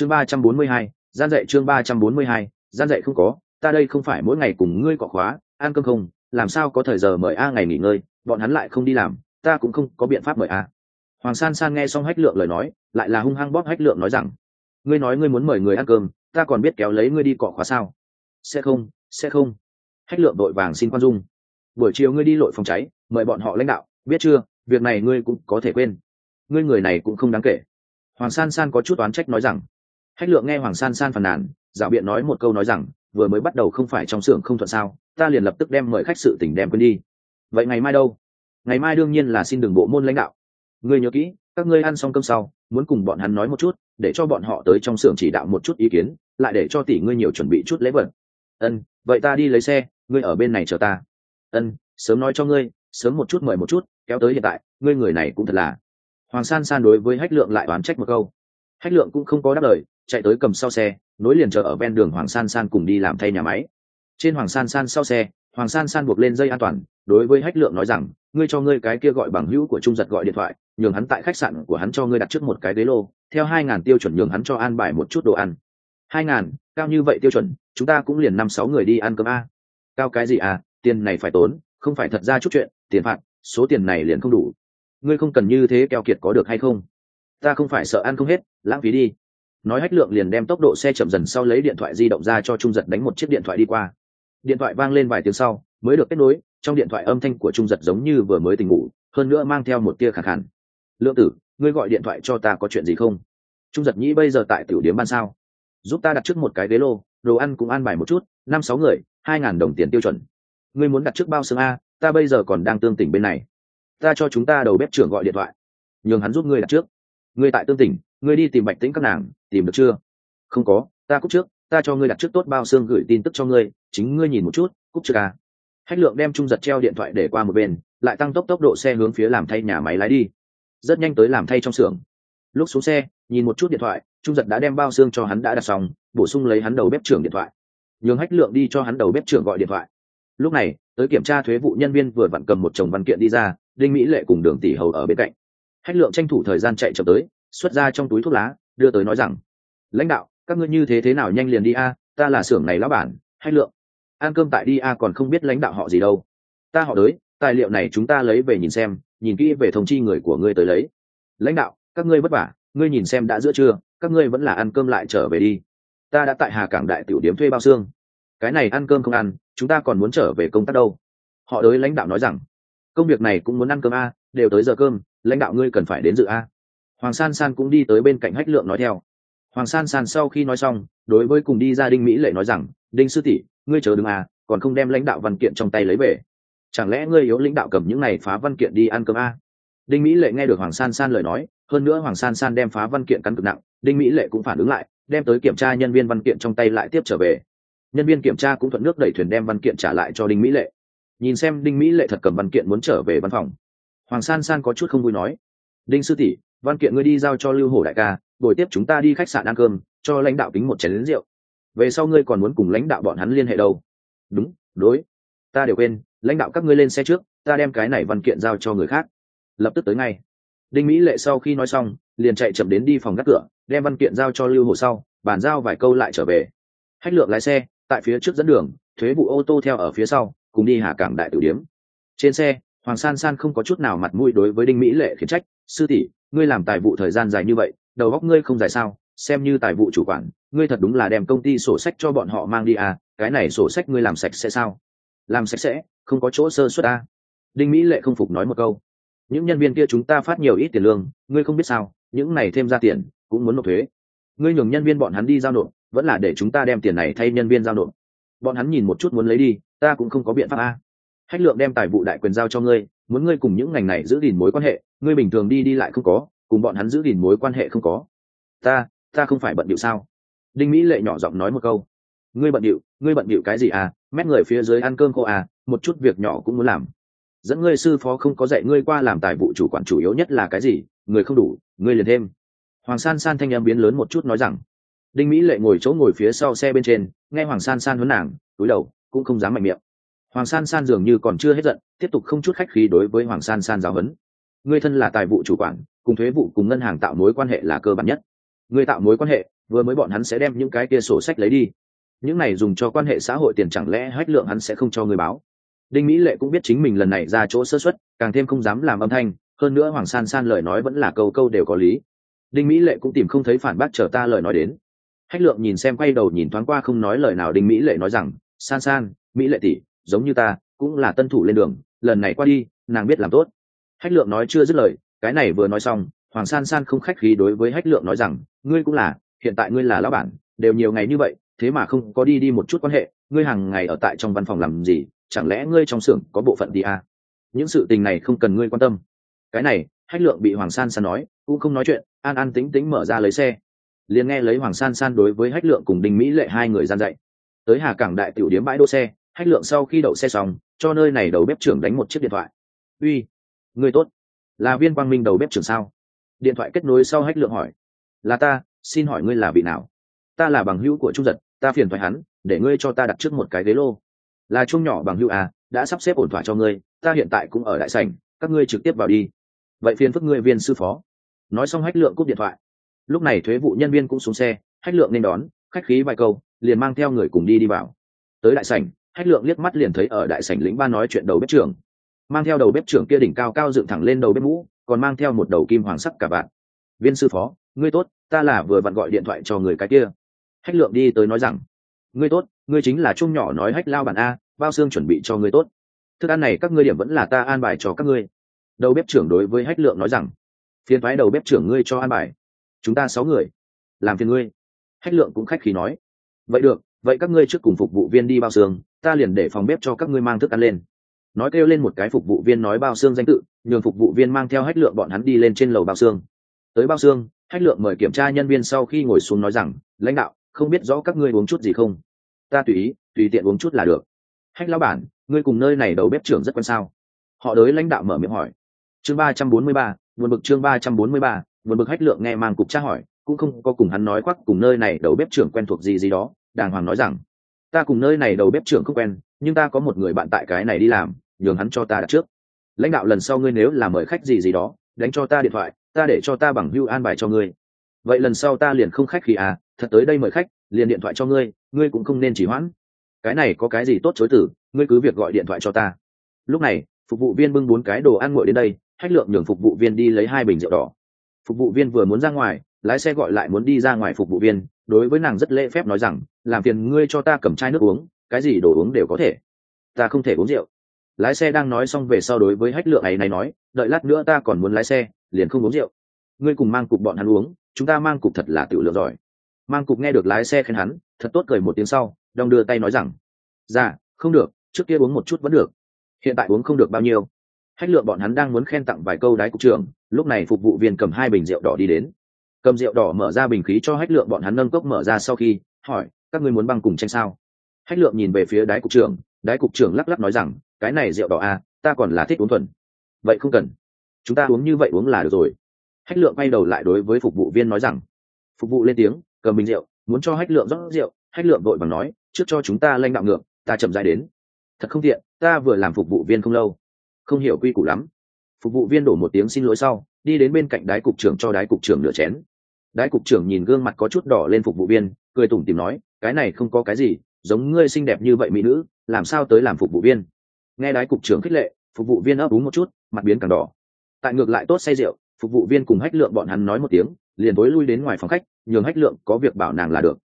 chương ba trăm bốn mươi hai, gian dạy chương ba trăm bốn mươi hai, gian dạy không có, ta đây không phải mỗi ngày cùng ngươi cọ khóa, ăn cơm không, làm sao có thời giờ mời a ngày nghỉ ngơi, bọn hắn lại không đi làm, ta cũng không có biện pháp mời a. Hoàng san san nghe xong hách lượng lời nói, lại là hung hăng bóp hách lượng nói rằng, ngươi nói ngươi muốn mời người ăn cơm, ta còn biết kéo lấy ngươi đi cọ khóa sao? Sẽ không sẽ không. Hách lượng đội vàng xin quan dung. Buổi chiều ngươi đi lội phòng cháy, mời bọn họ lãnh đạo, biết chưa, việc này ngươi cũng có thể quên. Ngươi người này cũng không đáng kể. Hoàng san san có chút oán trách nói rằng hách lượng nghe hoàng san san phàn nàn dạo biện nói một câu nói rằng, vừa mới bắt đầu không phải trong xưởng không thuận sao, ta liền lập tức đem mời khách sự tỉnh đem quên đi. Vậy ngày mai đâu? Ngày mai đương nhiên là xin đừng bộ môn lãnh đạo. Ngươi nhớ kỹ, các ngươi ăn xong cơm sau, muốn cùng bọn hắn nói một chút, để cho bọn họ tới trong xưởng chỉ đạo một chút ý kiến, lại để cho tỷ ngươi nhiều chuẩn bị chút lễ vật. Ân, vậy ta đi lấy xe, ngươi ở bên này chờ ta. Ân, sớm nói cho ngươi, sớm một chút mời một chút, kéo tới hiện tại, ngươi người này cũng thật là. Hoàng san san đối với hách lượng lại oán trách một câu. Hách lượng cũng không có đáp lời chạy tới cầm sau xe, nối liền chờ ở ven đường hoàng san san cùng đi làm thay nhà máy. Trên hoàng san san sau xe, hoàng san san buộc lên dây an toàn, đối với hách lượng nói rằng, ngươi cho ngươi cái kia gọi bằng hữu của trung giật gọi điện thoại, nhường hắn tại khách sạn của hắn cho ngươi đặt trước một cái ghế lô, theo hai ngàn tiêu chuẩn nhường hắn cho an bài một chút đồ ăn. Hai ngàn? Cao như vậy tiêu chuẩn, chúng ta cũng liền năm sáu người đi ăn cơm a. Cao cái gì à? Tiền này phải tốn, không phải thật ra chút chuyện, tiền phạt, số tiền này liền không đủ. Ngươi không cần như thế keo kiệt có được hay không? Ta không phải sợ ăn không hết, lãng phí đi nói hách lượng liền đem tốc độ xe chậm dần sau lấy điện thoại di động ra cho trung giật đánh một chiếc điện thoại đi qua. Điện thoại vang lên vài tiếng sau, mới được kết nối, trong điện thoại âm thanh của trung giật giống như vừa mới tỉnh ngủ, hơn nữa mang theo một tia khẳng khàn. Lượng tử, ngươi gọi điện thoại cho ta có chuyện gì không? Trung giật nhĩ bây giờ tại tiểu điếm ban sao. Giúp ta đặt trước một cái ghế lô, đồ ăn cũng ăn bài một chút, năm sáu người, hai ngàn đồng tiền tiêu chuẩn. Ngươi muốn đặt trước bao xương a, ta bây giờ còn đang tương tỉnh bên này. Ta cho chúng ta đầu bếp trưởng gọi điện thoại. Nhường hắn giúp ngươi đặt trước. Ngươi tại tương tỉnh, ngươi đi tìm bạch tĩnh các nàng tìm được chưa? Không có, ta cúc trước, ta cho ngươi đặt trước tốt bao xương gửi tin tức cho ngươi, chính ngươi nhìn một chút cúc trước à. hách lượng đem trung giật treo điện thoại để qua một bên, lại tăng tốc tốc độ xe hướng phía làm thay nhà máy lái đi. Rất nhanh tới làm thay trong xưởng. Lúc xuống xe, nhìn một chút điện thoại, trung giật đã đem bao xương cho hắn đã đặt xong, bổ sung lấy hắn đầu bếp trưởng điện thoại. Nhường hách lượng đi cho hắn đầu bếp trưởng gọi điện thoại. Lúc này, tới kiểm tra thuế vụ nhân viên vừa vặn cầm một chồng văn kiện đi ra, đinh mỹ lệ cùng đường tỷ hầu ở bên cạnh. Hách lượng tranh thủ thời gian chạy chậm tới, xuất ra trong túi thuốc lá, đưa tới nói rằng lãnh đạo, các ngươi như thế thế nào nhanh liền đi a, ta là xưởng này lão bản hách lượng. Ăn cơm tại đi a còn không biết lãnh đạo họ gì đâu. Ta họ đới, tài liệu này chúng ta lấy về nhìn xem, nhìn kỹ về thông chi người của ngươi tới lấy. Lãnh đạo, các ngươi vất vả, ngươi nhìn xem đã giữa trưa, các ngươi vẫn là ăn cơm lại trở về đi. Ta đã tại hà cảng đại tiểu điếm thuê bao xương. Cái này ăn cơm không ăn, chúng ta còn muốn trở về công tác đâu. Họ đới lãnh đạo nói rằng, công việc này cũng muốn ăn cơm a, đều tới giờ cơm, lãnh đạo ngươi cần phải đến dự a. Hoàng san san cũng đi tới bên cạnh hách lượng nói theo hoàng san san sau khi nói xong, đối với cùng đi ra đinh mỹ lệ nói rằng, đinh sư tỷ, ngươi chờ đừng à còn không đem lãnh đạo văn kiện trong tay lấy về. Chẳng lẽ ngươi yếu lãnh đạo cầm những này phá văn kiện đi ăn cơm à? đinh mỹ lệ nghe được hoàng san san lời nói, hơn nữa hoàng san san đem phá văn kiện cắn cực nặng, đinh mỹ lệ cũng phản ứng lại, đem tới kiểm tra nhân viên văn kiện trong tay lại tiếp trở về. Nhân viên kiểm tra cũng thuận nước đẩy thuyền đem văn kiện trả lại cho đinh mỹ lệ. Nhìn xem đinh mỹ lệ thật cầm văn kiện muốn trở về văn phòng. Hoàng san san có chút không vui nói, đinh sư tỷ văn kiện ngươi đi giao cho lưu hổ đại ca buổi tiếp chúng ta đi khách sạn ăn cơm, cho lãnh đạo kính một chén rượu. Về sau ngươi còn muốn cùng lãnh đạo bọn hắn liên hệ đâu? Đúng, đối. Ta đều quên, lãnh đạo các ngươi lên xe trước, ta đem cái này văn kiện giao cho người khác. Lập tức tới ngay. Đinh mỹ lệ sau khi nói xong, liền chạy chậm đến đi phòng gác cửa, đem văn kiện giao cho lưu hồ sau, bàn giao vài câu lại trở về. Hách lượng lái xe, tại phía trước dẫn đường, thuế vụ ô tô theo ở phía sau, cùng đi hạ cảng đại tử điếm. Trên xe, hoàng san san không có chút nào mặt mũi đối với đinh mỹ lệ khiến trách, sư tỷ ngươi làm tài vụ thời gian dài như vậy, đầu óc ngươi không dài sao? Xem như tài vụ chủ quản, ngươi thật đúng là đem công ty sổ sách cho bọn họ mang đi à? Cái này sổ sách ngươi làm sạch sẽ sao? Làm sạch sẽ, không có chỗ sơ suất à. đinh mỹ lệ không phục nói một câu. Những nhân viên kia chúng ta phát nhiều ít tiền lương, ngươi không biết sao, những này thêm ra tiền, cũng muốn nộp thuế. Ngươi nhường nhân viên bọn hắn đi giao nộp, vẫn là để chúng ta đem tiền này thay nhân viên giao nộp. Bọn hắn nhìn một chút muốn lấy đi, ta cũng không có biện pháp a à. hách lượng đem tài vụ đại quyền giao cho ngươi muốn ngươi cùng những ngành này giữ gìn mối quan hệ, ngươi bình thường đi đi lại không có, cùng bọn hắn giữ gìn mối quan hệ không có. Ta ta không phải bận điệu sao? Đinh mỹ lệ nhỏ giọng nói một câu. Ngươi bận điệu, ngươi bận điệu cái gì à? Mét người phía dưới ăn cơm cô à? Một chút việc nhỏ cũng muốn làm. Dẫn ngươi sư phó không có dạy ngươi qua làm tài vụ chủ quản chủ yếu nhất là cái gì? Người không đủ, ngươi liền thêm. Hoàng san san thanh em biến lớn một chút nói rằng. Đinh mỹ lệ ngồi chỗ ngồi phía sau xe bên trên, nghe hoàng san san huấn nàng, túi đầu, cũng không dám mạnh miệng. Hoàng san san dường như còn chưa hết giận tiếp tục không chút khách khí đối với hoàng san san giáo huấn. Ngươi thân là tài vụ chủ quản, cùng thuế vụ cùng ngân hàng tạo mối quan hệ là cơ bản nhất. Người tạo mối quan hệ, vừa mới bọn hắn sẽ đem những cái kia sổ sách lấy đi. Những này dùng cho quan hệ xã hội tiền chẳng lẽ hách lượng hắn sẽ không cho người báo? Đinh mỹ lệ cũng biết chính mình lần này ra chỗ sơ xuất càng thêm không dám làm âm thanh, hơn nữa hoàng san san lời nói vẫn là câu câu đều có lý. Đinh mỹ lệ cũng tìm không thấy phản bác chờ ta lời nói đến. Hách lượng nhìn xem quay đầu nhìn thoáng qua không nói lời nào đinh mỹ lệ nói rằng, san san, mỹ lệ tỷ, giống như ta, cũng là tân thủ lên đường lần này qua đi, nàng biết làm tốt. Hách lượng nói chưa dứt lời, cái này vừa nói xong, hoàng san san không khách khí đối với hách lượng nói rằng, ngươi cũng là, hiện tại ngươi là lão bản, đều nhiều ngày như vậy, thế mà không có đi đi một chút quan hệ, ngươi hàng ngày ở tại trong văn phòng làm gì, chẳng lẽ ngươi trong xưởng có bộ phận đi à? những sự tình này không cần ngươi quan tâm. Cái này, hách lượng bị hoàng san san nói, cũng không nói chuyện, an an tính tính mở ra lấy xe. Liền nghe lấy hoàng san san đối với hách lượng cùng đinh mỹ lệ hai người gian dạy. Tới hà cảng đại tiểu điếm bãi đỗ xe hách lượng sau khi đậu xe xong, cho nơi này đầu bếp trưởng đánh một chiếc điện thoại. Uy, người tốt, là viên quang minh đầu bếp trưởng sao? Điện thoại kết nối sau hách lượng hỏi. Là ta, xin hỏi ngươi là vị nào? Ta là bằng hữu của trung giật, ta phiền thoại hắn, để ngươi cho ta đặt trước một cái ghế lô. Là chung nhỏ bằng hữu à đã sắp xếp ổn thỏa cho ngươi, ta hiện tại cũng ở đại sảnh, các ngươi trực tiếp vào đi. Vậy phiền phức ngươi viên sư phó. Nói xong hách lượng cúp điện thoại. Lúc này thuế vụ nhân viên cũng xuống xe, hách lượng nên đón, khách khí vài câu, liền mang theo người cùng đi đi vào. Tới đại sảnh hách lượng liếc mắt liền thấy ở đại sảnh lĩnh ba nói chuyện đầu bếp trưởng. Mang theo đầu bếp trưởng kia đỉnh cao cao dựng thẳng lên đầu bếp mũ, còn mang theo một đầu kim hoàng sắc cả bạn viên sư phó, ngươi tốt, ta là vừa vặn gọi điện thoại cho người cái kia. Hách lượng đi tới nói rằng, ngươi tốt, ngươi chính là trung nhỏ nói hách lao bản a, bao xương chuẩn bị cho ngươi tốt. Thức ăn này các ngươi điểm vẫn là ta an bài cho các ngươi. Đầu bếp trưởng đối với hách lượng nói rằng, phiền thoái đầu bếp trưởng ngươi cho an bài. Chúng ta sáu người, làm phiền ngươi. Hách lượng cũng khách khí nói, vậy được, vậy các ngươi trước cùng phục vụ viên đi bao xương ta liền để phòng bếp cho các ngươi mang thức ăn lên. Nói kêu lên một cái phục vụ viên nói bao xương danh tự, nhường phục vụ viên mang theo hách lượng bọn hắn đi lên trên lầu bao xương. Tới bao xương, hách lượng mời kiểm tra nhân viên sau khi ngồi xuống nói rằng, lãnh đạo, không biết rõ các ngươi uống chút gì không? Ta tùy ý, tùy tiện uống chút là được. Hách lão bản, ngươi cùng nơi này đầu bếp trưởng rất quan sao? Họ đới lãnh đạo mở miệng hỏi. Chương ba trăm bốn mươi ba vượt bực chương ba trăm bốn mươi ba vượt bực hách lượng nghe mang cục tra hỏi, cũng không có cùng hắn nói khoác cùng nơi này đầu bếp trưởng quen thuộc gì gì đó, đàng hoàng nói rằng ta cùng nơi này đầu bếp trưởng không quen, nhưng ta có một người bạn tại cái này đi làm, nhường hắn cho ta đặt trước. Lãnh đạo lần sau ngươi nếu là mời khách gì gì đó, đánh cho ta điện thoại, ta để cho ta bằng hưu an bài cho ngươi. Vậy lần sau ta liền không khách khi à thật tới đây mời khách, liền điện thoại cho ngươi ngươi cũng không nên chỉ hoãn. Cái này có cái gì tốt chối tử ngươi cứ việc gọi điện thoại cho ta. Lúc này, phục vụ viên bưng bốn cái đồ ăn nguội đến đây, hách lượng nhường phục vụ viên đi lấy hai bình rượu đỏ. Phục vụ viên vừa muốn ra ngoài lái xe gọi lại muốn đi ra ngoài phục vụ viên, đối với nàng rất lễ phép nói rằng, làm phiền ngươi cho ta cầm chai nước uống, cái gì đồ uống đều có thể. Ta không thể uống rượu. Lái xe đang nói xong về sau đối với hách lượng ấy này nói, đợi lát nữa ta còn muốn lái xe, liền không uống rượu. Ngươi cùng mang cục bọn hắn uống, chúng ta mang cục thật là tiểu lượng giỏi. Mang cục nghe được lái xe khen hắn, thật tốt cười một tiếng sau, đong đưa tay nói rằng dạ không được, trước kia uống một chút vẫn được. Hiện tại uống không được bao nhiêu. Hách lượng bọn hắn đang muốn khen tặng vài câu đái cục trưởng, lúc này phục vụ viên cầm hai bình rượu đỏ đi đến cầm rượu đỏ mở ra bình khí cho hách lượng bọn hắn nâng cốc mở ra sau khi, hỏi, các ngươi muốn băng cùng tranh sao? Hách lượng nhìn về phía đái cục trưởng, đái cục trưởng lắc lắc nói rằng, cái này rượu đỏ à ta còn là thích uống thuần. Vậy không cần. Chúng ta uống như vậy uống là được rồi. Hách lượng quay đầu lại đối với phục vụ viên nói rằng, phục vụ lên tiếng, cầm bình rượu, muốn cho hách lượng rót rượu. Hách lượng vội bằng nói, trước cho chúng ta lanh đạo ngược, ta chậm dài đến. Thật không tiện, ta vừa làm phục vụ viên không lâu. Không hiểu quy củ lắm. Phục vụ viên đổ một tiếng xin lỗi sau, đi đến bên cạnh đái cục trưởng cho đái cục trưởng nửa chén đái cục trưởng nhìn gương mặt có chút đỏ lên phục vụ viên, cười tủm tìm nói, cái này không có cái gì, giống ngươi xinh đẹp như vậy mỹ nữ, làm sao tới làm phục vụ viên? Nghe đái cục trưởng khích lệ, phục vụ viên ấp úng một chút, mặt biến càng đỏ. Tại ngược lại tốt say rượu, phục vụ viên cùng hách lượng bọn hắn nói một tiếng, liền tối lui đến ngoài phòng khách, nhường hách lượng có việc bảo nàng là được.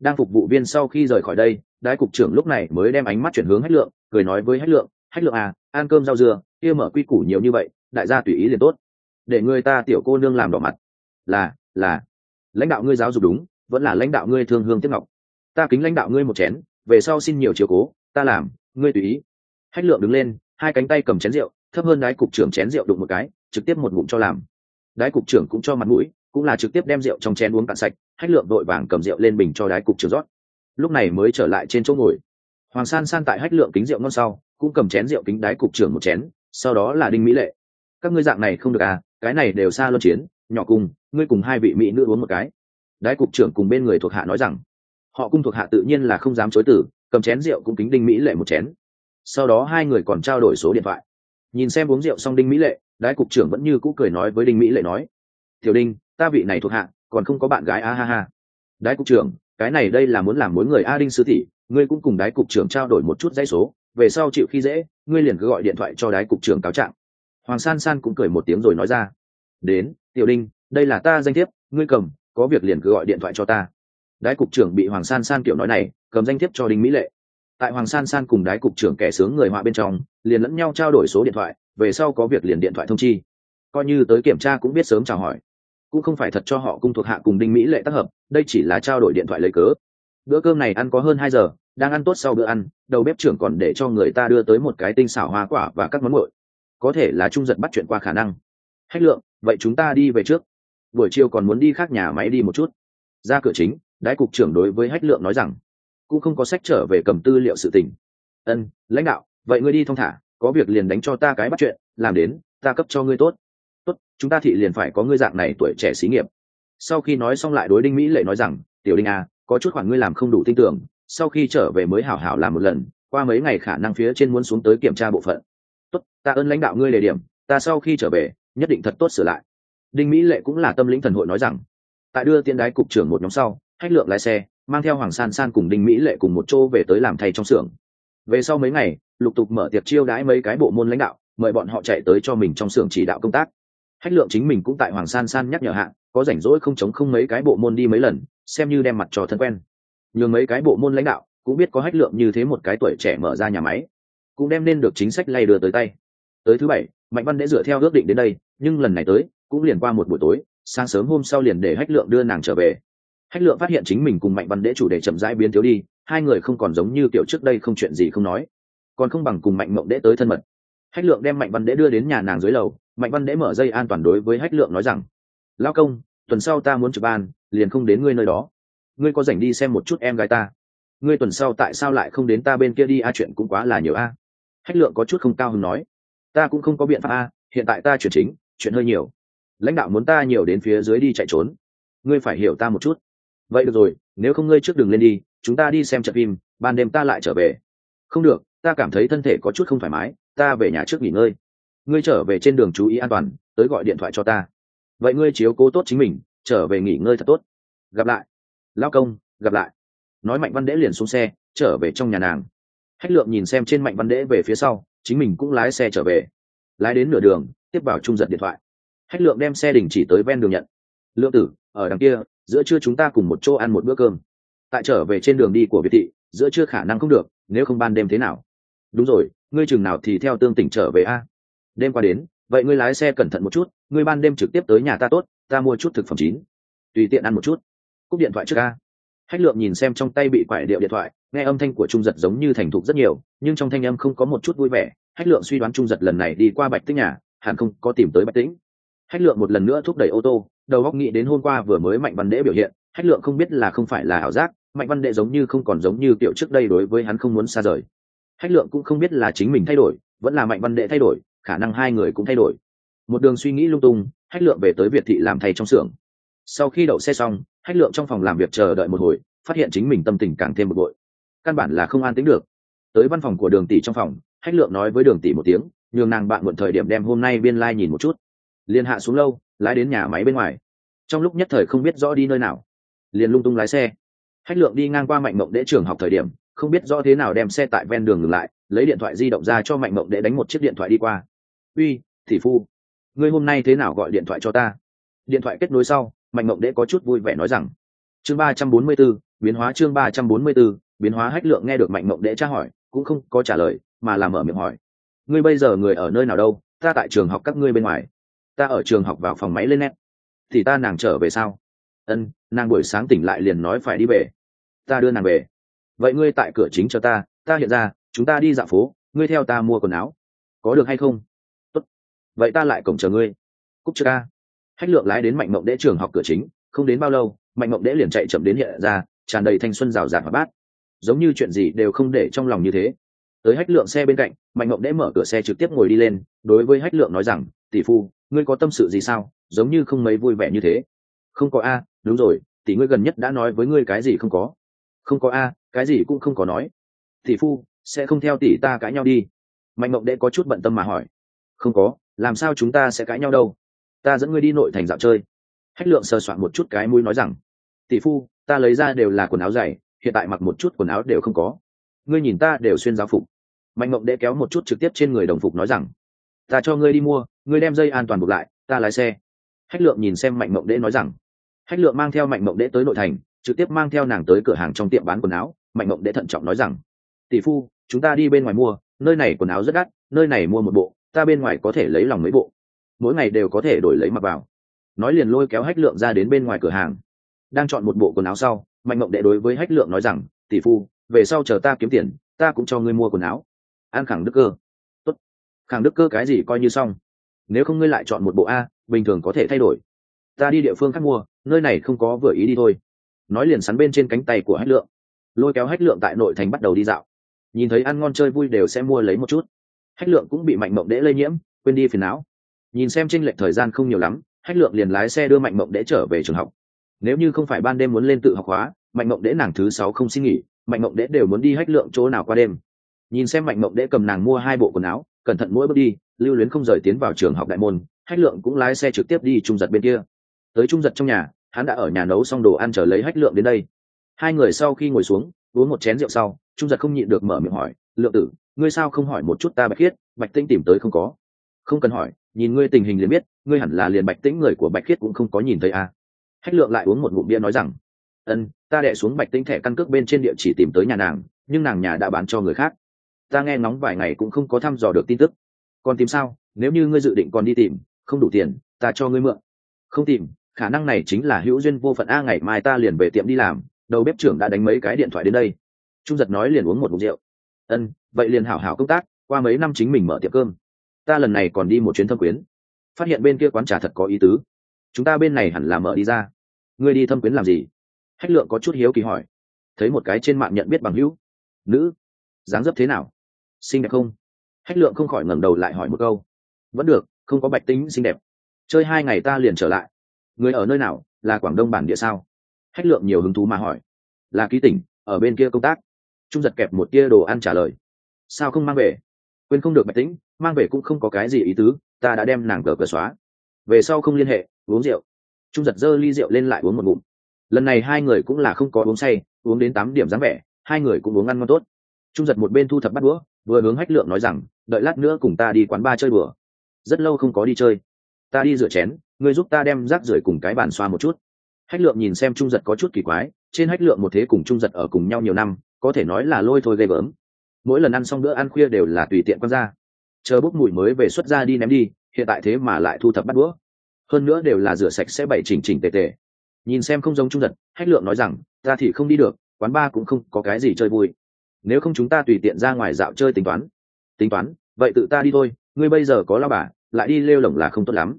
Đang phục vụ viên sau khi rời khỏi đây, đái cục trưởng lúc này mới đem ánh mắt chuyển hướng hách lượng, cười nói với hách lượng hách lượng à ăn cơm rau dưa, kia mở quy củ nhiều như vậy, đại gia tùy ý liền tốt. Để người ta tiểu cô nương làm đỏ mặt. Là là lãnh đạo ngươi giáo dục đúng, vẫn là lãnh đạo ngươi thương hương tiếp ngọc. Ta kính lãnh đạo ngươi một chén, về sau xin nhiều chiều cố, ta làm, ngươi tùy ý. Hách lượng đứng lên, hai cánh tay cầm chén rượu, thấp hơn đái cục trưởng chén rượu đụng một cái, trực tiếp một ngụm cho làm. Đái cục trưởng cũng cho mặt mũi, cũng là trực tiếp đem rượu trong chén uống cạn sạch, hách lượng đội vàng cầm rượu lên bình cho đái cục trưởng rót. Lúc này mới trở lại trên chỗ ngồi. Hoàng san san tại hách lượng kính rượu ngon sau, cũng cầm chén rượu kính đái cục trưởng một chén, sau đó là đinh mỹ lệ. Các ngươi dạng này không được à cái này đều xa luân chiến nhỏ cùng ngươi cùng hai vị mỹ nữ uống một cái. Đái cục trưởng cùng bên người thuộc hạ nói rằng họ cung thuộc hạ tự nhiên là không dám chối tử cầm chén rượu cũng kính đinh mỹ lệ một chén. Sau đó hai người còn trao đổi số điện thoại. Nhìn xem uống rượu xong đinh mỹ lệ đái cục trưởng vẫn như cũ cười nói với đinh mỹ lệ nói tiểu đinh ta vị này thuộc hạ còn không có bạn gái a ha ha. Đái cục trưởng cái này đây là muốn làm mối người a đinh sư thị, ngươi cũng cùng đái cục trưởng trao đổi một chút dãy số về sau chịu khi dễ ngươi liền cứ gọi điện thoại cho đái cục trưởng cáo trạng. Hoàng san san cũng cười một tiếng rồi nói ra đến, tiểu đinh, đây là ta danh thiếp, ngươi cầm, có việc liền cứ gọi điện thoại cho ta. Đái cục trưởng bị hoàng san san kiểu nói này, cầm danh thiếp cho đinh mỹ lệ. Tại hoàng san san cùng đái cục trưởng kẻ sướng người họa bên trong, liền lẫn nhau trao đổi số điện thoại, về sau có việc liền điện thoại thông chi. Coi như tới kiểm tra cũng biết sớm chào hỏi. Cũng không phải thật cho họ cung thuộc hạ cùng đinh mỹ lệ tác hợp, đây chỉ là trao đổi điện thoại lấy cớ. Bữa cơm này ăn có hơn hai giờ, đang ăn tốt sau bữa ăn, đầu bếp trưởng còn để cho người ta đưa tới một cái tinh xảo hoa quả và các món nguội. Có thể là trung giật bắt chuyện qua khả năng. Hách lượng vậy chúng ta đi về trước. Buổi chiều còn muốn đi khác nhà máy đi một chút. Ra cửa chính đái cục trưởng đối với hách lượng nói rằng, cũng không có sách trở về cầm tư liệu sự tình. Ân, lãnh đạo, vậy ngươi đi thong thả, có việc liền đánh cho ta cái bắt chuyện, làm đến, ta cấp cho ngươi tốt. Tốt, chúng ta thị liền phải có ngươi dạng này tuổi trẻ xí nghiệp. Sau khi nói xong lại đối đinh mỹ lệ nói rằng, tiểu đinh à có chút khoản ngươi làm không đủ tin tưởng, sau khi trở về mới hảo hảo làm một lần, qua mấy ngày khả năng phía trên muốn xuống tới kiểm tra bộ phận. Tốt, ta ơn lãnh đạo ngươi đề điểm, ta sau khi trở về nhất định thật tốt sửa lại. Đinh mỹ lệ cũng là tâm lĩnh thần hội nói rằng, tại đưa tiên đái cục trưởng một nhóm sau hách lượng lái xe, mang theo hoàng san san cùng đinh mỹ lệ cùng một chỗ về tới làm thay trong xưởng. Về sau mấy ngày, lục tục mở tiệc chiêu đãi mấy cái bộ môn lãnh đạo, mời bọn họ chạy tới cho mình trong xưởng chỉ đạo công tác. Hách lượng chính mình cũng tại hoàng san san nhắc nhở hạn có rảnh rỗi không chống không mấy cái bộ môn đi mấy lần, xem như đem mặt trò thân quen. Nhường mấy cái bộ môn lãnh đạo cũng biết có hách lượng như thế một cái tuổi trẻ mở ra nhà máy, cũng đem nên được chính sách lay đưa tới tay. Tới thứ bảy mạnh văn đễ dựa theo ước định đến đây, nhưng lần này tới, cũng liền qua một buổi tối, sáng sớm hôm sau liền để hách lượng đưa nàng trở về. Hách lượng phát hiện chính mình cùng mạnh văn đễ chủ đề chậm rãi biến thiếu đi, hai người không còn giống như kiểu trước đây không chuyện gì không nói. Còn không bằng cùng mạnh mộng đễ tới thân mật. Hách lượng đem mạnh văn đễ đưa đến nhà nàng dưới lầu, mạnh văn đễ mở dây an toàn đối với hách lượng nói rằng lao công, tuần sau ta muốn trực ban, liền không đến ngươi nơi đó. Ngươi có dành đi xem một chút em gái ta? Ngươi tuần sau tại sao lại không đến ta bên kia đi? A, chuyện cũng quá là nhiều a. Hách lượng có chút không cao hứng nói ta cũng không có biện pháp a, hiện tại ta chuyển chính chuyện hơi nhiều. Lãnh đạo muốn ta nhiều đến phía dưới đi chạy trốn. Ngươi phải hiểu ta một chút. Vậy được rồi, nếu không ngươi trước đường lên đi, chúng ta đi xem trận phim, ban đêm ta lại trở về. Không được, ta cảm thấy thân thể có chút không thoải mái, ta về nhà trước nghỉ ngơi. Ngươi trở về trên đường chú ý an toàn, tới gọi điện thoại cho ta. Vậy ngươi chiếu cố tốt chính mình, trở về nghỉ ngơi thật tốt. Gặp lại. Lao công, gặp lại. Nói mạnh văn đễ liền xuống xe, trở về trong nhà nàng. Hách lượng nhìn xem trên mạnh văn đễ về phía sau chính mình cũng lái xe trở về. Lái đến nửa đường, tiếp vào trung giật điện thoại. Hách lượng đem xe đình chỉ tới ven đường nhận. Lượng tử, ở đằng kia, giữa trưa chúng ta cùng một chỗ ăn một bữa cơm. Tại trở về trên đường đi của việt thị, giữa trưa khả năng không được, nếu không ban đêm thế nào? Đúng rồi, ngươi chừng nào thì theo tương tỉnh trở về a? Đêm qua đến, vậy ngươi lái xe cẩn thận một chút, ngươi ban đêm trực tiếp tới nhà ta tốt, ta mua chút thực phẩm chín. Tùy tiện ăn một chút. Cúp điện thoại trước a hách lượng nhìn xem trong tay bị quải điệu điện thoại, nghe âm thanh của trung giật giống như thành thục rất nhiều, nhưng trong thanh âm không có một chút vui vẻ. Hách lượng suy đoán trung giật lần này đi qua bạch Tĩnh nhà, hẳn không có tìm tới bạch tĩnh. Hách lượng một lần nữa thúc đẩy ô tô, đầu góc nghĩ đến hôm qua vừa mới mạnh văn đễ biểu hiện. Hách lượng không biết là không phải là ảo giác, mạnh văn đệ giống như không còn giống như kiểu trước đây đối với hắn không muốn xa rời. Hách lượng cũng không biết là chính mình thay đổi, vẫn là mạnh văn đệ thay đổi, khả năng hai người cũng thay đổi. Một đường suy nghĩ lung tung, hách lượng về tới việt thị làm thầy trong xưởng. Sau khi đậu xe xong hách lượng trong phòng làm việc chờ đợi một hồi, phát hiện chính mình tâm tình càng thêm bực bội. Căn bản là không an tính được. Tới văn phòng của đường tỷ trong phòng, hách lượng nói với đường tỷ một tiếng, nhường nàng bạn muộn thời điểm đem hôm nay biên lai、like、nhìn một chút. Liền hạ xuống lâu, lái đến nhà máy bên ngoài. Trong lúc nhất thời không biết rõ đi nơi nào. Liền lung tung lái xe. Hách lượng đi ngang qua mạnh mộng đệ trường học thời điểm, không biết rõ thế nào đem xe tại ven đường ngừng lại, lấy điện thoại di động ra cho mạnh mộng đệ đánh một chiếc điện thoại đi qua. Uy thị phu, ngươi hôm nay thế nào gọi điện thoại cho ta? Điện thoại kết nối sau mạnh mộng đệ có chút vui vẻ nói rằng, chương ba trăm bốn mươi b ố biến hóa chương ba trăm bốn mươi b ố biến hóa hách lượng nghe được mạnh mộng đệ tra hỏi, cũng không có trả lời, mà làm ở miệng hỏi, ngươi bây giờ người ở nơi nào đâu? Ta tại trường học các ngươi bên ngoài. Ta ở trường học vào phòng máy lên nét thì ta nàng trở về sao? Ân, nàng buổi sáng tỉnh lại liền nói phải đi về. Ta đưa nàng về. Vậy ngươi tại cửa chính cho ta. Ta hiện ra, chúng ta đi dạo phố. Ngươi theo ta mua quần áo. Có được hay không? Tốt. vậy ta lại cổng chờ ngươi. Cúc chưa ca hách lượng lái đến mạnh mộng đễ trường học cửa chính, không đến bao lâu, mạnh mộng đễ liền chạy chậm đến hiện ra, tràn đầy thanh xuân rào rạt và bát. Giống như chuyện gì đều không để trong lòng như thế. Tới hách lượng xe bên cạnh, mạnh mộng đễ mở cửa xe trực tiếp ngồi đi lên, đối với hách lượng nói rằng, tỷ phu, ngươi có tâm sự gì sao? Giống như không mấy vui vẻ như thế. Không có a, đúng rồi, tỷ ngươi gần nhất đã nói với ngươi cái gì không có? Không có a, cái gì cũng không có nói. Tỷ phu, sẽ không theo tỷ ta cãi nhau đi. Mạnh mộng đệ có chút bận tâm mà hỏi. Không có, làm sao chúng ta sẽ cãi nhau đâu? Ta dẫn ngươi đi nội thành dạo chơi. Hách lượng sơ soạn một chút cái mũi nói rằng, tỷ phu, ta lấy ra đều là quần áo dày, hiện tại mặc một chút quần áo đều không có. Ngươi nhìn ta đều xuyên giáo phục. Mạnh mộng đệ kéo một chút trực tiếp trên người đồng phục nói rằng, ta cho ngươi đi mua, ngươi đem dây an toàn buộc lại, ta lái xe. Hách lượng nhìn xem mạnh mộng đệ nói rằng, hách lượng mang theo mạnh mộng đệ tới nội thành, trực tiếp mang theo nàng tới cửa hàng trong tiệm bán quần áo. Mạnh mộng đệ thận trọng nói rằng, tỷ phu, chúng ta đi bên ngoài mua, nơi này quần áo rất đắt, nơi này mua một bộ, ta bên ngoài có thể lấy lòng mấy bộ mỗi ngày đều có thể đổi lấy mặc vào. Nói liền lôi kéo hách lượng ra đến bên ngoài cửa hàng. Đang chọn một bộ quần áo sau, mạnh mộng đệ đối với hách lượng nói rằng, tỷ phu, về sau chờ ta kiếm tiền, ta cũng cho ngươi mua quần áo. An khẳng đức cơ. Tốt. Khẳng đức cơ cái gì coi như xong. Nếu không ngươi lại chọn một bộ a, bình thường có thể thay đổi. Ta đi địa phương khác mua, nơi này không có vừa ý đi thôi. Nói liền sắn bên trên cánh tay của hách lượng. Lôi kéo hách lượng tại nội thành bắt đầu đi dạo. Nhìn thấy ăn ngon chơi vui đều sẽ mua lấy một chút. Hách lượng cũng bị mạnh mộng đễ lây nhiễm, quên đi phiền não nhìn xem tranh lệch thời gian không nhiều lắm, hách lượng liền lái xe đưa mạnh mộng đễ trở về trường học. Nếu như không phải ban đêm muốn lên tự học hóa, mạnh mộng đễ nàng thứ sáu không xin nghỉ, mạnh mộng đễ đều muốn đi hách lượng chỗ nào qua đêm. Nhìn xem mạnh mộng đễ cầm nàng mua hai bộ quần áo, cẩn thận mỗi bước đi, lưu luyến không rời tiến vào trường học đại môn, hách lượng cũng lái xe trực tiếp đi trung giật bên kia. Tới trung giật trong nhà, hắn đã ở nhà nấu xong đồ ăn trở lấy hách lượng đến đây. Hai người sau khi ngồi xuống, uống một chén rượu sau, trung giật không nhịn được mở miệng hỏi, lượng tử, ngươi sao không hỏi một chút ta bạch khiết, bạch Tinh tìm tới không có? Không cần hỏi, nhìn ngươi tình hình liền biết, ngươi hẳn là liền bạch tĩnh người của bạch khiết cũng không có nhìn thấy à. hách lượng lại uống một ngụm bia nói rằng, ân, ta đệ xuống bạch tĩnh thẻ căn cước bên trên địa chỉ tìm tới nhà nàng, nhưng nàng nhà đã bán cho người khác. Ta nghe ngóng vài ngày cũng không có thăm dò được tin tức. Còn tìm sao? Nếu như ngươi dự định còn đi tìm, không đủ tiền, ta cho ngươi mượn. Không tìm, khả năng này chính là hữu duyên vô phận a, ngày mai ta liền về tiệm đi làm. Đầu bếp trưởng đã đánh mấy cái điện thoại đến đây. Trung giật nói liền uống một mục rượu. Ân, vậy liền hảo hảo công tác, qua mấy năm chính mình mở tiệm cơm ta lần này còn đi một chuyến thâm quyến. Phát hiện bên kia quán trà thật có ý tứ. Chúng ta bên này hẳn là mở đi ra. Ngươi đi thâm quyến làm gì? Hách lượng có chút hiếu kỳ hỏi. Thấy một cái trên mạng nhận biết bằng hữu. Nữ, dáng dấp thế nào? Xinh đẹp không? Hách lượng không khỏi ngẩng đầu lại hỏi một câu. Vẫn được, không có bạch tính xinh đẹp. Chơi hai ngày ta liền trở lại. Người ở nơi nào? Là quảng đông bản địa sao? Hách lượng nhiều hứng thú mà hỏi. Là ký tỉnh, ở bên kia công tác. Trung giật kẹp một tia đồ ăn trả lời. Sao không mang về? Quên không được bạch tĩnh, mang về cũng không có cái gì ý tứ, ta đã đem nàng cờ cờ xóa. Về sau không liên hệ, uống rượu. Trung giật giơ ly rượu lên lại uống một ngụm. Lần này hai người cũng là không có uống say, uống đến tám điểm dáng vẻ, hai người cũng uống ăn ngon tốt. Trung giật một bên thu thập bắt đũa, vừa hướng hách lượng nói rằng, đợi lát nữa cùng ta đi quán ba chơi bừa rất lâu không có đi chơi. Ta đi rửa chén, ngươi giúp ta đem rác rưởi cùng cái bàn xoa một chút. Hách lượng nhìn xem trung giật có chút kỳ quái, trên hách lượng một thế cùng trung giật ở cùng nhau nhiều năm, có thể nói là lôi thôi ghê gớm mỗi lần ăn xong bữa ăn khuya đều là tùy tiện quăng ra. Chờ bốc mùi mới về xuất ra đi ném đi, hiện tại thế mà lại thu thập bắt đũa. Hơn nữa đều là rửa sạch sẽ bày chỉnh chỉnh tề tề. Nhìn xem không giống trung giật hách lượng nói rằng, ta thì không đi được, quán ba cũng không có cái gì chơi vui. Nếu không chúng ta tùy tiện ra ngoài dạo chơi tính toán. Tính toán? Vậy tự ta đi thôi, ngươi bây giờ có lao bà, lại đi lêu lỏng là không tốt lắm.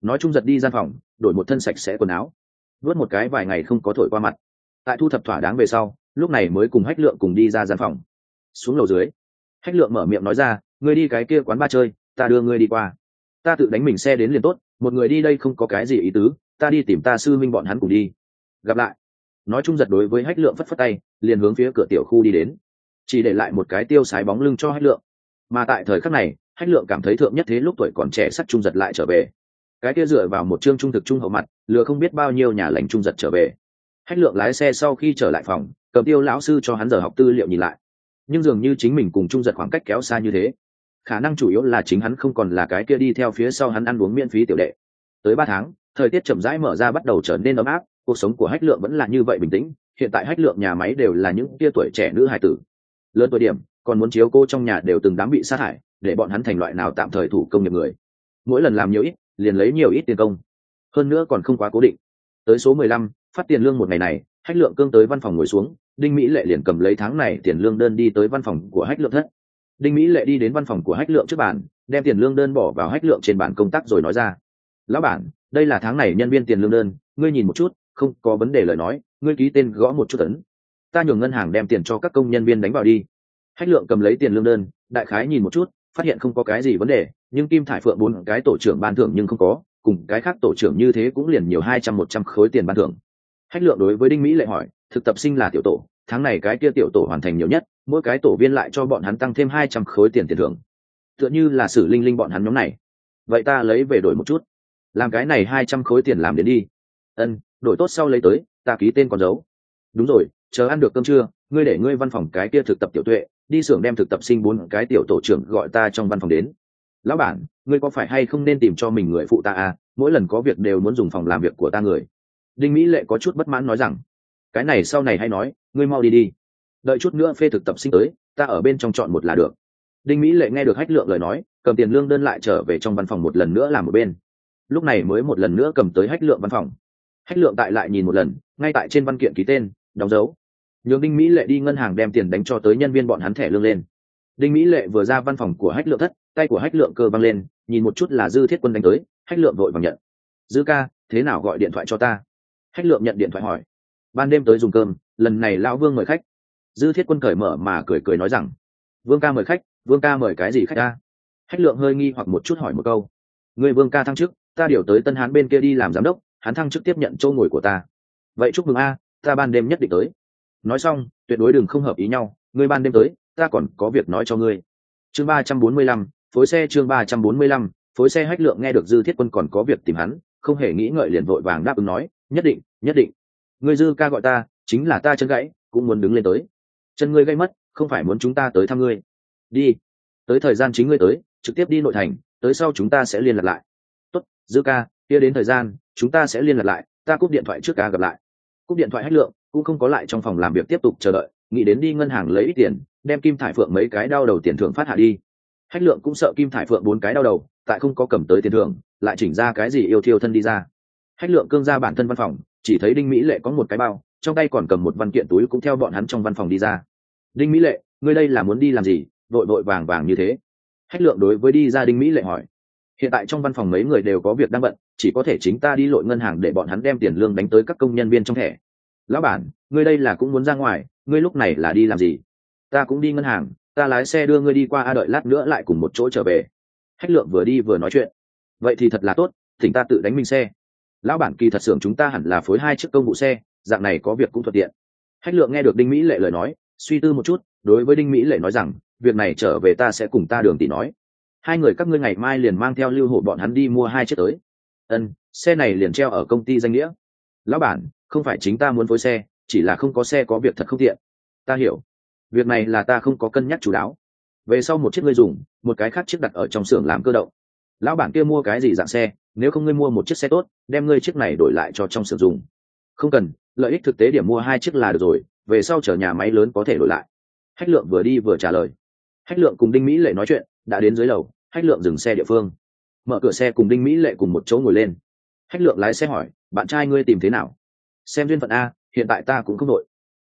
Nói trung giật đi gian phòng, đổi một thân sạch sẽ quần áo. Vớt một cái vài ngày không có thổi qua mặt. Tại thu thập thỏa đáng về sau, lúc này mới cùng hách lượng cùng đi ra gian phòng xuống lầu dưới. Hách lượng mở miệng nói ra, ngươi đi cái kia quán ba chơi, ta đưa ngươi đi qua. Ta tự đánh mình xe đến liền tốt, một người đi đây không có cái gì ý tứ, ta đi tìm ta sư minh bọn hắn cùng đi. Gặp lại. Nói chung giật đối với hách lượng phất phất tay, liền hướng phía cửa tiểu khu đi đến. Chỉ để lại một cái tiêu sái bóng lưng cho hách lượng. Mà tại thời khắc này, hách lượng cảm thấy thượng nhất thế lúc tuổi còn trẻ sắc trung giật lại trở về. Cái kia dựa vào một chương trung thực trung hậu mặt, lừa không biết bao nhiêu nhà lành trung giật trở về. Hách lượng lái xe sau khi trở lại phòng, cầm tiêu lão sư cho hắn giờ học tư liệu nhìn lại nhưng dường như chính mình cùng trung giật khoảng cách kéo xa như thế. Khả năng chủ yếu là chính hắn không còn là cái kia đi theo phía sau hắn ăn uống miễn phí tiểu đệ. Tới ba tháng, thời tiết chậm rãi mở ra bắt đầu trở nên ấm áp, cuộc sống của hách lượng vẫn là như vậy bình tĩnh, hiện tại hách lượng nhà máy đều là những tia tuổi trẻ nữ hài tử. Lớn tuổi điểm, còn muốn chiếu cô trong nhà đều từng đám bị sát hại, để bọn hắn thành loại nào tạm thời thủ công nghiệp người. Mỗi lần làm nhiều ít, liền lấy nhiều ít tiền công. Hơn nữa còn không quá cố định. Tới số mười lăm, phát tiền lương một ngày này, hách lượng cương tới văn phòng ngồi xuống đinh mỹ lệ liền cầm lấy tháng này tiền lương đơn đi tới văn phòng của hách lượng thất. Đinh mỹ lệ đi đến văn phòng của hách lượng trước bàn, đem tiền lương đơn bỏ vào hách lượng trên bàn công tác rồi nói ra. Lão bản, đây là tháng này nhân viên tiền lương đơn, ngươi nhìn một chút, không có vấn đề lời nói, ngươi ký tên gõ một chút tấn ta nhường ngân hàng đem tiền cho các công nhân viên đánh vào đi. Hách lượng cầm lấy tiền lương đơn, đại khái nhìn một chút, phát hiện không có cái gì vấn đề, nhưng kim thải phượng bốn cái tổ trưởng ban thưởng nhưng không có, cùng cái khác tổ trưởng như thế cũng liền nhiều hai trăm, một trăm khối tiền ban thưởng. Hách lượng đối với đinh mỹ lệ hỏi, thực tập sinh là tiểu tổ tháng này cái kia tiểu tổ hoàn thành nhiều nhất, mỗi cái tổ viên lại cho bọn hắn tăng thêm hai trăm khối tiền tiền thưởng. Tựa như là xử linh linh bọn hắn nhóm này. Vậy ta lấy về đổi một chút. Làm cái này hai trăm khối tiền làm đến đi. Ân, đổi tốt sau lấy tới, ta ký tên còn dấu. đúng rồi, chờ ăn được cơm trưa, ngươi để ngươi văn phòng cái kia thực tập tiểu tuệ, đi xưởng đem thực tập sinh bốn cái tiểu tổ trưởng gọi ta trong văn phòng đến. Lão bản, ngươi có phải hay không nên tìm cho mình người phụ ta à? Mỗi lần có việc đều muốn dùng phòng làm việc của ta người. Đinh mỹ lệ có chút bất mãn nói rằng, cái này sau này hay nói ngươi mau đi đi. Đợi chút nữa phê thực tập sinh tới, ta ở bên trong chọn một là được. Đinh mỹ lệ nghe được hách lượng lời nói, cầm tiền lương đơn lại trở về trong văn phòng một lần nữa làm một bên. Lúc này mới một lần nữa cầm tới hách lượng văn phòng. Hách lượng tại lại nhìn một lần, ngay tại trên văn kiện ký tên, đóng dấu. Nhường đinh mỹ lệ đi ngân hàng đem tiền đánh cho tới nhân viên bọn hắn thẻ lương lên. Đinh mỹ lệ vừa ra văn phòng của hách lượng thất, tay của hách lượng cơ văng lên, nhìn một chút là dư thiết quân đánh tới, hách lượng vội vàng nhận. Dư ca, thế nào gọi điện thoại cho ta? Hách lượng nhận điện thoại hỏi. Ban đêm tới dùng cơm lần này lão vương mời khách. Dư thiết quân cởi mở mà cười cười nói rằng, vương ca mời khách, vương ca mời cái gì khách ta? Hách lượng hơi nghi hoặc một chút hỏi một câu người vương ca thăng chức, ta điều tới tân hán bên kia đi làm giám đốc, hắn thăng chức tiếp nhận châu ngồi của ta. Vậy chúc mừng a, ta ban đêm nhất định tới. Nói xong, tuyệt đối đừng không hợp ý nhau, ngươi ban đêm tới, ta còn có việc nói cho ngươi. Chương ba trăm bốn mươi lăm, phối xe chương ba trăm bốn mươi lăm, phối xe hách lượng nghe được dư thiết quân còn có việc tìm hắn, không hề nghĩ ngợi liền vội vàng đáp ứng nói, nhất định nhất định. Ngươi dư ca gọi ta chính là ta chân gãy, cũng muốn đứng lên tới. Chân ngươi gây mất, không phải muốn chúng ta tới thăm ngươi. Đi. Tới thời gian chính ngươi tới, trực tiếp đi nội thành, tới sau chúng ta sẽ liên lạc lại. Tốt, dư ca, kia đến thời gian, chúng ta sẽ liên lạc lại, ta cúp điện thoại trước ca gặp lại. Cúp điện thoại hách lượng, cũng không có lại trong phòng làm việc tiếp tục chờ đợi, nghĩ đến đi ngân hàng lấy ít tiền, đem kim thải phượng mấy cái đau đầu tiền thưởng phát hạ đi. Hách lượng cũng sợ kim thải phượng bốn cái đau đầu, tại không có cầm tới tiền thưởng, lại chỉnh ra cái gì yêu thiêu thân đi ra. Hách lượng cương ra bản thân văn phòng, chỉ thấy đinh mỹ lệ có một cái bao trong tay còn cầm một văn kiện túi cũng theo bọn hắn trong văn phòng đi ra. Đinh mỹ lệ, ngươi đây là muốn đi làm gì? Vội vội vàng vàng như thế. Hách lượng đối với đi ra đinh mỹ lệ hỏi. Hiện tại trong văn phòng mấy người đều có việc đang bận, chỉ có thể chính ta đi lội ngân hàng để bọn hắn đem tiền lương đánh tới các công nhân viên trong thẻ. Lão bản, ngươi đây là cũng muốn ra ngoài, ngươi lúc này là đi làm gì? Ta cũng đi ngân hàng, ta lái xe đưa ngươi đi qua a đợi lát nữa lại cùng một chỗ trở về. Hách lượng vừa đi vừa nói chuyện. Vậy thì thật là tốt, thỉnh ta tự đánh minh xe. Lão bản kỳ thật xưởng chúng ta hẳn là phối hai chiếc công vụ xe dạng này có việc cũng thuận tiện. Hách lượng nghe được đinh mỹ lệ lời nói, suy tư một chút, đối với đinh mỹ lệ nói rằng, việc này trở về ta sẽ cùng ta đường tỷ nói. Hai người các ngươi ngày mai liền mang theo lưu hộ bọn hắn đi mua hai chiếc tới. Ân, xe này liền treo ở công ty danh nghĩa. Lão bản, không phải chính ta muốn phối xe, chỉ là không có xe có việc thật không tiện. Ta hiểu. Việc này là ta không có cân nhắc chủ đáo về sau một chiếc ngươi dùng, một cái khác chiếc đặt ở trong xưởng làm cơ động. Lão bản kia mua cái gì dạng xe, nếu không ngươi mua một chiếc xe tốt, đem ngươi chiếc này đổi lại cho trong sử dụng không cần lợi ích thực tế điểm mua hai chiếc là được rồi, về sau chở nhà máy lớn có thể đổi lại. Hách lượng vừa đi vừa trả lời. Hách lượng cùng đinh mỹ lệ nói chuyện, đã đến dưới lầu hách lượng dừng xe địa phương. Mở cửa xe cùng đinh mỹ lệ cùng một chỗ ngồi lên. Hách lượng lái xe hỏi, bạn trai ngươi tìm thế nào? Xem duyên phận a, hiện tại ta cũng không đội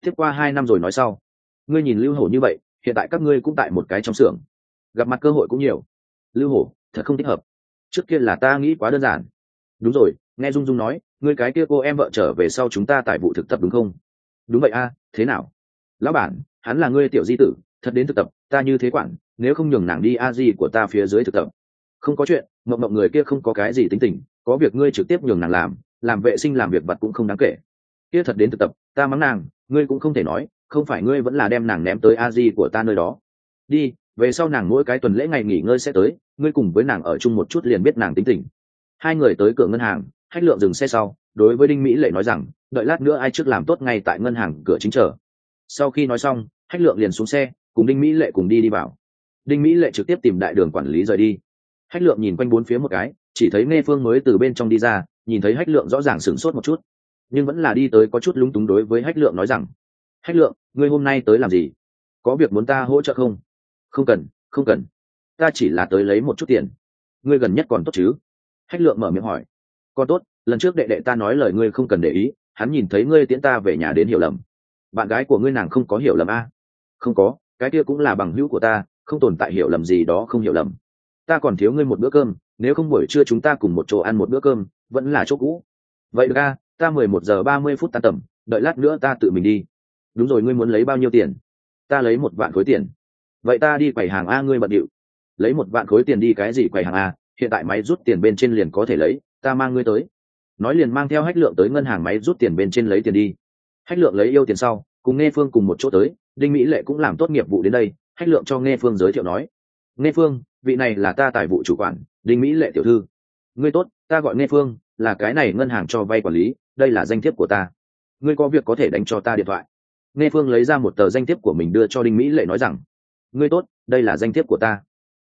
tiếp qua hai năm rồi nói sau, ngươi nhìn lưu hổ như vậy, hiện tại các ngươi cũng tại một cái trong xưởng. Gặp mặt cơ hội cũng nhiều. Lưu hổ, thật không thích hợp. Trước kia là ta nghĩ quá đơn giản. Đúng rồi, nghe dung dung nói ngươi cái kia cô em vợ trở về sau chúng ta tại vụ thực tập đúng không? Đúng vậy a, thế nào? Lão bản, hắn là ngươi tiểu di tử, thật đến thực tập, ta như thế quản, nếu không nhường nàng đi a di của ta phía dưới thực tập. Không có chuyện, mộng mộng người kia không có cái gì tính tình, có việc ngươi trực tiếp nhường nàng làm làm vệ sinh làm việc vặt cũng không đáng kể. Kia thật đến thực tập, ta mắng nàng, ngươi cũng không thể nói, không phải ngươi vẫn là đem nàng ném tới a di của ta nơi đó. Đi, về sau nàng mỗi cái tuần lễ ngày nghỉ ngơi sẽ tới, ngươi cùng với nàng ở chung một chút liền biết nàng tính tình. Hai người tới cửa ngân hàng hách lượng dừng xe sau, đối với đinh mỹ lệ nói rằng, đợi lát nữa ai trước làm tốt ngay tại ngân hàng cửa chính chờ. Sau khi nói xong hách lượng liền xuống xe, cùng đinh mỹ lệ cùng đi đi vào. Đinh mỹ lệ trực tiếp tìm đại đường quản lý rời đi. Hách lượng nhìn quanh bốn phía một cái, chỉ thấy nghe phương mới từ bên trong đi ra, nhìn thấy hách lượng rõ ràng sửng sốt một chút. Nhưng vẫn là đi tới có chút lúng túng đối với hách lượng nói rằng hách lượng, ngươi hôm nay tới làm gì? Có việc muốn ta hỗ trợ không? Không cần không cần. Ta chỉ là tới lấy một chút tiền. Ngươi gần nhất còn tốt chứ? Hách lượng mở miệng hỏi con tốt lần trước đệ đệ ta nói lời ngươi không cần để ý hắn nhìn thấy ngươi tiễn ta về nhà đến hiểu lầm. Bạn gái của ngươi nàng không có hiểu lầm a? À? không có cái kia cũng là bằng hữu của ta không tồn tại hiểu lầm gì đó không hiểu lầm. Ta còn thiếu ngươi một bữa cơm nếu không buổi trưa chúng ta cùng một chỗ ăn một bữa cơm vẫn là chỗ cũ. Vậy ra, ta mười một giờ ba mươi phút ta tầm đợi lát nữa ta tự mình đi. Đúng rồi ngươi muốn lấy bao nhiêu tiền? Ta lấy một vạn khối tiền. Vậy ta đi quầy hàng a ngươi bận điệu. Lấy một vạn khối tiền đi cái gì quầy hàng a? Hiện tại máy rút tiền bên trên liền có thể lấy ta mang ngươi tới. Nói liền mang theo hách lượng tới ngân hàng máy rút tiền bên trên lấy tiền đi. Hách lượng lấy yêu tiền sau, cùng nghe phương cùng một chỗ tới, đinh mỹ lệ cũng làm tốt nghiệp vụ đến đây, hách lượng cho nghe phương giới thiệu nói. Nghe phương, vị này là ta tài vụ chủ quản, đinh mỹ lệ tiểu thư. Ngươi tốt, ta gọi nghe phương, là cái này ngân hàng cho vay quản lý, đây là danh thiếp của ta. Ngươi có việc có thể đánh cho ta điện thoại. Nghe phương lấy ra một tờ danh thiếp của mình đưa cho đinh mỹ lệ nói rằng, ngươi tốt, đây là danh thiếp của ta.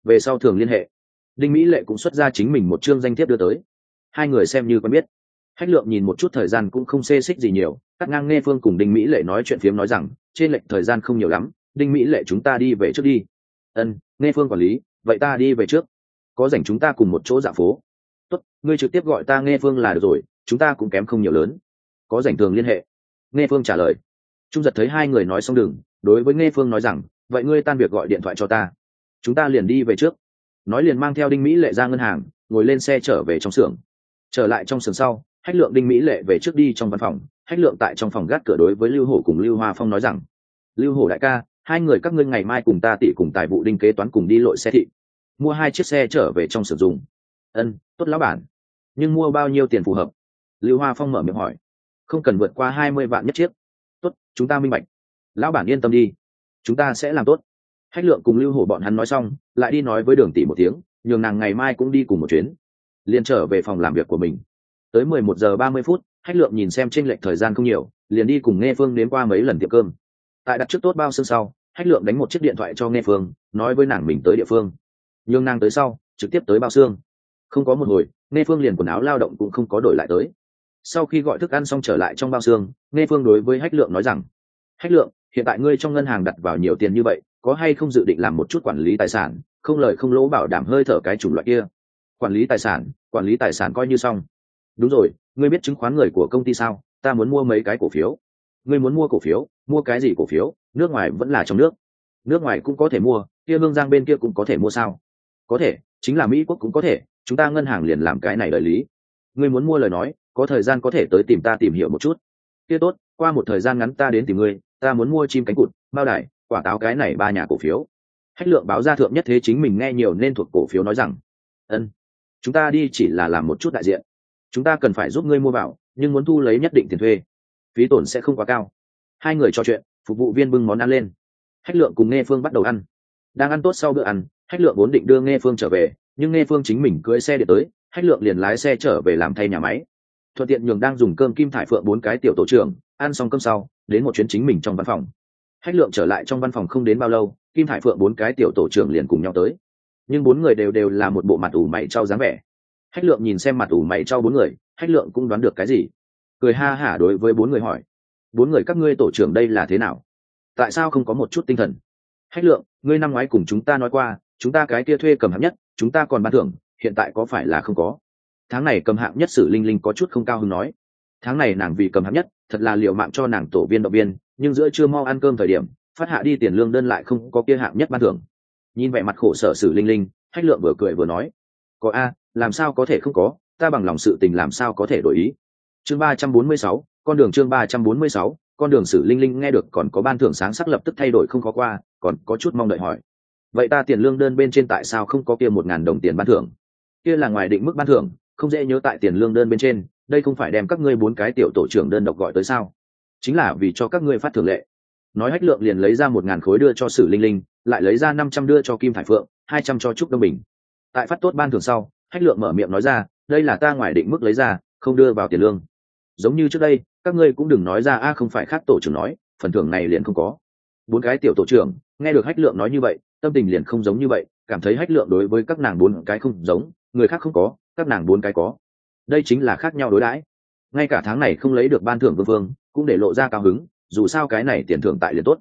Về sau thường liên hệ. Đinh mỹ lệ cũng xuất ra chính mình một chương danh thiếp đưa tới hai người xem như quen biết. Hách lượng nhìn một chút thời gian cũng không xê xích gì nhiều, cắt ngang nghe phương cùng đinh mỹ lệ nói chuyện phiếm nói rằng, trên lệnh thời gian không nhiều lắm, đinh mỹ lệ chúng ta đi về trước đi. Ân, nghe phương quản lý, vậy ta đi về trước. Có rảnh chúng ta cùng một chỗ dạ phố. Tốt, ngươi trực tiếp gọi ta nghe phương là được rồi, chúng ta cũng kém không nhiều lớn. Có rảnh thường liên hệ. Nghe phương trả lời. Trung giật thấy hai người nói xong đừng, đối với nghe phương nói rằng, vậy ngươi tan việc gọi điện thoại cho ta. Chúng ta liền đi về trước. Nói liền mang theo đinh mỹ lệ ra ngân hàng, ngồi lên xe trở về trong xưởng trở lại trong sườn sau, hách lượng đinh mỹ lệ về trước đi trong văn phòng. Hách lượng tại trong phòng gác cửa đối với lưu hổ cùng lưu hoa phong nói rằng, lưu hổ đại ca, hai người các ngươi ngày mai cùng ta tỉ cùng tài vụ đinh kế toán cùng đi lội xe thị. Mua hai chiếc xe trở về trong sử dụng ân, tốt lão bản. Nhưng mua bao nhiêu tiền phù hợp? Lưu hoa phong mở miệng hỏi. Không cần vượt qua hai mươi vạn nhất chiếc. Tốt, chúng ta minh bạch. Lão bản yên tâm đi. Chúng ta sẽ làm tốt. Hách lượng cùng lưu hổ bọn hắn nói xong, lại đi nói với đường tỷ một tiếng, nhường nàng ngày mai cũng đi cùng một chuyến liền trở về phòng làm việc của mình. Tới mười một giờ ba mươi phút hách lượng nhìn xem trên lệch thời gian không nhiều, liền đi cùng nghe phương đến qua mấy lần tiệm cơm. Tại đặt trước tốt bao xương sau hách lượng đánh một chiếc điện thoại cho nghe phương, nói với nàng mình tới địa phương. Nhưng nàng tới sau, trực tiếp tới bao xương. Không có một hồi, nghe phương liền quần áo lao động cũng không có đổi lại tới. Sau khi gọi thức ăn xong trở lại trong bao xương, nghe phương đối với hách lượng nói rằng hách lượng, hiện tại ngươi trong ngân hàng đặt vào nhiều tiền như vậy, có hay không dự định làm một chút quản lý tài sản, không lời không lỗ bảo đảm hơi thở cái chủng loại kia? Quản lý tài sản, quản lý tài sản coi như xong. Đúng rồi, ngươi biết chứng khoán người của công ty sao? Ta muốn mua mấy cái cổ phiếu. Ngươi muốn mua cổ phiếu, mua cái gì cổ phiếu? Nước ngoài vẫn là trong nước. Nước ngoài cũng có thể mua, kia hương giang bên kia cũng có thể mua sao? Có thể, chính là mỹ quốc cũng có thể. Chúng ta ngân hàng liền làm cái này lời lý. Ngươi muốn mua lời nói, có thời gian có thể tới tìm ta tìm hiểu một chút. Kia tốt, qua một thời gian ngắn ta đến tìm ngươi, ta muốn mua chim cánh cụt, bao đài, quả táo cái này ba nhà cổ phiếu. Hách lượng báo ra thượng nhất thế chính mình nghe nhiều nên thuộc cổ phiếu nói rằng, ân chúng ta đi chỉ là làm một chút đại diện. Chúng ta cần phải giúp ngươi mua vào, nhưng muốn thu lấy nhất định tiền thuê. Phí tổn sẽ không quá cao. Hai người trò chuyện, phục vụ viên bưng món ăn lên. Hách lượng cùng nghe phương bắt đầu ăn. Đang ăn tốt sau bữa ăn, hách lượng vốn định đưa nghe phương trở về, nhưng nghe phương chính mình cưới xe để tới, hách lượng liền lái xe trở về làm thay nhà máy. Thuận tiện nhường đang dùng cơm kim thải phượng bốn cái tiểu tổ trưởng, ăn xong cơm sau, đến một chuyến chính mình trong văn phòng. Hách lượng trở lại trong văn phòng không đến bao lâu, kim thải phượng bốn cái tiểu tổ trưởng liền cùng nhau tới nhưng bốn người đều đều là một bộ mặt ủ mày trao dáng vẻ. Hách lượng nhìn xem mặt ủ mày trao bốn người, hách lượng cũng đoán được cái gì. Cười ha hả đối với bốn người hỏi, bốn người các ngươi tổ trưởng đây là thế nào? Tại sao không có một chút tinh thần? Hách lượng, ngươi năm ngoái cùng chúng ta nói qua, chúng ta cái kia thuê cầm hạng nhất, chúng ta còn ban thưởng, hiện tại có phải là không có? Tháng này cầm hạng nhất sử linh linh có chút không cao hứng nói, tháng này nàng vì cầm hạng nhất, thật là liệu mạng cho nàng tổ viên động viên, nhưng giữa chưa mau ăn cơm thời điểm, phát hạ đi tiền lương đơn lại không có kia hạng nhất ban thưởng nhìn vẻ mặt khổ sở sử linh linh, hách lượng vừa cười vừa nói, có a, làm sao có thể không có, ta bằng lòng sự tình làm sao có thể đổi ý. Chương ba trăm bốn mươi sáu, con đường chương ba trăm bốn mươi sáu, con đường sử linh linh nghe được còn có ban thưởng sáng sắc lập tức thay đổi không có qua, còn có chút mong đợi hỏi, vậy ta tiền lương đơn bên trên tại sao không có kia một ngàn đồng tiền ban thưởng? Kia là ngoài định mức ban thưởng, không dễ nhớ tại tiền lương đơn bên trên, đây không phải đem các ngươi bốn cái tiểu tổ trưởng đơn độc gọi tới sao? Chính là vì cho các ngươi phát thường lệ nói hách lượng liền lấy ra một ngàn khối đưa cho sử linh linh, lại lấy ra năm trăm đưa cho kim thải phượng, hai trăm cho trúc đông bình. Tại phát tốt ban thường sau, hách lượng mở miệng nói ra, đây là ta ngoài định mức lấy ra, không đưa vào tiền lương. Giống như trước đây, các ngươi cũng đừng nói ra, a, không phải khác tổ trưởng nói, phần thưởng này liền không có. Bốn cái tiểu tổ trưởng, nghe được hách lượng nói như vậy, tâm tình liền không giống như vậy, cảm thấy hách lượng đối với các nàng bốn cái không giống, người khác không có, các nàng bốn cái có. Đây chính là khác nhau đối đãi. Ngay cả tháng này không lấy được ban thưởng vương vương, cũng để lộ ra cao hứng dù sao cái này tiền thưởng tại liền tốt.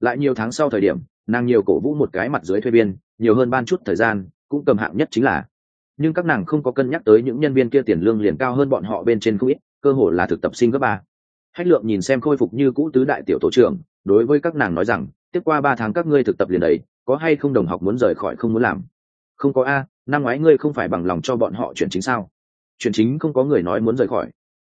Lại nhiều tháng sau thời điểm, nàng nhiều cổ vũ một cái mặt dưới thuê biên, nhiều hơn ban chút thời gian, cũng cầm hạng nhất chính là. Nhưng các nàng không có cân nhắc tới những nhân viên kia tiền lương liền cao hơn bọn họ bên trên không ít, cơ hội là thực tập sinh cấp ba. Hách lượng nhìn xem khôi phục như cũ tứ đại tiểu tổ trưởng, đối với các nàng nói rằng, tiếp qua ba tháng các ngươi thực tập liền đấy có hay không đồng học muốn rời khỏi không muốn làm? Không có a, năm ngoái ngươi không phải bằng lòng cho bọn họ chuyển chính sao? Chuyển chính không có người nói muốn rời khỏi.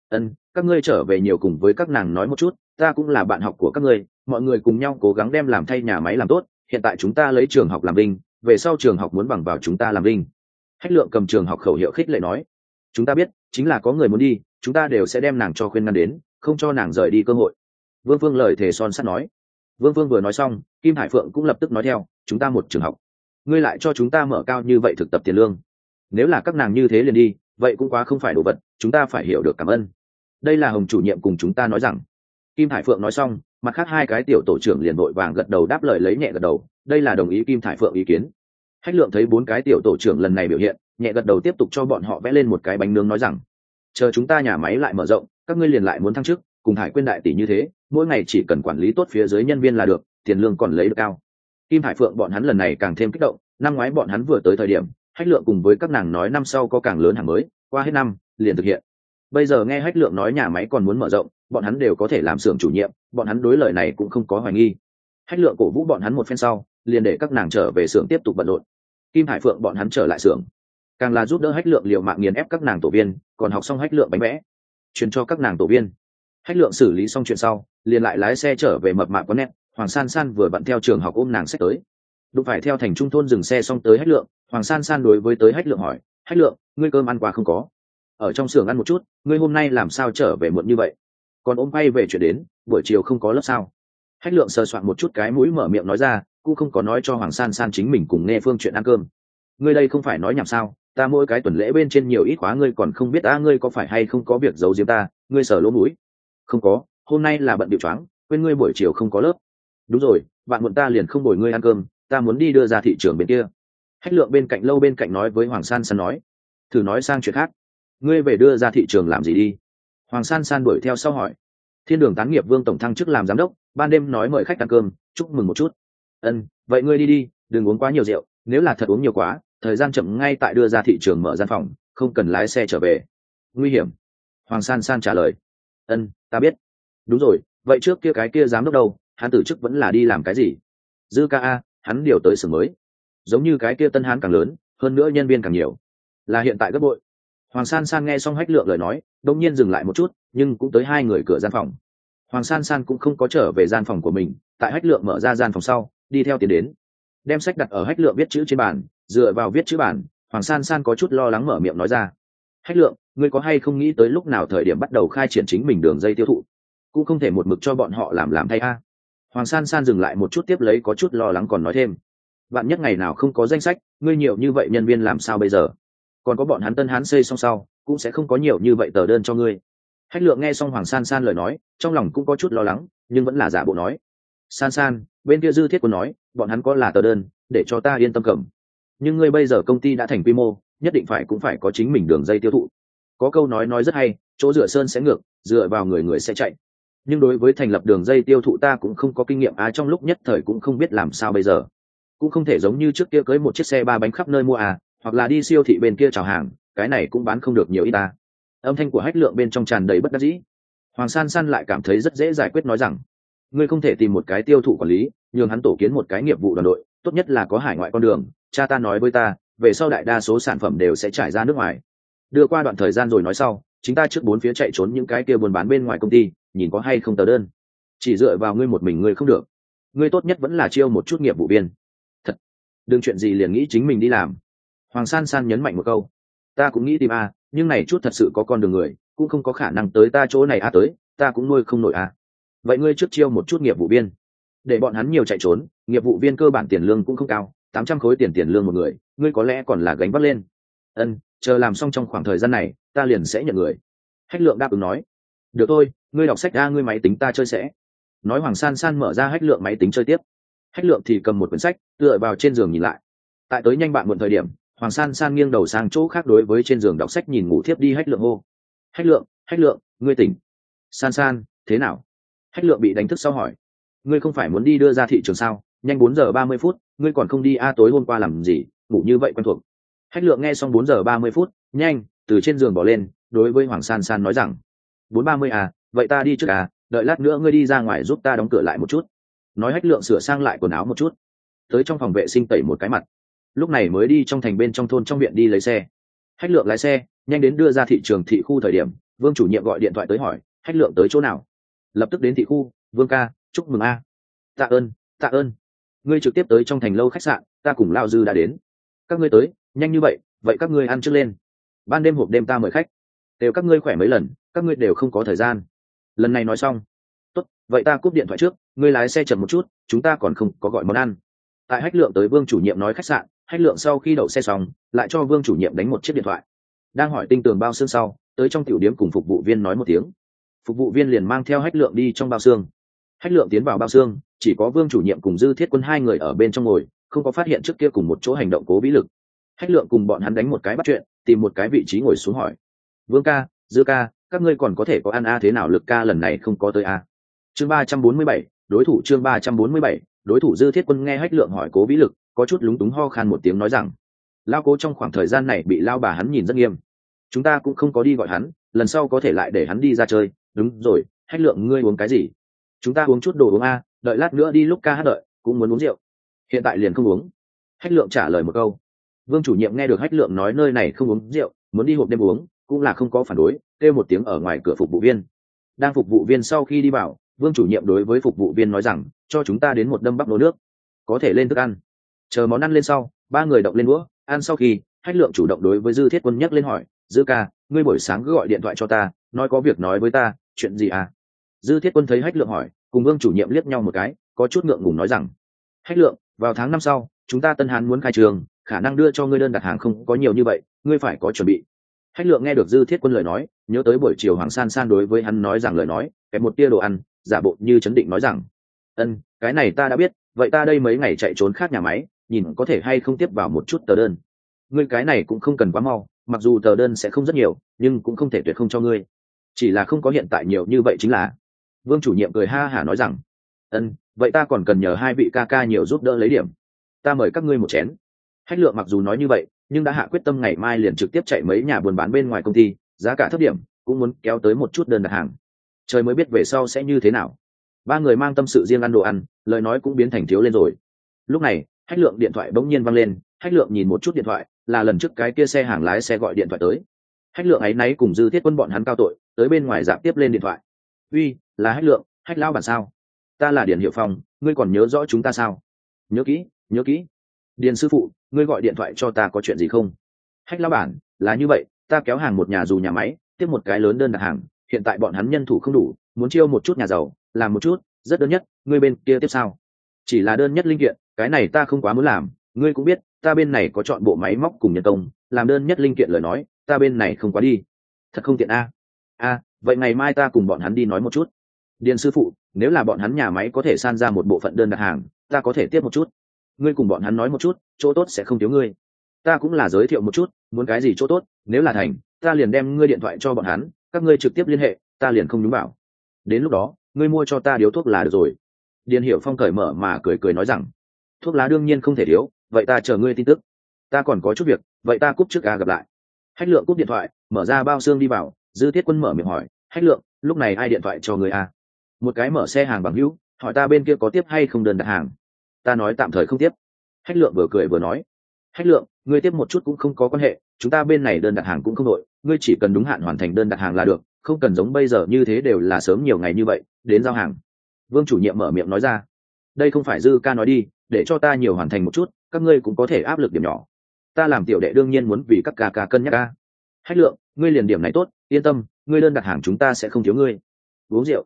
Ân, các ngươi trở về nhiều cùng với các nàng nói một chút ta cũng là bạn học của các ngươi, mọi người cùng nhau cố gắng đem làm thay nhà máy làm tốt, hiện tại chúng ta lấy trường học làm đinh, về sau trường học muốn bằng vào chúng ta làm đinh. Hách lượng cầm trường học khẩu hiệu khích lệ nói. Chúng ta biết, chính là có người muốn đi, chúng ta đều sẽ đem nàng cho khuyên ngăn đến, không cho nàng rời đi cơ hội. Vương phương lời thề son sắt nói. Vương phương vừa nói xong, kim hải phượng cũng lập tức nói theo, chúng ta một trường học. Ngươi lại cho chúng ta mở cao như vậy thực tập tiền lương. Nếu là các nàng như thế liền đi, vậy cũng quá không phải đồ vật, chúng ta phải hiểu được cảm ơn. Đây là hồng chủ nhiệm cùng chúng ta nói rằng kim Thải phượng nói xong, mặt khác hai cái tiểu tổ trưởng liền vội vàng gật đầu đáp lời lấy nhẹ gật đầu, đây là đồng ý kim thải phượng ý kiến. Hách lượng thấy bốn cái tiểu tổ trưởng lần này biểu hiện, nhẹ gật đầu tiếp tục cho bọn họ vẽ lên một cái bánh nướng nói rằng, chờ chúng ta nhà máy lại mở rộng, các ngươi liền lại muốn thăng chức, cùng hải quyên đại tỷ như thế, mỗi ngày chỉ cần quản lý tốt phía dưới nhân viên là được, tiền lương còn lấy được cao. Kim hải phượng bọn hắn lần này càng thêm kích động, năm ngoái bọn hắn vừa tới thời điểm, hách lượng cùng với các nàng nói năm sau có càng lớn hàng mới, qua hết năm, liền thực hiện bây giờ nghe hách lượng nói nhà máy còn muốn mở rộng, bọn hắn đều có thể làm xưởng chủ nhiệm, bọn hắn đối lời này cũng không có hoài nghi. Hách lượng cổ vũ bọn hắn một phen sau, liền để các nàng trở về xưởng tiếp tục bận rộn. Kim hải phượng bọn hắn trở lại xưởng. Càng là giúp đỡ hách lượng liều mạng nghiền ép các nàng tổ viên, còn học xong hách lượng bánh vẽ. Truyền cho các nàng tổ viên. Hách lượng xử lý xong chuyện sau, liền lại lái xe trở về mập mạp có nét hoàng san san vừa bận theo trường học ôm nàng sách tới. Đụng phải theo thành trung thôn dừng xe xong tới hách lượng, hoàng san san đối với tới hách lượng hỏi, hách lượng, ngươi cơm ăn qua không có? Ở trong xưởng ăn một chút, ngươi hôm nay làm sao trở về muộn như vậy? Còn ôm bay về chuyện đến, buổi chiều không có lớp sao? Hách lượng sờ soạn một chút cái mũi mở miệng nói ra, cũng không có nói cho hoàng san san chính mình cùng nghe phương chuyện ăn cơm. Ngươi đây không phải nói nhảm sao? Ta mỗi cái tuần lễ bên trên nhiều ít khóa ngươi còn không biết ta ngươi có phải hay không có việc giấu giếm ta? Ngươi sờ lỗ mũi. Không có, hôm nay là bận điệu choáng, quên ngươi buổi chiều không có lớp. Đúng rồi, bạn muộn ta liền không bồi ngươi ăn cơm, ta muốn đi đưa ra thị trường bên kia. Hách lượng bên cạnh lâu bên cạnh nói với hoàng san san nói, thử nói sang chuyện khác ngươi về đưa ra thị trường làm gì đi? Hoàng san san đuổi theo sau hỏi. Thiên đường tán nghiệp vương tổng thăng chức làm giám đốc, ban đêm nói mời khách ăn cơm, chúc mừng một chút. Ân, vậy ngươi đi đi, đừng uống quá nhiều rượu, nếu là thật uống nhiều quá, thời gian chậm ngay tại đưa ra thị trường mở gian phòng, không cần lái xe trở về. Nguy hiểm. Hoàng san san trả lời. Ân, ta biết. Đúng rồi, vậy trước kia cái kia giám đốc đâu, hắn tử chức vẫn là đi làm cái gì? Dư ca a, hắn điều tới xưởng mới. Giống như cái kia tân hán càng lớn, hơn nữa nhân viên càng nhiều. Là hiện tại gấp bội hoàng san san nghe xong hách lượng lời nói đông nhiên dừng lại một chút, nhưng cũng tới hai người cửa gian phòng. Hoàng san san cũng không có trở về gian phòng của mình, tại hách lượng mở ra gian phòng sau, đi theo tiến đến. Đem sách đặt ở hách lượng viết chữ trên bàn, dựa vào viết chữ bản hoàng san san có chút lo lắng mở miệng nói ra. Hách lượng, ngươi có hay không nghĩ tới lúc nào thời điểm bắt đầu khai triển chính mình đường dây tiêu thụ? Cũng không thể một mực cho bọn họ làm làm thay a. Hoàng san san dừng lại một chút tiếp lấy có chút lo lắng còn nói thêm. Bạn nhất ngày nào không có danh sách, ngươi nhiều như vậy nhân viên làm sao bây giờ? Còn có bọn hắn tân hán xây xong sau, cũng sẽ không có nhiều như vậy tờ đơn cho ngươi. Hách lượng nghe xong hoàng san san lời nói, trong lòng cũng có chút lo lắng, nhưng vẫn là giả bộ nói. San san, bên kia dư thiết quân nói, bọn hắn có là tờ đơn, để cho ta yên tâm cầm. Nhưng ngươi bây giờ công ty đã thành quy mô, nhất định phải cũng phải có chính mình đường dây tiêu thụ. Có câu nói nói rất hay, chỗ dựa sơn sẽ ngược, dựa vào người người sẽ chạy. Nhưng đối với thành lập đường dây tiêu thụ ta cũng không có kinh nghiệm á trong lúc nhất thời cũng không biết làm sao bây giờ. Cũng không thể giống như trước kia cưới một chiếc xe ba bánh khắp nơi mua à hoặc là đi siêu thị bên kia chào hàng, cái này cũng bán không được nhiều ít ta. Âm thanh của hách lượng bên trong tràn đầy bất đắc dĩ. Hoàng san san lại cảm thấy rất dễ giải quyết nói rằng, ngươi không thể tìm một cái tiêu thụ quản lý, nhường hắn tổ kiến một cái nghiệp vụ đoàn đội, tốt nhất là có hải ngoại con đường, cha ta nói với ta, về sau đại đa số sản phẩm đều sẽ trải ra nước ngoài. Đưa qua đoạn thời gian rồi nói sau, chính ta trước bốn phía chạy trốn những cái kia buôn bán bên ngoài công ty, nhìn có hay không tờ đơn. Chỉ dựa vào ngươi một mình ngươi không được. Ngươi tốt nhất vẫn là chiêu một chút nghiệp vụ viên. Thật. Đừng chuyện gì liền nghĩ chính mình đi làm hoàng san san nhấn mạnh một câu, ta cũng nghĩ tìm a, nhưng này chút thật sự có con đường người, cũng không có khả năng tới ta chỗ này a tới, ta cũng nuôi không nổi a. Vậy ngươi trước chiêu một chút nghiệp vụ viên. Để bọn hắn nhiều chạy trốn, nghiệp vụ viên cơ bản tiền lương cũng không cao, tám trăm khối tiền tiền lương một người, ngươi có lẽ còn là gánh vác lên. Ân, chờ làm xong trong khoảng thời gian này, ta liền sẽ nhận người. Hách lượng đáp ứng nói, được thôi, ngươi đọc sách ra ngươi máy tính ta chơi sẽ. Nói hoàng san san mở ra hách lượng máy tính chơi tiếp. Hách lượng thì cầm một quyển sách, tựa vào trên giường nhìn lại. Tại tới nhanh bạn muộn thời điểm hoàng san san nghiêng đầu sang chỗ khác đối với trên giường đọc sách nhìn ngủ thiếp đi hách lượng hô. Hách lượng hách lượng, ngươi tỉnh. San san, thế nào? Hách lượng bị đánh thức sau hỏi. Ngươi không phải muốn đi đưa ra thị trường sao? Nhanh bốn giờ ba mươi phút, ngươi còn không đi a, tối hôm qua làm gì? Ngủ như vậy quen thuộc. Hách lượng nghe xong bốn giờ ba mươi phút, nhanh, từ trên giường bỏ lên, đối với hoàng san san nói rằng. Bốn ba mươi à vậy ta đi trước à đợi lát nữa ngươi đi ra ngoài giúp ta đóng cửa lại một chút. Nói hách lượng sửa sang lại quần áo một chút. Tới trong phòng vệ sinh tẩy một cái mặt lúc này mới đi trong thành bên trong thôn trong viện đi lấy xe. Hách lượng lái xe, nhanh đến đưa ra thị trường thị khu thời điểm, vương chủ nhiệm gọi điện thoại tới hỏi, hách lượng tới chỗ nào? Lập tức đến thị khu, vương ca, chúc mừng a. Tạ ơn tạ ơn. Ngươi trực tiếp tới trong thành lâu khách sạn, ta cùng lao dư đã đến. Các ngươi tới, nhanh như vậy vậy các ngươi ăn trước lên. Ban đêm hộp đêm ta mời khách. Đều các ngươi khỏe mấy lần, các ngươi đều không có thời gian. Lần này nói xong, tốt, vậy ta cúp điện thoại trước, ngươi lái xe chậm một chút, chúng ta còn không có gọi món ăn. Tại hách lượng tới vương chủ nhiệm nói khách sạn hách lượng sau khi đậu xe xong, lại cho vương chủ nhiệm đánh một chiếc điện thoại. Đang hỏi tinh tường bao xương sau, tới trong tiểu điếm cùng phục vụ viên nói một tiếng. Phục vụ viên liền mang theo hách lượng đi trong bao xương. Hách lượng tiến vào bao xương, chỉ có vương chủ nhiệm cùng dư thiết quân hai người ở bên trong ngồi, không có phát hiện trước kia cùng một chỗ hành động cố vĩ lực. Hách lượng cùng bọn hắn đánh một cái bắt chuyện, tìm một cái vị trí ngồi xuống hỏi. Vương ca, dư ca, các ngươi còn có thể có ăn a thế nào lực ca lần này không có tới a? Chương ba trăm bốn mươi bảy, đối thủ chương ba trăm bốn mươi bảy, đối thủ dư thiết quân nghe hách lượng hỏi cố vĩ lực có chút lúng túng ho khan một tiếng nói rằng, lao cố trong khoảng thời gian này bị lao bà hắn nhìn rất nghiêm. Chúng ta cũng không có đi gọi hắn, lần sau có thể lại để hắn đi ra chơi. Đúng rồi, hách lượng, ngươi uống cái gì? Chúng ta uống chút đồ uống a, đợi lát nữa đi lúc ca hát đợi, cũng muốn uống rượu. Hiện tại liền không uống. Hách lượng trả lời một câu. Vương chủ nhiệm nghe được hách lượng nói nơi này không uống rượu, muốn đi hộp đêm uống, cũng là không có phản đối, kêu một tiếng ở ngoài cửa phục vụ viên. Đang phục vụ viên sau khi đi vào, vương chủ nhiệm đối với phục vụ viên nói rằng, cho chúng ta đến một đâm bắp nấu nước, có thể lên thức ăn chờ món ăn lên sau, ba người động lên đũa, ăn sau khi, hách lượng chủ động đối với dư thiết quân nhắc lên hỏi, dư ca, ngươi buổi sáng cứ gọi điện thoại cho ta, nói có việc nói với ta, chuyện gì à? Dư thiết quân thấy hách lượng hỏi, cùng vương chủ nhiệm liếc nhau một cái, có chút ngượng ngùng nói rằng, hách lượng, vào tháng năm sau, chúng ta tân hán muốn khai trường, khả năng đưa cho ngươi đơn đặt hàng không có nhiều như vậy, ngươi phải có chuẩn bị. Hách lượng nghe được dư thiết quân lời nói, nhớ tới buổi chiều hoàng san san đối với hắn nói rằng lời nói kèm một tia đồ ăn, giả bộ như chấn định nói rằng, ân, cái này ta đã biết, vậy ta đây mấy ngày chạy trốn khác nhà máy nhìn có thể hay không tiếp vào một chút tờ đơn. Ngươi cái này cũng không cần quá mau, mặc dù tờ đơn sẽ không rất nhiều, nhưng cũng không thể tuyệt không cho ngươi. Chỉ là không có hiện tại nhiều như vậy chính là. Vương chủ nhiệm cười ha hả nói rằng, ân, vậy ta còn cần nhờ hai vị ca ca nhiều giúp đỡ lấy điểm. Ta mời các ngươi một chén. Hách lượng mặc dù nói như vậy, nhưng đã hạ quyết tâm ngày mai liền trực tiếp chạy mấy nhà buôn bán bên ngoài công ty, giá cả thấp điểm, cũng muốn kéo tới một chút đơn đặt hàng. Trời mới biết về sau sẽ như thế nào. Ba người mang tâm sự riêng ăn đồ ăn, lời nói cũng biến thành thiếu lên rồi. Lúc này hách lượng điện thoại bỗng nhiên văng lên, hách lượng nhìn một chút điện thoại, là lần trước cái kia xe hàng lái xe gọi điện thoại tới. Hách lượng ấy náy cùng dư thiết quân bọn hắn cao tội, tới bên ngoài dạp tiếp lên điện thoại. Uy, là hách lượng, hách lão bản sao? Ta là điền hiệu phong, ngươi còn nhớ rõ chúng ta sao? Nhớ kỹ nhớ kỹ. Điền sư phụ, ngươi gọi điện thoại cho ta có chuyện gì không? Hách lão bản, là như vậy, ta kéo hàng một nhà dù nhà máy, tiếp một cái lớn đơn đặt hàng, hiện tại bọn hắn nhân thủ không đủ, muốn chiêu một chút nhà giàu, làm một chút, rất đơn nhất, ngươi bên kia tiếp sao? Chỉ là đơn nhất linh kiện cái này ta không quá muốn làm, ngươi cũng biết, ta bên này có chọn bộ máy móc cùng nhân công, làm đơn nhất linh kiện lời nói, ta bên này không quá đi. Thật không tiện a. A, vậy ngày mai ta cùng bọn hắn đi nói một chút. Điền sư phụ, nếu là bọn hắn nhà máy có thể san ra một bộ phận đơn đặt hàng, ta có thể tiếp một chút. Ngươi cùng bọn hắn nói một chút, chỗ tốt sẽ không thiếu ngươi. Ta cũng là giới thiệu một chút, muốn cái gì chỗ tốt, nếu là thành, ta liền đem ngươi điện thoại cho bọn hắn, các ngươi trực tiếp liên hệ, ta liền không đúng bảo. Đến lúc đó, ngươi mua cho ta điếu thuốc là được rồi. Điền hiểu phong cởi mở mà cười cười nói rằng thuốc lá đương nhiên không thể thiếu, vậy ta chờ ngươi tin tức. Ta còn có chút việc, vậy ta cúp trước ga gặp lại. Hách lượng cúp điện thoại, mở ra bao xương đi vào, dư thiết quân mở miệng hỏi, hách lượng, lúc này ai điện thoại cho người a? Một cái mở xe hàng bằng hữu, hỏi ta bên kia có tiếp hay không đơn đặt hàng. Ta nói tạm thời không tiếp. Hách lượng vừa cười vừa nói, hách lượng, ngươi tiếp một chút cũng không có quan hệ, chúng ta bên này đơn đặt hàng cũng không đội, ngươi chỉ cần đúng hạn hoàn thành đơn đặt hàng là được, không cần giống bây giờ như thế đều là sớm nhiều ngày như vậy, đến giao hàng. Vương chủ nhiệm mở miệng nói ra, đây không phải dư ca nói đi để cho ta nhiều hoàn thành một chút, các ngươi cũng có thể áp lực điểm nhỏ. Ta làm tiểu đệ đương nhiên muốn vì các ca ca cân nhắc ca. Hách lượng, ngươi liền điểm này tốt, yên tâm, ngươi đơn đặt hàng chúng ta sẽ không thiếu ngươi. Uống rượu.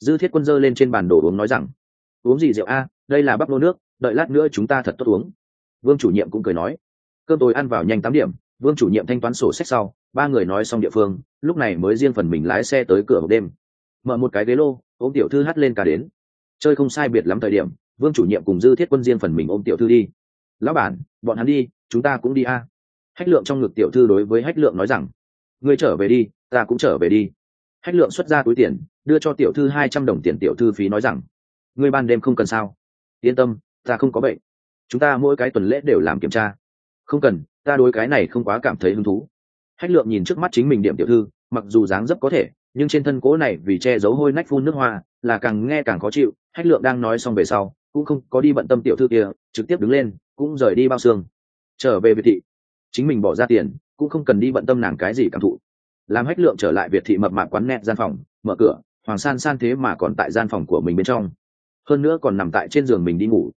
Dư thiết quân dơ lên trên bàn đồ uống nói rằng, uống gì rượu a? Đây là bắp lô nước, đợi lát nữa chúng ta thật tốt uống. Vương chủ nhiệm cũng cười nói, cơm tối ăn vào nhanh tám điểm. Vương chủ nhiệm thanh toán sổ sách sau, ba người nói xong địa phương, lúc này mới riêng phần mình lái xe tới cửa hộp đêm. Mở một cái ghế lô, ôm tiểu thư hắt lên cả đến. Chơi không sai biệt lắm thời điểm vương chủ nhiệm cùng dư thiết quân riêng phần mình ôm tiểu thư đi. Lão bản, bọn hắn đi, chúng ta cũng đi a. Hách lượng trong ngực tiểu thư đối với hách lượng nói rằng, ngươi trở về đi, ta cũng trở về đi. Hách lượng xuất ra túi tiền, đưa cho tiểu thư hai trăm đồng tiền tiểu thư phí nói rằng, ngươi ban đêm không cần sao? Yên tâm, ta không có bệnh. Chúng ta mỗi cái tuần lễ đều làm kiểm tra. Không cần, ta đối cái này không quá cảm thấy hứng thú. Hách lượng nhìn trước mắt chính mình điểm tiểu thư, mặc dù dáng dấp có thể, nhưng trên thân cố này vì che giấu hôi nách phun nước hoa, là càng nghe càng khó chịu. Hách lượng đang nói xong về sau cũng không có đi bận tâm tiểu thư kia, trực tiếp đứng lên, cũng rời đi bao xương. Trở về việt thị, chính mình bỏ ra tiền, cũng không cần đi bận tâm nàng cái gì cảm thụ. Làm hách lượng trở lại việt thị mập mạp quán nẹt gian phòng, mở cửa, hoàng san san thế mà còn tại gian phòng của mình bên trong. Hơn nữa còn nằm tại trên giường mình đi ngủ.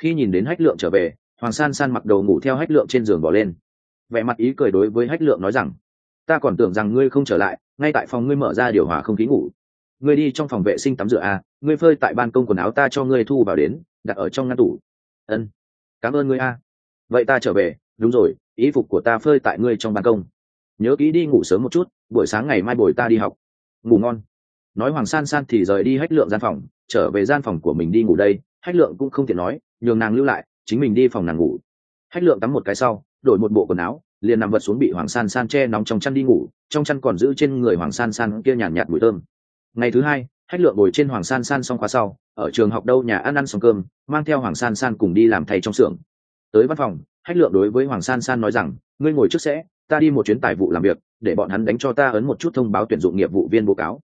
Khi nhìn đến hách lượng trở về, hoàng san san mặc đầu ngủ theo hách lượng trên giường bỏ lên. Vẻ mặt ý cười đối với hách lượng nói rằng, ta còn tưởng rằng ngươi không trở lại, ngay tại phòng ngươi mở ra điều hòa không khí ngủ. Ngươi đi trong phòng vệ sinh tắm rửa a ngươi phơi tại ban công quần áo ta cho ngươi thu vào đến đặt ở trong ngăn tủ. Ân cảm ơn ngươi a. Vậy ta trở về đúng rồi ý phục của ta phơi tại ngươi trong ban công. Nhớ kỹ đi ngủ sớm một chút buổi sáng ngày mai buổi ta đi học. Ngủ ngon. Nói hoàng san san thì rời đi hách lượng gian phòng trở về gian phòng của mình đi ngủ đây. Hách lượng cũng không tiện nói nhường nàng lưu lại chính mình đi phòng nàng ngủ. Hách lượng tắm một cái sau đổi một bộ quần áo liền nằm vật xuống bị hoàng san san che nóng trong chăn đi ngủ trong chăn còn giữ trên người hoàng san san kia nhàn nhạt, nhạt mùi thơm. Ngày thứ hai hách lượng ngồi trên hoàng san san xong khóa sau, ở trường học đâu nhà ăn ăn xong cơm, mang theo hoàng san san cùng đi làm thầy trong xưởng. Tới văn phòng, hách lượng đối với hoàng san san nói rằng, ngươi ngồi trước sẽ, ta đi một chuyến tài vụ làm việc, để bọn hắn đánh cho ta ấn một chút thông báo tuyển dụng nghiệp vụ viên báo cáo.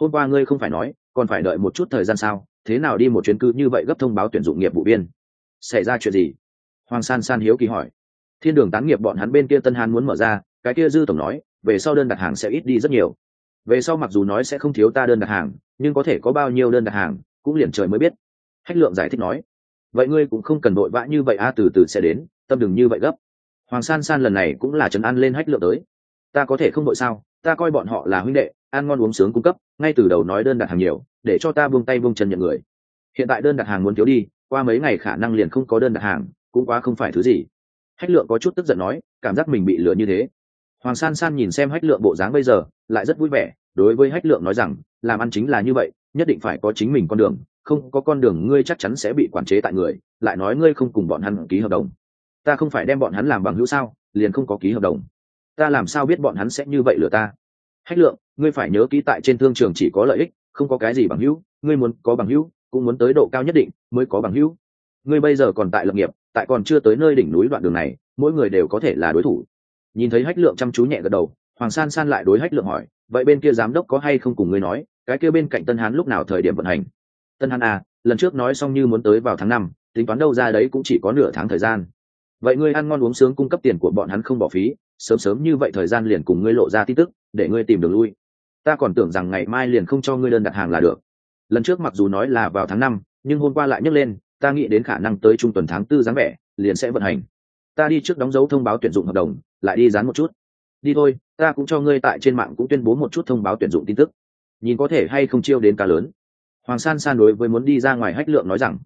Hôm qua ngươi không phải nói, còn phải đợi một chút thời gian sao? Thế nào đi một chuyến cư như vậy gấp thông báo tuyển dụng nghiệp vụ viên? Xảy ra chuyện gì? Hoàng san san hiếu kỳ hỏi. Thiên đường tán nghiệp bọn hắn bên kia tân hán muốn mở ra, cái kia dư tổng nói, về sau đơn đặt hàng sẽ ít đi rất nhiều về sau mặc dù nói sẽ không thiếu ta đơn đặt hàng, nhưng có thể có bao nhiêu đơn đặt hàng, cũng liền trời mới biết. Hách lượng giải thích nói. Vậy ngươi cũng không cần vội vã như vậy a, từ từ sẽ đến, tâm đừng như vậy gấp. Hoàng san san lần này cũng là trấn an lên hách lượng tới. Ta có thể không đội sao? Ta coi bọn họ là huynh đệ, ăn ngon uống sướng cung cấp, ngay từ đầu nói đơn đặt hàng nhiều, để cho ta buông tay buông chân nhận người. Hiện tại đơn đặt hàng muốn thiếu đi, qua mấy ngày khả năng liền không có đơn đặt hàng, cũng quá không phải thứ gì. Hách lượng có chút tức giận nói, cảm giác mình bị lừa như thế hoàng san san nhìn xem hách lượng bộ dáng bây giờ, lại rất vui vẻ, đối với hách lượng nói rằng, làm ăn chính là như vậy, nhất định phải có chính mình con đường, không có con đường ngươi chắc chắn sẽ bị quản chế tại người, lại nói ngươi không cùng bọn hắn ký hợp đồng. Ta không phải đem bọn hắn làm bằng hữu sao, liền không có ký hợp đồng. Ta làm sao biết bọn hắn sẽ như vậy lừa ta? Hách lượng, ngươi phải nhớ ký tại trên thương trường chỉ có lợi ích, không có cái gì bằng hữu, ngươi muốn có bằng hữu, cũng muốn tới độ cao nhất định, mới có bằng hữu. Ngươi bây giờ còn tại lập nghiệp, tại còn chưa tới nơi đỉnh núi đoạn đường này, mỗi người đều có thể là đối thủ nhìn thấy hách lượng chăm chú nhẹ gật đầu, hoàng san san lại đối hách lượng hỏi, vậy bên kia giám đốc có hay không cùng ngươi nói, cái kia bên cạnh tân hán lúc nào thời điểm vận hành? Tân hán à lần trước nói xong như muốn tới vào tháng năm, tính toán đâu ra đấy cũng chỉ có nửa tháng thời gian. Vậy ngươi ăn ngon uống sướng cung cấp tiền của bọn hắn không bỏ phí, sớm sớm như vậy thời gian liền cùng ngươi lộ ra tin tức, để ngươi tìm đường lui. Ta còn tưởng rằng ngày mai liền không cho ngươi đơn đặt hàng là được. Lần trước mặc dù nói là vào tháng năm, nhưng hôm qua lại nhấc lên, ta nghĩ đến khả năng tới trung tuần tháng tư dáng vẻ, liền sẽ vận hành. Ta đi trước đóng dấu thông báo tuyển dụng hợp đồng lại đi dán một chút. Đi thôi, ta cũng cho ngươi tại trên mạng cũng tuyên bố một chút thông báo tuyển dụng tin tức. Nhìn có thể hay không chiêu đến cá lớn. Hoàng san san đối với muốn đi ra ngoài hách lượng nói rằng,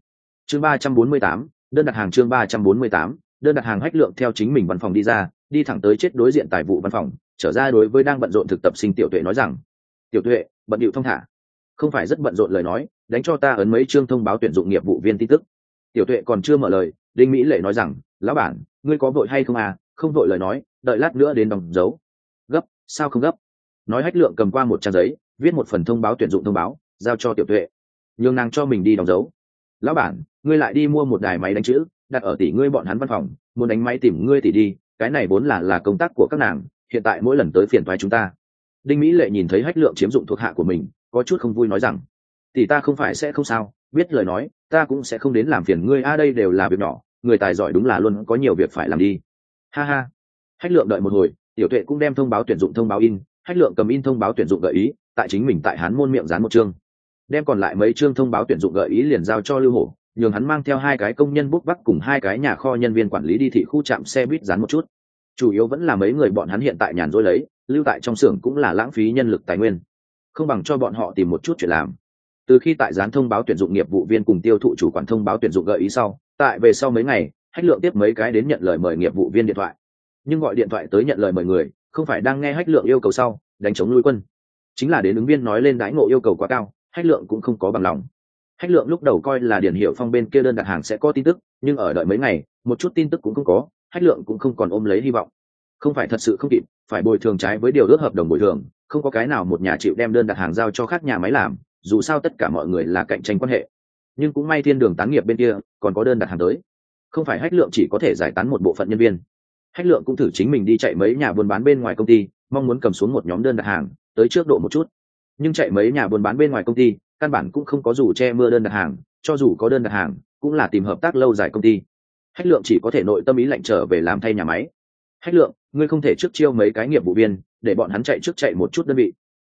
chương ba trăm bốn mươi tám, đơn đặt hàng chương ba trăm bốn mươi tám, đơn đặt hàng hách lượng theo chính mình văn phòng đi ra, đi thẳng tới chết đối diện tài vụ văn phòng, trở ra đối với đang bận rộn thực tập sinh tiểu tuệ nói rằng, tiểu tuệ, bận điệu thông thả. Không phải rất bận rộn lời nói, đánh cho ta ấn mấy chương thông báo tuyển dụng nghiệp vụ viên tin tức. Tiểu tuệ còn chưa mở lời, đinh mỹ lệ nói rằng, lão bản, ngươi có vội hay không à? Không vội lời nói đợi lát nữa đến đóng dấu. Gấp, sao không gấp? Nói hách lượng cầm qua một trang giấy, viết một phần thông báo tuyển dụng thông báo, giao cho tiểu tuệ. Nhường nàng cho mình đi đóng dấu. Lão bản, ngươi lại đi mua một đài máy đánh chữ, đặt ở tỷ ngươi bọn hắn văn phòng, muốn đánh máy tìm ngươi tỷ đi, cái này vốn là là công tác của các nàng, hiện tại mỗi lần tới phiền thoái chúng ta. Đinh mỹ lệ nhìn thấy hách lượng chiếm dụng thuộc hạ của mình, có chút không vui nói rằng, tỷ ta không phải sẽ không sao, biết lời nói, ta cũng sẽ không đến làm phiền ngươi, a, đây đều là việc nhỏ, người tài giỏi đúng là luôn có nhiều việc phải làm đi. Ha ha hách lượng đợi một hồi, tiểu tuệ cũng đem thông báo tuyển dụng thông báo in, hách lượng cầm in thông báo tuyển dụng gợi ý, tại chính mình tại hán môn miệng dán một chương. Đem còn lại mấy chương thông báo tuyển dụng gợi ý liền giao cho lưu hổ, nhường hắn mang theo hai cái công nhân bút vác cùng hai cái nhà kho nhân viên quản lý đi thị khu trạm xe buýt dán một chút. Chủ yếu vẫn là mấy người bọn hắn hiện tại nhàn rỗi lấy, lưu tại trong xưởng cũng là lãng phí nhân lực tài nguyên. Không bằng cho bọn họ tìm một chút chuyện làm. Từ khi tại dán thông báo tuyển dụng nghiệp vụ viên cùng tiêu thụ chủ quản thông báo tuyển dụng gợi ý sau, tại về sau mấy ngày, hách lượng tiếp mấy cái đến nhận lời mời nghiệp vụ viên điện thoại nhưng gọi điện thoại tới nhận lời mời người, không phải đang nghe hách lượng yêu cầu sau, đánh chống nuôi quân. Chính là đến ứng viên nói lên đãi ngộ yêu cầu quá cao, hách lượng cũng không có bằng lòng. Hách lượng lúc đầu coi là điển hiệu phong bên kia đơn đặt hàng sẽ có tin tức, nhưng ở đợi mấy ngày, một chút tin tức cũng không có, hách lượng cũng không còn ôm lấy hy vọng. Không phải thật sự không kịp, phải bồi thường trái với điều ước hợp đồng bồi thường, không có cái nào một nhà chịu đem đơn đặt hàng giao cho khác nhà máy làm, dù sao tất cả mọi người là cạnh tranh quan hệ. Nhưng cũng may thiên đường tán nghiệp bên kia, còn có đơn đặt hàng tới. Không phải hách lượng chỉ có thể giải tán một bộ phận nhân viên hách lượng cũng thử chính mình đi chạy mấy nhà buôn bán bên ngoài công ty, mong muốn cầm xuống một nhóm đơn đặt hàng, tới trước độ một chút. Nhưng chạy mấy nhà buôn bán bên ngoài công ty, căn bản cũng không có dù che mưa đơn đặt hàng, cho dù có đơn đặt hàng, cũng là tìm hợp tác lâu dài công ty. Hách lượng chỉ có thể nội tâm ý lệnh trở về làm thay nhà máy. Hách lượng, ngươi không thể trước chiêu mấy cái nghiệp vụ viên, để bọn hắn chạy trước chạy một chút đơn vị.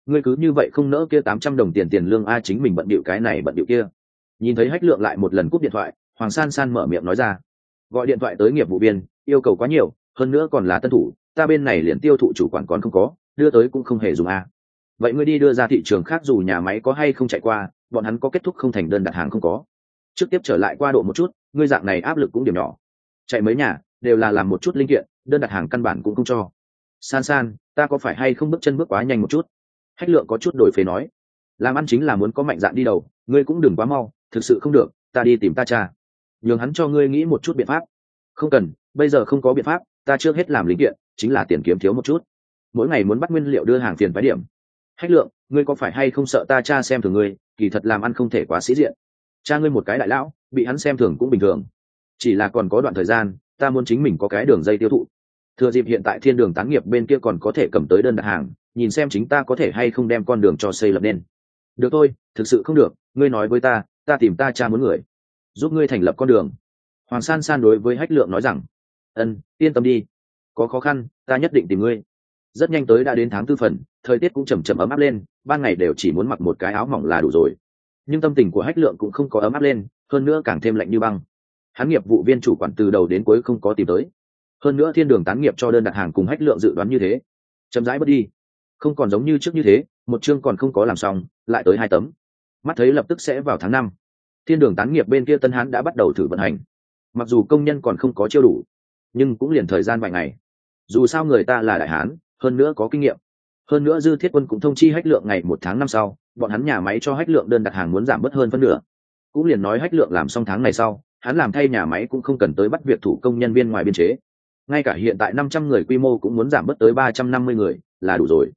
Ngươi cứ như vậy không nỡ kia tám trăm đồng tiền tiền lương a chính mình bận điệu cái này bận điệu kia. Nhìn thấy hách lượng lại một lần cúp điện thoại, hoàng san san mở miệng nói ra. Gọi điện thoại tới nghiệp vụ viên, yêu cầu quá nhiều hơn nữa còn là tân thủ, ta bên này liền tiêu thụ chủ quản còn không có, đưa tới cũng không hề dùng a. Vậy ngươi đi đưa ra thị trường khác dù nhà máy có hay không chạy qua, bọn hắn có kết thúc không thành đơn đặt hàng không có. Trước tiếp trở lại qua độ một chút, ngươi dạng này áp lực cũng điểm nhỏ. Chạy mấy nhà, đều là làm một chút linh kiện, đơn đặt hàng căn bản cũng không cho. San san, ta có phải hay không bước chân bước quá nhanh một chút? Hách lượng có chút đổi phế nói. Làm ăn chính là muốn có mạnh dạn đi đầu, ngươi cũng đừng quá mau, thực sự không được, ta đi tìm ta cha. Nhường hắn cho ngươi nghĩ một chút biện pháp. Không cần, bây giờ không có biện pháp ta chưa hết làm lính kiện, chính là tiền kiếm thiếu một chút. Mỗi ngày muốn bắt nguyên liệu đưa hàng tiền phái điểm. Hách lượng, ngươi có phải hay không sợ ta cha xem thường ngươi, kỳ thật làm ăn không thể quá sĩ diện. Cha ngươi một cái đại lão, bị hắn xem thường cũng bình thường. Chỉ là còn có đoạn thời gian, ta muốn chính mình có cái đường dây tiêu thụ. Thừa dịp hiện tại thiên đường tán nghiệp bên kia còn có thể cầm tới đơn đặt hàng, nhìn xem chính ta có thể hay không đem con đường cho xây lập nên. Được thôi, thực sự không được, ngươi nói với ta ta tìm ta cha muốn người, giúp ngươi thành lập con đường. Hoàng san san đối với hách lượng nói rằng ân, yên tâm đi. Có khó khăn, ta nhất định tìm ngươi. Rất nhanh tới đã đến tháng tư phần, thời tiết cũng chầm chậm ấm áp lên, ban ngày đều chỉ muốn mặc một cái áo mỏng là đủ rồi. Nhưng tâm tình của hách lượng cũng không có ấm áp lên, hơn nữa càng thêm lạnh như băng. Hắn nghiệp vụ viên chủ quản từ đầu đến cuối không có tìm tới. Hơn nữa thiên đường tán nghiệp cho đơn đặt hàng cùng hách lượng dự đoán như thế. Chậm rãi bớt đi. Không còn giống như trước như thế, một chương còn không có làm xong, lại tới hai tấm. Mắt thấy lập tức sẽ vào tháng năm. Thiên đường tán nghiệp bên kia tân hán đã bắt đầu thử vận hành. Mặc dù công nhân còn không có chiêu đủ nhưng cũng liền thời gian vài ngày. Dù sao người ta là đại hán, hơn nữa có kinh nghiệm. Hơn nữa dư thiết quân cũng thông chi hách lượng ngày một tháng năm sau, bọn hắn nhà máy cho hách lượng đơn đặt hàng muốn giảm bớt hơn phân nửa. Cũng liền nói hách lượng làm xong tháng này sau, hắn làm thay nhà máy cũng không cần tới bắt việc thủ công nhân viên ngoài biên chế. Ngay cả hiện tại năm trăm người quy mô cũng muốn giảm bớt tới ba trăm năm mươi người, là đủ rồi.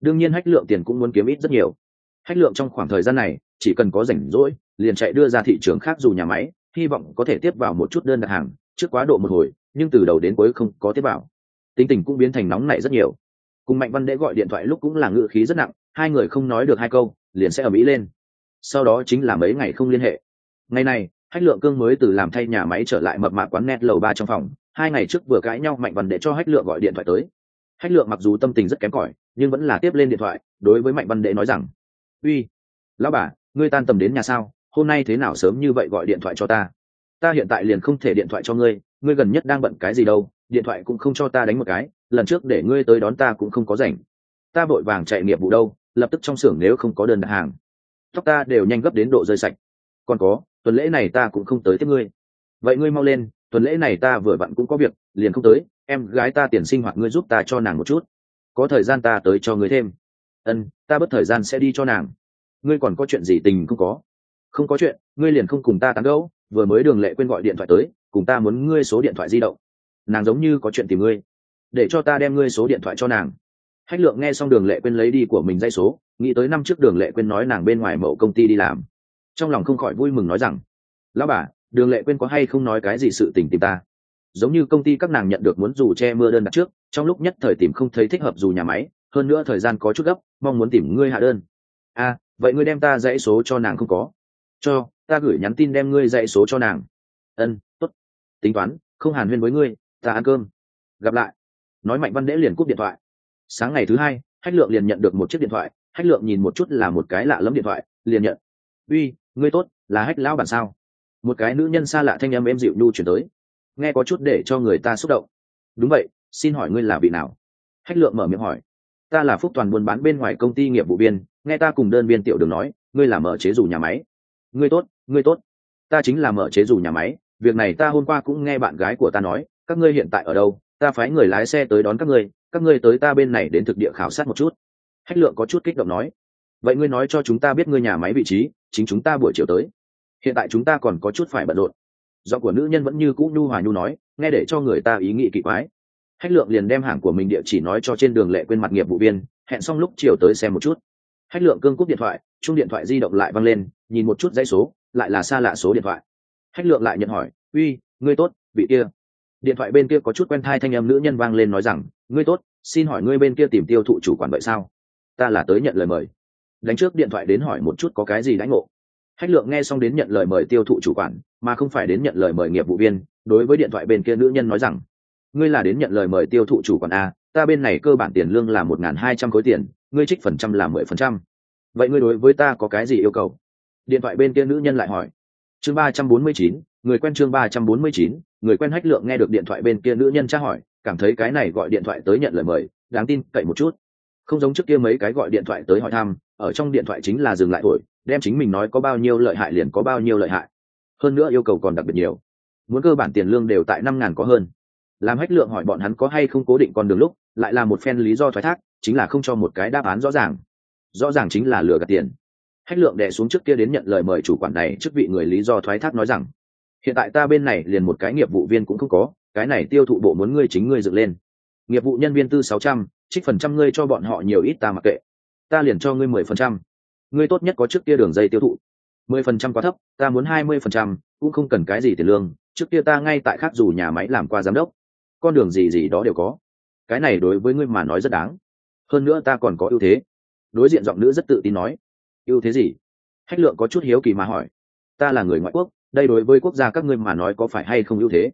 Đương nhiên hách lượng tiền cũng muốn kiếm ít rất nhiều. Hách lượng trong khoảng thời gian này, chỉ cần có rảnh rỗi, liền chạy đưa ra thị trường khác dù nhà máy, hy vọng có thể tiếp vào một chút đơn đặt hàng trước quá độ một hồi nhưng từ đầu đến cuối không có tiếp bảo, tính tình cũng biến thành nóng nảy rất nhiều. Cùng mạnh văn đễ gọi điện thoại lúc cũng là ngự khí rất nặng hai người không nói được hai câu liền sẽ ở mỹ lên. Sau đó chính là mấy ngày không liên hệ. Ngày này hách lượng cương mới từ làm thay nhà máy trở lại mập mạ quán net lầu ba trong phòng hai ngày trước vừa cãi nhau mạnh văn đệ cho hách lượng gọi điện thoại tới. Hách lượng mặc dù tâm tình rất kém cỏi nhưng vẫn là tiếp lên điện thoại đối với mạnh văn đệ nói rằng uy lão bà ngươi tan tầm đến nhà sao? Hôm nay thế nào sớm như vậy gọi điện thoại cho ta? Ta hiện tại liền không thể điện thoại cho ngươi ngươi gần nhất đang bận cái gì đâu, điện thoại cũng không cho ta đánh một cái, lần trước để ngươi tới đón ta cũng không có rảnh. Ta vội vàng chạy nghiệp vụ đâu, lập tức trong xưởng nếu không có đơn đặt hàng. Tóc ta đều nhanh gấp đến độ rơi sạch. Còn có, tuần lễ này ta cũng không tới tiếp ngươi. Vậy ngươi mau lên, tuần lễ này ta vừa vặn cũng có việc, liền không tới, em gái ta tiền sinh hoạt ngươi giúp ta cho nàng một chút. Có thời gian ta tới cho ngươi thêm. Ân, ta bất thời gian sẽ đi cho nàng. Ngươi còn có chuyện gì tình không có? Không có chuyện, ngươi liền không cùng ta tán gẫu vừa mới đường lệ quên gọi điện thoại tới cùng ta muốn ngươi số điện thoại di động. Nàng giống như có chuyện tìm ngươi. Để cho ta đem ngươi số điện thoại cho nàng. Hách lượng nghe xong đường lệ quên lấy đi của mình dây số nghĩ tới năm trước đường lệ quên nói nàng bên ngoài mẫu công ty đi làm. Trong lòng không khỏi vui mừng nói rằng lão bà đường lệ quên có hay không nói cái gì sự tình tìm ta? Giống như công ty các nàng nhận được muốn dù che mưa đơn đặt trước trong lúc nhất thời tìm không thấy thích hợp dù nhà máy hơn nữa thời gian có chút gấp mong muốn tìm ngươi hạ đơn. A à, vậy ngươi đem ta dãy số cho nàng không có cho, ta gửi nhắn tin đem ngươi dạy số cho nàng. Ân t ố t tính toán, không hàn huyên với ngươi, ta ăn cơm. Gặp lại. Nói mạnh văn đễ liền cúp điện thoại. Sáng ngày thứ hai, hách lượng liền nhận được một chiếc điện thoại. Hách lượng nhìn một chút là một cái lạ lẫm điện thoại, liền nhận. Uy, ngươi tốt, là hách lão bản sao? Một cái nữ nhân xa lạ thanh âm em dịu nhu chuyển tới. Nghe có chút để cho người ta xúc động. Đúng vậy, xin hỏi ngươi là vị nào? Hách lượng mở miệng hỏi. Ta là phúc toàn buôn bán bên ngoài công ty nghiệp vụ viên, nghe ta cùng đơn viên tiểu đường nói, ngươi là mở chế dù nhà máy ngươi tốt ngươi tốt. Ta chính là mở chế dù nhà máy, việc này ta hôm qua cũng nghe bạn gái của ta nói, các ngươi hiện tại ở đâu, ta phái người lái xe tới đón các ngươi các ngươi tới ta bên này đến thực địa khảo sát một chút. Hách lượng có chút kích động nói. Vậy ngươi nói cho chúng ta biết ngươi nhà máy vị trí, chính chúng ta buổi chiều tới. Hiện tại chúng ta còn có chút phải bận rộn. Do của nữ nhân vẫn như cũ nhu hòa nhu nói, nghe để cho người ta ý nghĩ kỳ quái. Hách lượng liền đem hàng của mình địa chỉ nói cho trên đường lệ quên mặt nghiệp vụ viên, hẹn xong lúc chiều tới xem một chút hách lượng cương cúp điện thoại, chung điện thoại di động lại văng lên, nhìn một chút dãy số, lại là xa lạ số điện thoại. Hách lượng lại nhận hỏi, uy, ngươi tốt, vị kia. Điện thoại bên kia có chút quen thai thanh âm nữ nhân vang lên nói rằng, ngươi tốt, xin hỏi ngươi bên kia tìm tiêu thụ chủ quản vậy sao? Ta là tới nhận lời mời. Đánh trước điện thoại đến hỏi một chút có cái gì đánh ngộ. Hách lượng nghe xong đến nhận lời mời tiêu thụ chủ quản, mà không phải đến nhận lời mời nghiệp vụ viên, đối với điện thoại bên kia nữ nhân nói rằng, ngươi là đến nhận lời mời tiêu thụ chủ quản a, ta bên này cơ bản tiền lương là một n g h n hai trăm khối tiền ngươi trích phần trăm là mười phần trăm. Vậy ngươi đối với ta có cái gì yêu cầu? Điện thoại bên kia nữ nhân lại hỏi. Chương ba trăm bốn mươi chín, người quen chương ba trăm bốn mươi chín, người quen hách lượng nghe được điện thoại bên kia nữ nhân tra hỏi, cảm thấy cái này gọi điện thoại tới nhận lời mời, đáng tin cậy một chút. Không giống trước kia mấy cái gọi điện thoại tới hỏi thăm, ở trong điện thoại chính là dừng lại thổi, đem chính mình nói có bao nhiêu lợi hại liền có bao nhiêu lợi hại. Hơn nữa yêu cầu còn đặc biệt nhiều. Muốn cơ bản tiền lương đều tại năm ngàn có hơn. Làm hách lượng hỏi bọn hắn có hay không cố định con đường lúc lại là một phen lý do thoái thác, chính là không cho một cái đáp án rõ ràng. Rõ ràng chính là lừa gạt tiền. Hách lượng đẻ xuống trước kia đến nhận lời mời chủ quản này trước vị người lý do thoái thác nói rằng, hiện tại ta bên này liền một cái nghiệp vụ viên cũng không có, cái này tiêu thụ bộ muốn ngươi chính ngươi dựng lên. Nghiệp vụ nhân viên tư sáu trăm, trích phần trăm ngươi cho bọn họ nhiều ít ta mặc kệ. Ta liền cho ngươi mười phần trăm. Ngươi tốt nhất có trước kia đường dây tiêu thụ. Mười phần trăm quá thấp, ta muốn hai mươi phần trăm, cũng không cần cái gì tiền lương. Trước kia ta ngay tại khác dù nhà máy làm qua giám đốc. Con đường gì gì đó đều có cái này đối với ngươi mà nói rất đáng. Hơn nữa ta còn có ưu thế. Đối diện giọng nữ rất tự tin nói. Ưu thế gì? Hách lượng có chút hiếu kỳ mà hỏi. Ta là người ngoại quốc, đây đối với quốc gia các ngươi mà nói có phải hay không ưu thế?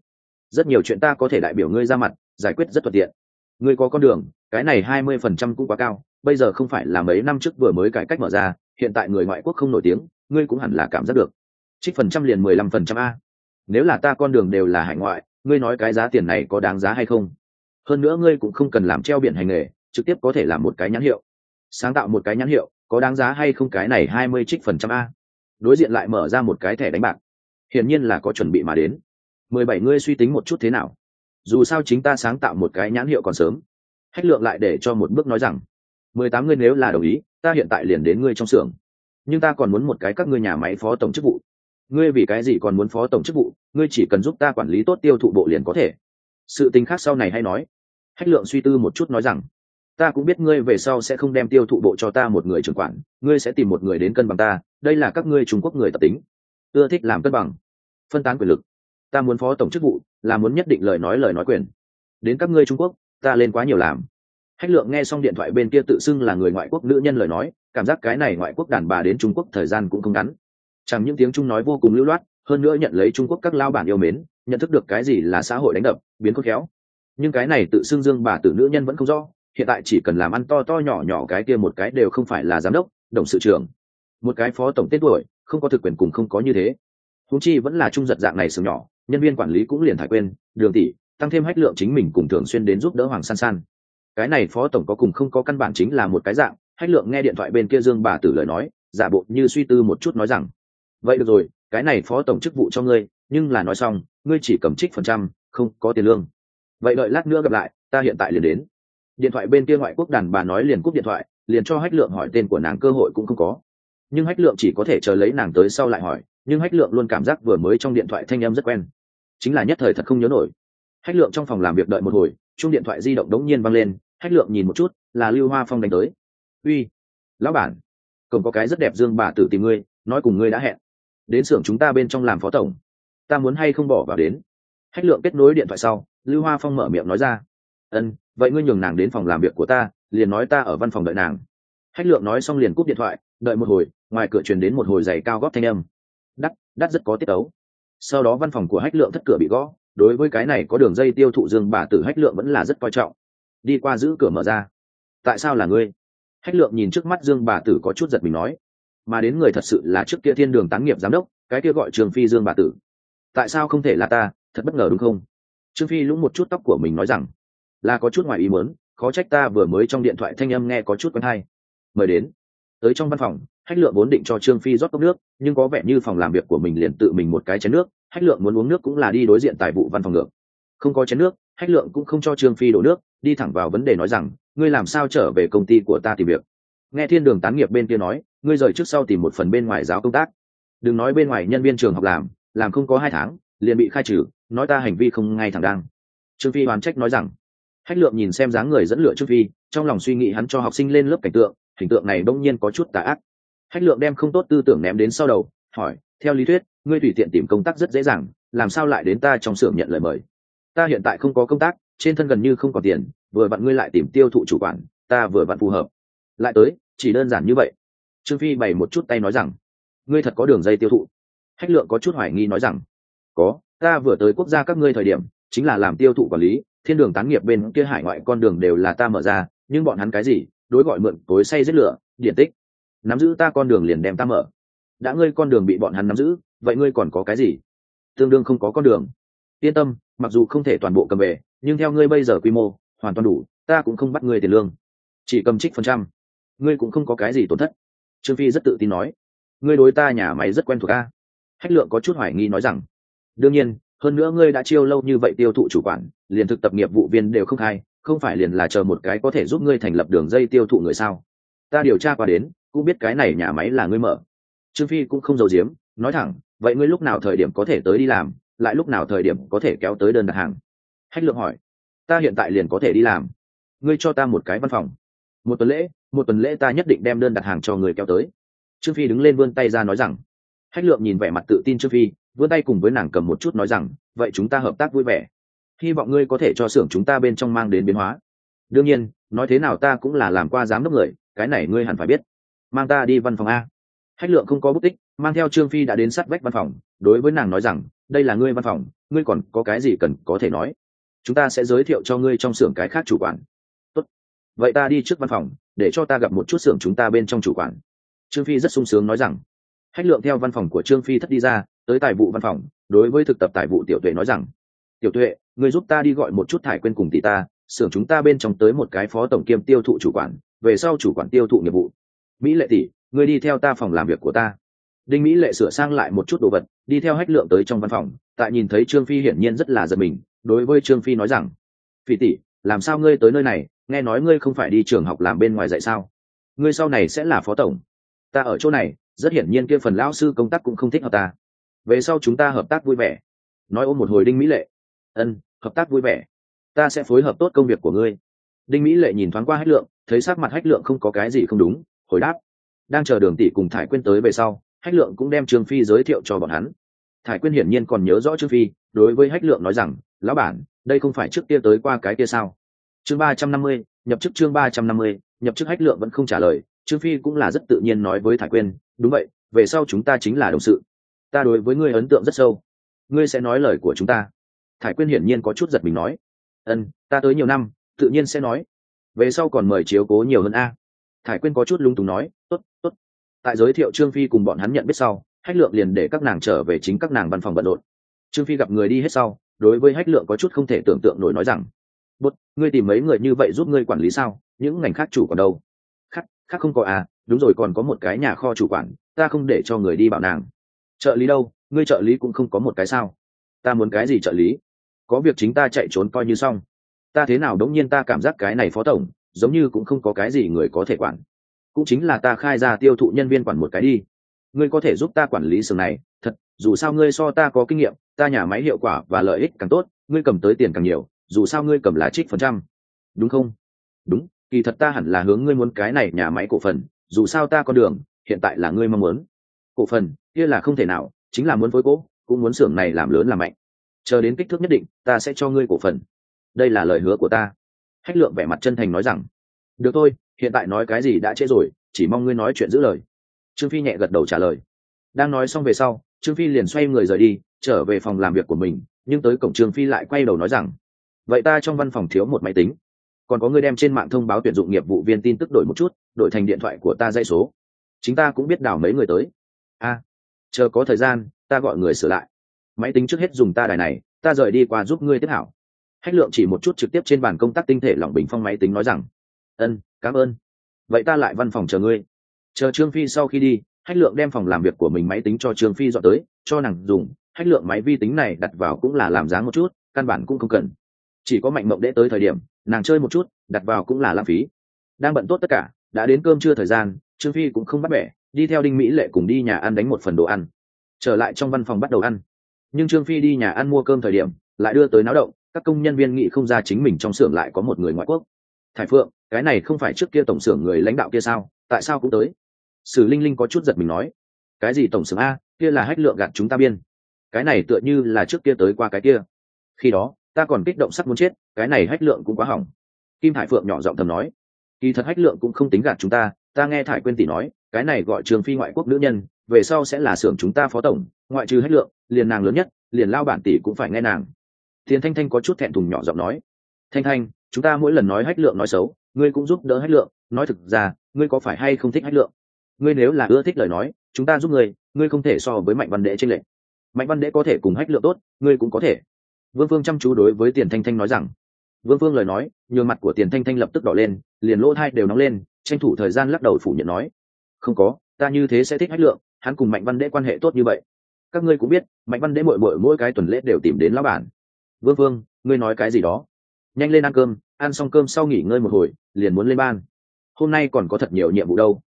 Rất nhiều chuyện ta có thể đại biểu ngươi ra mặt, giải quyết rất thuận tiện. Ngươi có con đường, cái này hai mươi phần trăm cũng quá cao, bây giờ không phải là mấy năm trước vừa mới cải cách mở ra, hiện tại người ngoại quốc không nổi tiếng, ngươi cũng hẳn là cảm giác được. Trích phần trăm liền mười lăm phần trăm a. Nếu là ta con đường đều là hải ngoại, ngươi nói cái giá tiền này có đáng giá hay không? Hơn nữa ngươi cũng không cần làm treo biển hành nghề, trực tiếp có thể làm một cái nhãn hiệu. Sáng tạo một cái nhãn hiệu, có đáng giá hay không cái này hai mươi trích phần trăm a. Đối diện lại mở ra một cái thẻ đánh bạc. Hiển nhiên là có chuẩn bị mà đến. Mười bảy, ngươi suy tính một chút thế nào? Dù sao chính ta sáng tạo một cái nhãn hiệu còn sớm. Hách lượng lại để cho một bước nói rằng, mười tám, ngươi nếu là đồng ý, ta hiện tại liền đến ngươi trong xưởng. Nhưng ta còn muốn một cái các ngươi nhà máy phó tổng chức vụ. Ngươi vì cái gì còn muốn phó tổng chức vụ? Ngươi chỉ cần giúp ta quản lý tốt tiêu thụ bộ liền có thể. Sự tình khác sau này hay nói hách lượng suy tư một chút nói rằng, ta cũng biết ngươi về sau sẽ không đem tiêu thụ bộ cho ta một người trưởng quản, ngươi sẽ tìm một người đến cân bằng ta, đây là các ngươi trung quốc người tập tính. Ưa thích làm cân bằng, phân tán quyền lực. Ta muốn phó tổng chức vụ, là muốn nhất định lời nói lời nói quyền. Đến các ngươi trung quốc, ta lên quá nhiều làm. Hách lượng nghe xong điện thoại bên kia tự xưng là người ngoại quốc nữ nhân lời nói, cảm giác cái này ngoại quốc đàn bà đến trung quốc thời gian cũng không ngắn. Chẳng những tiếng trung nói vô cùng lưu loát, hơn nữa nhận lấy trung quốc các lao bản yêu mến, nhận thức được cái gì là xã hội đánh đập, biến khôn khéo nhưng cái này tự xưng dương bà tử nữ nhân vẫn không rõ, hiện tại chỉ cần làm ăn to to nhỏ nhỏ cái kia một cái đều không phải là giám đốc, đồng sự trưởng. Một cái phó tổng tên tuổi, không có thực quyền cùng không có như thế. Húng chi vẫn là trung giật dạng này sừng nhỏ, nhân viên quản lý cũng liền thải quên, đường tỷ, tăng thêm hách lượng chính mình cùng thường xuyên đến giúp đỡ hoàng san san. Cái này phó tổng có cùng không có căn bản chính là một cái dạng, hách lượng nghe điện thoại bên kia dương bà tử lời nói, giả bộ như suy tư một chút nói rằng, vậy được rồi, cái này phó tổng chức vụ cho ngươi, nhưng là nói xong, ngươi chỉ cầm trích phần trăm, không có tiền lương vậy đợi lát nữa gặp lại, ta hiện tại liền đến. Điện thoại bên kia ngoại quốc đàn bà nói liền cúp điện thoại, liền cho hách lượng hỏi tên của nàng cơ hội cũng không có. Nhưng hách lượng chỉ có thể chờ lấy nàng tới sau lại hỏi, nhưng hách lượng luôn cảm giác vừa mới trong điện thoại thanh em rất quen. Chính là nhất thời thật không nhớ nổi. Hách lượng trong phòng làm việc đợi một hồi chung điện thoại di động đống nhiên văng lên, hách lượng nhìn một chút, là lưu hoa phong đánh tới. Uy, lão bản, cổng có cái rất đẹp dương bà tử tìm ngươi, nói cùng ngươi đã hẹn. Đến xưởng chúng ta bên trong làm phó tổng, ta muốn hay không bỏ vào đến? Hách lượng kết nối điện thoại sau lưu hoa phong mở miệng nói ra. Ân, vậy ngươi nhường nàng đến phòng làm việc của ta, liền nói ta ở văn phòng đợi nàng. Hách lượng nói xong liền cúp điện thoại, đợi một hồi, ngoài cửa truyền đến một hồi giày cao góp thanh âm. Đắt đắt rất có tiết ấu sau đó văn phòng của hách lượng thất cửa bị gõ, đối với cái này có đường dây tiêu thụ dương bà tử hách lượng vẫn là rất coi trọng. Đi qua giữ cửa mở ra. Tại sao là ngươi? Hách lượng nhìn trước mắt dương bà tử có chút giật mình nói. Mà đến người thật sự là trước kia thiên đường tán nghiệp giám đốc, cái kia gọi trường phi dương bà tử. Tại sao không thể là ta, thật bất ngờ đúng không? Trương phi lũng một chút tóc của mình nói rằng, là có chút ngoài ý muốn, khó trách ta vừa mới trong điện thoại thanh âm nghe có chút quen hay. Mời đến. Tới trong văn phòng, hách lượng vốn định cho trương phi rót cốc nước, nhưng có vẻ như phòng làm việc của mình liền tự mình một cái chén nước, hách lượng muốn uống nước cũng là đi đối diện tài vụ văn phòng ngược. Không có chén nước, hách lượng cũng không cho trương phi đổ nước, đi thẳng vào vấn đề nói rằng, ngươi làm sao trở về công ty của ta tìm việc? Nghe thiên đường tán nghiệp bên kia nói, ngươi rời trước sau tìm một phần bên ngoài giáo công tác. Đừng nói bên ngoài nhân viên trường học làm làm không có hai tháng, liền bị khai trừ nói ta hành vi không ngay thẳng đang. Trương phi hoàn trách nói rằng, hách lượng nhìn xem dáng người dẫn lửa trương phi, trong lòng suy nghĩ hắn cho học sinh lên lớp cảnh tượng, hình tượng này đông nhiên có chút tà ác. Hách lượng đem không tốt tư tưởng ném đến sau đầu, hỏi, theo lý thuyết, ngươi tùy tiện tìm công tác rất dễ dàng, làm sao lại đến ta trong xưởng nhận lời mời? Ta hiện tại không có công tác, trên thân gần như không còn tiền, vừa vặn ngươi lại tìm tiêu thụ chủ quản, ta vừa vặn phù hợp. Lại tới, chỉ đơn giản như vậy. Trương phi bày một chút tay nói rằng, ngươi thật có đường dây tiêu thụ. Hách lượng có chút hoài nghi nói rằng có, ta vừa tới quốc gia các ngươi thời điểm, chính là làm tiêu thụ quản lý, thiên đường tán nghiệp bên kia hải ngoại con đường đều là ta mở ra, nhưng bọn hắn cái gì, đối gọi mượn tối say giết lửa, điện tích. Nắm giữ ta con đường liền đem ta mở. Đã ngươi con đường bị bọn hắn nắm giữ, vậy ngươi còn có cái gì? Tương đương không có con đường. Yên tâm, mặc dù không thể toàn bộ cầm về, nhưng theo ngươi bây giờ quy mô, hoàn toàn đủ, ta cũng không bắt ngươi tiền lương. Chỉ cầm trích phần trăm. Ngươi cũng không có cái gì tổn thất. Trương phi rất tự tin nói. Ngươi đối ta nhà máy rất quen thuộc ta hách lượng có chút hoài nghi nói rằng đương nhiên, hơn nữa ngươi đã chiêu lâu như vậy tiêu thụ chủ quản, liền thực tập nghiệp vụ viên đều không khai, không phải liền là chờ một cái có thể giúp ngươi thành lập đường dây tiêu thụ người sao? Ta điều tra qua đến, cũng biết cái này nhà máy là ngươi mở. Trương phi cũng không giấu giếm, nói thẳng, vậy ngươi lúc nào thời điểm có thể tới đi làm, lại lúc nào thời điểm có thể kéo tới đơn đặt hàng? Hách lượng hỏi. Ta hiện tại liền có thể đi làm. Ngươi cho ta một cái văn phòng. Một tuần lễ, một tuần lễ ta nhất định đem đơn đặt hàng cho người kéo tới. Trương phi đứng lên vươn tay ra nói rằng. Hách lượng nhìn vẻ mặt tự tin trương phi vươn tay cùng với nàng cầm một chút nói rằng, vậy chúng ta hợp tác vui vẻ. Hy vọng ngươi có thể cho xưởng chúng ta bên trong mang đến biến hóa. Đương nhiên, nói thế nào ta cũng là làm qua giám đốc người, cái này ngươi hẳn phải biết. Mang ta đi văn phòng a. Hách lượng không có bút tích, mang theo trương phi đã đến sát vách văn phòng, đối với nàng nói rằng, đây là ngươi văn phòng, ngươi còn có cái gì cần có thể nói? Chúng ta sẽ giới thiệu cho ngươi trong xưởng cái khác chủ quản. Tốt. vậy ta đi trước văn phòng, để cho ta gặp một chút xưởng chúng ta bên trong chủ quản. Trương phi rất sung sướng nói rằng hách lượng theo văn phòng của trương phi thất đi ra, tới tài vụ văn phòng, đối với thực tập tài vụ tiểu tuệ nói rằng, tiểu tuệ, người giúp ta đi gọi một chút thải quên cùng tỷ ta, xưởng chúng ta bên trong tới một cái phó tổng kiêm tiêu thụ chủ quản, về sau chủ quản tiêu thụ nghiệp vụ. Mỹ lệ tỷ, người đi theo ta phòng làm việc của ta. Đinh mỹ lệ sửa sang lại một chút đồ vật, đi theo hách lượng tới trong văn phòng, tại nhìn thấy trương phi hiển nhiên rất là giật mình, đối với trương phi nói rằng, phi tỷ, làm sao ngươi tới nơi này, nghe nói ngươi không phải đi trường học làm bên ngoài dạy sao? Ngươi sau này sẽ là phó tổng. Ta ở chỗ này rất hiển nhiên kia phần lão sư công tác cũng không thích hợp ta. Về sau chúng ta hợp tác vui vẻ. Nói ôm một hồi đinh mỹ lệ. Ân, hợp tác vui vẻ. Ta sẽ phối hợp tốt công việc của ngươi. Đinh mỹ lệ nhìn thoáng qua hách lượng, thấy sắc mặt hách lượng không có cái gì không đúng, hồi đáp. Đang chờ đường tỷ cùng thải quyên tới về sau, hách lượng cũng đem trương phi giới thiệu cho bọn hắn. Thải quyên hiển nhiên còn nhớ rõ trương phi, đối với hách lượng nói rằng, lão bản, đây không phải trước kia tới qua cái kia sao? Chương ba trăm năm mươi, nhập chức chương ba trăm năm mươi, nhập chức hách lượng vẫn không trả lời trương phi cũng là rất tự nhiên nói với thải quyên, đúng vậy, về sau chúng ta chính là đồng sự. Ta đối với ngươi ấn tượng rất sâu. Ngươi sẽ nói lời của chúng ta. Thải quyên hiển nhiên có chút giật mình nói, ân, ta tới nhiều năm, tự nhiên sẽ nói. Về sau còn mời chiếu cố nhiều hơn a. Thải quyên có chút lung túng nói, tốt tốt. Tại giới thiệu trương phi cùng bọn hắn nhận biết sau, hách lượng liền để các nàng trở về chính các nàng văn phòng bận rộn. Trương phi gặp người đi hết sau, đối với hách lượng có chút không thể tưởng tượng nổi nói rằng bút ngươi tìm mấy người như vậy giúp ngươi quản lý sao? Những ngành khác chủ còn đâu? Khác không có à đúng rồi còn có một cái nhà kho chủ quản, ta không để cho người đi bảo nàng. Trợ lý đâu, ngươi trợ lý cũng không có một cái sao? Ta muốn cái gì trợ lý? Có việc chính ta chạy trốn coi như xong. Ta thế nào đống nhiên ta cảm giác cái này phó tổng, giống như cũng không có cái gì người có thể quản. Cũng chính là ta khai ra tiêu thụ nhân viên quản một cái đi. Ngươi có thể giúp ta quản lý sừng này, thật, dù sao ngươi so ta có kinh nghiệm, ta nhà máy hiệu quả và lợi ích càng tốt, ngươi cầm tới tiền càng nhiều, dù sao ngươi cầm lá trích phần trăm. Đúng không? Đúng kỳ thật ta hẳn là hướng ngươi muốn cái này nhà máy cổ phần, dù sao ta con đường, hiện tại là ngươi mong muốn. Cổ phần, kia là không thể nào, chính là muốn phối cố, cũng muốn xưởng này làm lớn làm mạnh. Chờ đến kích thước nhất định, ta sẽ cho ngươi cổ phần. Đây là lời hứa của ta. Hách lượng vẻ mặt chân thành nói rằng. Được thôi, hiện tại nói cái gì đã trễ rồi, chỉ mong ngươi nói chuyện giữ lời. Trương phi nhẹ gật đầu trả lời. Đang nói xong về sau, trương phi liền xoay người rời đi, trở về phòng làm việc của mình, nhưng tới cổng trương phi lại quay đầu nói rằng, vậy ta trong văn phòng thiếu một máy tính còn có người đem trên mạng thông báo tuyển dụng nghiệp vụ viên tin tức đổi một chút, đổi thành điện thoại của ta dây số. Chính ta cũng biết đào mấy người tới. A, chờ có thời gian, ta gọi người sửa lại. Máy tính trước hết dùng ta đài này, ta rời đi qua giúp ngươi tiếp hảo. Hách lượng chỉ một chút trực tiếp trên bàn công tác tinh thể lỏng bình phong máy tính nói rằng, ân, cảm ơn. Vậy ta lại văn phòng chờ ngươi. Chờ trương phi sau khi đi, hách lượng đem phòng làm việc của mình máy tính cho trương phi dọn tới, cho nàng dùng. Hách lượng máy vi tính này đặt vào cũng là làm dáng một chút, căn bản cũng không cần. Chỉ có mạnh mộng đễ tới thời điểm nàng chơi một chút, đặt vào cũng là lãng phí. Đang bận tốt tất cả, đã đến cơm trưa thời gian, trương phi cũng không bắt bẻ, đi theo đinh mỹ lệ cùng đi nhà ăn đánh một phần đồ ăn. Trở lại trong văn phòng bắt đầu ăn. Nhưng trương phi đi nhà ăn mua cơm thời điểm, lại đưa tới náo động, các công nhân viên nghị không ra chính mình trong xưởng lại có một người ngoại quốc. Thải phượng, cái này không phải trước kia tổng xưởng người lãnh đạo kia sao, tại sao cũng tới? Sử linh linh có chút giật mình nói. Cái gì tổng xưởng a, kia là hách lượng gạt chúng ta biên. Cái này tựa như là trước kia tới qua cái kia. Khi đó, ta còn kích động sắp muốn chết cái này hách lượng cũng quá hỏng. Kim hải phượng nhỏ giọng thầm nói, kỳ thật hách lượng cũng không tính gạt chúng ta ta nghe thải quên tỷ nói, cái này gọi trường phi ngoại quốc nữ nhân, về sau sẽ là xưởng chúng ta phó tổng, ngoại trừ hách lượng, liền nàng lớn nhất, liền lao bản tỷ cũng phải nghe nàng. Tiền thanh thanh có chút thẹn thùng nhỏ giọng nói, thanh thanh, chúng ta mỗi lần nói hách lượng nói xấu, ngươi cũng giúp đỡ hách lượng, nói thực ra, ngươi có phải hay không thích hách lượng? Ngươi nếu là ưa thích lời nói, chúng ta giúp ngươi ngươi không thể so với mạnh văn đệ trên lệnh mạnh văn đệ có thể cùng hách lượng tốt, ngươi cũng có thể. Vương phương chăm chú đối với tiền thanh thanh nói rằng vương phương lời nói, nhường mặt của tiền thanh thanh lập tức đỏ lên, liền lỗ thai đều nóng lên, tranh thủ thời gian lắc đầu phủ nhận nói, không có, ta như thế sẽ thích hách lượng, hắn cùng mạnh văn đễ quan hệ tốt như vậy. Các ngươi cũng biết, mạnh văn đễ mội mội mỗi cái tuần lễ đều tìm đến lão bản. Vương vương ngươi nói cái gì đó? Nhanh lên ăn cơm, ăn xong cơm sau nghỉ ngơi một hồi, liền muốn lên ban. Hôm nay còn có thật nhiều nhiệm vụ đâu.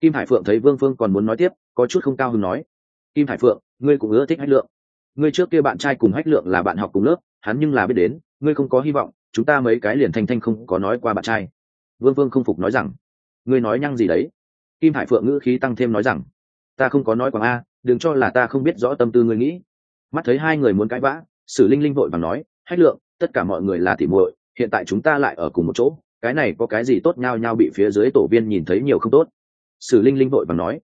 Kim hải phượng thấy vương phương còn muốn nói tiếp, có chút không cao hứng nói, kim hải phượng, ngươi cũng ưa thích hách lượng. Ngươi trước kia bạn trai cùng hách lượng là bạn học cùng lớp, hắn nhưng là biết đến, ngươi không có hy vọng chúng ta mấy cái liền thanh thanh không có nói qua bạn trai. Vương vương không phục nói rằng, ngươi nói nhăng gì đấy? Kim hải phượng ngữ khí tăng thêm nói rằng, ta không có nói quảng a, đừng cho là ta không biết rõ tâm tư ngươi nghĩ. Mắt thấy hai người muốn cãi vã, sử linh linh vội và nói, hách lượng, tất cả mọi người là tỉ muội, hiện tại chúng ta lại ở cùng một chỗ, cái này có cái gì tốt nhau nhau bị phía dưới tổ viên nhìn thấy nhiều không tốt? Sử linh linh vội và nói,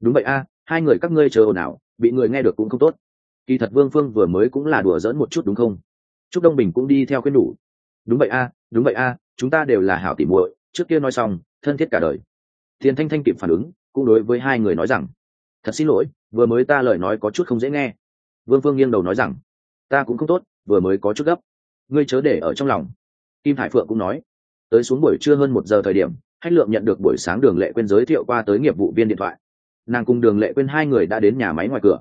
đúng vậy a, hai người các ngươi chờ ồn ào, bị người nghe được cũng không tốt. Kỳ thật vương phương vừa mới cũng là đùa dỡn một chút đúng không? Trúc đông bình cũng đi theo khuyên đủ đúng vậy a, đúng vậy a, chúng ta đều là hảo tỉ muội, trước kia nói xong, thân thiết cả đời. Thiền thanh thanh kịp phản ứng, cũng đối với hai người nói rằng, thật xin lỗi, vừa mới ta lời nói có chút không dễ nghe. Vương phương nghiêng đầu nói rằng, ta cũng không tốt, vừa mới có chút gấp. Ngươi chớ để ở trong lòng. Kim hải phượng cũng nói, tới xuống buổi trưa hơn một giờ thời điểm, hách lượng nhận được buổi sáng đường lệ quên giới thiệu qua tới nghiệp vụ viên điện thoại. Nàng cùng đường lệ quên hai người đã đến nhà máy ngoài cửa.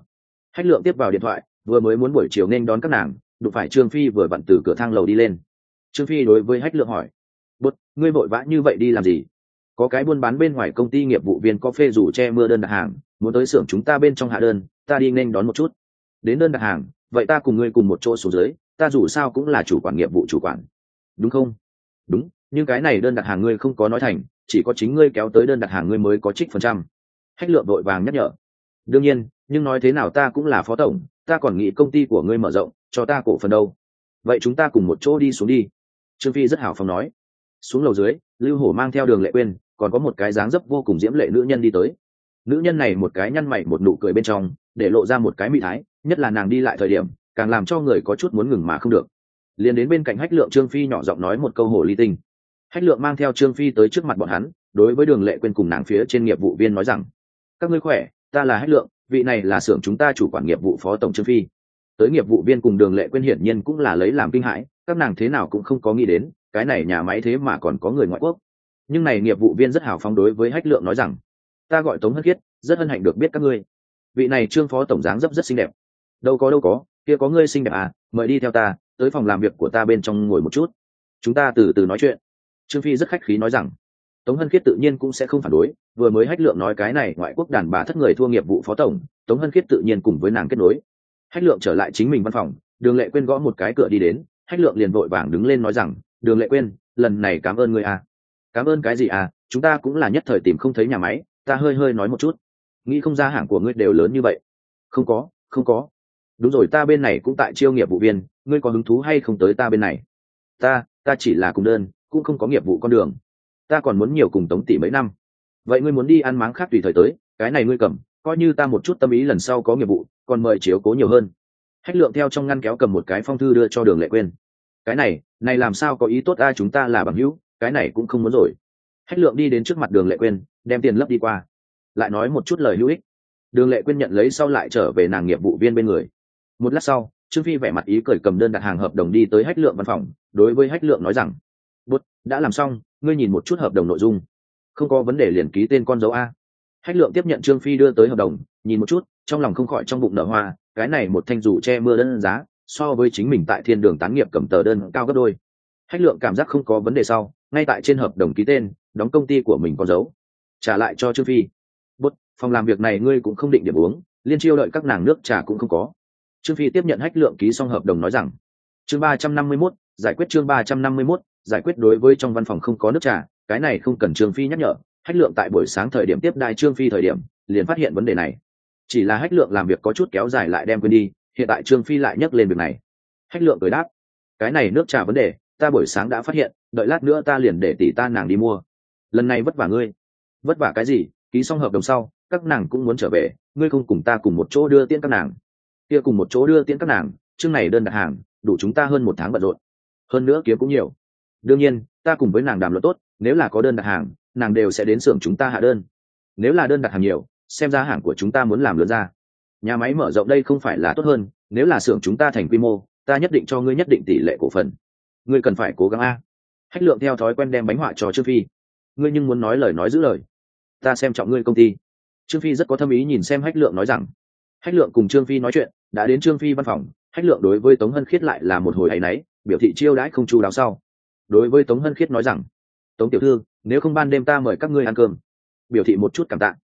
Hách lượng tiếp vào điện thoại, vừa mới muốn buổi chiều nên đón các nàng, đụng phải trương phi vừa vặn từ cửa thang lầu đi lên trương phi đối với hách lượng hỏi bút ngươi vội vã như vậy đi làm gì? Có cái buôn bán bên ngoài công ty nghiệp vụ viên có phê rủ che mưa đơn đặt hàng, muốn tới xưởng chúng ta bên trong hạ đơn, ta đi nên đón một chút. Đến đơn đặt hàng, vậy ta cùng ngươi cùng một chỗ xuống dưới, ta dù sao cũng là chủ quản nghiệp vụ chủ quản. Đúng không? Đúng, nhưng cái này đơn đặt hàng ngươi không có nói thành, chỉ có chính ngươi kéo tới đơn đặt hàng ngươi mới có trích phần trăm. Hách lượng vội vàng nhắc nhở, đương nhiên, nhưng nói thế nào ta cũng là phó tổng, ta còn nghĩ công ty của ngươi mở rộng, cho ta cổ phần đâu. Vậy chúng ta cùng một chỗ đi xuống đi trương phi rất hào phóng nói, xuống lầu dưới, lưu hổ mang theo đường lệ quên, còn có một cái dáng dấp vô cùng diễm lệ nữ nhân đi tới. Nữ nhân này một cái nhăn mày một nụ cười bên trong, để lộ ra một cái mị thái, nhất là nàng đi lại thời điểm, càng làm cho người có chút muốn ngừng mà không được. Liền đến bên cạnh hách lượng, trương phi nhỏ giọng nói một câu hồ ly tinh. Hách lượng mang theo trương phi tới trước mặt bọn hắn, đối với đường lệ quên cùng nàng phía trên nghiệp vụ viên nói rằng, các ngươi khỏe, ta là hách lượng, vị này là xưởng chúng ta chủ quản nghiệp vụ phó tổng trương phi. Tới nghiệp vụ viên cùng đường lệ quên hiển nhiên cũng là lấy làm kinh hãi các nàng thế nào cũng không có nghĩ đến, cái này nhà máy thế mà còn có người ngoại quốc. Nhưng này nghiệp vụ viên rất hào phóng đối với hách lượng nói rằng, ta gọi tống hân khiết, rất hân hạnh được biết các ngươi. Vị này trương phó tổng giáng dấp rất xinh đẹp. Đâu có đâu có, kia có ngươi xinh đẹp à mời đi theo ta, tới phòng làm việc của ta bên trong ngồi một chút. Chúng ta từ từ nói chuyện. Trương phi rất khách khí nói rằng, tống hân khiết tự nhiên cũng sẽ không phản đối, vừa mới hách lượng nói cái này ngoại quốc đàn bà thất người thua nghiệp vụ phó tổng, tống hân khiết tự nhiên cùng với nàng kết nối. Hách lượng trở lại chính mình văn phòng, đường lệ quên gõ một cái cửa đi đến hách lượng liền vội vàng đứng lên nói rằng, đường lệ quên lần này cảm ơn ngươi à. Cảm ơn cái gì à? Chúng ta cũng là nhất thời tìm không thấy nhà máy, ta hơi hơi nói một chút. Nghĩ không ra hàng của ngươi đều lớn như vậy. Không có không có. Đúng rồi, ta bên này cũng tại chiêu nghiệp vụ viên, ngươi có hứng thú hay không tới ta bên này? Ta ta chỉ là cùng đơn, cũng không có nghiệp vụ con đường. Ta còn muốn nhiều cùng tống tỷ mấy năm. Vậy ngươi muốn đi ăn máng khác tùy thời tới, cái này ngươi cầm, coi như ta một chút tâm ý lần sau có nghiệp vụ, còn mời chiếu cố nhiều hơn hách lượng theo trong ngăn kéo cầm một cái phong thư đưa cho đường lệ quên cái này này làm sao có ý tốt a chúng ta là bằng hữu, cái này cũng không muốn rồi. Hách lượng đi đến trước mặt đường lệ quên đem tiền lấp đi qua. Lại nói một chút lời hữu ích. Đường lệ quên nhận lấy sau lại trở về nàng nghiệp vụ viên bên người. Một lát sau, trương phi vẻ mặt ý cười cầm đơn đặt hàng hợp đồng đi tới hách lượng văn phòng, đối với hách lượng nói rằng, bút, đã làm xong, ngươi nhìn một chút hợp đồng nội dung. Không có vấn đề liền ký tên con dấu a. Hách lượng tiếp nhận trương phi đưa tới hợp đồng, nhìn một chút, trong lòng không khỏi trong bụng nở hoa cái này một thanh dù che mưa đơn giá, so với chính mình tại thiên đường tán nghiệp cầm tờ đơn cao gấp đôi. Hách lượng cảm giác không có vấn đề sau, ngay tại trên hợp đồng ký tên, đóng công ty của mình có dấu. Trả lại cho trương phi. Bút, phòng làm việc này ngươi cũng không định điểm uống, liên chiêu đợi các nàng nước trà cũng không có. Trương phi tiếp nhận hách lượng ký xong hợp đồng nói rằng, chương ba trăm năm mươi mốt, giải quyết chương ba trăm năm mươi mốt, giải quyết đối với trong văn phòng không có nước trà, cái này không cần trương phi nhắc nhở. Hách lượng tại buổi sáng thời điểm tiếp đại trương phi thời điểm, liền phát hiện vấn đề này chỉ là hách lượng làm việc có chút kéo dài lại đem quên đi, hiện tại trương phi lại nhắc lên việc này. Hách lượng cười đáp, cái này nước trà vấn đề, ta buổi sáng đã phát hiện, đợi lát nữa ta liền để tỷ ta nàng đi mua. Lần này vất vả ngươi. Vất vả cái gì? Ký xong hợp đồng sau, các nàng cũng muốn trở về, ngươi không cùng ta cùng một chỗ đưa tiễn các nàng. Kia cùng một chỗ đưa tiễn các nàng, chương này đơn đặt hàng, đủ chúng ta hơn một tháng bận rộn. Hơn nữa kiếm cũng nhiều. Đương nhiên, ta cùng với nàng đàm luận tốt, nếu là có đơn đặt hàng, nàng đều sẽ đến xưởng chúng ta hạ đơn. Nếu là đơn đặt hàng nhiều xem ra hàng của chúng ta muốn làm lớn ra. Nhà máy mở rộng đây không phải là tốt hơn, nếu là xưởng chúng ta thành quy mô, ta nhất định cho ngươi nhất định tỷ lệ cổ phần. Ngươi cần phải cố gắng a. Hách lượng theo thói quen đem bánh họa cho trương phi. Ngươi nhưng muốn nói lời nói giữ lời. Ta xem trọng ngươi công ty. Trương phi rất có thâm ý nhìn xem hách lượng nói rằng. Hách lượng cùng trương phi nói chuyện, đã đến trương phi văn phòng, hách lượng đối với tống hân khiết lại là một hồi áy náy, biểu thị chiêu đãi không chu đáo sau. Đối với tống hân khiết nói rằng, tống tiểu thư, nếu không ban đêm ta mời các ngươi ăn cơm. Biểu thị một chút cảm tạ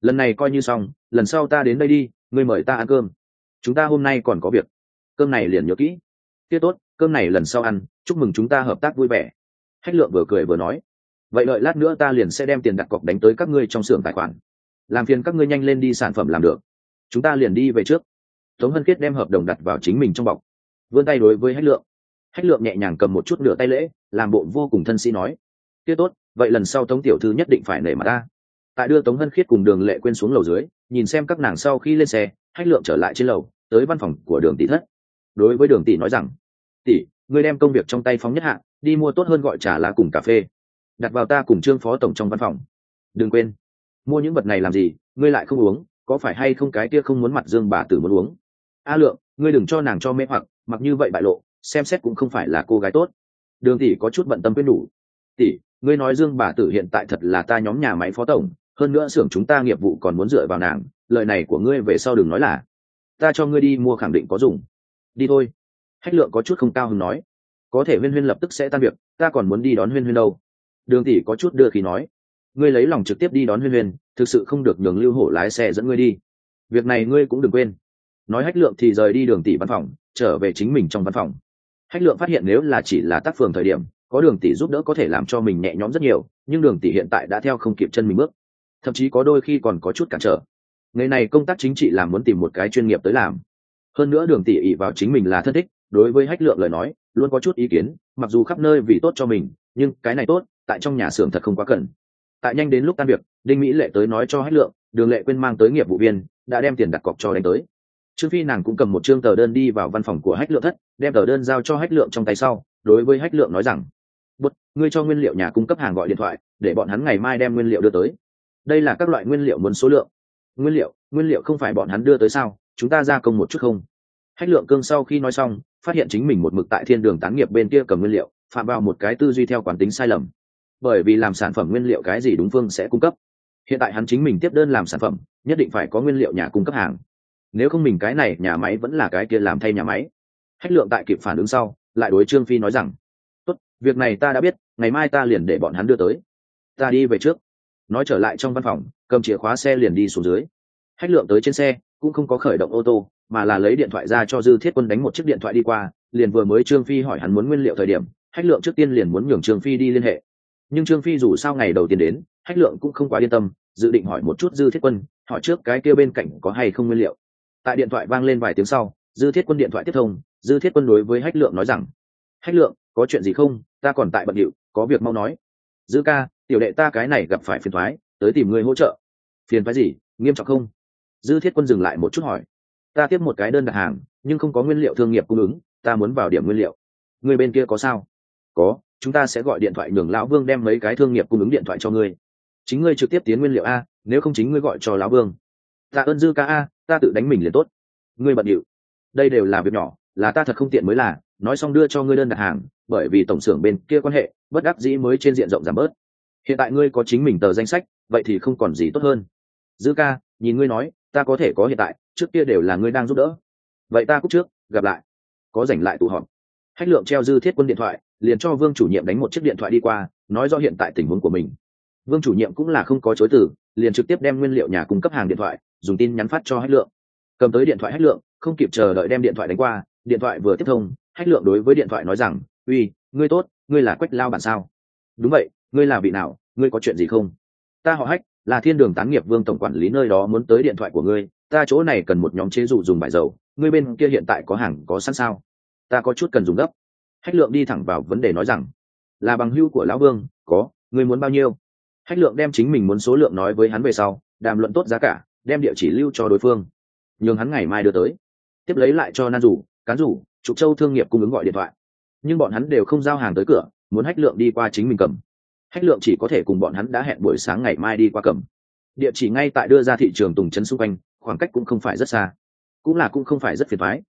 lần này coi như xong, lần sau ta đến đây đi, ngươi mời ta ăn cơm. Chúng ta hôm nay còn có việc. Cơm này liền nhớ kỹ. Tiết tốt, cơm này lần sau ăn, chúc mừng chúng ta hợp tác vui vẻ. Hách lượng vừa cười vừa nói. Vậy đợi lát nữa ta liền sẽ đem tiền đặt cọc đánh tới các ngươi trong xưởng tài khoản. Làm phiền các ngươi nhanh lên đi sản phẩm làm được. Chúng ta liền đi về trước. Tống hân kết đem hợp đồng đặt vào chính mình trong bọc. Vươn tay đối với hách lượng. Hách lượng nhẹ nhàng cầm một chút nửa tay lễ, làm bộ vô cùng thân sĩ nói. Tiết tốt, vậy lần sau tống tiểu thư nhất định phải nể mặt ta tại đưa tống hân khiết cùng đường lệ quên xuống lầu dưới, nhìn xem các nàng sau khi lên xe, hách lượng trở lại trên lầu, tới văn phòng của đường tỷ thất. Đối với đường tỷ nói rằng, tỷ, ngươi đem công việc trong tay phóng nhất hạ, đi mua tốt hơn gọi trà lá cùng cà phê. Đặt vào ta cùng trương phó tổng trong văn phòng. Đừng quên, mua những vật này làm gì, ngươi lại không uống, có phải hay không cái kia không muốn mặt dương bà tử muốn uống? A lượng, ngươi đừng cho nàng cho mê hoặc, mặc như vậy bại lộ, xem xét cũng không phải là cô gái tốt. Đường tỷ có chút bận tâm quyết đủ tỷ, ngươi nói dương bà tử hiện tại thật là ta nhóm nhà máy phó tổng hơn nữa xưởng chúng ta nghiệp vụ còn muốn dựa vào nàng, lời này của ngươi về sau đừng nói là, ta cho ngươi đi mua khẳng định có dùng. Đi thôi. Hách lượng có chút không cao hứng nói. Có thể huyên huyên lập tức sẽ tan việc, ta còn muốn đi đón huyên huyên đâu. Đường tỷ có chút đưa khí nói. Ngươi lấy lòng trực tiếp đi đón huyên huyên, thực sự không được đường lưu hổ lái xe dẫn ngươi đi. Việc này ngươi cũng đừng quên. Nói hách lượng thì rời đi đường tỷ văn phòng, trở về chính mình trong văn phòng. Hách lượng phát hiện nếu là chỉ là tác phường thời điểm, có đường tỷ giúp đỡ có thể làm cho mình nhẹ nhõm rất nhiều, nhưng đường tỷ hiện tại đã theo không kịp chân mình bước thậm chí có đôi khi còn có chút cản trở. Ngày này công tác chính trị làm muốn tìm một cái chuyên nghiệp tới làm. Hơn nữa đường tỷ ỉ vào chính mình là thân thích, đối với hách lượng lời nói, luôn có chút ý kiến, mặc dù khắp nơi vì tốt cho mình, nhưng cái này tốt, tại trong nhà xưởng thật không quá cần. Tại nhanh đến lúc tan việc, đinh mỹ lệ tới nói cho hách lượng, đường lệ quên mang tới nghiệp vụ viên, đã đem tiền đặt cọc cho đánh tới. Trương phi nàng cũng cầm một chương tờ đơn đi vào văn phòng của hách lượng thất, đem tờ đơn giao cho hách lượng trong tay sau, đối với hách lượng nói rằng bút ngươi cho nguyên liệu nhà cung cấp hàng gọi điện thoại, để bọn hắn ngày mai đem nguyên liệu đưa tới đây là các loại nguyên liệu muốn số lượng. Nguyên liệu nguyên liệu không phải bọn hắn đưa tới sao? Chúng ta gia công một chút không? Hách lượng cương sau khi nói xong, phát hiện chính mình một mực tại thiên đường tán nghiệp bên kia cầm nguyên liệu, phạm vào một cái tư duy theo quán tính sai lầm. Bởi vì làm sản phẩm nguyên liệu cái gì đúng phương sẽ cung cấp. Hiện tại hắn chính mình tiếp đơn làm sản phẩm, nhất định phải có nguyên liệu nhà cung cấp hàng. Nếu không mình cái này nhà máy vẫn là cái kia làm thay nhà máy. Hách lượng tại kịp phản ứng sau, lại đối trương phi nói rằng, tốt, việc này ta đã biết, ngày mai ta liền để bọn hắn đưa tới. Ta đi về trước nói trở lại trong văn phòng, cầm chìa khóa xe liền đi xuống dưới. Hách lượng tới trên xe, cũng không có khởi động ô tô, mà là lấy điện thoại ra cho dư thiết quân đánh một chiếc điện thoại đi qua, liền vừa mới trương phi hỏi hắn muốn nguyên liệu thời điểm hách lượng trước tiên liền muốn nhường trương phi đi liên hệ. Nhưng trương phi dù sao ngày đầu tiên đến hách lượng cũng không quá yên tâm, dự định hỏi một chút dư thiết quân, hỏi trước cái kia bên cạnh có hay không nguyên liệu. Tại điện thoại vang lên vài tiếng sau, dư thiết quân điện thoại tiếp thông, dư thiết quân đối với hách lượng nói rằng hách lượng, có chuyện gì không? Ta còn tại bận điệu, có việc mau nói. Dư ca tiểu đệ ta cái này gặp phải phiền thoái, tới tìm người hỗ trợ. Phiền thoái gì, nghiêm trọng không? Dư thiết quân dừng lại một chút hỏi. Ta tiếp một cái đơn đặt hàng, nhưng không có nguyên liệu thương nghiệp cung ứng, ta muốn vào điểm nguyên liệu. Người bên kia có sao? Có, chúng ta sẽ gọi điện thoại nhường lão vương đem mấy cái thương nghiệp cung ứng điện thoại cho ngươi. Chính ngươi trực tiếp tiến nguyên liệu a, nếu không chính ngươi gọi cho lão vương. Ta ơn dư ca a, ta tự đánh mình liền tốt. Ngươi bận điệu. Đây đều là việc nhỏ, là ta thật không tiện mới là. Nói xong đưa cho ngươi đơn đặt hàng, bởi vì tổng xưởng bên kia quan hệ, bất đắc dĩ mới trên diện rộng giảm bớt hiện tại ngươi có chính mình tờ danh sách, vậy thì không còn gì tốt hơn. Dư ca, nhìn ngươi nói, ta có thể có hiện tại, trước kia đều là ngươi đang giúp đỡ. Vậy ta cúc trước, gặp lại. Có rảnh lại tụ họp. Hách lượng treo dư thiết quân điện thoại, liền cho vương chủ nhiệm đánh một chiếc điện thoại đi qua, nói do hiện tại tình huống của mình. Vương chủ nhiệm cũng là không có chối từ, liền trực tiếp đem nguyên liệu nhà cung cấp hàng điện thoại, dùng tin nhắn phát cho hách lượng. Cầm tới điện thoại hách lượng, không kịp chờ đợi đem điện thoại đánh qua, điện thoại vừa tiếp thông, hách lượng đối với điện thoại nói rằng, uy, ngươi tốt, ngươi là quách lao bản sao? Đúng vậy ngươi là vị nào, ngươi có chuyện gì không? Ta họ hách, là thiên đường tán nghiệp vương tổng quản lý nơi đó muốn tới điện thoại của ngươi, ta chỗ này cần một nhóm chế dụ dùng bài dầu, ngươi bên kia hiện tại có hàng, có sẵn sao? Ta có chút cần dùng gấp. Hách lượng đi thẳng vào vấn đề nói rằng, là bằng hưu của lão vương, có, ngươi muốn bao nhiêu? Hách lượng đem chính mình muốn số lượng nói với hắn về sau, đàm luận tốt giá cả, đem địa chỉ lưu cho đối phương. Nhường hắn ngày mai đưa tới. Tiếp lấy lại cho nan rủ cán rủ trục châu thương nghiệp cung ứng gọi điện thoại. Nhưng bọn hắn đều không giao hàng tới cửa, muốn hách lượng đi qua chính mình cầm hách lượng chỉ có thể cùng bọn hắn đã hẹn buổi sáng ngày mai đi qua cầm địa chỉ ngay tại đưa ra thị trường tùng trấn xung quanh, khoảng cách cũng không phải rất xa. Cũng là cũng không phải rất phiền thoái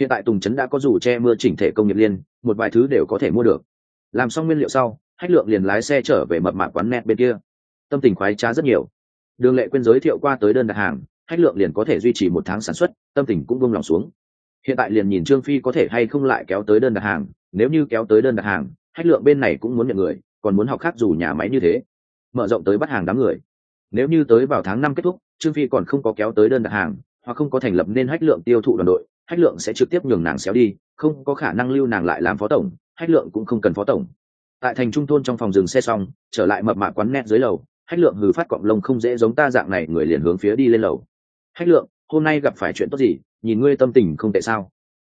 hiện tại tùng trấn đã có dù che mưa chỉnh thể công nghiệp liên, một vài thứ đều có thể mua được. Làm xong nguyên liệu sau, hách lượng liền lái xe trở về mập mạp quán net bên kia. Tâm tình khoái trá rất nhiều. Đường lệ quên giới thiệu qua tới đơn đặt hàng, hách lượng liền có thể duy trì một tháng sản xuất, tâm tình cũng buông lòng xuống. Hiện tại liền nhìn trương phi có thể hay không lại kéo tới đơn đặt hàng, nếu như kéo tới đơn đặt hàng, hách lượng bên này cũng muốn nhận người còn muốn học khác dù nhà máy như thế. Mở rộng tới bắt hàng đám người. Nếu như tới vào tháng năm kết thúc, trương phi còn không có kéo tới đơn đặt hàng, hoặc không có thành lập nên hách lượng tiêu thụ đoàn đội, hách lượng sẽ trực tiếp nhường nàng xéo đi, không có khả năng lưu nàng lại làm phó tổng, hách lượng cũng không cần phó tổng. Tại thành trung thôn trong phòng dừng xe xong, trở lại mập mạ quán nét dưới lầu, hách lượng hừ phát cọng lông không dễ giống ta dạng này, người liền hướng phía đi lên lầu. Hách lượng, hôm nay gặp phải chuyện tốt gì, nhìn ngươi tâm tình không tệ sao?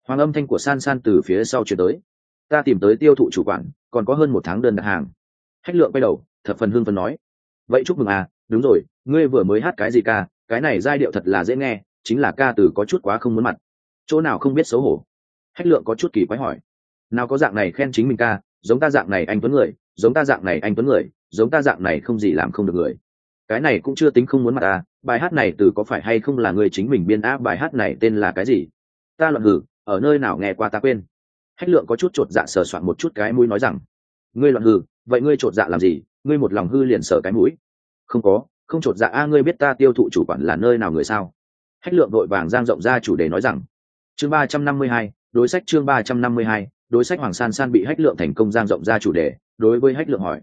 Hoàng âm thanh của san san từ phía sau chuyển tới. Ta tìm tới tiêu thụ chủ quản còn có hơn một tháng đơn đặt hàng. Hách lượng quay đầu, thập phần hương phần nói. Vậy chúc mừng à đúng rồi, ngươi vừa mới hát cái gì ca? Cái này giai điệu thật là dễ nghe, chính là ca từ có chút quá không muốn mặt. Chỗ nào không biết xấu hổ? Hách lượng có chút kỳ quái hỏi. Nào có dạng này khen chính mình ca, giống ta dạng này anh tuấn người, giống ta dạng này anh tuấn người, giống ta dạng này không gì làm không được người. Cái này cũng chưa tính không muốn mặt à bài hát này từ có phải hay không là người chính mình biên á? bài hát này tên là cái gì? Ta luận hử, ở nơi nào nghe qua ta quên hách lượng có chút chột dạ sờ soạn một chút cái mũi nói rằng ngươi loạn hư, vậy ngươi chột dạ làm gì? Ngươi một lòng hư liền sờ cái mũi. Không có không chột dạ a ngươi biết ta tiêu thụ chủ quản là nơi nào người sao? Hách lượng đội vàng giang rộng ra chủ đề nói rằng chương ba trăm năm mươi hai đối sách chương ba trăm năm mươi hai đối sách hoàng san san bị hách lượng thành công giang rộng ra chủ đề đối với hách lượng hỏi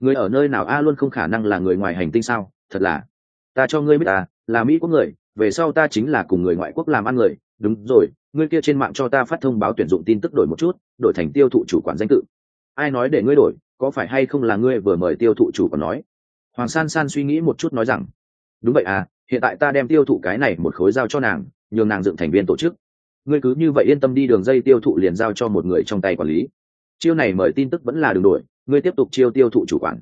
người ở nơi nào a luôn không khả năng là người ngoài hành tinh sao? Thật là ta cho ngươi biết ta là mỹ quốc người về sau ta chính là cùng người ngoại quốc làm ăn người. Đúng rồi ngươi kia trên mạng cho ta phát thông báo tuyển dụng tin tức đổi một chút, đổi thành tiêu thụ chủ quản danh tự. Ai nói để ngươi đổi, có phải hay không là ngươi vừa mời tiêu thụ chủ quản nói? Hoàng san san suy nghĩ một chút nói rằng, đúng vậy à hiện tại ta đem tiêu thụ cái này một khối giao cho nàng, nhường nàng dựng thành viên tổ chức. Ngươi cứ như vậy yên tâm đi, đường dây tiêu thụ liền giao cho một người trong tay quản lý. Chiêu này mời tin tức vẫn là đường đổi, ngươi tiếp tục chiêu tiêu thụ chủ quản.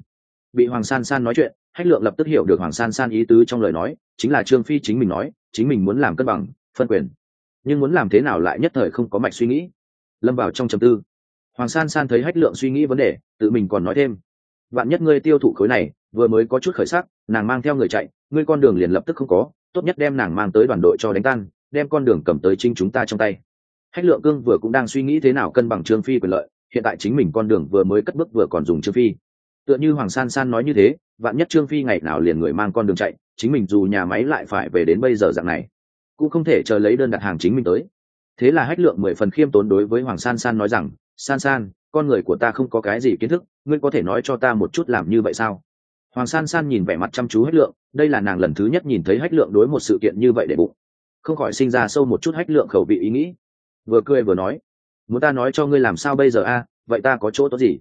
Bị hoàng san san nói chuyện, hách lượng lập tức hiểu được hoàng san san ý tứ trong lời nói, chính là trương phi chính mình nói, chính mình muốn làm cân bằng, phân quyền nhưng muốn làm thế nào lại nhất thời không có mạch suy nghĩ. Lâm vào trong trầm tư. Hoàng san san thấy hách lượng suy nghĩ vấn đề, tự mình còn nói thêm. Vạn nhất ngươi tiêu thụ khối này, vừa mới có chút khởi sắc, nàng mang theo người chạy, ngươi con đường liền lập tức không có, tốt nhất đem nàng mang tới đoàn đội cho đánh tan, đem con đường cầm tới chính chúng ta trong tay. Hách lượng cương vừa cũng đang suy nghĩ thế nào cân bằng trương phi quyền lợi, hiện tại chính mình con đường vừa mới cất bước vừa còn dùng trương phi. Tựa như hoàng san san nói như thế, vạn nhất trương phi ngày nào liền người mang con đường chạy, chính mình dù nhà máy lại phải về đến bây giờ dạng này cũng không thể chờ lấy đơn đặt hàng chính mình tới. Thế là hách lượng mười phần khiêm tốn đối với hoàng san san nói rằng, san san, con người của ta không có cái gì kiến thức, ngươi có thể nói cho ta một chút làm như vậy sao? Hoàng san san nhìn vẻ mặt chăm chú hách lượng, đây là nàng lần thứ nhất nhìn thấy hách lượng đối một sự kiện như vậy để bụng. Không khỏi sinh ra sâu một chút hách lượng khẩu vị ý nghĩ. Vừa cười vừa nói, muốn ta nói cho ngươi làm sao bây giờ a? Vậy ta có chỗ tốt gì?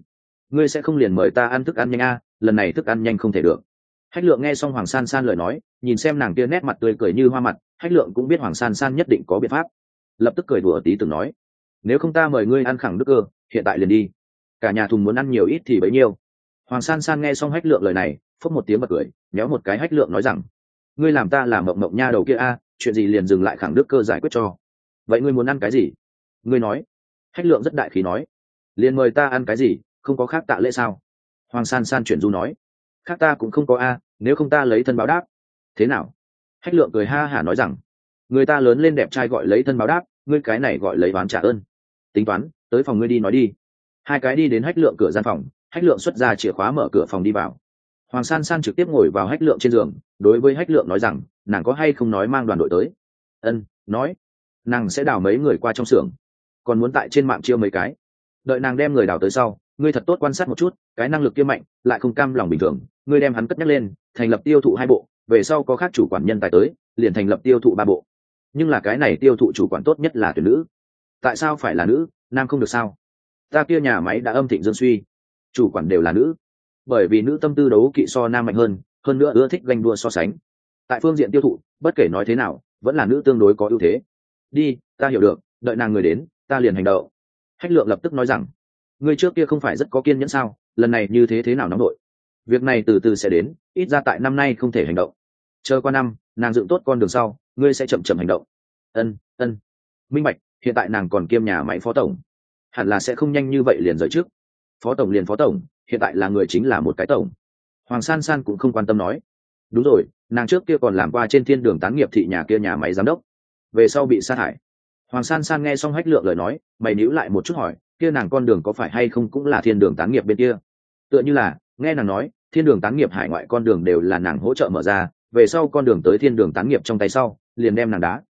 Ngươi sẽ không liền mời ta ăn thức ăn nhanh a, lần này thức ăn nhanh không thể được. Hách lượng nghe xong hoàng san san lời nói, nhìn xem nàng kia nét mặt tươi cười như hoa mặt hách lượng cũng biết hoàng san san nhất định có biện pháp. Lập tức cười đùa tí từng nói, nếu không ta mời ngươi ăn khẳng đức cơ, hiện tại liền đi. Cả nhà thùng muốn ăn nhiều ít thì bấy nhiêu. Hoàng san san nghe xong hách lượng lời này, phốc một tiếng bật cười nhéo một cái hách lượng nói rằng, ngươi làm ta làm mộng mộng nha đầu kia a, chuyện gì liền dừng lại khẳng đức cơ giải quyết cho. Vậy ngươi muốn ăn cái gì? Ngươi nói. Hách lượng rất đại khí nói, liền mời ta ăn cái gì, không có khác tạ lễ sao? Hoàng san san chuyển du nói, khác ta cũng không có a, nếu không ta lấy thân báo đáp. Thế nào? Hách lượng cười ha hả nói rằng, người ta lớn lên đẹp trai gọi lấy thân báo đáp, ngươi cái này gọi lấy bán trả ơn. Tính toán, tới phòng ngươi đi nói đi. Hai cái đi đến hách lượng cửa gian phòng, hách lượng xuất ra chìa khóa mở cửa phòng đi vào. Hoàng san san trực tiếp ngồi vào hách lượng trên giường, đối với hách lượng nói rằng, nàng có hay không nói mang đoàn đội tới? Ân, nói. Nàng sẽ đào mấy người qua trong xưởng. Còn muốn tại trên mạng chiêu mấy cái. Đợi nàng đem người đào tới sau, ngươi thật tốt quan sát một chút, cái năng lực kia mạnh, lại không cam lòng bình thường. Ngươi đem hắn cất nhắc lên, thành lập tiêu thụ hai bộ về sau có khác chủ quản nhân tài tới, liền thành lập tiêu thụ ba bộ. Nhưng là cái này tiêu thụ chủ quản tốt nhất là tuyển nữ. Tại sao phải là nữ? Nam không được sao? Ta kia nhà máy đã âm thịnh dương suy. Chủ quản đều là nữ. Bởi vì nữ tâm tư đấu kỵ so nam mạnh hơn hơn nữa ưa thích ganh đua so sánh. Tại phương diện tiêu thụ, bất kể nói thế nào, vẫn là nữ tương đối có ưu thế. Đi, ta hiểu được, đợi nàng người đến, ta liền hành động. Hách lượng lập tức nói rằng người trước kia không phải rất có kiên nhẫn sao? Lần này như thế thế nào nóng đội việc này từ từ sẽ đến, ít ra tại năm nay không thể hành động chờ qua năm, nàng dựng tốt con đường sau, ngươi sẽ chậm chậm hành động. Ân ân. Minh bạch, hiện tại nàng còn kiêm nhà máy phó tổng. Hẳn là sẽ không nhanh như vậy liền rời trước. Phó tổng liền phó tổng, hiện tại là người chính là một cái tổng. Hoàng san san cũng không quan tâm nói. Đúng rồi, nàng trước kia còn làm qua trên thiên đường tán nghiệp thị nhà kia nhà máy giám đốc. Về sau bị sa thải. Hoàng san san nghe xong hách lượng lời nói, mày níu lại một chút hỏi, kia nàng con đường có phải hay không cũng là thiên đường tán nghiệp bên kia? Tựa như là, nghe nàng nói, thiên đường tán nghiệp hải ngoại con đường đều là nàng hỗ trợ mở ra về sau con đường tới thiên đường tán nghiệp trong tay sau, liền đem nàng đá.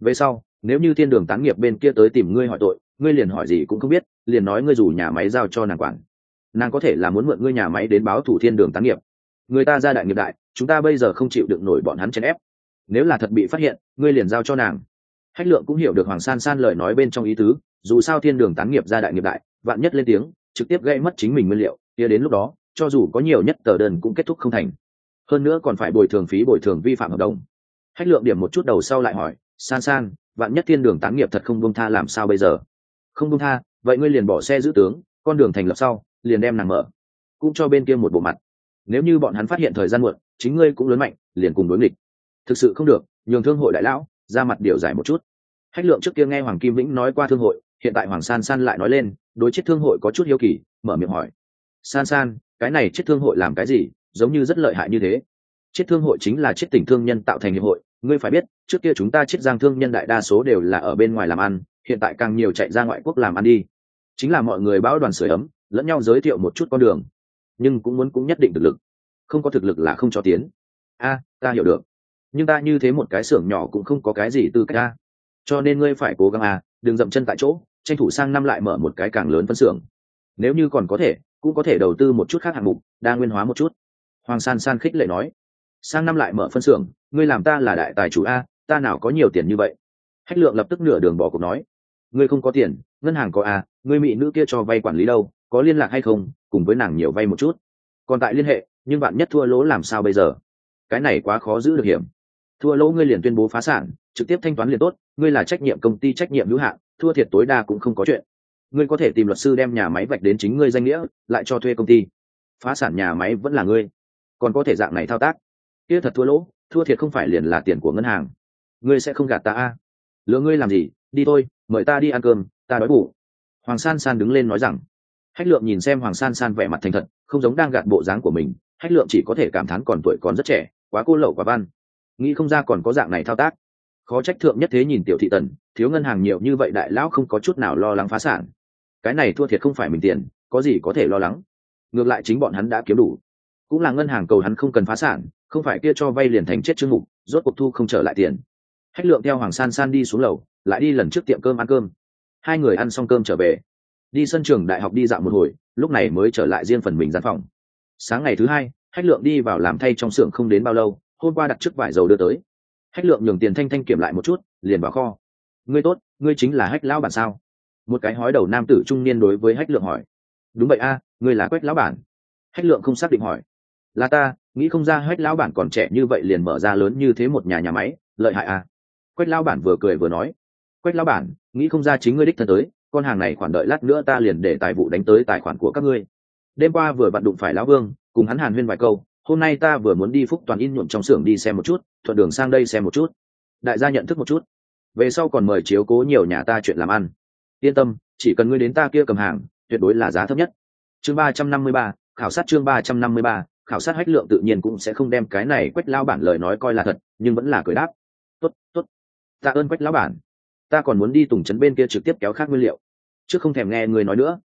Về sau, nếu như thiên đường tán nghiệp bên kia tới tìm ngươi hỏi tội, ngươi liền hỏi gì cũng không biết, liền nói ngươi rủ nhà máy giao cho nàng quản. Nàng có thể là muốn mượn ngươi nhà máy đến báo thủ thiên đường tán nghiệp. Người ta ra đại nghiệp đại, chúng ta bây giờ không chịu được nổi bọn hắn chèn ép. Nếu là thật bị phát hiện, ngươi liền giao cho nàng. Hách lượng cũng hiểu được hoàng san san lời nói bên trong ý tứ, dù sao thiên đường tán nghiệp ra đại nghiệp đại, vạn nhất lên tiếng, trực tiếp gây mất chính mình nguyên liệu, kia đến lúc đó, cho dù có nhiều nhất tờ đơn cũng kết thúc không thành hơn nữa còn phải bồi thường phí bồi thường vi phạm hợp đồng. Hách lượng điểm một chút đầu sau lại hỏi, san san, vạn nhất thiên đường tán nghiệp thật không buông tha làm sao bây giờ? Không buông tha, vậy ngươi liền bỏ xe giữ tướng, con đường thành lập sau, liền đem nàng mở, cũng cho bên kia một bộ mặt. Nếu như bọn hắn phát hiện thời gian muộn, chính ngươi cũng lớn mạnh, liền cùng đối nghịch. Thực sự không được, nhường thương hội đại lão, ra mặt điều giải một chút. Hách lượng trước kia nghe hoàng kim vĩnh nói qua thương hội, hiện tại hoàng san san lại nói lên, đối chết thương hội có chút hiếu kỳ, mở miệng hỏi, san san, cái này chết thương hội làm cái gì? Giống như rất lợi hại như thế. Chết thương hội chính là chết tỉnh thương nhân tạo thành hiệp hội, ngươi phải biết, trước kia chúng ta chết giang thương nhân đại đa số đều là ở bên ngoài làm ăn, hiện tại càng nhiều chạy ra ngoại quốc làm ăn đi. Chính là mọi người báo đoàn sửa ấm, lẫn nhau giới thiệu một chút con đường. Nhưng cũng muốn cũng nhất định thực lực. Không có thực lực là không cho tiến. A, ta hiểu được. Nhưng ta như thế một cái xưởng nhỏ cũng không có cái gì tư cách a. Cho nên ngươi phải cố gắng a, đừng dậm chân tại chỗ, tranh thủ sang năm lại mở một cái càng lớn phân xưởng. Nếu như còn có thể, cũng có thể đầu tư một chút khác hạng mục, đa nguyên hóa một chút hoàng san san khích lệ nói, sang năm lại mở phân xưởng, ngươi làm ta là đại tài chủ a, ta nào có nhiều tiền như vậy? Hách lượng lập tức nửa đường bỏ cuộc nói, ngươi không có tiền, ngân hàng có a, ngươi mỹ nữ kia cho vay quản lý đâu, có liên lạc hay không, cùng với nàng nhiều vay một chút. Còn tại liên hệ, nhưng bạn nhất thua lỗ làm sao bây giờ? Cái này quá khó giữ được hiểm. Thua lỗ ngươi liền tuyên bố phá sản, trực tiếp thanh toán liền tốt, ngươi là trách nhiệm công ty trách nhiệm hữu hạn, thua thiệt tối đa cũng không có chuyện. Ngươi có thể tìm luật sư đem nhà máy vạch đến chính ngươi danh nghĩa, lại cho thuê công ty. Phá sản nhà máy vẫn là ngươi còn có thể dạng này thao tác. Kia thật thua lỗ, thua thiệt không phải liền là tiền của ngân hàng. Ngươi sẽ không gạt ta a? À. lừa ngươi làm gì? Đi thôi, mời ta đi ăn cơm, ta đói bụng. Hoàng san san đứng lên nói rằng. Hách lượng nhìn xem hoàng san san vẻ mặt thành thật, không giống đang gạt bộ dáng của mình. Hách lượng chỉ có thể cảm thán còn tuổi còn rất trẻ, quá cô lậu quá văn. Nghĩ không ra còn có dạng này thao tác. Khó trách thượng nhất thế nhìn tiểu thị tần, thiếu ngân hàng nhiều như vậy đại lão không có chút nào lo lắng phá sản. Cái này thua thiệt không phải mình tiền, có gì có thể lo lắng. Ngược lại chính bọn hắn đã kiếm đủ cũng là ngân hàng cầu hắn không cần phá sản, không phải kia cho vay liền thành chết chương mục, rốt cuộc thu không trở lại tiền. Hách lượng theo hoàng san san đi xuống lầu, lại đi lần trước tiệm cơm ăn cơm. Hai người ăn xong cơm trở về. Đi sân trường đại học đi dạo một hồi, lúc này mới trở lại riêng phần mình gian phòng. Sáng ngày thứ hai, hách lượng đi vào làm thay trong xưởng không đến bao lâu, hôm qua đặt trước vải dầu đưa tới. Hách lượng nhường tiền thanh thanh kiểm lại một chút, liền vào kho. Ngươi tốt, ngươi chính là hách lão bản sao? Một cái hói đầu nam tử trung niên đối với hách lượng hỏi. Đúng vậy a, ngươi là quách lão bản? Hách lượng không xác định hỏi là ta, nghĩ không ra hách lão bản còn trẻ như vậy liền mở ra lớn như thế một nhà nhà máy, lợi hại à? quách lão bản vừa cười vừa nói. Quách lão bản, nghĩ không ra chính ngươi đích thân tới, con hàng này khoản đợi lát nữa ta liền để tài vụ đánh tới tài khoản của các ngươi. Đêm qua vừa vặn đụng phải lão vương, cùng hắn hàn huyên vài câu, hôm nay ta vừa muốn đi phúc toàn in nhuộm trong xưởng đi xem một chút, thuận đường sang đây xem một chút. Đại gia nhận thức một chút. Về sau còn mời chiếu cố nhiều nhà ta chuyện làm ăn. Yên tâm, chỉ cần ngươi đến ta kia cầm hàng, tuyệt đối là giá thấp nhất. Chương ba trăm năm mươi ba, khảo sát chương ba trăm năm mươi ba khảo sát hách lượng tự nhiên cũng sẽ không đem cái này quách lao bản lời nói coi là thật, nhưng vẫn là cười đáp. Tốt tốt. Tạ ơn quách lão bản. Ta còn muốn đi tùng trấn bên kia trực tiếp kéo khác nguyên liệu. Chứ không thèm nghe người nói nữa.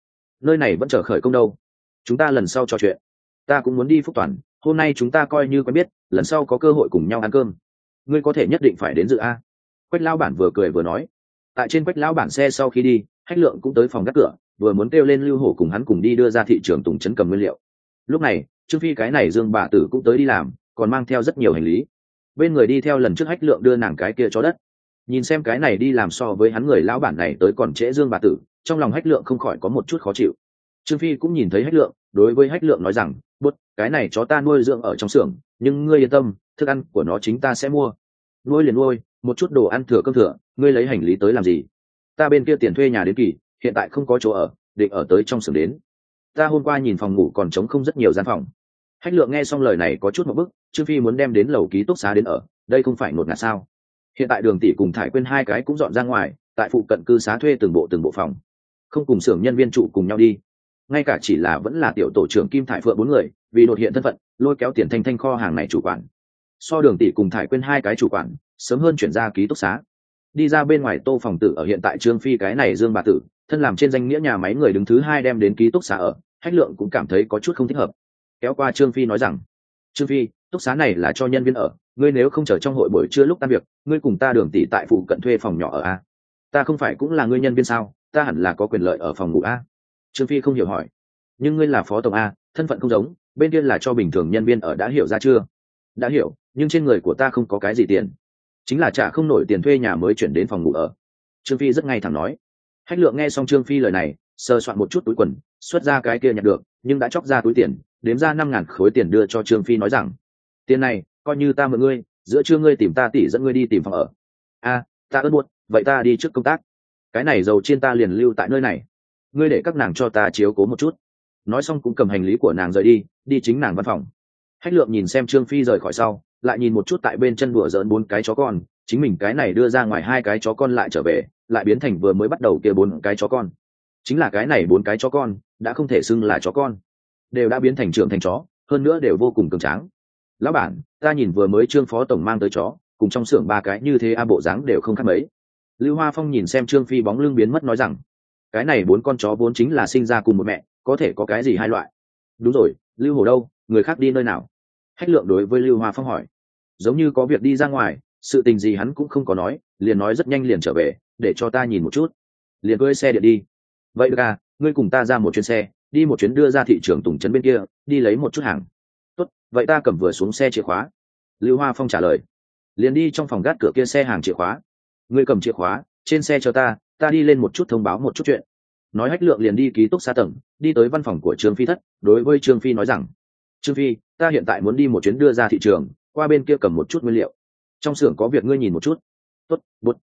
Nơi này vẫn chờ khởi công đâu. Chúng ta lần sau trò chuyện. Ta cũng muốn đi phúc toàn. Hôm nay chúng ta coi như quen biết, lần sau có cơ hội cùng nhau ăn cơm. Ngươi có thể nhất định phải đến dự a. Quách lao bản vừa cười vừa nói. Tại trên quách lão bản xe sau khi đi, hách lượng cũng tới phòng gác cửa, vừa muốn kêu lên lưu hổ cùng hắn cùng đi đưa ra thị trường tùng trấn cầm nguyên liệu. Lúc này trương phi cái này dương bà tử cũng tới đi làm, còn mang theo rất nhiều hành lý. Bên người đi theo lần trước hách lượng đưa nàng cái kia cho đất. Nhìn xem cái này đi làm so với hắn người lão bản này tới còn trễ dương bà tử, trong lòng hách lượng không khỏi có một chút khó chịu. Trương phi cũng nhìn thấy hách lượng, đối với hách lượng nói rằng, bút, cái này chó ta nuôi dưỡng ở trong xưởng, nhưng ngươi yên tâm, thức ăn của nó chính ta sẽ mua. Nuôi liền nuôi, một chút đồ ăn thừa cơm thừa, ngươi lấy hành lý tới làm gì? Ta bên kia tiền thuê nhà đến kỳ, hiện tại không có chỗ ở, định ở tới trong xưởng đến. Ta hôm qua nhìn phòng ngủ còn trống không rất nhiều gian phòng hách lượng nghe xong lời này có chút một bức, trương phi muốn đem đến lầu ký túc xá đến ở, đây không phải ngột ngạt sao? Hiện tại đường tỷ cùng thải quên hai cái cũng dọn ra ngoài, tại phụ cận cư xá thuê từng bộ từng bộ phòng. Không cùng xưởng nhân viên trụ cùng nhau đi. Ngay cả chỉ là vẫn là tiểu tổ trưởng kim thải phượng bốn người, vì đột hiện thân phận, lôi kéo tiền thanh thanh kho hàng này chủ quản. So đường tỷ cùng thải quên hai cái chủ quản, sớm hơn chuyển ra ký túc xá. Đi ra bên ngoài tô phòng tử ở hiện tại trương phi cái này dương bà tử, thân làm trên danh nghĩa nhà máy người đứng thứ hai đem đến ký túc xá ở, hách lượng cũng cảm thấy có chút không thích hợp kéo qua trương phi nói rằng, trương phi, túc xá này là cho nhân viên ở, ngươi nếu không chờ trong hội buổi trưa lúc tan việc, ngươi cùng ta đường tỷ tại phụ cận thuê phòng nhỏ ở a. Ta không phải cũng là ngươi nhân viên sao? Ta hẳn là có quyền lợi ở phòng ngủ a. Trương phi không hiểu hỏi, nhưng ngươi là phó tổng a, thân phận không giống, bên kia là cho bình thường nhân viên ở đã hiểu ra chưa? Đã hiểu, nhưng trên người của ta không có cái gì tiền. Chính là trả không nổi tiền thuê nhà mới chuyển đến phòng ngủ ở. Trương phi rất ngay thẳng nói. Hách lượng nghe xong trương phi lời này, sơ soạn một chút túi quần xuất ra cái kia nhặt được, nhưng đã chóc ra túi tiền, đếm ra năm ngàn khối tiền đưa cho trương phi nói rằng, tiền này, coi như ta mượn ngươi, giữa trưa ngươi tìm ta tỷ dẫn ngươi đi tìm phòng ở. A, ta ơn buốt vậy ta đi trước công tác. Cái này dầu trên ta liền lưu tại nơi này. Ngươi để các nàng cho ta chiếu cố một chút. Nói xong cũng cầm hành lý của nàng rời đi đi chính nàng văn phòng. Hách lượng nhìn xem trương phi rời khỏi sau, lại nhìn một chút tại bên chân đùa dỡn bốn cái chó con, chính mình cái này đưa ra ngoài hai cái chó con lại trở về, lại biến thành vừa mới bắt đầu kia bốn cái chó con. Chính là cái này bốn cái chó con đã không thể xưng là chó con. Đều đã biến thành trưởng thành chó, hơn nữa đều vô cùng cường tráng. Lão bản, ta nhìn vừa mới trương phó tổng mang tới chó, cùng trong xưởng ba cái như thế a bộ dáng đều không khác mấy. Lưu hoa phong nhìn xem trương phi bóng lưng biến mất nói rằng, cái này bốn con chó vốn chính là sinh ra cùng một mẹ, có thể có cái gì hai loại? Đúng rồi, lưu hồ đâu, người khác đi nơi nào? Hách lượng đối với lưu hoa phong hỏi. Giống như có việc đi ra ngoài, sự tình gì hắn cũng không có nói, liền nói rất nhanh liền trở về, để cho ta nhìn một chút. Liền cưỡi xe điện đi. Vậy được à ngươi cùng ta ra một chuyến xe, đi một chuyến đưa ra thị trường tùng trấn bên kia, đi lấy một chút hàng. Tốt, vậy ta cầm vừa xuống xe chìa khóa. Lưu hoa phong trả lời. Liền đi trong phòng gác cửa kia xe hàng chìa khóa. Ngươi cầm chìa khóa, trên xe cho ta ta đi lên một chút thông báo một chút chuyện. Nói hách lượng liền đi ký túc xa tầng, đi tới văn phòng của trương phi thất, đối với trương phi nói rằng, trương phi, ta hiện tại muốn đi một chuyến đưa ra thị trường, qua bên kia cầm một chút nguyên liệu. Trong xưởng có việc ngươi nhìn một chút. Tốt bút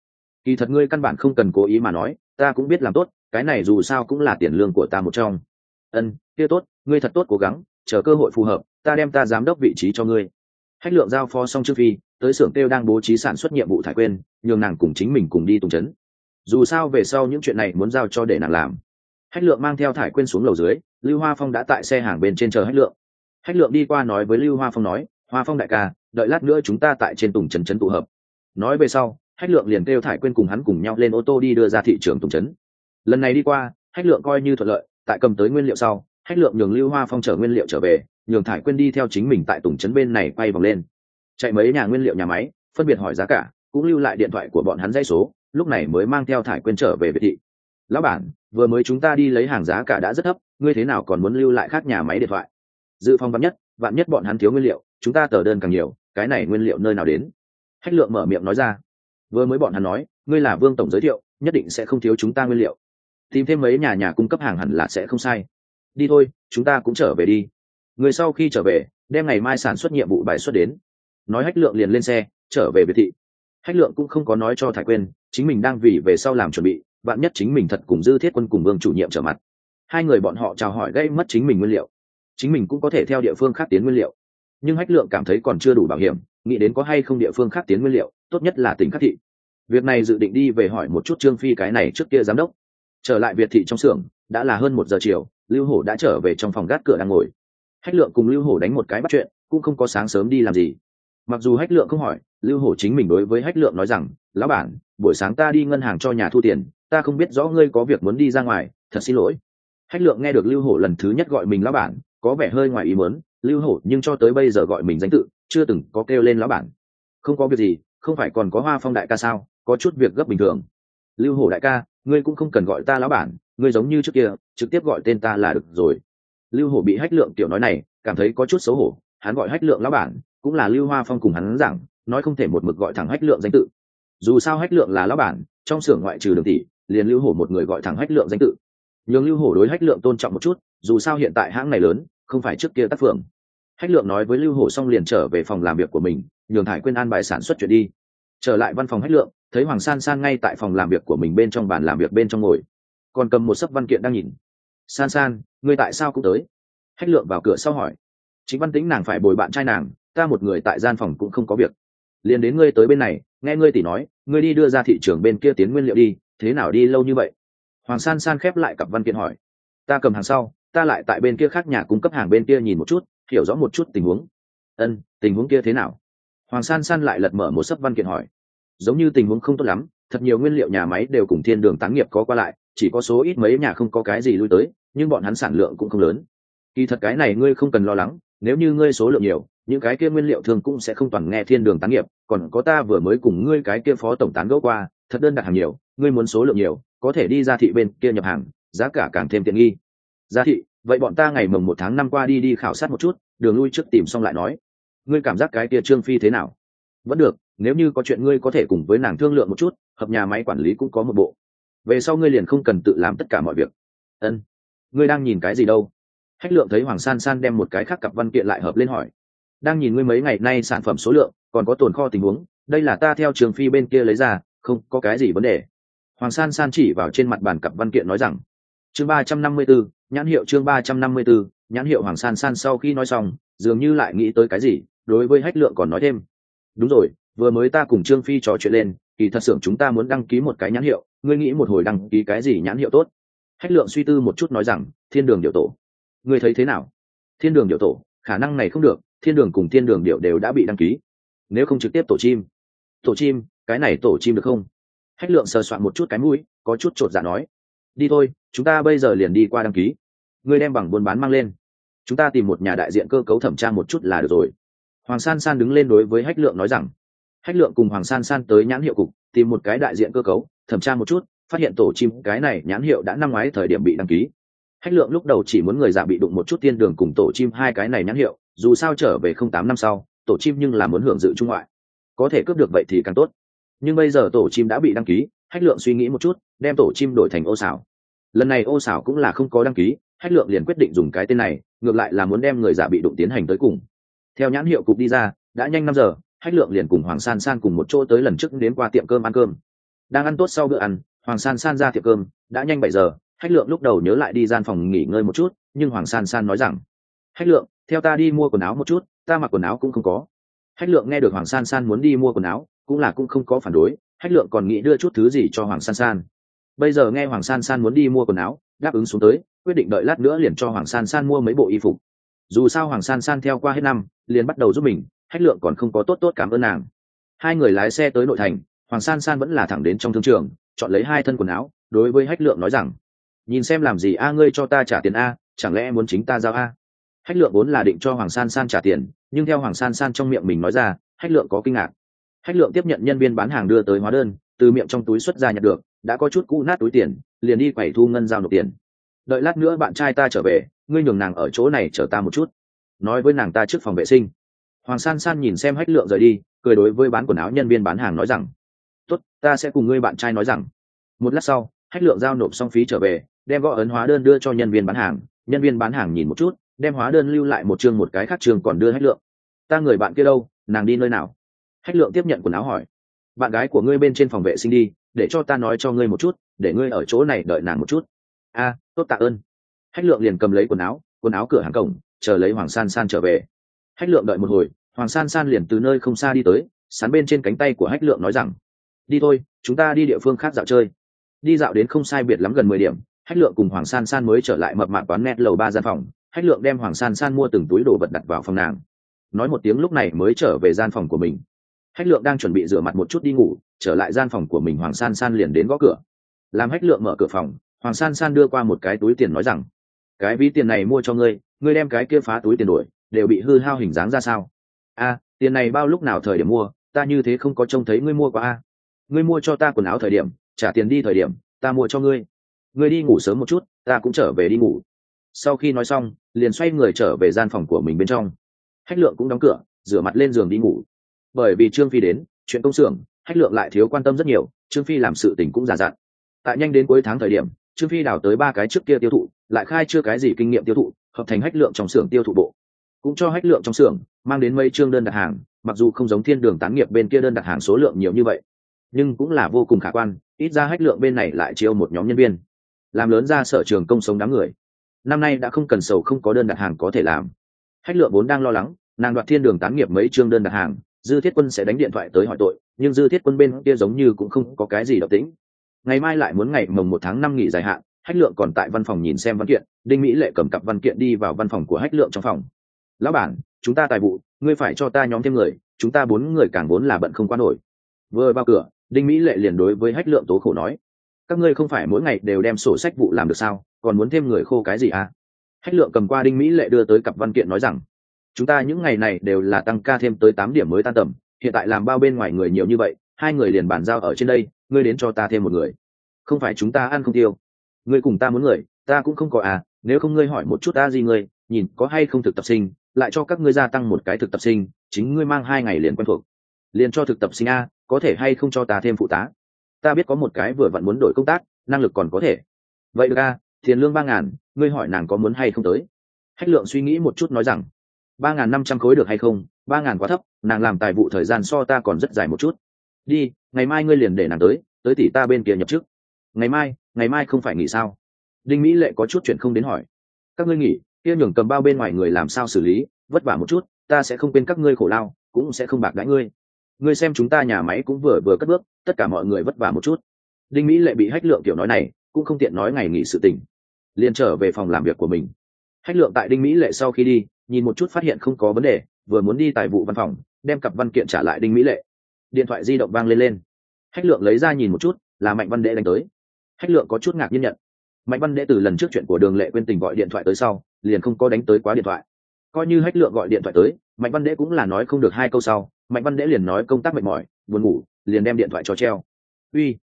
kỳ thật ngươi căn bản không cần cố ý mà nói, ta cũng biết làm tốt cái này dù sao cũng là tiền lương của ta một trong. Ân, kia tốt, ngươi thật tốt cố gắng, chờ cơ hội phù hợp, ta đem ta giám đốc vị trí cho ngươi. Hách lượng giao phó xong trước phi tới xưởng tiêu đang bố trí sản xuất nhiệm vụ thải quên, nhường nàng cùng chính mình cùng đi tùng trấn dù sao về sau những chuyện này muốn giao cho để nàng làm. Hách lượng mang theo thải quên xuống lầu dưới, lưu hoa phong đã tại xe hàng bên trên chờ hách lượng. Hách lượng đi qua nói với lưu hoa phong nói, hoa phong đại ca, đợi lát nữa chúng ta tại trên tùng trấn trấn tụ hợp. Nói về sau, hách lượng liền kêu thải quên cùng hắn cùng nhau lên ô tô đi đưa ra thị trường tùng trấn lần này đi qua, hách lượng coi như thuận lợi, tại cầm tới nguyên liệu sau, hách lượng nhường lưu hoa phong trở nguyên liệu trở về, nhường thải quên đi theo chính mình tại tùng trấn bên này quay vòng lên. Chạy mấy nhà nguyên liệu nhà máy, phân biệt hỏi giá cả, cũng lưu lại điện thoại của bọn hắn dây số, lúc này mới mang theo thải quên trở về biệt thị. Lão bản, vừa mới chúng ta đi lấy hàng giá cả đã rất thấp, ngươi thế nào còn muốn lưu lại khác nhà máy điện thoại? Dự phòng vắn nhất, vạn nhất bọn hắn thiếu nguyên liệu, chúng ta tờ đơn càng nhiều, cái này nguyên liệu nơi nào đến? Hách lượng mở miệng nói ra. Vừa mới bọn hắn nói, ngươi là vương tổng giới thiệu, nhất định sẽ không thiếu chúng ta nguyên liệu tìm thêm mấy nhà nhà cung cấp hàng hẳn là sẽ không sai. Đi thôi, chúng ta cũng trở về đi. Người sau khi trở về, đem ngày mai sản xuất nhiệm vụ bài xuất đến. Nói hách lượng liền lên xe, trở về biệt thị. Hách lượng cũng không có nói cho thải quên chính mình đang vì về sau làm chuẩn bị bạn nhất chính mình thật cùng dư thiết quân cùng vương chủ nhiệm trở mặt. Hai người bọn họ chào hỏi gây mất chính mình nguyên liệu. Chính mình cũng có thể theo địa phương khác tiến nguyên liệu. Nhưng hách lượng cảm thấy còn chưa đủ bảo hiểm, nghĩ đến có hay không địa phương khác tiến nguyên liệu, tốt nhất là tỉnh khắc thị. Việc này dự định đi về hỏi một chút trương phi cái này trước kia giám đốc trở lại việt thị trong xưởng, đã là hơn một giờ chiều, lưu hổ đã trở về trong phòng gác cửa đang ngồi. Hách lượng cùng lưu hổ đánh một cái bắt chuyện, cũng không có sáng sớm đi làm gì. Mặc dù hách lượng không hỏi, lưu hổ chính mình đối với hách lượng nói rằng, lão bản, buổi sáng ta đi ngân hàng cho nhà thu tiền, ta không biết rõ ngươi có việc muốn đi ra ngoài, thật xin lỗi. Hách lượng nghe được lưu hổ lần thứ nhất gọi mình lão bản có vẻ hơi ngoài ý muốn, lưu hổ, nhưng cho tới bây giờ gọi mình danh tự, chưa từng có kêu lên lão bản. Không có việc gì, không phải còn có hoa phong đại ca sao? Có chút việc gấp bình thường. Lưu hổ đại ca ngươi cũng không cần gọi ta lão bản, ngươi giống như trước kia, trực tiếp gọi tên ta là được rồi. Lưu hổ bị hách lượng tiểu nói này, cảm thấy có chút xấu hổ, hắn gọi hách lượng lão bản, cũng là lưu hoa phong cùng hắn rằng nói không thể một mực gọi thẳng hách lượng danh tự. Dù sao hách lượng là lão bản, trong xưởng ngoại trừ đường tỷ, liền lưu hổ một người gọi thẳng hách lượng danh tự. Nhường lưu hổ đối hách lượng tôn trọng một chút, dù sao hiện tại hãng này lớn, không phải trước kia tác phường. Hách lượng nói với lưu hổ xong liền trở về phòng làm việc của mình, nhường thải quên an bài sản xuất chuyển đi. Trở lại văn phòng hách lượng thấy hoàng san san ngay tại phòng làm việc của mình bên trong bàn làm việc bên trong ngồi. Còn cầm một sấp văn kiện đang nhìn. San san ngươi tại sao cũng tới? Hách lượng vào cửa sau hỏi. Chính văn tính nàng phải bồi bạn trai nàng, ta một người tại gian phòng cũng không có việc. Liền đến ngươi tới bên này, nghe ngươi tỉ nói, ngươi đi đưa ra thị trường bên kia tiến nguyên liệu đi, thế nào đi lâu như vậy? Hoàng san san khép lại cặp văn kiện hỏi. Ta cầm hàng sau, ta lại tại bên kia khác nhà cung cấp hàng bên kia nhìn một chút, hiểu rõ một chút tình huống. Ân, tình huống kia thế nào? Hoàng san san lại lật mở một sấp văn kiện hỏi giống như tình huống không tốt lắm, thật nhiều nguyên liệu nhà máy đều cùng thiên đường táng nghiệp có qua lại, chỉ có số ít mấy nhà không có cái gì lui tới, nhưng bọn hắn sản lượng cũng không lớn. Kỳ thật cái này ngươi không cần lo lắng, nếu như ngươi số lượng nhiều, những cái kia nguyên liệu thường cũng sẽ không toàn nghe thiên đường tán nghiệp, còn có ta vừa mới cùng ngươi cái kia phó tổng tán gẫu qua, thật đơn đặt hàng nhiều, ngươi muốn số lượng nhiều, có thể đi ra thị bên kia nhập hàng, giá cả càng thêm tiện nghi. Ra thị, vậy bọn ta ngày mồng một tháng năm qua đi đi khảo sát một chút, đường lui trước tìm xong lại nói. Ngươi cảm giác cái kia trương phi thế nào? Vẫn được nếu như có chuyện ngươi có thể cùng với nàng thương lượng một chút, hợp nhà máy quản lý cũng có một bộ. Về sau ngươi liền không cần tự làm tất cả mọi việc. Ân, ngươi đang nhìn cái gì đâu? Hách lượng thấy hoàng san san đem một cái khác cặp văn kiện lại hợp lên hỏi. Đang nhìn ngươi mấy ngày nay sản phẩm số lượng, còn có tồn kho tình huống, đây là ta theo trường phi bên kia lấy ra, không có cái gì vấn đề. Hoàng san san chỉ vào trên mặt bàn cặp văn kiện nói rằng, chương ba trăm năm mươi bốn nhãn hiệu chương ba trăm năm mươi bốn nhãn hiệu hoàng san san sau khi nói xong, dường như lại nghĩ tới cái gì, đối với hách lượng còn nói thêm. Đúng rồi vừa mới ta cùng trương phi trò chuyện lên, kỳ thật xưởng chúng ta muốn đăng ký một cái nhãn hiệu, ngươi nghĩ một hồi đăng ký cái gì nhãn hiệu tốt? Hách lượng suy tư một chút nói rằng, thiên đường điệu tổ. Ngươi thấy thế nào? Thiên đường điệu tổ, khả năng này không được, thiên đường cùng thiên đường điệu đều đã bị đăng ký. Nếu không trực tiếp tổ chim. Tổ chim, cái này tổ chim được không? Hách lượng sờ soạn một chút cái mũi, có chút chột dạ nói. Đi thôi, chúng ta bây giờ liền đi qua đăng ký. Ngươi đem bằng buôn bán mang lên. Chúng ta tìm một nhà đại diện cơ cấu thẩm tra một chút là được rồi. Hoàng san san đứng lên đối với hách lượng nói rằng hách lượng cùng hoàng san san tới nhãn hiệu cục, tìm một cái đại diện cơ cấu, thẩm tra một chút, phát hiện tổ chim cái này nhãn hiệu đã năm ngoái thời điểm bị đăng ký. Hách lượng lúc đầu chỉ muốn người già bị đụng một chút tiên đường cùng tổ chim hai cái này nhãn hiệu, dù sao trở về không tám năm sau, tổ chim nhưng là muốn hưởng dự trung ngoại. Có thể cướp được vậy thì càng tốt. Nhưng bây giờ tổ chim đã bị đăng ký, hách lượng suy nghĩ một chút, đem tổ chim đổi thành ô xảo. Lần này ô xảo cũng là không có đăng ký, hách lượng liền quyết định dùng cái tên này, ngược lại là muốn đem người giả bị đụng tiến hành tới cùng. Theo nhãn hiệu cục đi ra, đã nhanh năm giờ hách lượng liền cùng hoàng san san cùng một chỗ tới lần trước đến qua tiệm cơm ăn cơm. Đang ăn tốt sau bữa ăn, hoàng san san ra tiệm cơm, đã nhanh bảy giờ. Hách lượng lúc đầu nhớ lại đi gian phòng nghỉ ngơi một chút, nhưng hoàng san san nói rằng hách lượng, theo ta đi mua quần áo một chút, ta mặc quần áo cũng không có. Hách lượng nghe được hoàng san san muốn đi mua quần áo, cũng là cũng không có phản đối. Hách lượng còn nghĩ đưa chút thứ gì cho hoàng san san. Bây giờ nghe hoàng san san muốn đi mua quần áo, đáp ứng xuống tới, quyết định đợi lát nữa liền cho hoàng san san mua mấy bộ y phục. Dù sao hoàng san san theo qua hết năm, liền bắt đầu giúp mình hách lượng còn không có tốt tốt cảm ơn nàng. Hai người lái xe tới nội thành, hoàng san san vẫn là thẳng đến trong thương trường, chọn lấy hai thân quần áo, đối với hách lượng nói rằng, nhìn xem làm gì a, ngươi cho ta trả tiền a, chẳng lẽ muốn chính ta giao a? Hách lượng vốn là định cho hoàng san san trả tiền, nhưng theo hoàng san san trong miệng mình nói ra, hách lượng có kinh ngạc. Hách lượng tiếp nhận nhân viên bán hàng đưa tới hóa đơn, từ miệng trong túi xuất ra nhận được, đã có chút cũ nát túi tiền, liền đi quẩy thu ngân giao nộp tiền. Đợi lát nữa bạn trai ta trở về, ngươi nhường nàng ở chỗ này chờ ta một chút. Nói với nàng ta trước phòng vệ sinh hoàng san san nhìn xem hách lượng rời đi, cười đối với bán quần áo nhân viên bán hàng nói rằng, tốt, ta sẽ cùng ngươi bạn trai nói rằng. Một lát sau, hách lượng giao nộp xong phí trở về, đem gõ ấn hóa đơn đưa cho nhân viên bán hàng. Nhân viên bán hàng nhìn một chút, đem hóa đơn lưu lại một chương một cái khác chương còn đưa hách lượng. Ta người bạn kia đâu, nàng đi nơi nào? Hách lượng tiếp nhận quần áo hỏi. Bạn gái của ngươi bên trên phòng vệ sinh đi, để cho ta nói cho ngươi một chút, để ngươi ở chỗ này đợi nàng một chút. A, tốt tạ ơn. Hách lượng liền cầm lấy quần áo quần áo cửa hàng cổng, chờ lấy hoàng san san trở về hách lượng đợi một hồi, hoàng san san liền từ nơi không xa đi tới sán bên trên cánh tay của hách lượng nói rằng, đi thôi, chúng ta đi địa phương khác dạo chơi. Đi dạo đến không sai biệt lắm gần mười điểm, hách lượng cùng hoàng san san mới trở lại mập mạp quán net lầu ba gian phòng. Hách lượng đem hoàng san san mua từng túi đồ vật đặt vào phòng nàng. Nói một tiếng lúc này mới trở về gian phòng của mình. Hách lượng đang chuẩn bị rửa mặt một chút đi ngủ, trở lại gian phòng của mình hoàng san san liền đến gõ cửa. Làm hách lượng mở cửa phòng, hoàng san san đưa qua một cái túi tiền nói rằng, cái ví tiền này mua cho ngươi ngươi đem cái kia phá túi tiền đuổi đều bị hư hao hình dáng ra sao? A, tiền này bao lúc nào thời điểm mua? Ta như thế không có trông thấy ngươi mua qua a. Ngươi mua cho ta quần áo thời điểm, trả tiền đi thời điểm, ta mua cho ngươi. Ngươi đi ngủ sớm một chút, ta cũng trở về đi ngủ. Sau khi nói xong, liền xoay người trở về gian phòng của mình bên trong. Hách lượng cũng đóng cửa, rửa mặt lên giường đi ngủ. Bởi vì trương phi đến, chuyện công xưởng, hách lượng lại thiếu quan tâm rất nhiều, trương phi làm sự tình cũng già dặn. Tại nhanh đến cuối tháng thời điểm, trương phi đào tới ba cái trước kia tiêu thụ, lại khai chưa cái gì kinh nghiệm tiêu thụ, hợp thành hách lượng trong xưởng tiêu thụ bộ cũng cho hách lượng trong xưởng, mang đến mấy chương đơn đặt hàng, mặc dù không giống thiên đường tán nghiệp bên kia đơn đặt hàng số lượng nhiều như vậy, nhưng cũng là vô cùng khả quan, ít ra hách lượng bên này lại chiêu một nhóm nhân viên, làm lớn ra sở trường công sống đám người. Năm nay đã không cần sầu không có đơn đặt hàng có thể làm. Hách lượng vốn đang lo lắng, nàng đoạt thiên đường tán nghiệp mấy chương đơn đặt hàng, dư thiết quân sẽ đánh điện thoại tới hỏi tội, nhưng dư thiết quân bên kia giống như cũng không có cái gì độc tính ngày mai lại muốn ngày mồng một tháng năm nghỉ dài hạn, hách lượng còn tại văn phòng nhìn xem văn kiện, đinh mỹ lệ cầm cặp văn kiện đi vào văn phòng của hách lượng trong phòng lão bản, chúng ta tài vụ, ngươi phải cho ta nhóm thêm người, chúng ta bốn người càng vốn là bận không quan nổi. Vừa vào cửa, đinh mỹ lệ liền đối với hách lượng tố khổ nói, các ngươi không phải mỗi ngày đều đem sổ sách vụ làm được sao, còn muốn thêm người khô cái gì à? Hách lượng cầm qua đinh mỹ lệ đưa tới cặp văn kiện nói rằng, chúng ta những ngày này đều là tăng ca thêm tới tám điểm mới tan tầm, hiện tại làm bao bên ngoài người nhiều như vậy, hai người liền bàn giao ở trên đây, ngươi đến cho ta thêm một người. Không phải chúng ta ăn không tiêu. Ngươi cùng ta muốn người, ta cũng không có à nếu không ngươi hỏi một chút ta gì ngươi, nhìn có hay không thực tập sinh lại cho các ngươi gia tăng một cái thực tập sinh, chính ngươi mang hai ngày liền quen thuộc. Liền cho thực tập sinh a, có thể hay không cho ta thêm phụ tá? Ta biết có một cái vừa vặn muốn đổi công tác, năng lực còn có thể. Vậy được a, tiền lương ba ngàn, ngươi hỏi nàng có muốn hay không tới? Hách lượng suy nghĩ một chút nói rằng, ba ngàn năm trăm khối được hay không? Ba ngàn quá thấp, nàng làm tài vụ thời gian so ta còn rất dài một chút. Đi, ngày mai ngươi liền để nàng tới tới tỷ ta bên kia nhập chức. Ngày mai ngày mai không phải nghỉ sao? Đinh mỹ lệ có chút chuyện không đến hỏi. Các ngươi nghỉ kia nhường cầm bao bên ngoài người làm sao xử lý, vất vả một chút, ta sẽ không quên các ngươi khổ lao, cũng sẽ không bạc đãi ngươi. Ngươi xem chúng ta nhà máy cũng vừa vừa cất bước, tất cả mọi người vất vả một chút. Đinh mỹ lệ bị hách lượng kiểu nói này, cũng không tiện nói ngày nghỉ sự tình. Liền trở về phòng làm việc của mình. Hách lượng tại đinh mỹ lệ sau khi đi, nhìn một chút phát hiện không có vấn đề, vừa muốn đi tài vụ văn phòng, đem cặp văn kiện trả lại đinh mỹ lệ. Điện thoại di động vang lên lên. Hách lượng lấy ra nhìn một chút, là mạnh văn đệ đánh tới. Hách lượng có chút ngạc nhiên nhận. Mạnh văn đệ từ lần trước chuyện của đường lệ quên tình gọi điện thoại tới sau liền không có đánh tới quá điện thoại. Coi như hách lượng gọi điện thoại tới, mạnh văn đễ cũng là nói không được hai câu sau, mạnh văn đễ liền nói công tác mệt mỏi, buồn ngủ, liền đem điện thoại cho treo. Uy,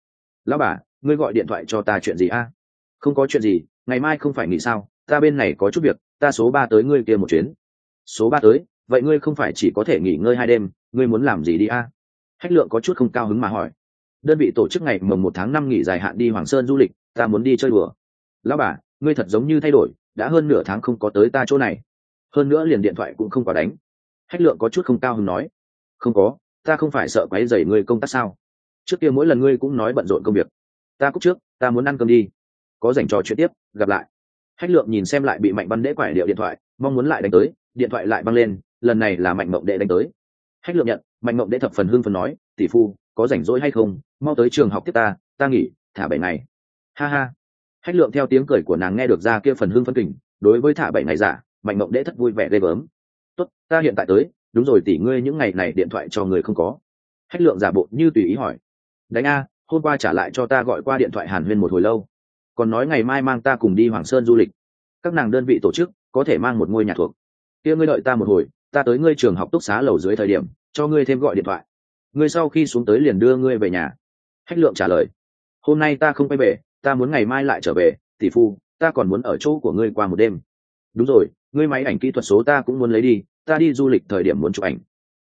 lão bà, ngươi gọi điện thoại cho ta chuyện gì a? Không có chuyện gì, ngày mai không phải nghỉ sao, ta bên này có chút việc, ta số ba tới ngươi kia một chuyến. Số ba tới? Vậy ngươi không phải chỉ có thể nghỉ ngơi hai đêm, ngươi muốn làm gì đi a? Hách lượng có chút không cao hứng mà hỏi. Đơn vị tổ chức ngày mồng một tháng năm nghỉ dài hạn đi hoàng sơn du lịch, ta muốn đi chơi đùa. Lão bà, ngươi thật giống như thay đổi đã hơn nửa tháng không có tới ta chỗ này. Hơn nữa liền điện thoại cũng không có đánh. Hách lượng có chút không cao hứng nói, không có, ta không phải sợ quấy rầy ngươi công tác sao? Trước kia mỗi lần ngươi cũng nói bận rộn công việc. Ta cúc trước, ta muốn ăn cơm đi. Có dành trò chuyện tiếp, gặp lại. Hách lượng nhìn xem lại bị mạnh văn đễ quải điệu điện thoại, mong muốn lại đánh tới, điện thoại lại băng lên, lần này là mạnh mộng đệ đánh tới. Hách lượng nhận, mạnh mộng đệ thập phần hưng phần nói, tỷ phu, có rảnh rỗi hay không? Mau tới trường học tiếp ta ta nghỉ, thả bảy ngày. Ha ha hách lượng theo tiếng cười của nàng nghe được ra kia phần hưng phân kình, đối với thả bảy ngày giả, mạnh mộng đễ thất vui vẻ ghê gớm. Tốt, ta hiện tại tới, đúng rồi tỷ, ngươi những ngày này điện thoại cho người không có. Hách lượng giả bộ như tùy ý hỏi. Đánh a, hôm qua trả lại cho ta gọi qua điện thoại hàn huyên một hồi lâu. Còn nói ngày mai mang ta cùng đi hoàng sơn du lịch. Các nàng đơn vị tổ chức, có thể mang một ngôi nhà thuộc. Kia ngươi đợi ta một hồi, ta tới ngươi trường học túc xá lầu dưới thời điểm, cho ngươi thêm gọi điện thoại. Ngươi sau khi xuống tới liền đưa ngươi về nhà. Hách lượng trả lời. Hôm nay ta không quay về ta muốn ngày mai lại trở về, tỷ phu, ta còn muốn ở chỗ của ngươi qua một đêm. Đúng rồi, ngươi máy ảnh kỹ thuật số ta cũng muốn lấy đi, ta đi du lịch thời điểm muốn chụp ảnh.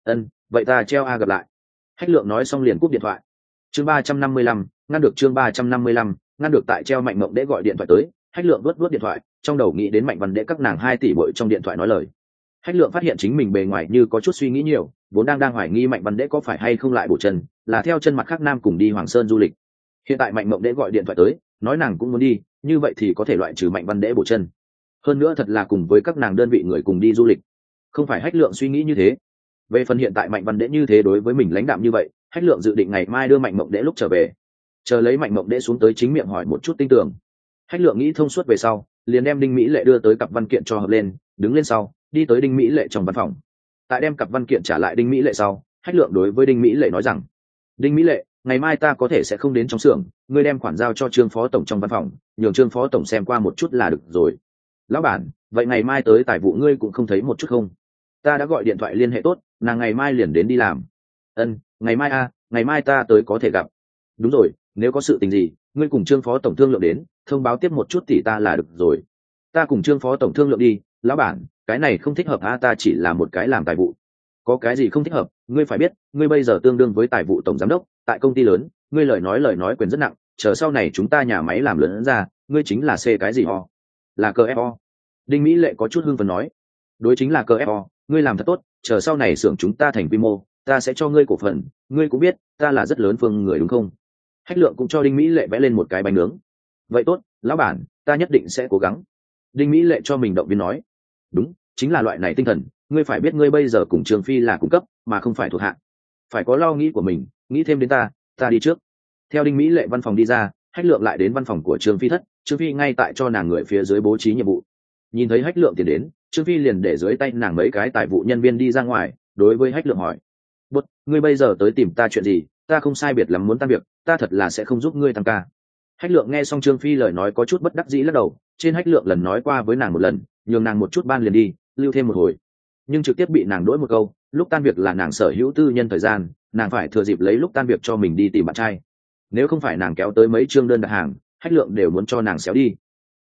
Ân, vậy ta treo a gặp lại. Hách lượng nói xong liền cúp điện thoại. Chương ba trăm năm mươi lăm, ngăn được chương ba trăm năm mươi lăm, ngăn được tại treo mạnh mộng để gọi điện thoại tới, hách lượng vớt vớt điện thoại, trong đầu nghĩ đến mạnh văn đệ các nàng hai tỷ bội trong điện thoại nói lời. Hách lượng phát hiện chính mình bề ngoài như có chút suy nghĩ nhiều, vốn đang đang hoài nghi mạnh văn đệ có phải hay không lại bổ chân, là theo chân mặt khác nam cùng đi hoàng sơn du lịch hiện tại mạnh mộng đệ gọi điện thoại tới, nói nàng cũng muốn đi, như vậy thì có thể loại trừ mạnh văn đệ bổ chân. Hơn nữa thật là cùng với các nàng đơn vị người cùng đi du lịch. Không phải hách lượng suy nghĩ như thế. Về phần hiện tại mạnh văn đệ như thế đối với mình lãnh đạm như vậy, hách lượng dự định ngày mai đưa mạnh mộng đệ lúc trở về. Chờ lấy mạnh mộng đệ xuống tới chính miệng hỏi một chút tin tưởng. Hách lượng nghĩ thông suốt về sau, liền đem đinh mỹ lệ đưa tới cặp văn kiện cho hợp lên, đứng lên sau, đi tới đinh mỹ lệ trong văn phòng. Tại đem cặp văn kiện trả lại đinh mỹ lệ sau, hách lượng đối với đinh mỹ lệ nói rằng, đinh mỹ lệ ngày mai ta có thể sẽ không đến trong xưởng, ngươi đem khoản giao cho trương phó tổng trong văn phòng, nhường trương phó tổng xem qua một chút là được rồi. Lão bản, vậy ngày mai tới tài vụ ngươi cũng không thấy một chút không? Ta đã gọi điện thoại liên hệ tốt, nàng ngày mai liền đến đi làm. Ân, ngày mai a ngày mai ta tới có thể gặp. Đúng rồi, nếu có sự tình gì, ngươi cùng trương phó tổng thương lượng đến, thông báo tiếp một chút thì ta là được rồi. Ta cùng trương phó tổng thương lượng đi, lão bản, cái này không thích hợp a ta chỉ là một cái làm tài vụ. Có cái gì không thích hợp ngươi phải biết, ngươi bây giờ tương đương với tài vụ tổng giám đốc, tại công ty lớn, ngươi lời nói lời nói quyền rất nặng, chờ sau này chúng ta nhà máy làm lớn ra, ngươi chính là c cái gì ho là cơ fo đinh mỹ lệ có chút hưng phần nói. Đối chính là cơ fo ngươi làm thật tốt, chờ sau này xưởng chúng ta thành quy mô, ta sẽ cho ngươi cổ phần, ngươi cũng biết, ta là rất lớn phương người đúng không? Hách lượng cũng cho đinh mỹ lệ vẽ lên một cái bánh nướng. Vậy tốt, lão bản, ta nhất định sẽ cố gắng. Đinh mỹ lệ cho mình động viên nói. Đúng, chính là loại này tinh thần, ngươi phải biết ngươi bây giờ cùng trường phi là cung cấp mà không phải thuộc hạ. Phải có lo nghĩ của mình, nghĩ thêm đến ta ta đi trước. Theo đinh mỹ lệ văn phòng đi ra, hách lượng lại đến văn phòng của trương phi thất, trương phi ngay tại cho nàng người phía dưới bố trí nhiệm vụ. Nhìn thấy hách lượng tiền đến, trương phi liền để dưới tay nàng mấy cái tài vụ nhân viên đi ra ngoài, đối với hách lượng hỏi. Bút, ngươi bây giờ tới tìm ta chuyện gì? Ta không sai biệt lắm muốn tan việc, ta thật là sẽ không giúp ngươi tăng ca. Hách lượng nghe xong trương phi lời nói có chút bất đắc dĩ lắc đầu, trên hách lượng lần nói qua với nàng một lần, nhường nàng một chút ban liền đi, lưu thêm một hồi nhưng trực tiếp bị nàng đỗi một câu, lúc tan việc là nàng sở hữu tư nhân thời gian, nàng phải thừa dịp lấy lúc tan việc cho mình đi tìm bạn trai. Nếu không phải nàng kéo tới mấy chương đơn đặt hàng hách lượng đều muốn cho nàng xéo đi.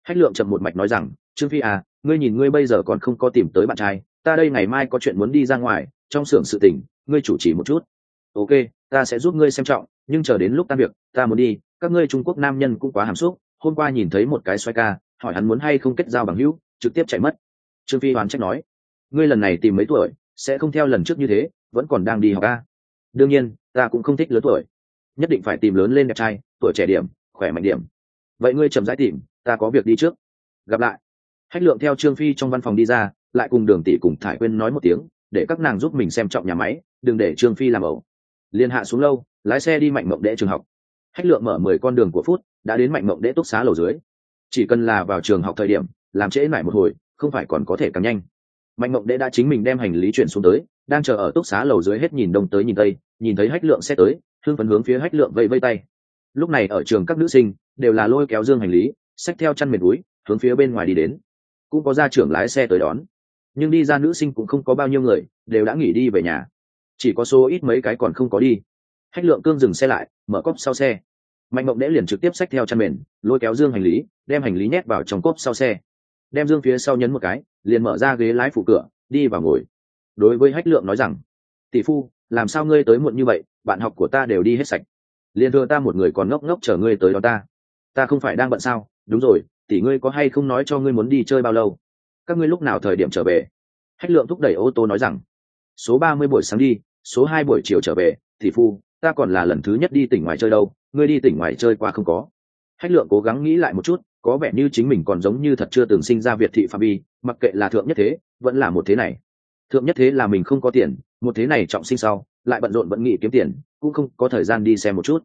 Hách lượng chậm một mạch nói rằng, trương phi à ngươi nhìn ngươi bây giờ còn không có tìm tới bạn trai, ta đây ngày mai có chuyện muốn đi ra ngoài, trong xưởng sự tình, ngươi chủ trì một chút. Ok, ta sẽ giúp ngươi xem trọng, nhưng chờ đến lúc tan việc, ta muốn đi, các ngươi trung quốc nam nhân cũng quá hàm xúc, hôm qua nhìn thấy một cái xoay ca, hỏi hắn muốn hay không kết giao bằng hữu, trực tiếp chạy mất. Trương phi hoàn trách nói ngươi lần này tìm mấy tuổi, sẽ không theo lần trước như thế, vẫn còn đang đi học ca đương nhiên, ta cũng không thích lớn tuổi. Nhất định phải tìm lớn lên đẹp trai, tuổi trẻ điểm, khỏe mạnh điểm. Vậy ngươi chậm rãi tìm, ta có việc đi trước. Gặp lại. Hách lượng theo trương phi trong văn phòng đi ra, lại cùng đường tỷ cùng thải quyên nói một tiếng, để các nàng giúp mình xem trọng nhà máy, đừng để trương phi làm ẩu. Liên hạ xuống lâu, lái xe đi mạnh mộng đệ trường học. Hách lượng mở mười con đường của phút, đã đến mạnh mộng đệ túc xá lầu dưới. Chỉ cần là vào trường học thời điểm, làm trễ mãi một hồi, không phải còn có thể càng nhanh mạnh mộng đệ đã chính mình đem hành lý chuyển xuống tới, đang chờ ở túc xá lầu dưới hết nhìn đông tới nhìn tây, nhìn thấy hách lượng xe tới, thương phấn hướng phía hách lượng vây vây tay. Lúc này ở trường các nữ sinh, đều là lôi kéo dương hành lý, xách theo chăn miền núi hướng phía bên ngoài đi đến. Cũng có gia trưởng lái xe tới đón. Nhưng đi ra nữ sinh cũng không có bao nhiêu người, đều đã nghỉ đi về nhà. Chỉ có số ít mấy cái còn không có đi. Hách lượng cương dừng xe lại, mở cốp sau xe. Mạnh mộng Đẽ liền trực tiếp xách theo chăn mền, lôi kéo dương hành lý, đem hành lý nhét vào trong cốp sau xe đem dương phía sau nhấn một cái, liền mở ra ghế lái phụ cửa, đi vào ngồi. Đối với hách lượng nói rằng, tỷ phu, làm sao ngươi tới muộn như vậy, bạn học của ta đều đi hết sạch. Liền thừa ta một người còn ngốc ngốc chờ ngươi tới đó ta. Ta không phải đang bận sao? Đúng rồi, tỷ ngươi có hay không nói cho ngươi muốn đi chơi bao lâu? Các ngươi lúc nào thời điểm trở về? Hách lượng thúc đẩy ô tô nói rằng, số ba mươi buổi sáng đi, số hai buổi chiều trở về, tỷ phu, ta còn là lần thứ nhất đi tỉnh ngoài chơi đâu, ngươi đi tỉnh ngoài chơi qua không có. Hách lượng cố gắng nghĩ lại một chút có vẻ như chính mình còn giống như thật chưa từng sinh ra việt thị phạm vi, mặc kệ là thượng nhất thế, vẫn là một thế này. Thượng nhất thế là mình không có tiền, một thế này trọng sinh sau, lại bận rộn vẫn nghĩ kiếm tiền, cũng không có thời gian đi xem một chút.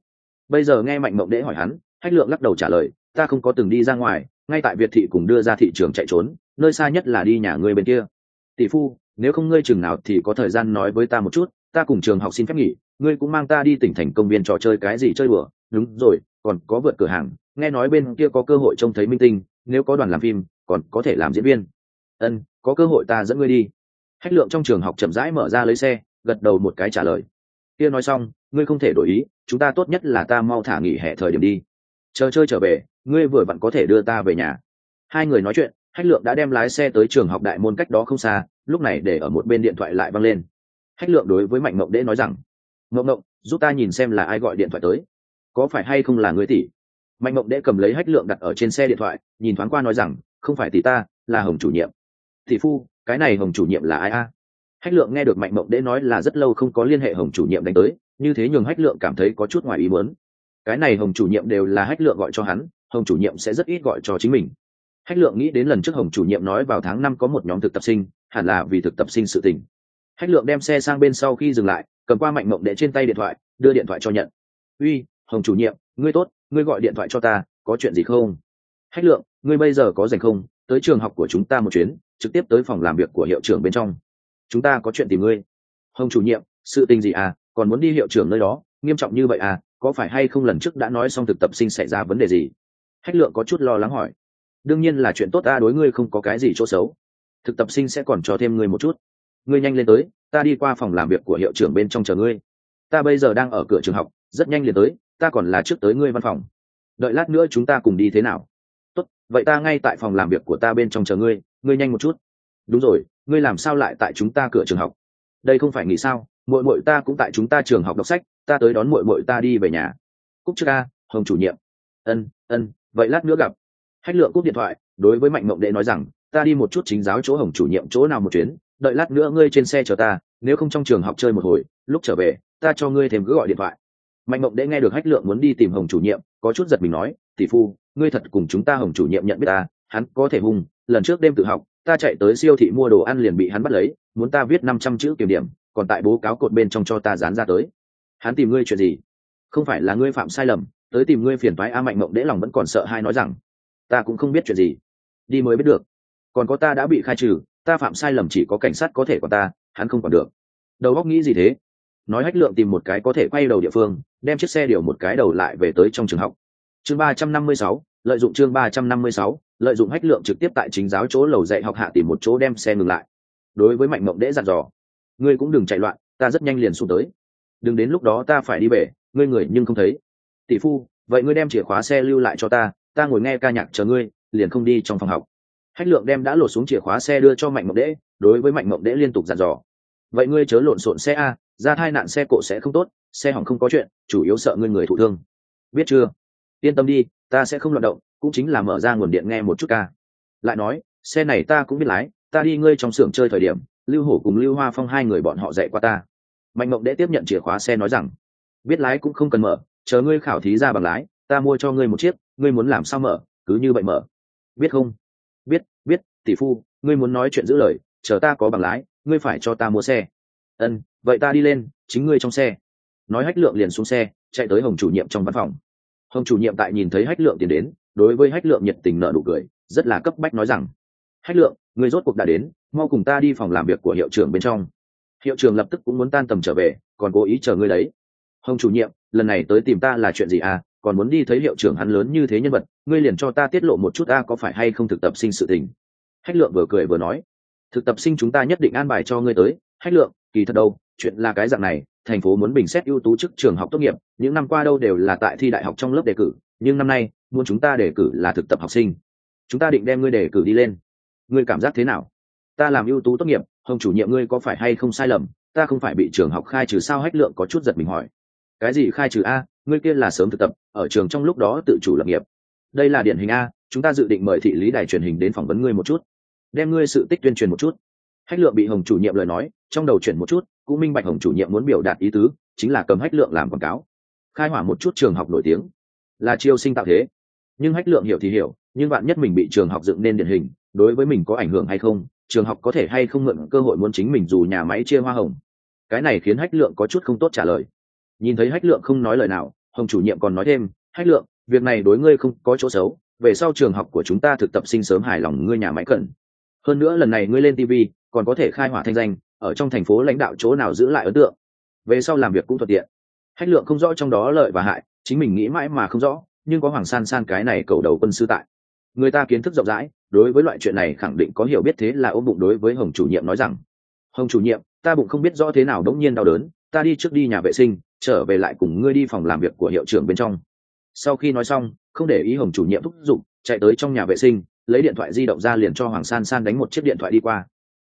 Bây giờ nghe mạnh mộng đễ hỏi hắn, hách lượng lắc đầu trả lời, ta không có từng đi ra ngoài, ngay tại việt thị cùng đưa ra thị trường chạy trốn, nơi xa nhất là đi nhà ngươi bên kia. Tỷ phu, nếu không ngươi chừng nào thì có thời gian nói với ta một chút, ta cùng trường học xin phép nghỉ, ngươi cũng mang ta đi tỉnh thành công viên trò chơi cái gì chơi bừa đúng rồi, còn có vượt cửa hàng nghe nói bên kia có cơ hội trông thấy minh tinh, nếu có đoàn làm phim, còn có thể làm diễn viên. Ân, có cơ hội ta dẫn ngươi đi. Hách lượng trong trường học chậm rãi mở ra lấy xe, gật đầu một cái trả lời. Kia nói xong, ngươi không thể đổi ý, chúng ta tốt nhất là ta mau thả nghỉ hè thời điểm đi. Chờ chơi trở về, ngươi vừa vặn có thể đưa ta về nhà. Hai người nói chuyện, hách lượng đã đem lái xe tới trường học đại môn cách đó không xa, lúc này để ở một bên điện thoại lại văng lên. Hách lượng đối với mạnh mộng đễ nói rằng, mộng mộng, giúp ta nhìn xem là ai gọi điện thoại tới. Có phải hay không là người tỷ? Mạnh mộng Đệ cầm lấy hách lượng đặt ở trên xe điện thoại, nhìn thoáng qua nói rằng, không phải tỷ ta, là hồng chủ nhiệm. Tỷ phu, cái này hồng chủ nhiệm là ai a? Hách lượng nghe được mạnh mộng Đệ nói là rất lâu không có liên hệ hồng chủ nhiệm đánh tới, như thế nhường hách lượng cảm thấy có chút ngoài ý muốn. Cái này hồng chủ nhiệm đều là hách lượng gọi cho hắn, hồng chủ nhiệm sẽ rất ít gọi cho chính mình. Hách lượng nghĩ đến lần trước hồng chủ nhiệm nói vào tháng năm có một nhóm thực tập sinh, hẳn là vì thực tập sinh sự tình. Hách lượng đem xe sang bên sau khi dừng lại, cầm qua mạnh mộng đệ trên tay điện thoại, đưa điện thoại cho nhận. Uy, hồng chủ nhiệm, ngươi tốt ngươi gọi điện thoại cho ta, có chuyện gì không? Hách lượng, ngươi bây giờ có dành không? Tới trường học của chúng ta một chuyến, trực tiếp tới phòng làm việc của hiệu trưởng bên trong. Chúng ta có chuyện tìm ngươi. Hồng chủ nhiệm, sự tình gì à? Còn muốn đi hiệu trưởng nơi đó? Nghiêm trọng như vậy à? Có phải hay không lần trước đã nói xong thực tập sinh xảy ra vấn đề gì? Hách lượng có chút lo lắng hỏi. Đương nhiên là chuyện tốt ta đối ngươi không có cái gì chỗ xấu. Thực tập sinh sẽ còn cho thêm ngươi một chút. Ngươi nhanh lên tới, ta đi qua phòng làm việc của hiệu trưởng bên trong chờ ngươi. Ta bây giờ đang ở cửa trường học, rất nhanh liền tới ta còn là trước tới ngươi văn phòng. Đợi lát nữa chúng ta cùng đi thế nào? Tốt vậy ta ngay tại phòng làm việc của ta bên trong chờ ngươi ngươi nhanh một chút. Đúng rồi ngươi làm sao lại tại chúng ta cửa trường học? Đây không phải nghĩ sao? Muội muội ta cũng tại chúng ta trường học đọc sách ta tới đón muội muội ta đi về nhà. Cúc trước ca, hồng chủ nhiệm. Ân ân vậy lát nữa gặp. Hách lượng cúp điện thoại đối với mạnh mộng đệ nói rằng ta đi một chút chính giáo chỗ hồng chủ nhiệm chỗ nào một chuyến đợi lát nữa ngươi trên xe chờ ta nếu không trong trường học chơi một hồi lúc trở về ta cho ngươi thêm cứ gọi điện thoại mạnh mộng đễ nghe được hách lượng muốn đi tìm hồng chủ nhiệm, có chút giật mình nói, tỷ phu, ngươi thật cùng chúng ta hồng chủ nhiệm nhận biết ta, hắn có thể hung, lần trước đêm tự học, ta chạy tới siêu thị mua đồ ăn liền bị hắn bắt lấy, muốn ta viết năm trăm chữ kiểm điểm, còn tại bố cáo cột bên trong cho ta dán ra tới. Hắn tìm ngươi chuyện gì? Không phải là ngươi phạm sai lầm, tới tìm ngươi phiền thoái a mạnh mộng đễ lòng vẫn còn sợ hai nói rằng, ta cũng không biết chuyện gì, đi mới biết được. Còn có ta đã bị khai trừ, ta phạm sai lầm chỉ có cảnh sát có thể còn ta, hắn không còn được. Đầu góc nghĩ gì thế? Nói hách lượng tìm một cái có thể quay đầu địa phương, đem chiếc xe điều một cái đầu lại về tới trong trường học. Chương ba trăm năm mươi sáu, lợi dụng chương ba trăm năm mươi sáu, lợi dụng hách lượng trực tiếp tại chính giáo chỗ lầu dạy học hạ tìm một chỗ đem xe ngừng lại. Đối với mạnh mộng đễ dặn dò, ngươi cũng đừng chạy loạn, ta rất nhanh liền xuống tới. Đừng đến lúc đó ta phải đi về, ngươi người nhưng không thấy. Tỷ phu, vậy ngươi đem chìa khóa xe lưu lại cho ta ta ngồi nghe ca nhạc chờ ngươi, liền không đi trong phòng học. Hách lượng đem đã lột xuống chìa khóa xe đưa cho mạnh mộng đễ, đối với mạnh mộng đễ liên tục dặn dò, vậy ngươi chớ lộn xộn xe a ra thai nạn xe cộ sẽ không tốt, xe hỏng không có chuyện, chủ yếu sợ ngươi người thụ thương. Biết chưa? Yên tâm đi, ta sẽ không loạt động, cũng chính là mở ra nguồn điện nghe một chút ca. Lại nói, xe này ta cũng biết lái, ta đi ngươi trong xưởng chơi thời điểm, lưu hổ cùng lưu hoa phong hai người bọn họ dạy qua ta. Mạnh mộng đệ tiếp nhận chìa khóa xe nói rằng, biết lái cũng không cần mở, chờ ngươi khảo thí ra bằng lái, ta mua cho ngươi một chiếc, ngươi muốn làm sao mở, cứ như vậy mở. Biết không? Biết biết, tỷ phu, ngươi muốn nói chuyện giữ lời, chờ ta có bằng lái, ngươi phải cho ta mua xe ân, vậy ta đi lên, chính ngươi trong xe. Nói hách lượng liền xuống xe, chạy tới hồng chủ nhiệm trong văn phòng. Hồng chủ nhiệm tại nhìn thấy hách lượng tiến đến, đối với hách lượng nhiệt tình nợ nụ cười, rất là cấp bách nói rằng, hách lượng người rốt cuộc đã đến, mau cùng ta đi phòng làm việc của hiệu trưởng bên trong. Hiệu trưởng lập tức cũng muốn tan tầm trở về, còn cố ý chờ ngươi đấy. Hồng chủ nhiệm, lần này tới tìm ta là chuyện gì à? Còn muốn đi thấy hiệu trưởng hắn lớn như thế nhân vật, ngươi liền cho ta tiết lộ một chút ta có phải hay không thực tập sinh sự tình? Hách lượng vừa cười vừa nói, thực tập sinh chúng ta nhất định an bài cho ngươi tới. Hách lượng kỳ thật đâu, chuyện là cái dạng này, thành phố muốn bình xét ưu tú chức trường học tốt nghiệp, những năm qua đâu đều là tại thi đại học trong lớp đề cử, nhưng năm nay, muốn chúng ta đề cử là thực tập học sinh. Chúng ta định đem ngươi đề cử đi lên. Ngươi cảm giác thế nào? Ta làm ưu tú tốt nghiệp, hồng chủ nhiệm ngươi có phải hay không sai lầm? Ta không phải bị trường học khai trừ sao hách lượng có chút giật mình hỏi. Cái gì khai trừ a? Ngươi kia là sớm thực tập, ở trường trong lúc đó tự chủ lập nghiệp. Đây là điển hình a, chúng ta dự định mời thị lý đài truyền hình đến phỏng vấn ngươi một chút. Đem ngươi sự tích tuyên truyền một chút. Hách lượng bị hồng chủ nhiệm lời nói trong đầu chuyển một chút cũng minh bạch hồng chủ nhiệm muốn biểu đạt ý tứ, chính là cầm hách lượng làm quảng cáo. Khai hỏa một chút trường học nổi tiếng. Là chiêu sinh tạo thế. Nhưng hách lượng hiểu thì hiểu, nhưng bạn nhất mình bị trường học dựng nên điển hình, đối với mình có ảnh hưởng hay không, trường học có thể hay không mượn cơ hội muốn chính mình dù nhà máy chia hoa hồng. Cái này khiến hách lượng có chút không tốt trả lời. Nhìn thấy hách lượng không nói lời nào, hồng chủ nhiệm còn nói thêm, hách lượng, việc này đối ngươi không có chỗ xấu, về sau trường học của chúng ta thực tập sinh sớm hài lòng ngươi nhà máy cần hơn nữa lần này ngươi lên tv còn có thể khai hỏa thanh danh ở trong thành phố lãnh đạo chỗ nào giữ lại ấn tượng. Về sau làm việc cũng thuận tiện. Hách lượng không rõ trong đó lợi và hại, chính mình nghĩ mãi mà không rõ, nhưng có hoàng san san cái này cầu đầu quân sư tại. Người ta kiến thức rộng rãi, đối với loại chuyện này khẳng định có hiểu biết thế là ôm bụng đối với hồng chủ nhiệm nói rằng, hồng chủ nhiệm, ta bụng không biết rõ thế nào đống nhiên đau đớn, ta đi trước đi nhà vệ sinh, trở về lại cùng ngươi đi phòng làm việc của hiệu trưởng bên trong. Sau khi nói xong, không để ý hồng chủ nhiệm thúc giục, chạy tới trong nhà vệ sinh, lấy điện thoại di động ra liền cho hoàng san san đánh một chiếc điện thoại đi qua.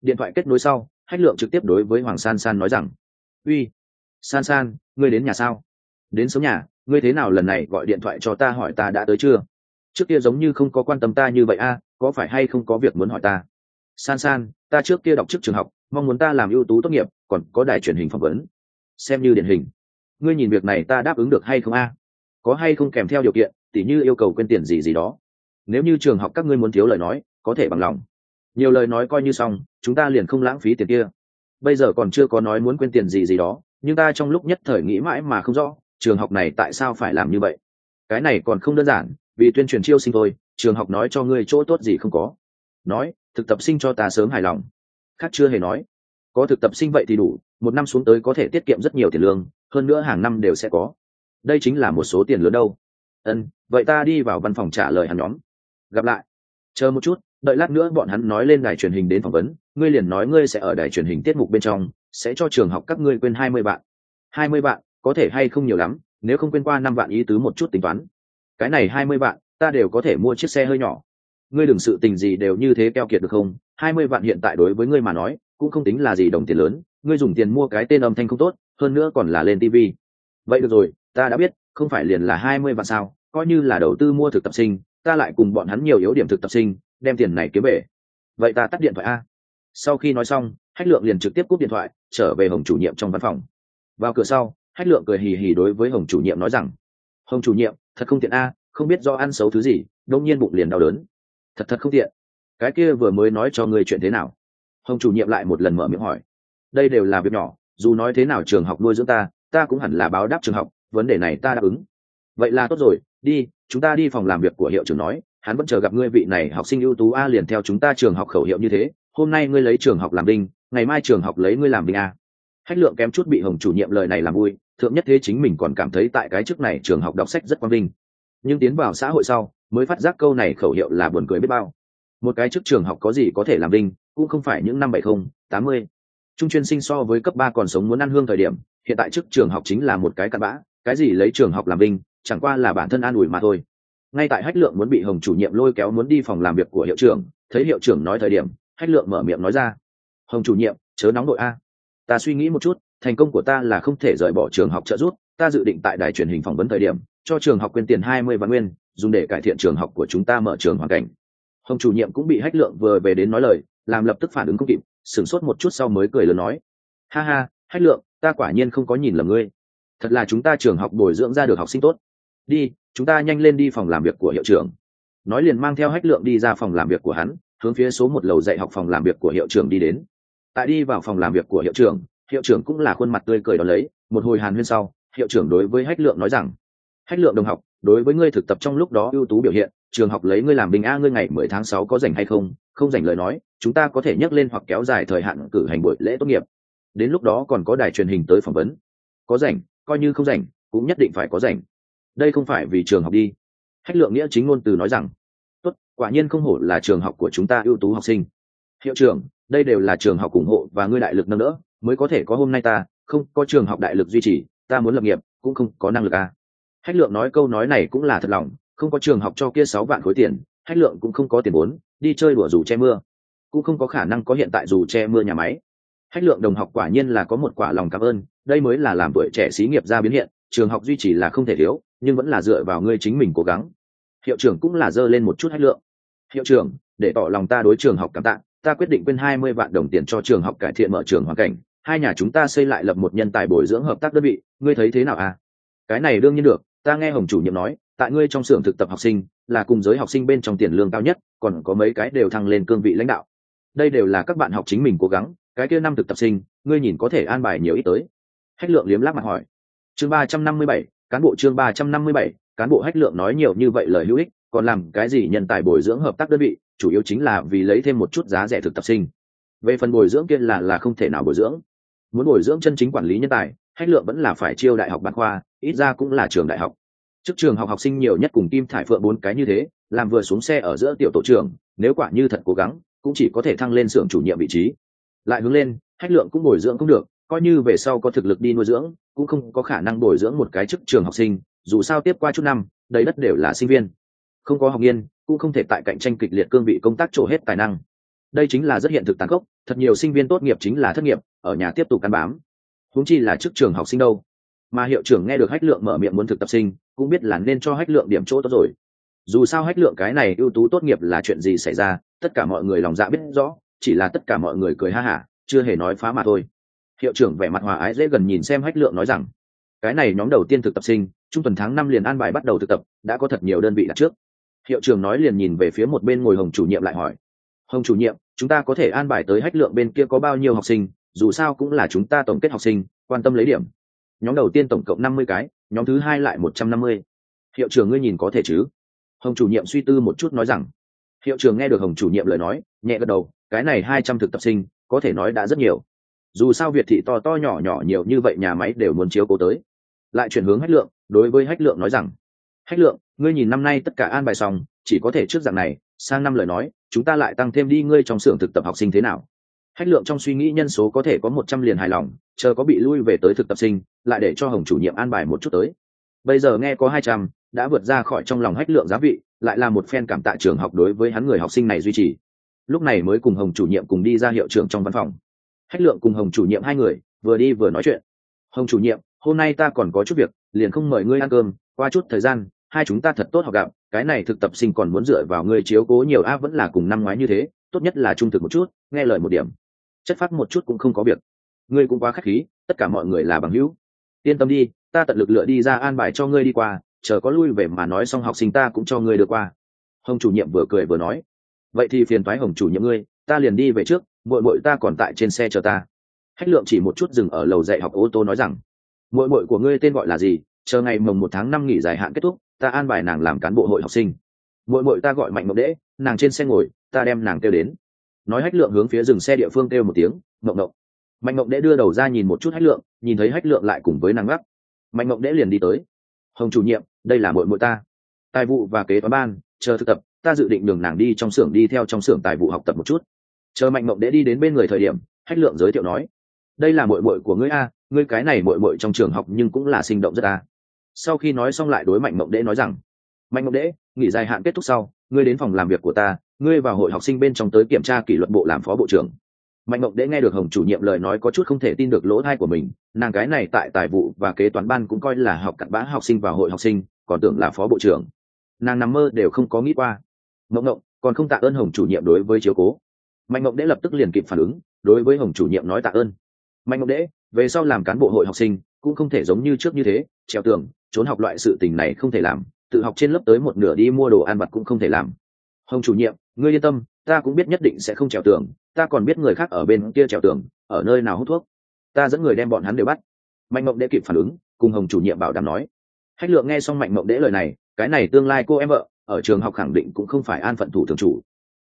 Điện thoại kết nối sau hách lượng trực tiếp đối với hoàng san san nói rằng, uy, san san, ngươi đến nhà sao? Đến sớm nhà, ngươi thế nào lần này gọi điện thoại cho ta hỏi ta đã tới chưa? Trước kia giống như không có quan tâm ta như vậy a, có phải hay không có việc muốn hỏi ta? San san, ta trước kia đọc trước trường học, mong muốn ta làm ưu tú tốt nghiệp, còn có đài truyền hình phỏng vấn. Xem như điển hình. Ngươi nhìn việc này ta đáp ứng được hay không a? Có hay không kèm theo điều kiện, tỉ như yêu cầu quên tiền gì gì đó. Nếu như trường học các ngươi muốn thiếu lời nói, có thể bằng lòng nhiều lời nói coi như xong, chúng ta liền không lãng phí tiền kia. Bây giờ còn chưa có nói muốn quên tiền gì gì đó, nhưng ta trong lúc nhất thời nghĩ mãi mà không rõ, trường học này tại sao phải làm như vậy? Cái này còn không đơn giản, vì tuyên truyền chiêu sinh thôi, trường học nói cho ngươi chỗ tốt gì không có. Nói, thực tập sinh cho ta sớm hài lòng. Khác chưa hề nói. Có thực tập sinh vậy thì đủ, một năm xuống tới có thể tiết kiệm rất nhiều tiền lương, hơn nữa hàng năm đều sẽ có. Đây chính là một số tiền lớn đâu. Ân, vậy ta đi vào văn phòng trả lời hắn nhóm. Gặp lại. Chờ một chút đợi lát nữa bọn hắn nói lên đài truyền hình đến phỏng vấn ngươi liền nói ngươi sẽ ở đài truyền hình tiết mục bên trong sẽ cho trường học các ngươi quên hai mươi bạn hai mươi bạn có thể hay không nhiều lắm nếu không quên qua năm bạn ý tứ một chút tính toán. Cái này hai mươi bạn, ta đều có thể mua chiếc xe hơi nhỏ. Ngươi đừng sự tình gì đều như thế keo kiệt được không? hai mươi bạn hiện tại đối với ngươi mà nói cũng không tính là gì đồng tiền lớn ngươi dùng tiền mua cái tên âm thanh không tốt hơn nữa còn là lên tv vậy được rồi ta đã biết không phải liền là hai mươi vạn sao coi như là đầu tư mua thực tập sinh ta lại cùng bọn hắn nhiều yếu điểm thực tập sinh đem tiền này kiếm về. Vậy ta tắt điện thoại a. Sau khi nói xong, hách lượng liền trực tiếp cúp điện thoại, trở về hồng chủ nhiệm trong văn phòng. Vào cửa sau, hách lượng cười hì hì đối với hồng chủ nhiệm nói rằng, hồng chủ nhiệm, thật không tiện a, không biết do ăn xấu thứ gì, đông nhiên bụng liền đau đớn. Thật thật không tiện. Cái kia vừa mới nói cho người chuyện thế nào? Hồng chủ nhiệm lại một lần mở miệng hỏi. Đây đều là việc nhỏ, dù nói thế nào trường học nuôi dưỡng ta ta cũng hẳn là báo đáp trường học, vấn đề này ta đáp ứng. Vậy là tốt rồi, đi, chúng ta đi phòng làm việc của hiệu trưởng nói hắn vẫn chờ gặp ngươi vị này học sinh ưu tú a liền theo chúng ta trường học khẩu hiệu như thế, hôm nay ngươi lấy trường học làm đinh, ngày mai trường học lấy ngươi làm đinh a. Hách lượng kém chút bị hồng chủ nhiệm lời này làm vui, thượng nhất thế chính mình còn cảm thấy tại cái trước này trường học đọc sách rất quang vinh. Nhưng tiến vào xã hội sau, mới phát giác câu này khẩu hiệu là buồn cười biết bao. Một cái trước trường học có gì có thể làm đinh, cũng không phải những năm bảy không, tám mươi. Trung chuyên sinh so với cấp ba còn sống muốn ăn hương thời điểm, hiện tại trước trường học chính là một cái cặn bã, cái gì lấy trường học làm đinh, chẳng qua là bản thân an ủi mà thôi ngay tại hách lượng muốn bị hồng chủ nhiệm lôi kéo muốn đi phòng làm việc của hiệu trưởng, thấy hiệu trưởng nói thời điểm, hách lượng mở miệng nói ra, hồng chủ nhiệm, chớ nóng đội a. Ta suy nghĩ một chút, thành công của ta là không thể rời bỏ trường học trợ giúp. Ta dự định tại đài truyền hình phỏng vấn thời điểm, cho trường học quyên tiền hai mươi vạn nguyên, dùng để cải thiện trường học của chúng ta mở trường hoàn cảnh. Hồng chủ nhiệm cũng bị hách lượng vừa về đến nói lời, làm lập tức phản ứng không kịp, sửng sốt một chút sau mới cười lớn nói, ha ha, hách lượng, ta quả nhiên không có nhìn lầm ngươi. Thật là chúng ta trường học bồi dưỡng ra được học sinh tốt đi, chúng ta nhanh lên đi phòng làm việc của hiệu trưởng. Nói liền mang theo hách lượng đi ra phòng làm việc của hắn, hướng phía số một lầu dạy học phòng làm việc của hiệu trưởng đi đến. Tại đi vào phòng làm việc của hiệu trưởng hiệu trưởng cũng là khuôn mặt tươi cười đón lấy, một hồi hàn huyên sau, hiệu trưởng đối với hách lượng nói rằng, hách lượng đồng học, đối với ngươi thực tập trong lúc đó ưu tú biểu hiện, trường học lấy ngươi làm bình a ngươi ngày mười tháng sáu có rảnh hay không không rảnh lời nói, chúng ta có thể nhắc lên hoặc kéo dài thời hạn cử hành buổi lễ tốt nghiệp. Đến lúc đó còn có đài truyền hình tới phỏng vấn. Có rảnh, coi như không rảnh, cũng nhất định phải có rảnh đây không phải vì trường học đi. Hách lượng nghĩa chính ngôn từ nói rằng, tốt, quả nhiên không hổ là trường học của chúng ta ưu tú học sinh. Hiệu trưởng, đây đều là trường học ủng hộ và ngươi đại lực nâng đỡ, mới có thể có hôm nay ta, không, có trường học đại lực duy trì, ta muốn lập nghiệp, cũng không có năng lực à. hách lượng nói câu nói này cũng là thật lòng, không có trường học cho kia sáu vạn khối tiền, hách lượng cũng không có tiền vốn, đi chơi đùa dù che mưa. Cũng không có khả năng có hiện tại dù che mưa nhà máy. Hách lượng đồng học quả nhiên là có một quả lòng cảm ơn, đây mới là làm tuổi trẻ xí nghiệp ra biến hiện trường học duy trì là không thể thiếu, nhưng vẫn là dựa vào ngươi chính mình cố gắng. Hiệu trưởng cũng là dơ lên một chút hách lượng. Hiệu trưởng, để tỏ lòng ta đối trường học cảm tạ, ta quyết định quên hai mươi vạn đồng tiền cho trường học cải thiện mở trường hoàn cảnh. Hai nhà chúng ta xây lại lập một nhân tài bồi dưỡng hợp tác đơn vị, ngươi thấy thế nào à? Cái này đương nhiên được, ta nghe hồng chủ nhiệm nói, tại ngươi trong xưởng thực tập học sinh, là cùng giới học sinh bên trong tiền lương cao nhất, còn có mấy cái đều thăng lên cương vị lãnh đạo. Đây đều là các bạn học chính mình cố gắng, cái kia năm thực tập sinh, ngươi nhìn có thể an bài nhiều ít tới. Hách lượng liếm láp mặt hỏi chương ba trăm năm mươi bảy, cán bộ chương ba trăm năm mươi bảy, cán bộ hách lượng nói nhiều như vậy lời hữu ích, còn làm cái gì nhân tài bồi dưỡng hợp tác đơn vị, chủ yếu chính là vì lấy thêm một chút giá rẻ thực tập sinh. Về phần bồi dưỡng kia là là không thể nào bồi dưỡng. Muốn bồi dưỡng chân chính quản lý nhân tài, hách lượng vẫn là phải chiêu đại học bản khoa, ít ra cũng là trường đại học. Trước trường học học sinh nhiều nhất cùng kim thải phượng bốn cái như thế, làm vừa xuống xe ở giữa tiểu tổ trưởng nếu quả như thật cố gắng, cũng chỉ có thể thăng lên xưởng chủ nhiệm vị trí. Lại hướng lên, hách lượng cũng bồi dưỡng cũng được coi như về sau có thực lực đi nuôi dưỡng, cũng không có khả năng bồi dưỡng một cái chức trường học sinh, dù sao tiếp qua chút năm, đầy đất đều là sinh viên. Không có học nghiên, cũng không thể tại cạnh tranh kịch liệt cương vị công tác trổ hết tài năng. Đây chính là rất hiện thực tàn khốc, thật nhiều sinh viên tốt nghiệp chính là thất nghiệp, ở nhà tiếp tục căn bám. Huống chi là chức trường học sinh đâu. Mà hiệu trưởng nghe được hách lượng mở miệng muốn thực tập sinh, cũng biết là nên cho hách lượng điểm chỗ tốt rồi. Dù sao hách lượng cái này ưu tú tốt nghiệp là chuyện gì xảy ra, tất cả mọi người lòng dạ biết rõ, chỉ là tất cả mọi người cười ha hả, chưa hề nói phá mà thôi hiệu trưởng vẻ mặt hòa ái dễ gần nhìn xem hách lượng nói rằng, cái này nhóm đầu tiên thực tập sinh, trung tuần tháng năm liền an bài bắt đầu thực tập, đã có thật nhiều đơn vị đặt trước. Hiệu trưởng nói liền nhìn về phía một bên ngồi hồng chủ nhiệm lại hỏi, hồng chủ nhiệm, chúng ta có thể an bài tới hách lượng bên kia có bao nhiêu học sinh? Dù sao cũng là chúng ta tổng kết học sinh, quan tâm lấy điểm. Nhóm đầu tiên tổng cộng năm mươi cái, nhóm thứ hai lại một trăm năm mươi. Hiệu trưởng ngươi nhìn có thể chứ? Hồng chủ nhiệm suy tư một chút nói rằng, hiệu trưởng nghe được hồng chủ nhiệm lời nói, nhẹ gật đầu, cái này hai trăm thực tập sinh, có thể nói đã rất nhiều dù sao việt thị to to nhỏ nhỏ nhiều như vậy nhà máy đều muốn chiếu cố tới. Lại chuyển hướng hách lượng, đối với hách lượng nói rằng, hách lượng, ngươi nhìn năm nay tất cả an bài xong, chỉ có thể trước dạng này, sang năm lời nói, chúng ta lại tăng thêm đi ngươi trong xưởng thực tập học sinh thế nào? Hách lượng trong suy nghĩ nhân số có thể có một trăm liền hài lòng, chờ có bị lui về tới thực tập sinh, lại để cho hồng chủ nhiệm an bài một chút tới. Bây giờ nghe có hai trăm, đã vượt ra khỏi trong lòng hách lượng giá vị, lại là một phen cảm tạ trường học đối với hắn người học sinh này duy trì. Lúc này mới cùng hồng chủ nhiệm cùng đi ra hiệu trưởng trong văn phòng hách lượng cùng hồng chủ nhiệm hai người vừa đi vừa nói chuyện. Hồng chủ nhiệm, hôm nay ta còn có chút việc, liền không mời ngươi ăn cơm, qua chút thời gian, hai chúng ta thật tốt học gặp, cái này thực tập sinh còn muốn dựa vào ngươi chiếu cố nhiều a, vẫn là cùng năm ngoái như thế, tốt nhất là trung thực một chút, nghe lời một điểm. Chất phát một chút cũng không có việc. Ngươi cũng quá k h á c h khí, tất cả mọi người là bằng hữu. Yên tâm đi, ta tận lực lựa đi ra an bài cho ngươi đi qua, chờ có lui về mà nói xong học sinh ta cũng cho ngươi được qua. Hồng chủ nhiệm vừa cười vừa nói. Vậy thì phiền thoái hồng chủ nhiệm ngươi, ta liền đi về trước mội mội ta còn tại trên xe chờ ta. Hách lượng chỉ một chút dừng ở lầu dạy học ô tô nói rằng mội mội của ngươi tên gọi là gì? Chờ ngày mồng một tháng năm nghỉ dài hạn kết thúc, ta an bài nàng làm cán bộ hội học sinh. Mội mội ta gọi mạnh mộng đễ, nàng trên xe ngồi, ta đem nàng kêu đến. Nói hách lượng hướng phía dừng xe địa phương kêu một tiếng, mộng mộng. Mạnh mộng đễ đưa đầu ra nhìn một chút hách lượng, nhìn thấy hách lượng lại cùng với nàng gắt mạnh mộng đễ liền đi tới. Hồng chủ nhiệm, đây là mội mội ta. Tài vụ và kế toán ban, chờ thực tập, ta dự định đường nàng đi trong xưởng đi theo trong xưởng tài vụ học tập một chút chờ mạnh mộng đệ đi đến bên người thời điểm hách lượng giới thiệu nói đây là mội mội của ngươi a ngươi cái này mội mội trong trường học nhưng cũng là sinh động rất a. Sau khi nói xong lại đối mạnh mộng đệ nói rằng mạnh mộng đệ, nghỉ dài hạn kết thúc sau ngươi đến phòng làm việc của ta ngươi vào hội học sinh bên trong tới kiểm tra kỷ luật bộ làm phó bộ trưởng. Mạnh mộng đệ nghe được hồng chủ nhiệm lời nói có chút không thể tin được lỗ thai của mình nàng cái này tại tài vụ và kế toán ban cũng coi là học cặn bã học sinh và hội học sinh còn tưởng là phó bộ trưởng. Nàng nằm mơ đều không có nghĩ qua. Mộng mộng còn không tạ ơn hồng chủ nhiệm đối với chiếu cố mạnh ngọc đế lập tức liền kịp phản ứng, đối với hồng chủ nhiệm nói tạ ơn. Mạnh ngọc đế về sau làm cán bộ hội học sinh, cũng không thể giống như trước như thế treo tường, trốn học loại sự tình này không thể làm, tự học trên lớp tới một nửa đi mua đồ ăn vặt cũng không thể làm. Hồng chủ nhiệm, ngươi yên tâm, ta cũng biết nhất định sẽ không trèo tường, ta còn biết người khác ở bên kia trèo tường, ở nơi nào hút thuốc. Ta dẫn người đem bọn hắn đều bắt. Mạnh mộng đễ kịp phản ứng, cùng hồng chủ nhiệm bảo đảm nói. Hách lượng nghe xong mạnh mộng đễ lời này, cái này tương lai cô em vợ, ở trường học khẳng định cũng không phải an phận thủ thường chủ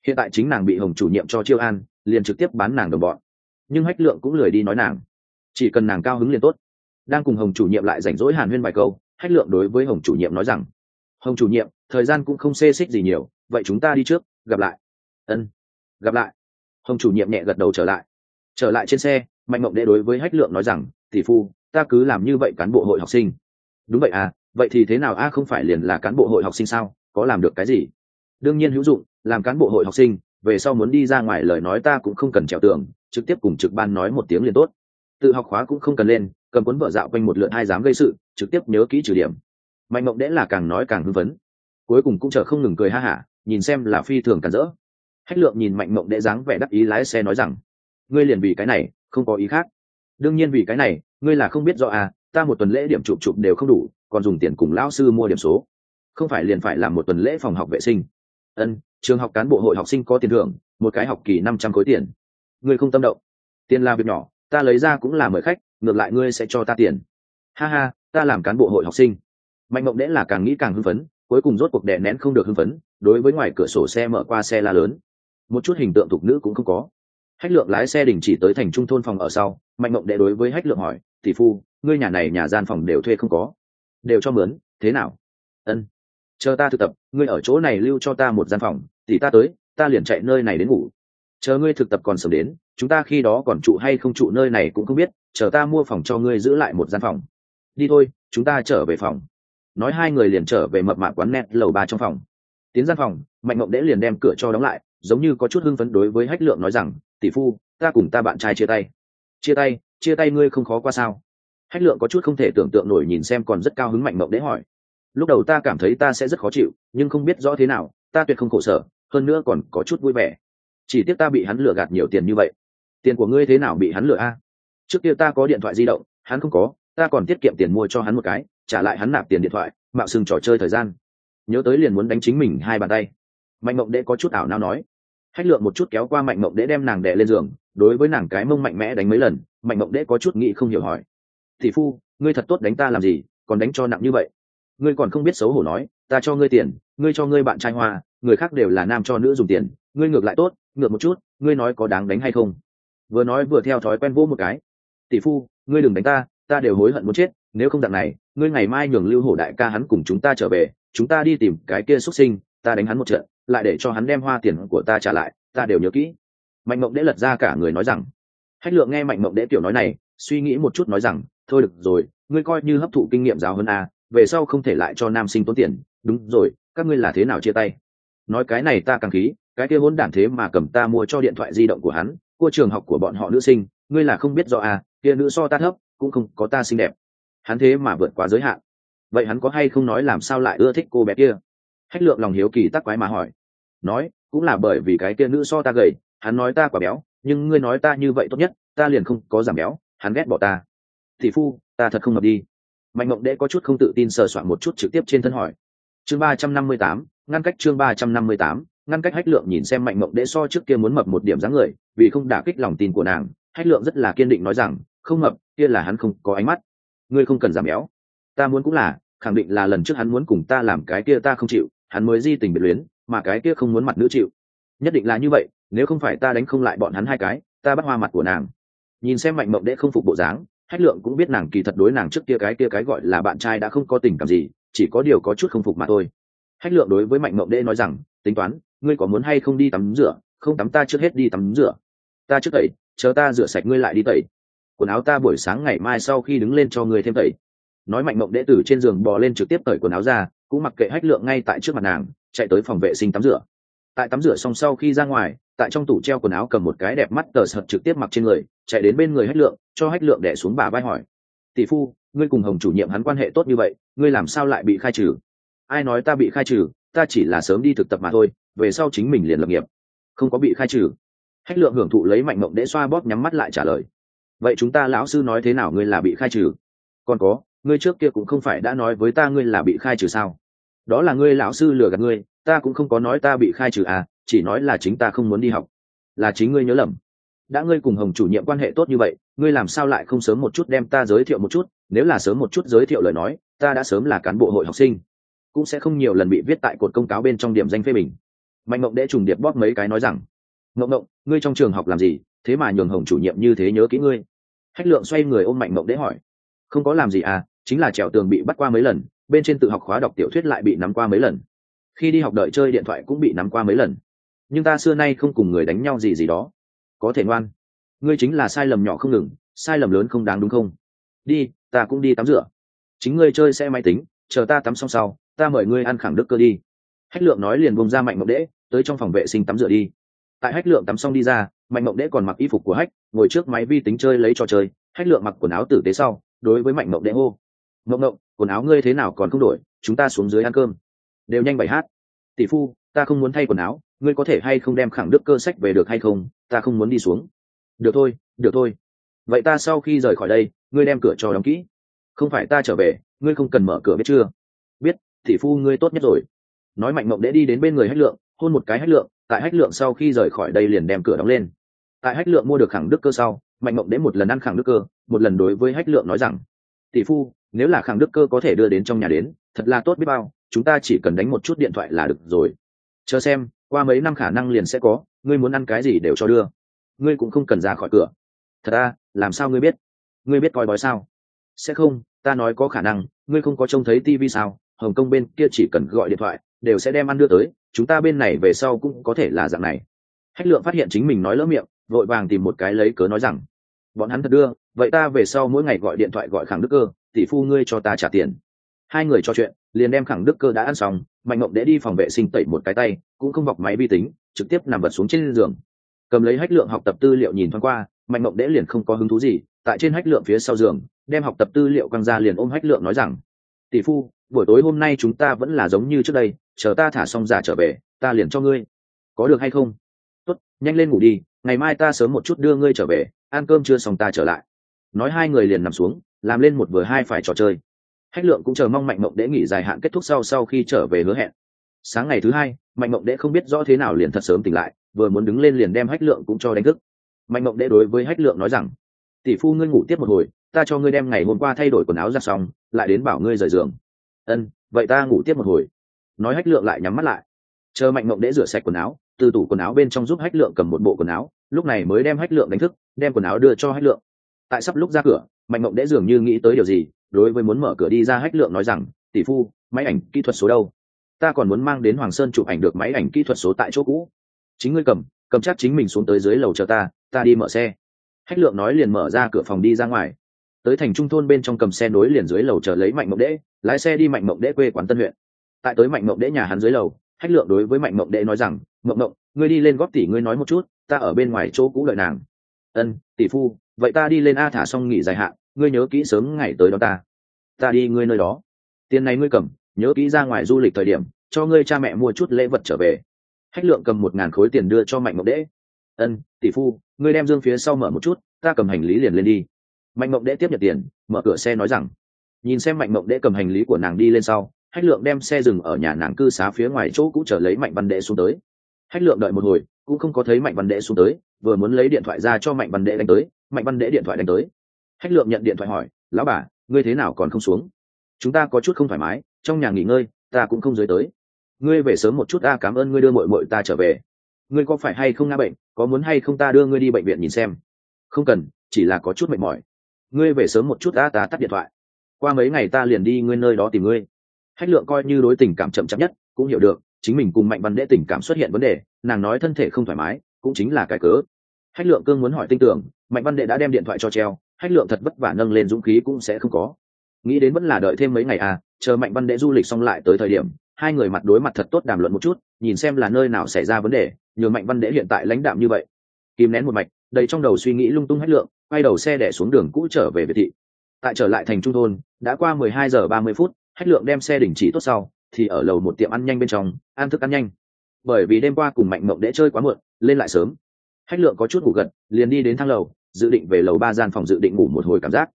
hiện tại chính nàng bị hồng chủ nhiệm cho chiêu an, liền trực tiếp bán nàng đồng bọn. Nhưng hách lượng cũng lười đi nói nàng. Chỉ cần nàng cao hứng liền tốt. Đang cùng hồng chủ nhiệm lại rảnh rỗi hàn huyên bài câu, hách lượng đối với hồng chủ nhiệm nói rằng, hồng chủ nhiệm, thời gian cũng không xê xích gì nhiều, vậy chúng ta đi trước, gặp lại. Ân, gặp lại. Hồng chủ nhiệm nhẹ gật đầu trở lại. Trở lại trên xe, mạnh mộng đệ đối với hách lượng nói rằng, tỷ phu, ta cứ làm như vậy cán bộ hội học sinh. Đúng vậy à vậy thì thế nào? A, không phải liền là cán bộ hội học sinh sao? Có làm được cái gì? Đương nhiên hữu dụng, làm cán bộ hội học sinh, về sau muốn đi ra ngoài lời nói ta cũng không cần trèo tường, trực tiếp cùng trực ban nói một tiếng liền tốt. Tự học khóa cũng không cần lên, cầm cuốn vợ dạo quanh một lượt hai dám gây sự, trực tiếp nhớ kỹ trừ điểm. Mạnh mộng đẽ là càng nói càng hưng phấn. Cuối cùng cũng chờ không ngừng cười ha hả, nhìn xem là phi thường cản rỡ. Hách lượng nhìn mạnh mộng đẽ dáng vẻ đắc ý lái xe nói rằng, ngươi liền vì cái này, không có ý khác. Đương nhiên vì cái này, ngươi là không biết rõ à ta một tuần lễ điểm chụp chụp đều không đủ, còn dùng tiền cùng lão sư mua điểm số. Không phải liền phải làm một tuần lễ phòng học vệ sinh ân, trường học cán bộ hội học sinh có tiền thưởng, một cái học kỳ năm trăm khối tiền. Ngươi không tâm động. Tiền là việc nhỏ, ta lấy ra cũng là mời khách, ngược lại ngươi sẽ cho ta tiền. Ha ha, ta làm cán bộ hội học sinh. Mạnh mộng đẽ là càng nghĩ càng hưng phấn, cuối cùng rốt cuộc đè nén không được hưng phấn, đối với ngoài cửa sổ xe mở qua xe la lớn. Một chút hình tượng thục nữ cũng không có. Hách lượng lái xe đình chỉ tới thành trung thôn phòng ở sau, mạnh mộng đệ đối với hách lượng hỏi, tỷ phu, ngươi nhà này nhà gian phòng đều thuê không có? Đều cho mướn, thế nào? Ân chờ ta thực tập, ngươi ở chỗ này lưu cho ta một gian phòng, thì ta tới, ta liền chạy nơi này đến ngủ. Chờ ngươi thực tập còn sớm đến, chúng ta khi đó còn trụ hay không trụ nơi này cũng không biết, chờ ta mua phòng cho ngươi giữ lại một gian phòng. Đi thôi, chúng ta trở về phòng. Nói hai người liền trở về mập mạ quán net lầu ba trong phòng. Tiến gian phòng, mạnh mộng đễ liền đem cửa cho đóng lại, giống như có chút hưng phấn đối với hách lượng nói rằng, tỷ phu, ta cùng ta bạn trai chia tay. Chia tay? Chia tay ngươi không khó qua sao? Hách lượng có chút không thể tưởng tượng nổi nhìn xem còn rất cao hứng mạnh mộng đễ hỏi lúc đầu ta cảm thấy ta sẽ rất khó chịu, nhưng không biết rõ thế nào, ta tuyệt không khổ sở, hơn nữa còn có chút vui vẻ. Chỉ tiếc ta bị hắn lừa gạt nhiều tiền như vậy. Tiền của ngươi thế nào bị hắn lừa a? Trước kia ta có điện thoại di động, hắn không có, ta còn tiết kiệm tiền mua cho hắn một cái, trả lại hắn nạp tiền điện thoại, mạo sừng trò chơi thời gian. Nhớ tới liền muốn đánh chính mình hai bàn tay. Mạnh mộng đễ có chút ảo nao nói. Hách lượng một chút kéo qua mạnh mộng đễ đem nàng đẻ lên giường, đối với nàng cái mông mạnh mẽ đánh mấy lần, mạnh mộng đễ có chút nghĩ không hiểu hỏi. Thị phu, ngươi thật tốt đánh ta làm gì, còn đánh cho nặng như vậy? Ngươi còn không biết xấu hổ nói, ta cho ngươi tiền, ngươi cho ngươi bạn trai hoa, người khác đều là nam cho nữ dùng tiền, ngươi ngược lại tốt, ngược một chút, ngươi nói có đáng đánh hay không? Vừa nói vừa theo thói quen vô một cái. Tỷ phu, ngươi đừng đánh ta ta đều hối hận muốn chết, nếu không dạng này, ngươi ngày mai nhường lưu hổ đại ca hắn cùng chúng ta trở về, chúng ta đi tìm cái kia xuất sinh, ta đánh hắn một trận, lại để cho hắn đem hoa tiền của ta trả lại, ta đều nhớ kỹ. Mạnh mộng đễ lật ra cả người nói rằng. Hách lượng nghe mạnh mộng đễ tiểu nói này, suy nghĩ một chút nói rằng, thôi được rồi, ngươi coi như hấp thụ kinh nghiệm giáo hơn a về sau không thể lại cho nam sinh tốn tiền. Đúng rồi, các ngươi là thế nào chia tay? Nói cái này ta càng khí, cái kia hôn đản thế mà cầm ta mua cho điện thoại di động của hắn cô trường học của bọn họ nữ sinh, ngươi là không biết rõ à kia nữ so ta thấp, cũng không có ta xinh đẹp. Hắn thế mà vượt quá giới hạn. Vậy hắn có hay không nói làm sao lại ưa thích cô bé kia? Hách lượng lòng hiếu kỳ tắc quái mà hỏi. Nói, cũng là bởi vì cái kia nữ so ta gầy, hắn nói ta quả béo, nhưng ngươi nói ta như vậy tốt nhất, ta liền không có giảm béo, hắn ghét bỏ ta. Thị phu, ta thật không hợp đi mạnh mộng Đệ có chút không tự tin sờ soạn một chút trực tiếp trên thân hỏi. Chương ba trăm năm mươi tám, ngăn cách chương ba trăm năm mươi tám, ngăn cách hách lượng nhìn xem mạnh mộng Đệ so trước kia muốn mập một điểm dáng người, vì không đả kích lòng tin của nàng, hách lượng rất là kiên định nói rằng, không mập, kia là hắn không có ánh mắt. Ngươi không cần giảm béo. Ta muốn cũng là, khẳng định là lần trước hắn muốn cùng ta làm cái kia ta không chịu, hắn mới di tình biệt luyến, mà cái kia không muốn mặt nữ chịu. Nhất định là như vậy, nếu không phải ta đánh không lại bọn hắn hai cái, ta bắt hoa mặt của nàng. Nhìn xem mạnh mộng đễ không phục bộ dáng hách lượng cũng biết nàng kỳ thật đối nàng trước kia cái kia cái gọi là bạn trai đã không có tình cảm gì, chỉ có điều có chút không phục mà thôi. Hách lượng đối với mạnh mộng đệ nói rằng, tính toán, ngươi có muốn hay không đi tắm rửa? Không tắm ta trước hết đi tắm rửa. Ta trước tẩy, chờ ta rửa sạch ngươi lại đi tẩy. Quần áo ta buổi sáng ngày mai sau khi đứng lên cho ngươi thêm tẩy. Nói mạnh mộng đệ từ trên giường bò lên trực tiếp tẩy quần áo ra, cũng mặc kệ hách lượng ngay tại trước mặt nàng, chạy tới phòng vệ sinh tắm rửa. Tại tắm rửa xong sau khi ra ngoài, tại trong tủ treo quần áo cầm một cái đẹp mắt tờ sợt trực tiếp mặc trên người chạy đến bên người hách lượng, cho hách lượng đẻ xuống bà vai hỏi. Tỷ phu, ngươi cùng hồng chủ nhiệm hắn quan hệ tốt như vậy, ngươi làm sao lại bị khai trừ? Ai nói ta bị khai trừ, ta chỉ là sớm đi thực tập mà thôi, về sau chính mình liền lập nghiệp. Không có bị khai trừ. Hách lượng hưởng thụ lấy mạnh mộng để xoa bóp nhắm mắt lại trả lời. Vậy chúng ta lão sư nói thế nào ngươi là bị khai trừ? Còn có, ngươi trước kia cũng không phải đã nói với ta ngươi là bị khai trừ sao? Đó là ngươi lão sư lừa gạt ngươi, ta cũng không có nói ta bị khai trừ à chỉ nói là chính ta không muốn đi học. Là chính ngươi nhớ lầm đã ngươi cùng hồng chủ nhiệm quan hệ tốt như vậy, ngươi làm sao lại không sớm một chút đem ta giới thiệu một chút? Nếu là sớm một chút giới thiệu lời nói, ta đã sớm là cán bộ hội học sinh, cũng sẽ không nhiều lần bị viết tại cột công cáo bên trong điểm danh phê bình. Mạnh mộng đệ trùng điệp bóp mấy cái nói rằng mộng mộng ngươi trong trường học làm gì? Thế mà nhường hồng chủ nhiệm như thế nhớ kỹ ngươi. Hách lượng xoay người ôm mạnh mộng đệ hỏi, không có làm gì à? Chính là trèo tường bị bắt qua mấy lần, bên trên tự học khóa đọc tiểu thuyết lại bị nắm qua mấy lần. Khi đi học đợi chơi điện thoại cũng bị nắm qua mấy lần. Nhưng ta xưa nay không cùng người đánh nhau gì gì đó có thể ngoan. Ngươi chính là sai lầm nhỏ không ngừng, sai lầm lớn không đáng đúng không? Đi, ta cũng đi tắm rửa. Chính ngươi chơi xe máy tính, chờ ta tắm xong sau, ta mời ngươi ăn khẳng đức cơ đi. Hách lượng nói liền bông ra mạnh mộng đễ, tới trong phòng vệ sinh tắm rửa đi. Tại hách lượng tắm xong đi ra, mạnh mộng đễ còn mặc y phục của hách, ngồi trước máy vi tính chơi lấy trò chơi. Hách lượng mặc quần áo tử tế sau, đối với mạnh mộng đễ hô, mộng mộng, quần áo ngươi thế nào còn không đổi, chúng ta xuống dưới ăn cơm. Đều nhanh bảy hát. Tỷ phu, ta không muốn thay quần áo ngươi có thể hay không đem khẳng đức cơ sách về được hay không? Ta không muốn đi xuống. Được thôi được thôi. Vậy ta sau khi rời khỏi đây, ngươi đem cửa cho đóng kỹ. Không phải ta trở về, ngươi không cần mở cửa biết chưa? Biết, tỷ phu ngươi tốt nhất rồi. Nói mạnh mộng đễ đi đến bên người hách lượng, hôn một cái hách lượng, tại hách lượng sau khi rời khỏi đây liền đem cửa đóng lên. Tại hách lượng mua được khẳng đức cơ sau, mạnh mộng đễ một lần ăn khẳng đức cơ, một lần đối với hách lượng nói rằng, tỷ phu, nếu là khẳng đức cơ có thể đưa đến trong nhà đến, thật là tốt biết bao, chúng ta chỉ cần đánh một chút điện thoại là được rồi. Chờ xem qua mấy năm khả năng liền sẽ có ngươi muốn ăn cái gì đều cho đưa. Ngươi cũng không cần ra khỏi cửa. Thật ra, làm sao ngươi biết? Ngươi biết coi bói sao? Sẽ không ta nói có khả năng ngươi không có trông thấy tivi sao? Hồng kông bên kia chỉ cần gọi điện thoại đều sẽ đem ăn đưa tới chúng ta bên này về sau cũng có thể là dạng này. Hách lượng phát hiện chính mình nói lỡ miệng vội vàng tìm một cái lấy cớ nói rằng bọn hắn thật đưa vậy ta về sau mỗi ngày gọi điện thoại gọi khẳng đức cơ tỷ phu ngươi cho ta trả tiền hai người trò chuyện, liền đem khẳng đức cơ đã ăn xong, mạnh mộng để đi phòng vệ sinh tẩy một cái tay, cũng không bọc máy vi tính, trực tiếp nằm vật xuống trên giường. Cầm lấy hách lượng học tập tư liệu nhìn thoáng qua, mạnh mộng đễ liền không có hứng thú gì, tại trên hách lượng phía sau giường, đem học tập tư liệu quăng ra liền ôm hách lượng nói rằng, tỷ phu, buổi tối hôm nay chúng ta vẫn là giống như trước đây, chờ ta thả xong giả trở về, ta liền cho ngươi. Có được hay không? Tốt, nhanh lên ngủ đi, ngày mai ta sớm một chút đưa ngươi trở về, ăn cơm chưa xong ta trở lại. Nói hai người liền nằm xuống, làm lên một vừa hai phải trò chơi hách lượng cũng chờ mong mạnh mộng đễ nghỉ dài hạn kết thúc sau sau khi trở về hứa hẹn. Sáng ngày thứ hai, mạnh mộng đễ không biết rõ thế nào liền thật sớm tỉnh lại, vừa muốn đứng lên liền đem hách lượng cũng cho đánh thức. Mạnh mộng đễ đối với hách lượng nói rằng, tỷ phu ngươi ngủ tiếp một hồi, ta cho ngươi đem ngày hôm qua thay đổi quần áo ra xong, lại đến bảo ngươi rời giường. Ân, vậy ta ngủ tiếp một hồi. Nói hách lượng lại nhắm mắt lại. Chờ mạnh mộng đễ rửa sạch quần áo, từ tủ quần áo bên trong giúp hách lượng cầm một bộ quần áo, lúc này mới đem hách lượng đánh thức, đem quần áo đưa cho hách lượng tại sắp lúc ra cửa, mạnh mộng đễ dường như nghĩ tới điều gì, đối với muốn mở cửa đi ra hách lượng nói rằng, tỷ phu, máy ảnh kỹ thuật số đâu? Ta còn muốn mang đến hoàng sơn chụp ảnh được máy ảnh kỹ thuật số tại chỗ cũ. Chính ngươi cầm cầm chắc chính mình xuống tới dưới lầu chờ ta ta đi mở xe. Hách lượng nói liền mở ra cửa phòng đi ra ngoài. Tới thành trung thôn bên trong cầm xe nối liền dưới lầu chờ lấy mạnh mộng đễ, lái xe đi mạnh mộng đễ quê quán tân huyện. Tại tới mạnh mộng đễ nhà hắn dưới lầu, hách lượng đối với mạnh mộng đễ nói rằng, mộng mộng, ngươi đi lên góp tỷ ngươi nói một chút, ta ở bên ngoài chỗ cũ đợi nàng. Ân, tỷ phu vậy ta đi lên a thả xong nghỉ dài hạn, ngươi nhớ kỹ sớm ngày tới đó ta. Ta đi ngươi nơi đó. Tiền này ngươi cầm, nhớ kỹ ra ngoài du lịch thời điểm, cho ngươi cha mẹ mua chút lễ vật trở về. Hách lượng cầm một ngàn khối tiền đưa cho mạnh mộng đễ. Ân, tỷ phu, ngươi đem dương phía sau mở một chút, ta cầm hành lý liền lên đi. Mạnh mộng đễ tiếp nhận tiền, mở cửa xe nói rằng, nhìn xem mạnh mộng đễ cầm hành lý của nàng đi lên sau, hách lượng đem xe dừng ở nhà nàng cư xá phía ngoài chỗ cũ chờ lấy mạnh văn đệ xuống tới. Hách lượng đợi một hồi, cũng không có thấy mạnh văn đệ xuống tới, vừa muốn lấy điện thoại ra cho mạnh văn đệ đánh tới mạnh văn đệ điện thoại đánh tới. Hách lượng nhận điện thoại hỏi, lão bà, ngươi thế nào còn không xuống? Chúng ta có chút không thoải mái, trong nhà nghỉ ngơi, ta cũng không dưới tới. Ngươi về sớm một chút ta cảm ơn ngươi đưa mội mội ta trở về. Ngươi có phải hay không ngã bệnh, có muốn hay không ta đưa ngươi đi bệnh viện nhìn xem? Không cần, chỉ là có chút mệt mỏi. Ngươi về sớm một chút ta ta tắt điện thoại. Qua mấy ngày ta liền đi ngươi nơi đó tìm ngươi. Hách lượng coi như đối tình cảm chậm chậm nhất, cũng hiểu được, chính mình cùng mạnh văn đệ tình cảm xuất hiện vấn đề, nàng nói thân thể không thoải mái, cũng chính là cái cớ hách lượng cương muốn hỏi tin tưởng mạnh văn đệ đã đem điện thoại cho treo, hách lượng thật vất vả nâng lên dũng khí cũng sẽ không có. Nghĩ đến vẫn là đợi thêm mấy ngày à chờ mạnh văn đệ du lịch xong lại tới thời điểm, hai người mặt đối mặt thật tốt đàm luận một chút, nhìn xem là nơi nào xảy ra vấn đề, nhờ mạnh văn đệ hiện tại lãnh đạm như vậy. Kìm nén một mạch, đầy trong đầu suy nghĩ lung tung Hách lượng, quay đầu xe đẻ xuống đường cũ trở về việt thị. Tại trở lại thành trung thôn, đã qua mười hai giờ ba mươi phút, hách lượng đem xe đình chỉ tốt sau, thì ở lầu một tiệm ăn nhanh bên trong, ăn thức ăn nhanh. Bởi vì đêm qua cùng mạnh mộng đễ chơi quá muộn, lên lại sớm hách lượng có chút ngủ gật, liền đi đến thang lầu, dự định về lầu ba gian phòng dự định ngủ một hồi cảm giác.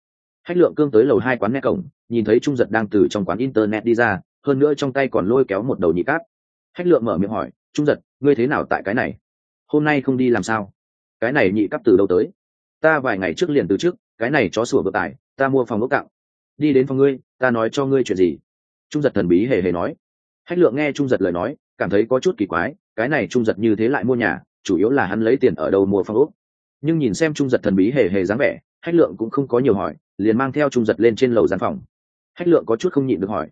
Hách lượng cương tới lầu hai quán nghe cổng, nhìn thấy trung giật đang từ trong quán internet đi ra, hơn nữa trong tay còn lôi kéo một đầu nhị cát hách lượng mở miệng hỏi, trung giật, ngươi thế nào tại cái này? Hôm nay không đi làm sao? Cái này nhị cắp từ đâu tới? Ta vài ngày trước liền từ trước, cái này chó sủa vừa tải ta mua phòng ốc cạo. Đi đến phòng ngươi, ta nói cho ngươi chuyện gì? Trung giật thần bí hề hề nói. Hách lượng nghe trung giật lời nói, cảm thấy có chút kỳ quái, cái này trung giật như thế lại mua nhà chủ yếu là hắn lấy tiền ở đâu mua phòng ốc. Nhưng nhìn xem trung giật thần bí hề hề dáng vẻ, hách lượng cũng không có nhiều hỏi, liền mang theo trung giật lên trên lầu gian phòng. Hách lượng có chút không nhịn được hỏi,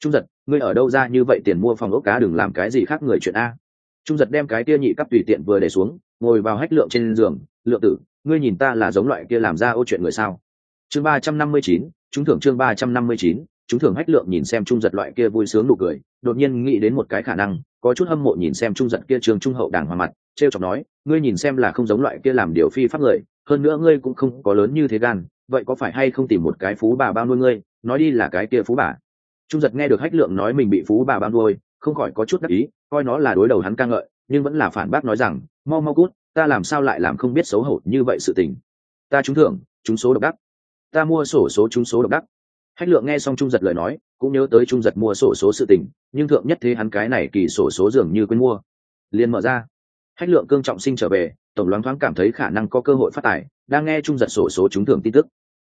trung giật, ngươi ở đâu ra như vậy tiền mua phòng ốc cá, đừng làm cái gì khác người chuyện a. Trung giật đem cái tia nhị cắp tùy tiện vừa để xuống, ngồi vào hách lượng trên giường, lượng tử, ngươi nhìn ta là giống loại kia làm ra ô chuyện người sao? Chương ba trăm năm mươi chín chúng thưởng chương ba trăm năm mươi chín chúng thưởng hách lượng nhìn xem trung giật loại kia vui sướng nụ cười, đột nhiên nghĩ đến một cái khả năng, có chút hâm mộ nhìn xem trung giật kia trường trung hậu đảng hòa mặt. Trêu chọc nói, ngươi nhìn xem là không giống loại kia làm điều phi pháp người, hơn nữa ngươi cũng không có lớn như thế gan, vậy có phải hay không tìm một cái phú bà bao nuôi ngươi? Nói đi là cái kia phú bà. Trung giật nghe được hách lượng nói mình bị phú bà bao nuôi, không khỏi có chút đắc ý, coi nó là đối đầu hắn ca ngợi, nhưng vẫn là phản bác nói rằng, mau mau cút, ta làm sao lại làm không biết xấu hổ như vậy sự tình? Ta trúng thưởng, trúng số độc đắc. Ta mua sổ số, trúng số độc đắc. Hách lượng nghe xong trung giật lời nói, cũng nhớ tới trung giật mua sổ số sự tình, nhưng thượng nhất thế hắn cái này kỳ sổ số dường như quên mua. Liền mở ra hách lượng cương trọng sinh trở về, tổng loáng thoáng cảm thấy khả năng có cơ hội phát tài, đang nghe trung giật sổ số trúng thưởng tin tức.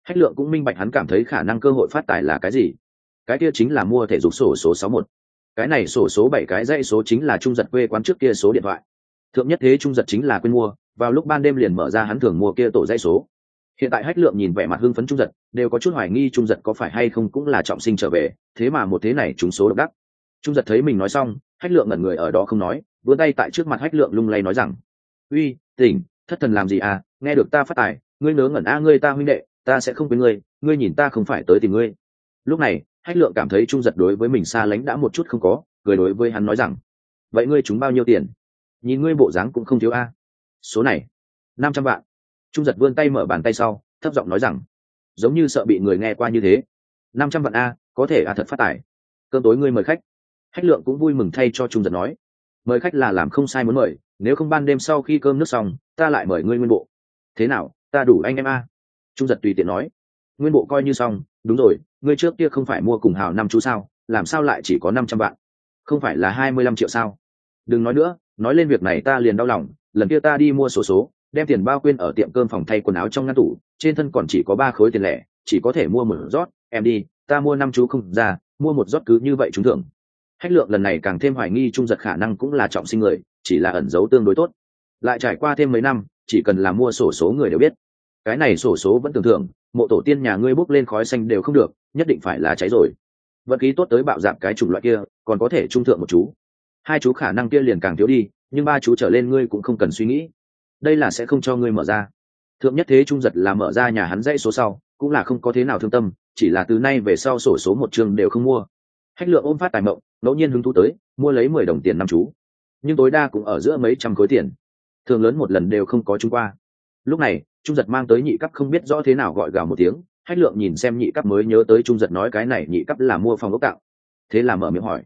Hách lượng cũng minh bạch hắn cảm thấy khả năng cơ hội phát tài là cái gì. Cái kia chính là mua thể dục sổ số sáu một. Cái này sổ số bảy cái dãy số chính là trung giật quê quán trước kia số điện thoại. Thượng nhất thế trung giật chính là quên mua, vào lúc ban đêm liền mở ra hắn thường mua kia tổ dãy số. Hiện tại hách lượng nhìn vẻ mặt hưng phấn trung giật, đều có chút hoài nghi trung giật có phải hay không cũng là trọng sinh trở về, thế mà một thế này trúng số độc đắc. Trung giật thấy mình nói xong hách lượng ngẩn người ở đó không nói, vươn tay tại trước mặt hách lượng lung lay nói rằng, uy, tỉnh, thất thần làm gì à? Nghe được ta phát tài, ngươi nớ ngẩn a, ngươi ta huynh đệ, ta sẽ không quên ngươi ngươi nhìn ta không phải tới tìm ngươi. Lúc này, hách lượng cảm thấy trung giật đối với mình xa lánh đã một chút không có, cười đối với hắn nói rằng, vậy ngươi chúng bao nhiêu tiền? Nhìn ngươi bộ dáng cũng không thiếu a. Số này, năm trăm vạn. Trung giật vươn tay mở bàn tay sau, thấp giọng nói rằng, giống như sợ bị người nghe qua như thế. Năm trăm vạn a, có thể a, thật phát tài. Cơn tối ngươi mời khách hách lượng cũng vui mừng thay cho trung giật nói mời khách là làm không sai muốn mời nếu không ban đêm sau khi cơm nước xong ta lại mời ngươi nguyên bộ. Thế nào ta đủ anh em a? Trung giật tùy tiện nói nguyên bộ coi như xong đúng rồi ngươi trước kia không phải mua cùng hào năm chú sao làm sao lại chỉ có năm trăm vạn? Không phải là hai mươi lăm triệu sao? Đừng nói nữa nói lên việc này ta liền đau lòng lần kia ta đi mua sổ số, số đem tiền bao quên ở tiệm cơm phòng thay quần áo trong ngăn tủ trên thân còn chỉ có ba khối tiền lẻ chỉ có thể mua một rót em đi ta mua năm chú không ra mua một rót cứ như vậy trúng thưởng hách lượng lần này càng thêm hoài nghi trung giật khả năng cũng là trọng sinh người, chỉ là ẩn giấu tương đối tốt. Lại trải qua thêm mấy năm, chỉ cần là mua sổ số người đều biết. Cái này sổ số vẫn tưởng thưởng, mộ tổ tiên nhà ngươi bốc lên khói xanh đều không được, nhất định phải là cháy rồi. Vật khí tốt tới bạo dạp cái chủng loại kia, còn có thể trung thượng một chú. Hai chú khả năng kia liền càng thiếu đi, nhưng ba chú trở lên ngươi cũng không cần suy nghĩ. Đây là sẽ không cho ngươi mở ra. Thượng nhất thế trung giật là mở ra nhà hắn dãy số sau, cũng là không có thế nào thương tâm, chỉ là từ nay về sau sổ số một trường đều không mua. Hách lượng ôm phát tài mộng ngẫu nhiên hứng thú tới, mua lấy mười đồng tiền năm chú. Nhưng tối đa cũng ở giữa mấy trăm khối tiền. Thường lớn một lần đều không có chúng qua. Lúc này, trung giật mang tới nhị cấp không biết rõ thế nào gọi gào một tiếng, hách lượng nhìn xem nhị cấp mới nhớ tới trung giật nói cái này nhị cấp là mua phòng ốc tạo thế là mở miệng hỏi,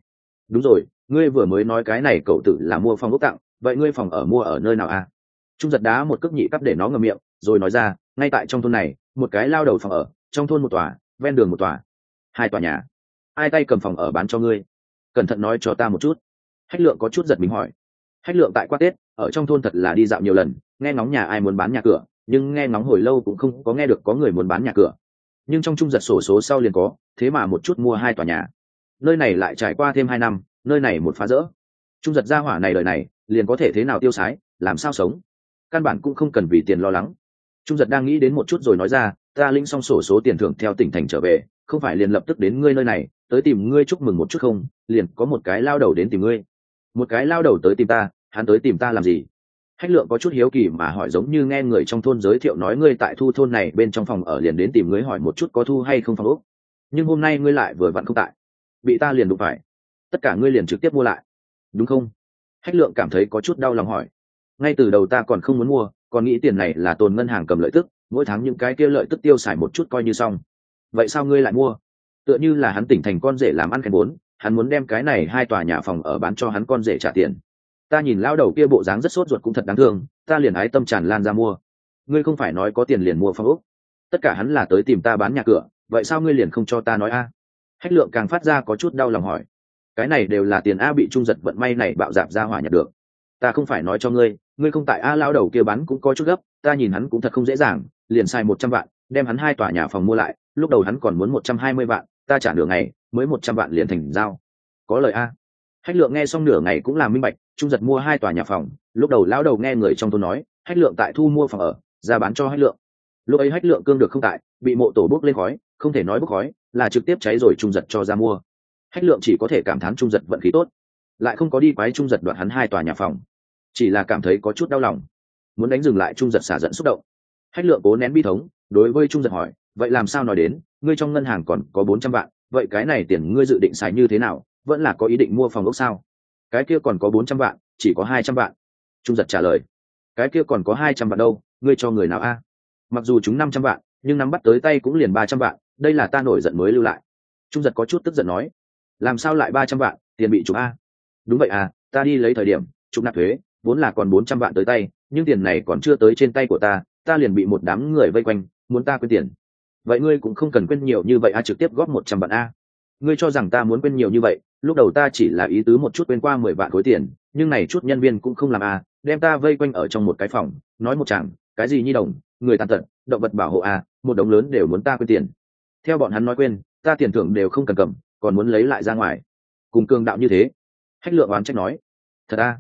đúng rồi, ngươi vừa mới nói cái này cậu tự là mua phòng ốc tặng, vậy ngươi phòng ở mua ở nơi nào à? Trung giật đá một cước nhị cấp để nó ngầm miệng, rồi nói ra, ngay tại trong thôn này, một cái lao đầu phòng ở, trong thôn một tòa, ven đường một tòa, hai tòa nhà. Ai tay cầm phòng ở bán cho ngươi? Cẩn thận nói cho ta một chút. Hách lượng có chút giật mình hỏi. Hách lượng tại qua tết, ở trong thôn thật là đi dạo nhiều lần, nghe ngóng nhà ai muốn bán nhà cửa, nhưng nghe ngóng hồi lâu cũng không có nghe được có người muốn bán nhà cửa. Nhưng trong trung giật sổ số sau liền có, thế mà một chút mua hai tòa nhà. Nơi này lại trải qua thêm hai năm, nơi này một phá rỡ. Trung giật gia hỏa này đời này, liền có thể thế nào tiêu sái, làm sao sống? Căn bản cũng không cần vì tiền lo lắng. Trung giật đang nghĩ đến một chút rồi nói ra, ta linh xong sổ số tiền thưởng theo tỉnh thành trở về, không phải liền lập tức đến ngươi nơi này tới tìm ngươi chúc mừng một chút không, liền có một cái lao đầu đến tìm ngươi. Một cái lao đầu tới tìm ta, hắn tới tìm ta làm gì? Hách lượng có chút hiếu kỳ mà hỏi giống như nghe người trong thôn giới thiệu nói ngươi tại thu thôn này bên trong phòng ở liền đến tìm ngươi hỏi một chút có thu hay không phòng úc nhưng hôm nay ngươi lại vừa vặn không tại. Bị ta liền đụng phải. Tất cả ngươi liền trực tiếp mua lại. Đúng không? Hách lượng cảm thấy có chút đau lòng hỏi. Ngay từ đầu ta còn không muốn mua, còn nghĩ tiền này là tồn ngân hàng cầm lợi tức, mỗi tháng những cái kia lợi tức tiêu xài một chút coi như xong. Vậy sao ngươi lại mua? Tựa như là hắn tỉnh thành con rể làm ăn khen bốn, hắn muốn đem cái này hai tòa nhà phòng ở bán cho hắn con rể trả tiền. Ta nhìn lao đầu kia bộ dáng rất sốt ruột cũng thật đáng thương, ta liền ái tâm tràn lan ra mua. Ngươi không phải nói có tiền liền mua phòng úc tất cả hắn là tới tìm ta bán nhà cửa, vậy sao ngươi liền không cho ta nói a? Hách lượng càng phát ra có chút đau lòng hỏi. Cái này đều là tiền a bị trung giật vận may này bạo dạp ra hỏa nhặt được. Ta không phải nói cho ngươi ngươi không tại a lao đầu kia bán cũng có chút gấp, ta nhìn hắn cũng thật không dễ dàng, liền sai một trăm vạn, đem hắn hai tòa nhà phòng mua lại, lúc đầu hắn còn muốn một trăm hai mươi vạn ta trả nửa ngày, mới một trăm vạn liền thành giao. Có lời a. Hách lượng nghe xong nửa ngày cũng là minh bạch, trung giật mua hai tòa nhà phòng, lúc đầu lão đầu nghe người trong thôn nói, hách lượng tại thu mua phòng ở, ra bán cho hách lượng. Lúc ấy hách lượng cương được không tại, bị mộ tổ bốc lên khói, không thể nói bốc khói, là trực tiếp cháy rồi trung giật cho ra mua. Hách lượng chỉ có thể cảm thán trung giật vận khí tốt, lại không có đi quái trung giật đoạt hắn hai tòa nhà phòng. Chỉ là cảm thấy có chút đau lòng, muốn đánh dừng lại trung giật xả giận xúc động. Hách lượng cố nén bi thống, đối với trung giật hỏi, vậy làm sao nói đến? Ngươi trong ngân hàng còn có bốn trăm vạn, vậy cái này tiền ngươi dự định xài như thế nào? Vẫn là có ý định mua phòng ốc sao? Cái kia còn có bốn trăm vạn, chỉ có hai trăm vạn. Trung giật trả lời. Cái kia còn có hai trăm vạn đâu, ngươi cho người nào a? Mặc dù chúng năm trăm vạn, nhưng nắm bắt tới tay cũng liền ba trăm vạn, đây là ta nổi giận mới lưu lại. Trung giật có chút tức giận nói. Làm sao lại ba trăm vạn, tiền bị chúng a? Đúng vậy à ta đi lấy thời điểm chúng nạp thuế, vốn là còn bốn trăm vạn tới tay, nhưng tiền này còn chưa tới trên tay của ta ta liền bị một đám người vây quanh, muốn ta quên tiền vậy ngươi cũng không cần quên nhiều như vậy a, trực tiếp góp một trăm vạn a. Ngươi cho rằng ta muốn quên nhiều như vậy, lúc đầu ta chỉ là ý tứ một chút quên qua mười vạn khối tiền, nhưng này chút nhân viên cũng không làm a, đem ta vây quanh ở trong một cái phòng, nói một chàng, cái gì nhi đồng, người tàn tật, động vật bảo hộ a, một đống lớn đều muốn ta quên tiền. Theo bọn hắn nói quên, ta tiền thưởng đều không cần cầm, còn muốn lấy lại ra ngoài. Cùng cường đạo như thế, hách lượng oán trách nói, thật a,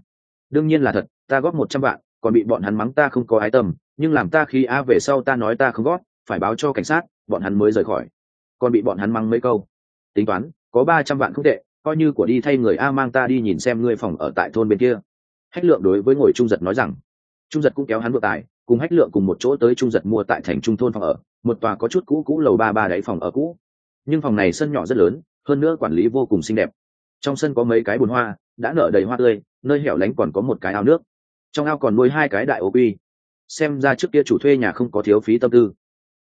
đương nhiên là thật, ta góp một trăm vạn, còn bị bọn hắn mắng ta không có ái tâm, nhưng làm ta khi a về sau ta nói ta không góp, phải báo cho cảnh sát bọn hắn mới rời khỏi. Còn bị bọn hắn mắng mấy câu. Tính toán, có ba trăm vạn không tệ, coi như của đi thay người a mang ta đi nhìn xem ngươi phòng ở tại thôn bên kia. Hách lượng đối với ngồi trung giật nói rằng, trung giật cũng kéo hắn vượt tài, cùng hách lượng cùng một chỗ tới trung giật mua tại thành trung thôn phòng ở, một tòa có chút cũ cũ lầu ba ba đáy phòng ở cũ. Nhưng phòng này sân nhỏ rất lớn, hơn nữa quản lý vô cùng xinh đẹp. Trong sân có mấy cái bồn hoa, đã nở đầy hoa tươi, nơi hẻo lánh còn có một cái ao nước. Trong ao còn nuôi hai cái đại ô quy. Xem ra trước kia chủ thuê nhà không có thiếu phí tâm tư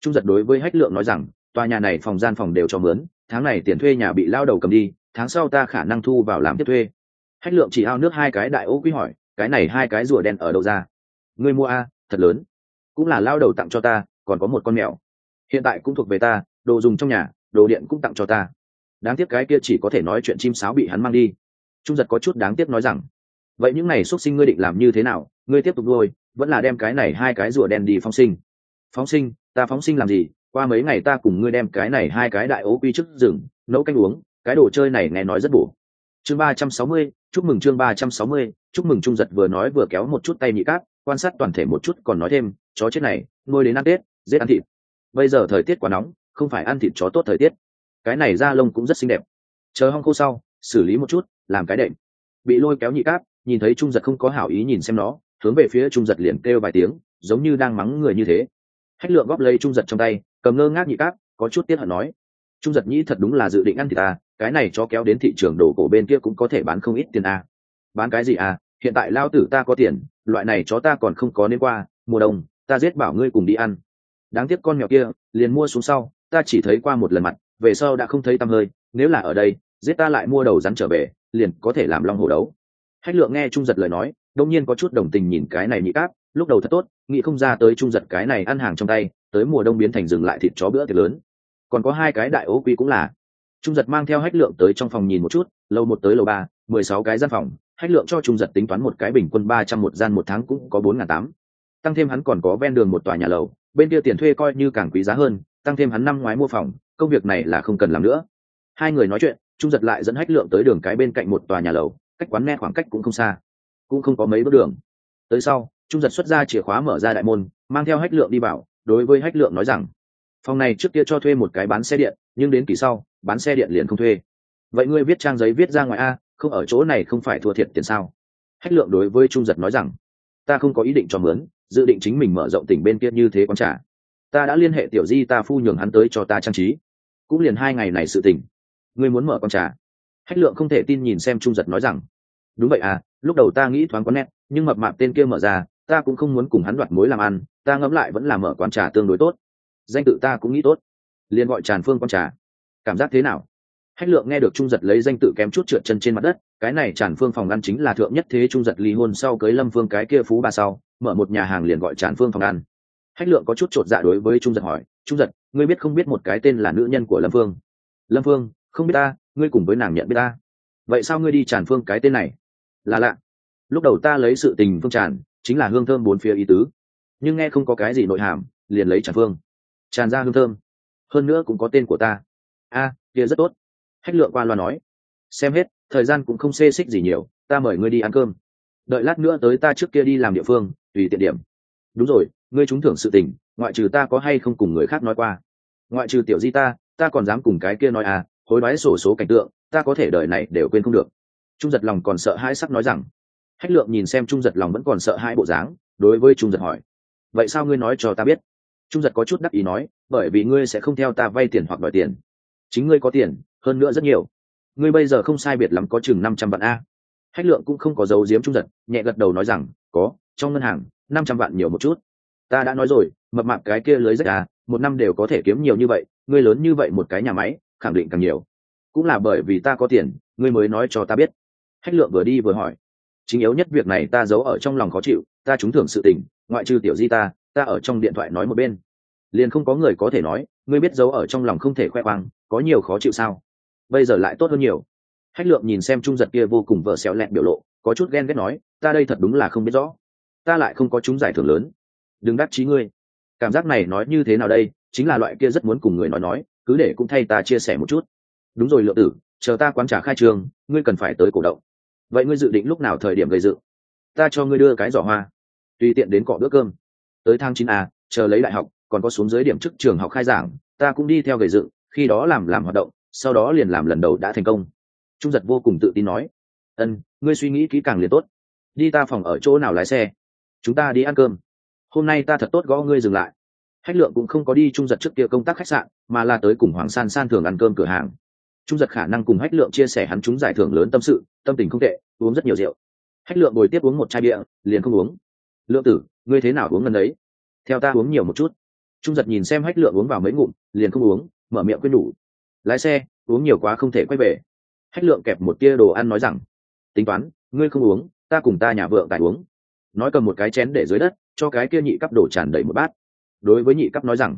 trung giật đối với hách lượng nói rằng, tòa nhà này phòng gian phòng đều cho mướn, tháng này tiền thuê nhà bị lao đầu cầm đi, tháng sau ta khả năng thu vào làm tiếp thuê. Hách lượng chỉ ao nước hai cái đại ô quý hỏi, cái này hai cái rùa đen ở đâu ra? Ngươi mua a, thật lớn. Cũng là lao đầu tặng cho ta, còn có một con mèo. Hiện tại cũng thuộc về ta, đồ dùng trong nhà, đồ điện cũng tặng cho ta. Đáng tiếc cái kia chỉ có thể nói chuyện chim sáo bị hắn mang đi. Trung giật có chút đáng tiếc nói rằng, vậy những này xuất sinh ngươi định làm như thế nào? Ngươi tiếp tục nuôi, vẫn là đem cái này hai cái rùa đen đi phóng sinh. Phóng sinh ta phóng sinh làm gì, qua mấy ngày ta cùng ngươi đem cái này hai cái đại ố quy trước rừng nấu canh uống, cái đồ chơi này nghe nói rất bổ. Chương ba trăm sáu mươi, chúc mừng chương ba trăm sáu mươi, chúc mừng trung giật vừa nói vừa kéo một chút tay nhị cát, quan sát toàn thể một chút còn nói thêm, chó chết này, nuôi đến ăn tết, giết ăn thịt. Bây giờ thời tiết quá nóng, không phải ăn thịt chó tốt thời tiết. Cái này da lông cũng rất xinh đẹp. Chờ hong khô sau, xử lý một chút, làm cái đệm. Bị lôi kéo nhị cáp nhìn thấy trung giật không có hảo ý nhìn xem nó, hướng về phía trung giật liền kêu vài tiếng, giống như đang mắng người như thế hách lượng góp lấy trung giật trong tay, cầm ngơ ngác nhị cáp, có chút tiết hận nói, trung giật nhĩ thật đúng là dự định ăn thì ta, cái này cho kéo đến thị trường đồ cổ bên kia cũng có thể bán không ít tiền a. Bán cái gì à? Hiện tại lao tử ta có tiền, loại này chó ta còn không có nên qua, mùa đông, ta giết bảo ngươi cùng đi ăn. Đáng tiếc con mèo kia, liền mua xuống sau, ta chỉ thấy qua một lần mặt, về sau đã không thấy tăm hơi, nếu là ở đây, giết ta lại mua đầu rắn trở về, liền có thể làm long hổ đấu. Hách lượng nghe trung giật lời nói, đông nhiên có chút đồng tình nhìn cái này nhị cáp lúc đầu thật tốt, nghĩ không ra tới trung giật cái này ăn hàng trong tay, tới mùa đông biến thành dừng lại thịt chó bữa tiệc lớn. Còn có hai cái đại ố quy cũng là. Trung giật mang theo hách lượng tới trong phòng nhìn một chút lâu một tới lầu ba, mười sáu cái gian phòng, hách lượng cho trung giật tính toán một cái bình quân ba trăm một gian một tháng cũng có bốn n tám. Tăng thêm hắn còn có ven đường một tòa nhà lầu, bên kia tiền thuê coi như càng quý giá hơn, tăng thêm hắn năm ngoái mua phòng, công việc này là không cần làm nữa. Hai người nói chuyện, trung giật lại dẫn hách lượng tới đường cái bên cạnh một tòa nhà lầu, cách quán nghe khoảng cách cũng không xa, cũng không có mấy bước đường. Tới sau trung giật xuất ra chìa khóa mở ra đại môn, mang theo hách lượng đi vào, đối với hách lượng nói rằng, phòng này trước kia cho thuê một cái bán xe điện, nhưng đến kỳ sau, bán xe điện liền không thuê. Vậy ngươi viết trang giấy viết ra ngoài a, không ở chỗ này không phải thua thiệt tiền sao? Hách lượng đối với trung giật nói rằng, ta không có ý định cho mướn, dự định chính mình mở rộng tỉnh bên kia như thế quán trả ta đã liên hệ tiểu di ta phu nhường hắn tới cho ta trang trí. Cũng liền hai ngày này sự tỉnh ngươi muốn mở con trà? Hách lượng không thể tin nhìn xem trung giật nói rằng, đúng vậy à lúc đầu ta nghĩ thoáng có nét, nhưng mập mạp tên kia mở ra ta cũng không muốn cùng hắn đoạt mối làm ăn, ta ngẫm lại vẫn là mở quán trà tương đối tốt. Danh tự ta cũng nghĩ tốt. Liền gọi tràn phương quán trà. Cảm giác thế nào? Hách lượng nghe được trung giật lấy danh tự kém chút trượt chân trên mặt đất, cái này tràn phương phòng ăn chính là thượng nhất thế trung giật ly hôn sau cưới lâm phương cái kia phú ba sau, mở một nhà hàng liền gọi tràn phương phòng ăn. Hách lượng có chút t r ộ t dạ đối với trung giật hỏi, trung giật, ngươi biết không biết một cái tên là nữ nhân của lâm phương? Lâm phương? Không biết ta, ngươi cùng với nàng nhận biết ta. Vậy sao ngươi đi tràn phương cái tên này? Là lạ. Lúc đầu ta lấy sự tình phương tràn chính là hương thơm bốn phía ý tứ. Nhưng nghe không có cái gì nội hàm, liền lấy tràn phương. Tràn ra hương thơm. Hơn nữa cũng có tên của ta. A, kia rất tốt. Hách lượng qua loa nói. Xem hết, thời gian cũng không xê xích gì nhiều, ta mời ngươi đi ăn cơm. Đợi lát nữa tới ta trước kia đi làm địa phương, tùy tiện điểm. Đúng rồi, ngươi trúng thưởng sự tình, ngoại trừ ta có hay không cùng người khác nói qua? Ngoại trừ tiểu di ta ta còn dám cùng cái kia nói à hối đoái sổ số cảnh tượng, ta có thể đời này đều quên không được. Trung giật lòng còn sợ hãi sắc nói rằng hách lượng nhìn xem trung giật lòng vẫn còn sợ hãi bộ dáng, đối với trung giật hỏi, vậy sao ngươi nói cho ta biết? Trung giật có chút đắc ý nói, bởi vì ngươi sẽ không theo ta vay tiền hoặc đòi tiền. Chính ngươi có tiền, hơn nữa rất nhiều. Ngươi bây giờ không sai biệt lắm có chừng năm trăm vạn a. Hách lượng cũng không có dấu diếm trung giật, nhẹ gật đầu nói rằng, có, trong ngân hàng, năm trăm vạn nhiều một chút. Ta đã nói rồi, mập mạp cái kia lưới rách à một năm đều có thể kiếm nhiều như vậy, ngươi lớn như vậy một cái nhà máy, khẳng định càng nhiều. Cũng là bởi vì ta có tiền, ngươi mới nói cho ta biết. Hách lượng vừa đi vừa hỏi chính yếu nhất việc này ta giấu ở trong lòng khó chịu, ta trúng thưởng sự tình, ngoại trừ tiểu di ta ta ở trong điện thoại nói một bên. Liền không có người có thể nói, ngươi biết giấu ở trong lòng không thể khoe khoang, có nhiều khó chịu sao? Bây giờ lại tốt hơn nhiều. Hách lượng nhìn xem trung giật kia vô cùng vợ xéo lẹt biểu lộ, có chút ghen ghét nói, ta đây thật đúng là không biết rõ. Ta lại không có chúng giải thưởng lớn. Đừng đắc chí ngươi. Cảm giác này nói như thế nào đây, chính là loại kia rất muốn cùng người nói nói, cứ để cũng thay ta chia sẻ một chút. Đúng rồi, lượng tử, chờ ta quán trả khai trường, ngươi cần phải tới cổ động vậy ngươi dự định lúc nào thời điểm gây dự ta cho ngươi đưa cái giỏ hoa. Tùy tiện đến cọ bữa cơm. Tới tháng chín a chờ lấy đại học còn có xuống dưới điểm chức trường học khai giảng ta cũng đi theo gây dự, khi đó làm làm hoạt động sau đó liền làm lần đầu đã thành công. Trung giật vô cùng tự tin nói. Ân ngươi suy nghĩ kỹ càng liền tốt. Đi ta phòng ở chỗ nào lái xe? Chúng ta đi ăn cơm. Hôm nay ta thật tốt gõ ngươi dừng lại. Hách lượng cũng không có đi trung giật trước kia công tác khách sạn mà là tới cùng hoàng san san thường ăn cơm cửa hàng. Trung giật khả năng cùng hách lượng chia sẻ hắn chúng giải thưởng lớn tâm sự tâm tình không tệ, uống rất nhiều rượu. Hách lượng bồi tiếp uống một chai bia, liền không uống. Lượng tử, ngươi thế nào uống gần đấy? Theo ta uống nhiều một chút. Trung giật nhìn xem hách lượng uống vào mấy ngụm, liền không uống, mở miệng quên đủ. lái xe, uống nhiều quá không thể quay về. Hách lượng kẹp một tia đồ ăn nói rằng, tính toán, ngươi không uống, ta cùng ta nhà vợ tại uống. Nói cầm một cái chén để dưới đất, cho cái kia nhị cắp đổ tràn đầy một bát. Đối với nhị cắp nói rằng,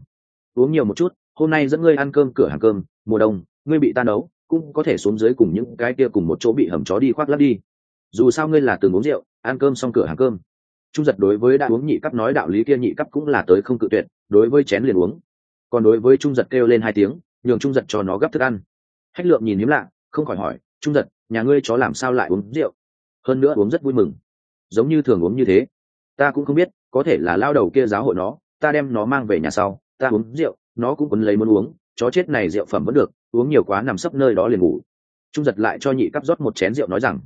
uống nhiều một chút, hôm nay dẫn ngươi ăn cơm cửa hàng cơm, mùa đông, ngươi bị ta nấu cũng có thể xuống dưới cùng những cái kia cùng một chỗ bị hầm chó đi khoác lắp đi. Dù sao ngươi là từng uống rượu, ăn cơm xong cửa hàng cơm. Trung giật đối với đã uống nhị cấp nói đạo lý kia nhị cấp cũng là tới không cự tuyệt, đối với chén liền uống. Còn đối với trung giật kêu lên hai tiếng, nhường trung giật cho nó gấp thức ăn. Hách lượng nhìn hiếm lạ, không khỏi hỏi, trung giật, nhà ngươi chó làm sao lại uống rượu? Hơn nữa uống rất vui mừng. Giống như thường uống như thế. Ta cũng không biết, có thể là lao đầu kia giáo hội nó, ta đem nó mang về nhà sau, ta uống rượu, nó cũng quấn lấy muốn uống, chó chết này rượu phẩm vẫn được uống nhiều quá nằm sấp nơi đó liền ngủ. Trung giật lại cho nhị cắp rót một chén rượu nói rằng,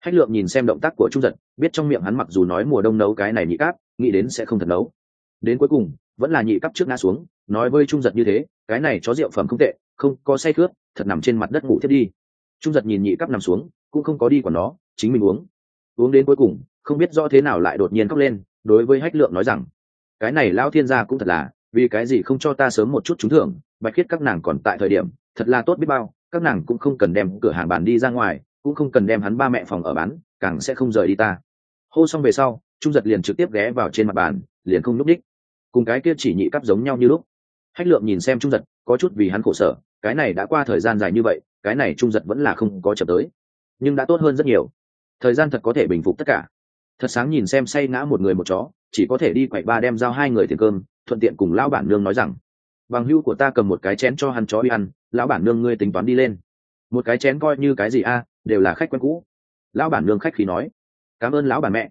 hách lượng nhìn xem động tác của trung giật, biết trong miệng hắn mặc dù nói mùa đông nấu cái này nhị cáp nghĩ đến sẽ không thật nấu. Đến cuối cùng, vẫn là nhị cắp trước ngã xuống, nói với trung giật như thế, cái này chó rượu phẩm không tệ, không có say cướp thật nằm trên mặt đất ngủ thiết đi. Trung giật nhìn nhị cắp nằm xuống, cũng không có đi còn nó, chính mình uống. Uống đến cuối cùng, không biết rõ thế nào lại đột nhiên khóc lên, đối với hách lượng nói rằng, cái này lao thiên gia cũng thật là vì cái gì không cho ta sớm một chút trúng thưởng, bạch khiết các nàng còn tại thời điểm, thật là tốt biết bao, các nàng cũng không cần đem cửa hàng bàn đi ra ngoài, cũng không cần đem hắn ba mẹ phòng ở bán, càng sẽ không rời đi ta. Hô xong về sau, trung giật liền trực tiếp ghé vào trên mặt bàn, liền không núp đích cùng cái kia chỉ nhị cắp giống nhau như lúc. Hách lượng nhìn xem trung giật, có chút vì hắn khổ sở, cái này đã qua thời gian dài như vậy, cái này trung giật vẫn là không có chậm tới. Nhưng đã tốt hơn rất nhiều. Thời gian thật có thể bình phục tất cả. Thật sáng nhìn xem say ngã một người một chó, chỉ có thể đi quậy ba đem giao hai người tiền cơm thuận tiện cùng lão bản nương nói rằng, bằng hưu của ta cầm một cái chén cho hắn chó đi ăn, lão bản nương ngươi tính toán đi lên. Một cái chén coi như cái gì a, đều là khách quen cũ. Lão bản nương khách khí nói, cảm ơn lão bản mẹ.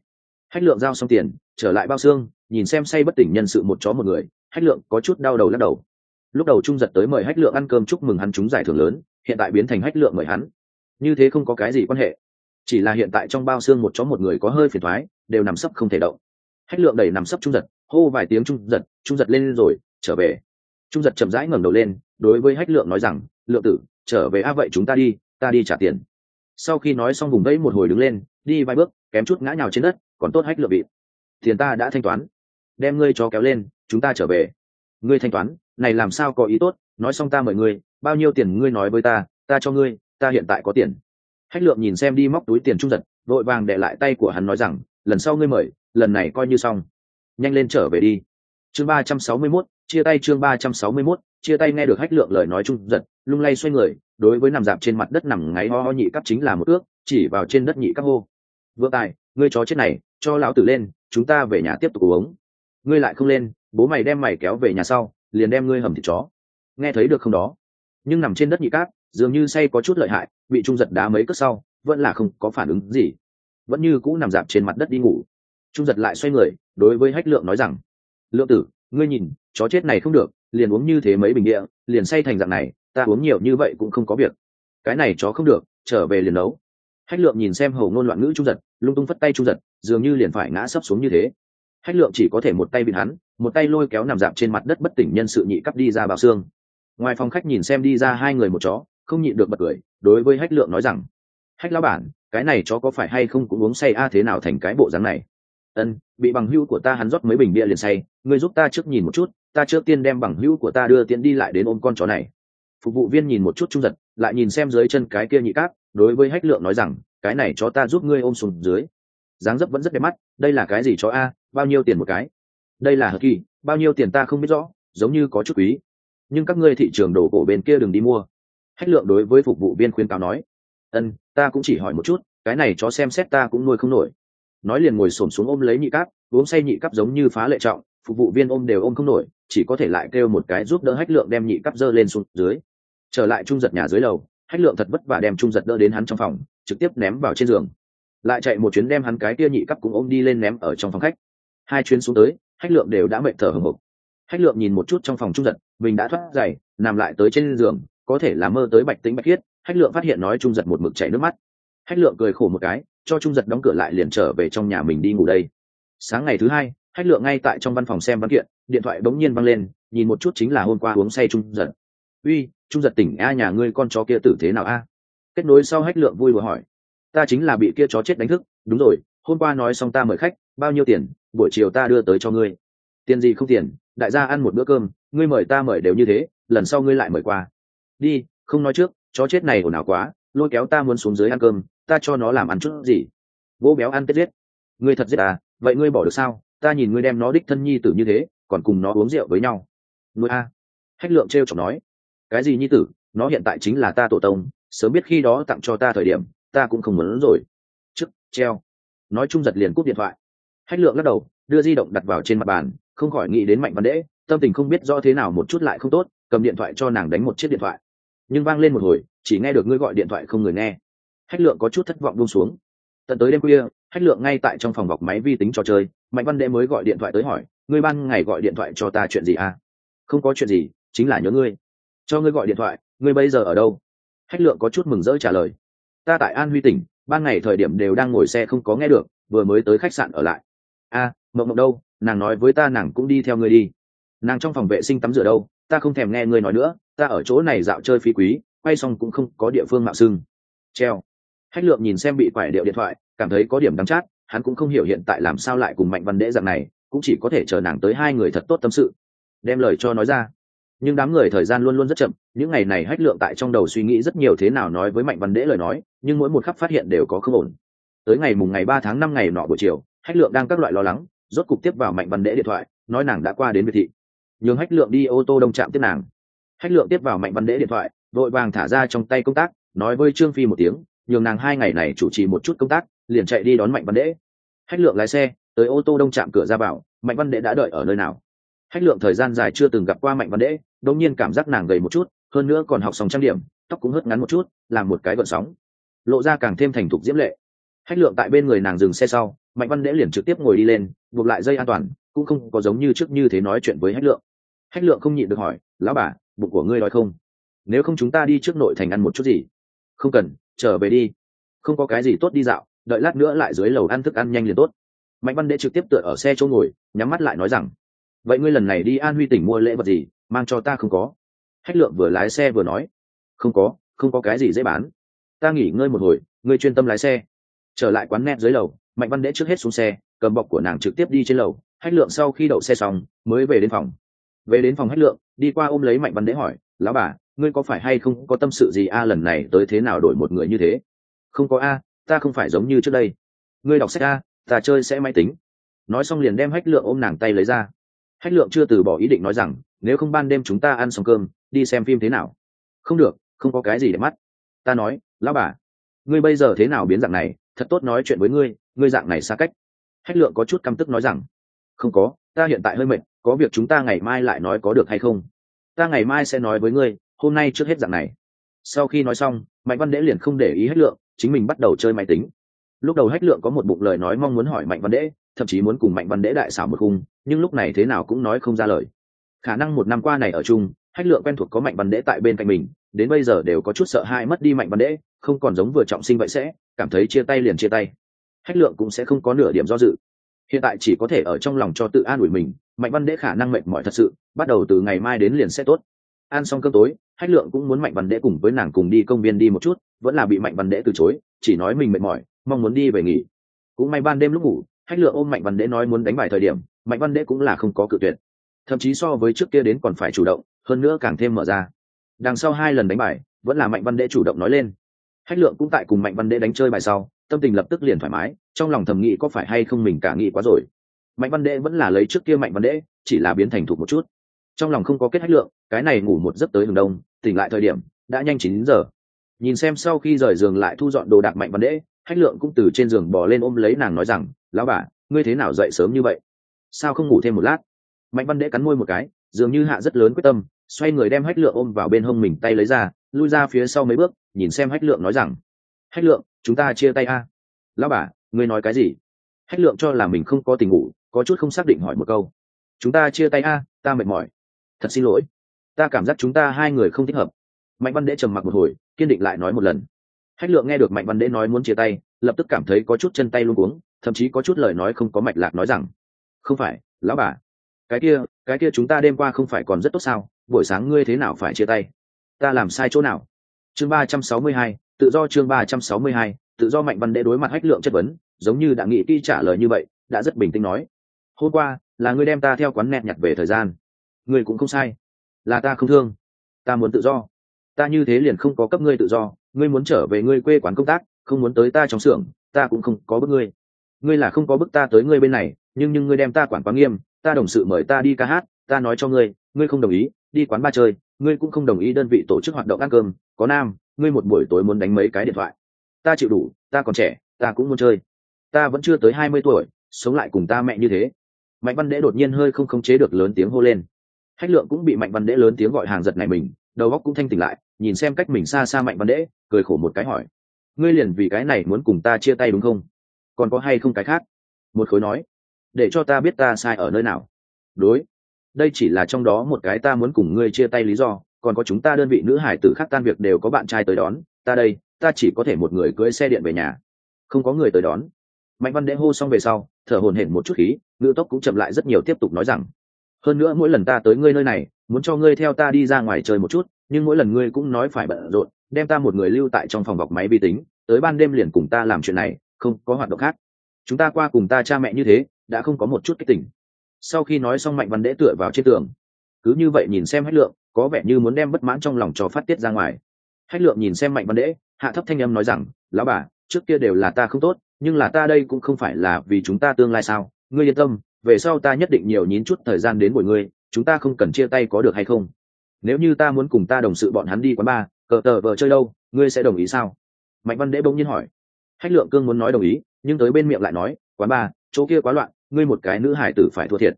Hách lượng giao xong tiền, trở lại bao xương, nhìn xem say bất tỉnh nhân sự một chó một người, hách lượng có chút đau đầu lắc đầu. Lúc đầu trung giật tới mời hách lượng ăn cơm chúc mừng hắn trúng giải thưởng lớn, hiện tại biến thành hách lượng mời hắn. Như thế không có cái gì quan hệ. Chỉ là hiện tại trong bao xương một chó một người có hơi phiền thoái, đều nằm sấp không thể động. Hách lượng đẩy nằm sấp trung giật hô vài tiếng trung giật trung giật lên rồi, trở về. Trung giật chậm rãi ngẩng đầu lên, đối với hách lượng nói rằng, lượng tử, trở về a, vậy chúng ta đi ta đi trả tiền. Sau khi nói xong vùng vẫy một hồi đứng lên, đi vài bước, kém chút ngã nhào trên đất, còn tốt hách lượng bị. Tiền ta đã thanh toán, đem ngươi cho kéo lên, chúng ta trở về. Ngươi thanh toán, này làm sao có ý tốt, nói xong ta mời ngươi, bao nhiêu tiền ngươi nói với ta ta cho ngươi, ta hiện tại có tiền. Hách lượng nhìn xem đi móc túi tiền trung giật, vội vàng để lại tay của hắn nói rằng, lần sau ngươi mời, lần này coi như xong nhanh lên trở về đi. Chương ba trăm sáu mươi mốt, chia tay chương ba trăm sáu mươi mốt, chia tay nghe được hách lượng lời nói trung giật, lung lay xoay người, đối với nằm dạp trên mặt đất nằm ngáy ho ho nhị cấp chính là một ước, chỉ vào trên đất nhị cấp hô. Vượng tài, ngươi chó chết này, cho lão tử lên, chúng ta về nhà tiếp tục uống. Ngươi lại không lên, bố mày đem mày kéo về nhà sau, liền đem ngươi hầm thịt chó. Nghe thấy được không đó. Nhưng nằm trên đất nhị cát, dường như say có chút lợi hại, bị trung giật đá mấy cất sau, vẫn là không có phản ứng gì. Vẫn như cũ nằm dạp trên mặt đất đi ngủ. Trung giật lại xoay người đối với hách lượng nói rằng, lượng tử, ngươi nhìn, chó chết này không được, liền uống như thế mấy bình địa, liền say thành dạng này, ta uống nhiều như vậy cũng không có việc. Cái này chó không được, trở về liền nấu. Hách lượng nhìn xem hầu ngôn loạn ngữ trung giật, lung tung phất tay trung giật, dường như liền phải ngã sấp xuống như thế. Hách lượng chỉ có thể một tay bịt hắn, một tay lôi kéo nằm dạp trên mặt đất bất tỉnh nhân sự nhị cắp đi ra bào xương. Ngoài phòng khách nhìn xem đi ra hai người một chó, không nhịn được bật cười, đối với hách lượng nói rằng, hách lão bản, cái này chó có phải hay không cũng uống say a thế nào thành cái bộ dáng này? Ân, bị bằng hữu của ta hắn rót mấy bình bia liền say, ngươi giúp ta trước nhìn một chút, ta trước tiên đem bằng hữu của ta đưa tiện đi lại đến ôm con chó này. Phục vụ viên nhìn một chút trung giật, lại nhìn xem dưới chân cái kia nhị cáp, đối với hách lượng nói rằng, cái này chó ta giúp ngươi ôm sùng dưới. Dáng dấp vẫn rất đẹp mắt, đây là cái gì chó a, bao nhiêu tiền một cái? Đây là hờ kỳ, bao nhiêu tiền ta không biết rõ, giống như có chút quý. Nhưng các ngươi thị trường đồ cổ bên kia đừng đi mua. Hách lượng đối với phục vụ viên khuyên cáo nói, ân, ta cũng chỉ hỏi một chút, cái này chó xem xét ta cũng nuôi không nổi nói liền ngồi xổm xuống ôm lấy nhị cáp, uống say nhị cáp giống như phá lệ trọng, phục vụ viên ôm đều ôm không nổi, chỉ có thể lại kêu một cái giúp đỡ hách lượng đem nhị cáp dơ lên xuống dưới. Trở lại trung giật nhà dưới lầu, hách lượng thật vất vả đem trung giật đỡ đến hắn trong phòng, trực tiếp ném vào trên giường. Lại chạy một chuyến đem hắn cái kia nhị cắp cũng ôm đi lên ném ở trong phòng khách. Hai chuyến xuống tới, hách lượng đều đã mệt thở hồng hộc. Hách lượng nhìn một chút trong phòng trung giật, mình đã thoát dày nằm lại tới trên giường, có thể là mơ tới bạch tính bạch khiết, hách lượng phát hiện nói trung giật một mực chảy nước mắt. Hách lượng cười khổ một cái cho trung giật đóng cửa lại liền trở về trong nhà mình đi ngủ đây. Sáng ngày thứ hai hách lượng ngay tại trong văn phòng xem văn kiện, điện thoại bỗng nhiên văng lên, nhìn một chút chính là hôm qua uống say trung giật. Uy, trung giật tỉnh a, nhà ngươi con chó kia tử thế nào a? Kết nối sau hách lượng vui vừa hỏi. Ta chính là bị kia chó chết đánh thức. Đúng rồi, hôm qua nói xong ta mời khách, bao nhiêu tiền, buổi chiều ta đưa tới cho ngươi. Tiền gì không tiền, đại gia ăn một bữa cơm, ngươi mời ta mời đều như thế, lần sau ngươi lại mời qua. Đi, không nói trước, chó chết này ồn ào quá, lôi kéo ta muốn xuống dưới ăn cơm ta cho nó làm ăn chút gì? Bố béo ăn tết giết. Ngươi thật giết à? Vậy ngươi bỏ được sao? Ta nhìn ngươi đem nó đích thân nhi tử như thế, còn cùng nó uống rượu với nhau. Nuôi a. Hách lượng t r e o chọc nói. Cái gì nhi tử? Nó hiện tại chính là ta tổ tông, sớm biết khi đó tặng cho ta thời điểm, ta cũng không muốn rồi. Chức, treo. Nói chung giật liền cúp điện thoại. Hách lượng lắc đầu, đưa di động đặt vào trên mặt bàn, không khỏi nghĩ đến mạnh văn đễ, tâm tình không biết do thế nào một chút lại không tốt, cầm điện thoại cho nàng đánh một chiếc điện thoại. Nhưng vang lên một hồi, chỉ nghe được ngươi gọi điện thoại không người nghe hách lượng có chút thất vọng buông xuống. Tận tới đêm khuya hách lượng ngay tại trong phòng bọc máy vi tính trò chơi mạnh văn đệ mới gọi điện thoại tới hỏi ngươi ban ngày gọi điện thoại cho ta chuyện gì à? Không có chuyện gì chính là nhớ ngươi. Cho ngươi gọi điện thoại ngươi bây giờ ở đâu? Hách lượng có chút mừng rỡ trả lời ta tại an huy tỉnh ban ngày thời điểm đều đang ngồi xe không có nghe được vừa mới tới khách sạn ở lại. A à, mộng mộng đâu? Nàng nói với ta nàng cũng đi theo ngươi đi. Nàng trong phòng vệ sinh tắm rửa đâu? Ta không thèm nghe ngươi nói nữa ta ở chỗ này dạo chơi phí quý quay xong cũng không có địa phương mạo xưng. Treo hách lượng nhìn xem bị quải điệu điện thoại, cảm thấy có điểm đắng chát, hắn cũng không hiểu hiện tại làm sao lại cùng mạnh văn đễ dạng này, cũng chỉ có thể chờ nàng tới hai người thật tốt tâm sự. Đem lời cho nói ra. Nhưng đám người thời gian luôn luôn rất chậm, những ngày này hách lượng tại trong đầu suy nghĩ rất nhiều thế nào nói với mạnh văn đễ lời nói, nhưng mỗi một khắc phát hiện đều có không ổn. Tới ngày mùng ngày ba tháng năm ngày nọ buổi chiều, hách lượng đang các loại lo lắng, rốt cục tiếp vào mạnh văn đễ điện thoại, nói nàng đã qua đến biệt thị. Nhường hách lượng đi ô tô đông trạm tiếp nàng. Hách lượng tiếp vào mạnh văn đễ điện thoại, vội vàng thả ra trong tay công tác, nói với trương phi một tiếng nhường nàng hai ngày này chủ trì một chút công tác, liền chạy đi đón mạnh văn đễ. Hách lượng lái xe, tới ô tô đông chạm cửa ra vào, mạnh văn đễ đã đợi ở nơi nào? Hách lượng thời gian dài chưa từng gặp qua mạnh văn đễ đột nhiên cảm giác nàng gầy một chút, hơn nữa còn học sòng trang điểm, tóc cũng hớt ngắn một chút, làm một cái gợn sóng. Lộ ra càng thêm thành thục diễm lệ. Hách lượng tại bên người nàng dừng xe sau, mạnh văn đễ liền trực tiếp ngồi đi lên, buộc lại dây an toàn, cũng không có giống như trước như thế nói chuyện với hách lượng. Hách lượng không nhịn được hỏi, lão bà, bụng của ngươi nói không? Nếu không chúng ta đi trước nội thành ăn một chút gì? Không cần trở về đi. Không có cái gì tốt đi dạo, đợi lát nữa lại dưới lầu ăn thức ăn nhanh liền tốt. Mạnh văn đệ trực tiếp tựa ở xe chỗ ngồi, nhắm mắt lại nói rằng, vậy ngươi lần này đi an huy tỉnh mua lễ vật gì, mang cho ta không có? Hách lượng vừa lái xe vừa nói, không có không có cái gì dễ bán. Ta nghỉ ngơi một hồi, ngươi chuyên tâm lái xe. Trở lại quán net dưới lầu, mạnh văn đệ trước hết xuống xe, cầm bọc của nàng trực tiếp đi trên lầu. Hách lượng sau khi đậu xe xong, mới về đến phòng. Về đến phòng hách lượng, đi qua ôm lấy mạnh văn đệ hỏi, lão bà ngươi có phải hay không có tâm sự gì a lần này tới thế nào đổi một người như thế? Không có a, ta không phải giống như trước đây. Ngươi đọc sách a, ta chơi sẽ máy tính. Nói xong liền đem hách lượng ôm nàng tay lấy ra. Hách lượng chưa từ bỏ ý định nói rằng, nếu không ban đêm chúng ta ăn xong cơm, đi xem phim thế nào? Không được, không có cái gì để mắt. Ta nói, lão bà, ngươi bây giờ thế nào biến dạng này? Thật tốt nói chuyện với ngươi ngươi dạng này xa cách. Hách lượng có chút căm tức nói rằng, không có, ta hiện tại hơi mệt, có việc chúng ta ngày mai lại nói có được hay không? Ta ngày mai sẽ nói với ngươi hôm nay trước hết dạng này. Sau khi nói xong, mạnh văn đễ liền không để ý hách lượng, chính mình bắt đầu chơi máy tính. Lúc đầu hách lượng có một bụng lời nói mong muốn hỏi mạnh văn đễ, thậm chí muốn cùng mạnh văn đễ đại xảo một khung, nhưng lúc này thế nào cũng nói không ra lời. Khả năng một năm qua này ở chung, hách lượng quen thuộc có mạnh văn đễ tại bên cạnh mình, đến bây giờ đều có chút sợ hãi mất đi mạnh văn đễ, không còn giống vừa trọng sinh vậy sẽ, cảm thấy chia tay liền chia tay. Hách lượng cũng sẽ không có nửa điểm do dự. Hiện tại chỉ có thể ở trong lòng cho tự an ủi mình, mạnh văn đễ khả năng mệt mỏi thật sự, bắt đầu từ ngày mai đến liền sẽ tốt. Ăn xong cơm tối hách lượng cũng muốn mạnh văn đệ cùng với nàng cùng đi công viên đi một chút vẫn là bị mạnh văn đệ từ chối chỉ nói mình mệt mỏi mong muốn đi về nghỉ. Cũng may ban đêm lúc ngủ hách lượng ôm mạnh văn đệ nói muốn đánh bài thời điểm mạnh văn đệ cũng là không có cự tuyệt. Thậm chí so với trước kia đến còn phải chủ động hơn nữa càng thêm mở ra. Đằng sau hai lần đánh bài vẫn là mạnh văn đệ chủ động nói lên. Hách lượng cũng tại cùng mạnh văn đệ đánh chơi bài sau tâm tình lập tức liền thoải mái trong lòng thầm nghĩ có phải hay không mình cả nghĩ quá rồi. Mạnh văn đệ vẫn là lấy trước kia mạnh văn đệ, chỉ là biến thành thục một chút trong lòng không có kết hách lượng, cái này ngủ một giấc tới hừng đông, tỉnh lại thời điểm, đã nhanh chín giờ. Nhìn xem sau khi rời giường lại thu dọn đồ đạc mạnh văn đễ, hách lượng cũng từ trên giường bỏ lên ôm lấy nàng nói rằng, lão bà, ngươi thế nào dậy sớm như vậy? Sao không ngủ thêm một lát? Mạnh văn đễ cắn môi một cái, dường như hạ rất lớn quyết tâm, xoay người đem hách lượng ôm vào bên hông mình tay lấy ra, lui ra phía sau mấy bước, nhìn xem hách lượng nói rằng, hách lượng, chúng ta chia tay a. Lão bà, ngươi nói cái gì? Hách lượng cho là mình không có tình ngủ, có chút không xác định hỏi một câu. Chúng ta chia tay a, ta mệt mỏi thật xin lỗi. Ta cảm giác chúng ta hai người không thích hợp. Mạnh văn đễ trầm mặc một hồi, kiên định lại nói một lần. Hách lượng nghe được mạnh văn đễ nói muốn chia tay, lập tức cảm thấy có chút chân tay luôn cuống, thậm chí có chút lời nói không có mạch lạc nói rằng, không phải, lão bà, cái kia cái kia chúng ta đêm qua không phải còn rất tốt sao? Buổi sáng ngươi thế nào phải chia tay? Ta làm sai chỗ nào? Chương ba trăm sáu mươi hai, tự do chương ba trăm sáu mươi hai, tự do mạnh văn đế đối mặt hách lượng chất vấn, giống như đã nghĩ kỹ trả lời như vậy, đã rất bình tĩnh nói, hôm qua là ngươi đem ta theo quán nẹt nhặt về thời gian ngươi cũng không sai. Là ta không thương, ta muốn tự do. Ta như thế liền không có cấp ngươi tự do, ngươi muốn trở về ngươi quê quán công tác, không muốn tới ta trong xưởng, ta cũng không có bức ngươi. Ngươi là không có bức ta tới ngươi bên này, nhưng nhưng ngươi đem ta quản quá nghiêm, ta đồng sự mời ta đi ca hát, ta nói cho ngươi ngươi không đồng ý, đi quán ba chơi, ngươi cũng không đồng ý đơn vị tổ chức hoạt động ăn cơm, có nam, ngươi một buổi tối muốn đánh mấy cái điện thoại. Ta chịu đủ, ta còn trẻ, ta cũng muốn chơi. Ta vẫn chưa tới hai mươi tuổi, sống lại cùng ta mẹ như thế. Mạnh văn đễ đột nhiên hơi không khống chế được lớn tiếng hô lên hách lượng cũng bị mạnh văn đễ lớn tiếng gọi hàng giật này mình, đầu óc cũng thanh tỉnh lại, nhìn xem cách mình xa xa mạnh văn đễ, cười khổ một cái hỏi. Ngươi liền vì cái này muốn cùng ta chia tay đúng không? Còn có hay không cái khác? Một khối nói. Để cho ta biết ta sai ở nơi nào. Đối. Đây chỉ là trong đó một cái ta muốn cùng ngươi chia tay lý do, còn có chúng ta đơn vị nữ hải tử khác tan việc đều có bạn trai tới đón, ta đây, ta chỉ có thể một người cưỡi xe điện về nhà. Không có người tới đón. Mạnh văn đễ hô xong về sau, thở hồn hển một chút khí, ngữ tốc cũng chậm lại rất nhiều tiếp tục nói rằng hơn nữa mỗi lần ta tới ngươi nơi này, muốn cho ngươi theo ta đi ra ngoài chơi một chút, nhưng mỗi lần ngươi cũng nói phải bận rộn, đem ta một người lưu tại trong phòng bọc máy vi tính, tới ban đêm liền cùng ta làm chuyện này, không có hoạt động khác. Chúng ta qua cùng ta cha mẹ như thế, đã không có một chút kích tỉnh sau khi nói xong mạnh văn đễ tựa vào trên tường. Cứ như vậy nhìn xem hách lượng, có vẻ như muốn đem bất mãn trong lòng cho phát tiết ra ngoài. Hách lượng nhìn xem mạnh văn đễ, hạ thấp thanh âm nói rằng, lão bà, trước kia đều là ta không tốt, nhưng là ta đây cũng không phải là vì chúng ta tương lai sao? Ngươi yên tâm về sau ta nhất định nhiều nhín chút thời gian đến buổi ngươi, chúng ta không cần chia tay có được hay không? Nếu như ta muốn cùng ta đồng sự bọn hắn đi quán bar, cờ tờ vờ chơi đâu, ngươi sẽ đồng ý sao? Mạnh văn đễ bỗng nhiên hỏi. Hách lượng cương muốn nói đồng ý, nhưng tới bên miệng lại nói, quán bar, chỗ kia quá loạn, ngươi một cái nữ hải tử phải thua thiệt.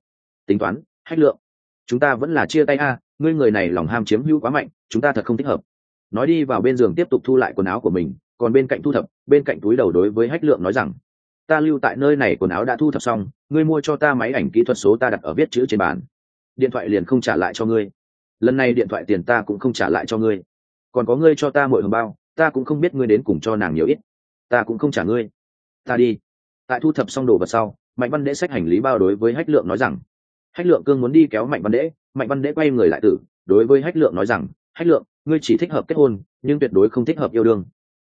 Tính toán, hách lượng, chúng ta vẫn là chia tay a, ngươi người này lòng ham chiếm hữu quá mạnh, chúng ta thật không thích hợp. Nói đi vào bên giường tiếp tục thu lại quần áo của mình, còn bên cạnh thu thập, bên cạnh túi đầu đối với hách lượng nói rằng ta lưu tại nơi này quần áo đã thu thập xong, ngươi mua cho ta máy ảnh kỹ thuật số ta đặt ở viết chữ trên bàn. Điện thoại liền không trả lại cho ngươi. Lần này điện thoại tiền ta cũng không trả lại cho ngươi. Còn có ngươi cho ta mỗi hồng bao, ta cũng không biết ngươi đến cùng cho nàng nhiều ít. Ta cũng không trả ngươi. Ta đi. Tại thu thập xong đồ vật sau, mạnh văn đễ xách hành lý bao đối với hách lượng nói rằng, hách lượng cương muốn đi kéo mạnh văn đễ. Mạnh văn đễ quay người lại tử, đối với hách lượng nói rằng, hách lượng, ngươi chỉ thích hợp kết hôn, nhưng tuyệt đối không thích hợp yêu đương.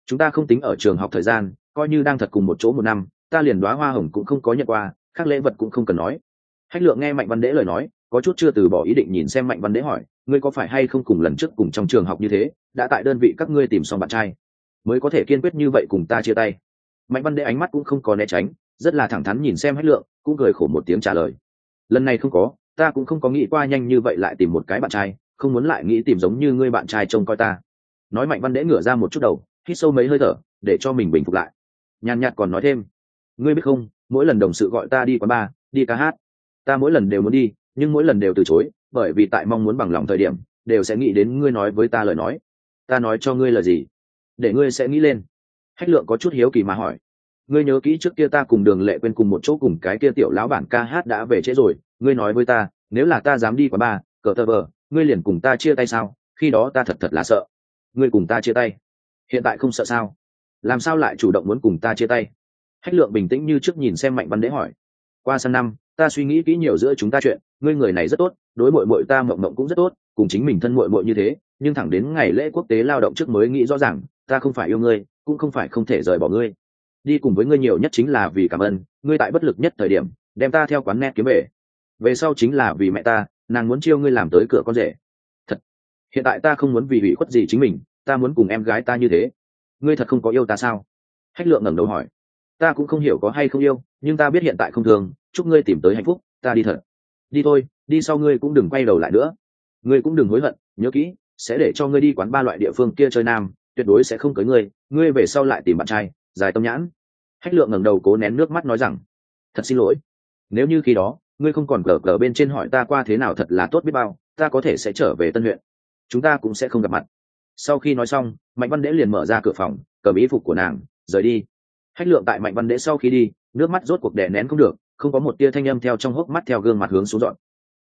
Chúng ta không tính ở trường học thời gian, coi như đang thật cùng một chỗ một năm ta liền đoá hoa hồng cũng không có nhận qua, khác lễ vật cũng không cần nói. Hách lượng nghe mạnh văn đế lời nói, có chút chưa từ bỏ ý định nhìn xem mạnh văn đế hỏi, ngươi có phải hay không cùng lần trước cùng trong trường học như thế, đã tại đơn vị các ngươi tìm xong bạn trai? Mới có thể kiên quyết như vậy cùng ta chia tay. Mạnh văn đế ánh mắt cũng không có né tránh, rất là thẳng thắn nhìn xem hách lượng, cũng cười khổ một tiếng trả lời, lần này không có, ta cũng không có nghĩ qua nhanh như vậy lại tìm một cái bạn trai, không muốn lại nghĩ tìm giống như ngươi bạn trai trông coi ta. Nói mạnh văn đễ ngửa ra một chút đầu, hít sâu mấy hơi thở, để cho mình bình phục lại. Nhàn nhạt còn nói thêm ngươi biết không mỗi lần đồng sự gọi ta đi quán bar đi ca hát ta mỗi lần đều muốn đi nhưng mỗi lần đều từ chối bởi vì tại mong muốn bằng lòng thời điểm đều sẽ nghĩ đến ngươi nói với ta lời nói. Ta nói cho ngươi là gì? Để ngươi sẽ nghĩ lên. Hách lượng có chút hiếu kỳ mà hỏi. Ngươi nhớ kỹ trước kia ta cùng đường lệ quên cùng một chỗ cùng cái kia tiểu lão bản ca hát đã về trễ rồi ngươi nói với ta nếu là ta dám đi quán bar, cờ tờ bờ ngươi liền cùng ta chia tay sao? Khi đó ta thật thật là sợ. Ngươi cùng ta chia tay. Hiện tại không sợ sao? Làm sao lại chủ động muốn cùng ta chia tay? Hách lượng bình tĩnh như trước nhìn xem mạnh văn đế hỏi. Qua sang năm, ta suy nghĩ kỹ nhiều giữa chúng ta chuyện, ngươi người này rất tốt, đối mội mội ta mộng mộng cũng rất tốt, cùng chính mình thân mội mội như thế, nhưng thẳng đến ngày lễ quốc tế lao động trước mới nghĩ rõ ràng, ta không phải yêu ngươi, cũng không phải không thể rời bỏ ngươi. Đi cùng với ngươi nhiều nhất chính là vì cảm ơn, ngươi tại bất lực nhất thời điểm, đem ta theo quán net kiếm về. Về sau chính là vì mẹ ta, nàng muốn chiêu ngươi làm tới cửa con rể. Thật, hiện tại ta không muốn vì ủy khuất gì chính mình, ta muốn cùng em gái ta như thế. Ngươi thật không có yêu ta sao? Hách lượng ngẩng đầu hỏi ta cũng không hiểu có hay không yêu, nhưng ta biết hiện tại không thường, chúc ngươi tìm tới hạnh phúc, ta đi thật. Đi thôi, đi sau ngươi cũng đừng quay đầu lại nữa. Ngươi cũng đừng hối hận, nhớ kỹ, sẽ để cho ngươi đi quán ba loại địa phương kia chơi nam, tuyệt đối sẽ không cưới ngươi ngươi về sau lại tìm bạn trai, dài tâm nhãn. Hách lượng ngẩng đầu cố nén nước mắt nói rằng, thật xin lỗi. Nếu như khi đó, ngươi không còn cờ cờ bên trên hỏi ta qua thế nào thật là tốt biết bao, ta có thể sẽ trở về tân huyện. Chúng ta cũng sẽ không gặp mặt. Sau khi nói xong, mạnh văn đễ liền mở ra cửa phòng, cầm ý phục của nàng, rời đi hách lượng tại mạnh văn đế sau khi đi, nước mắt rốt cuộc đè nén không được, không có một tia thanh âm theo trong hốc mắt theo gương mặt hướng xuống dọn.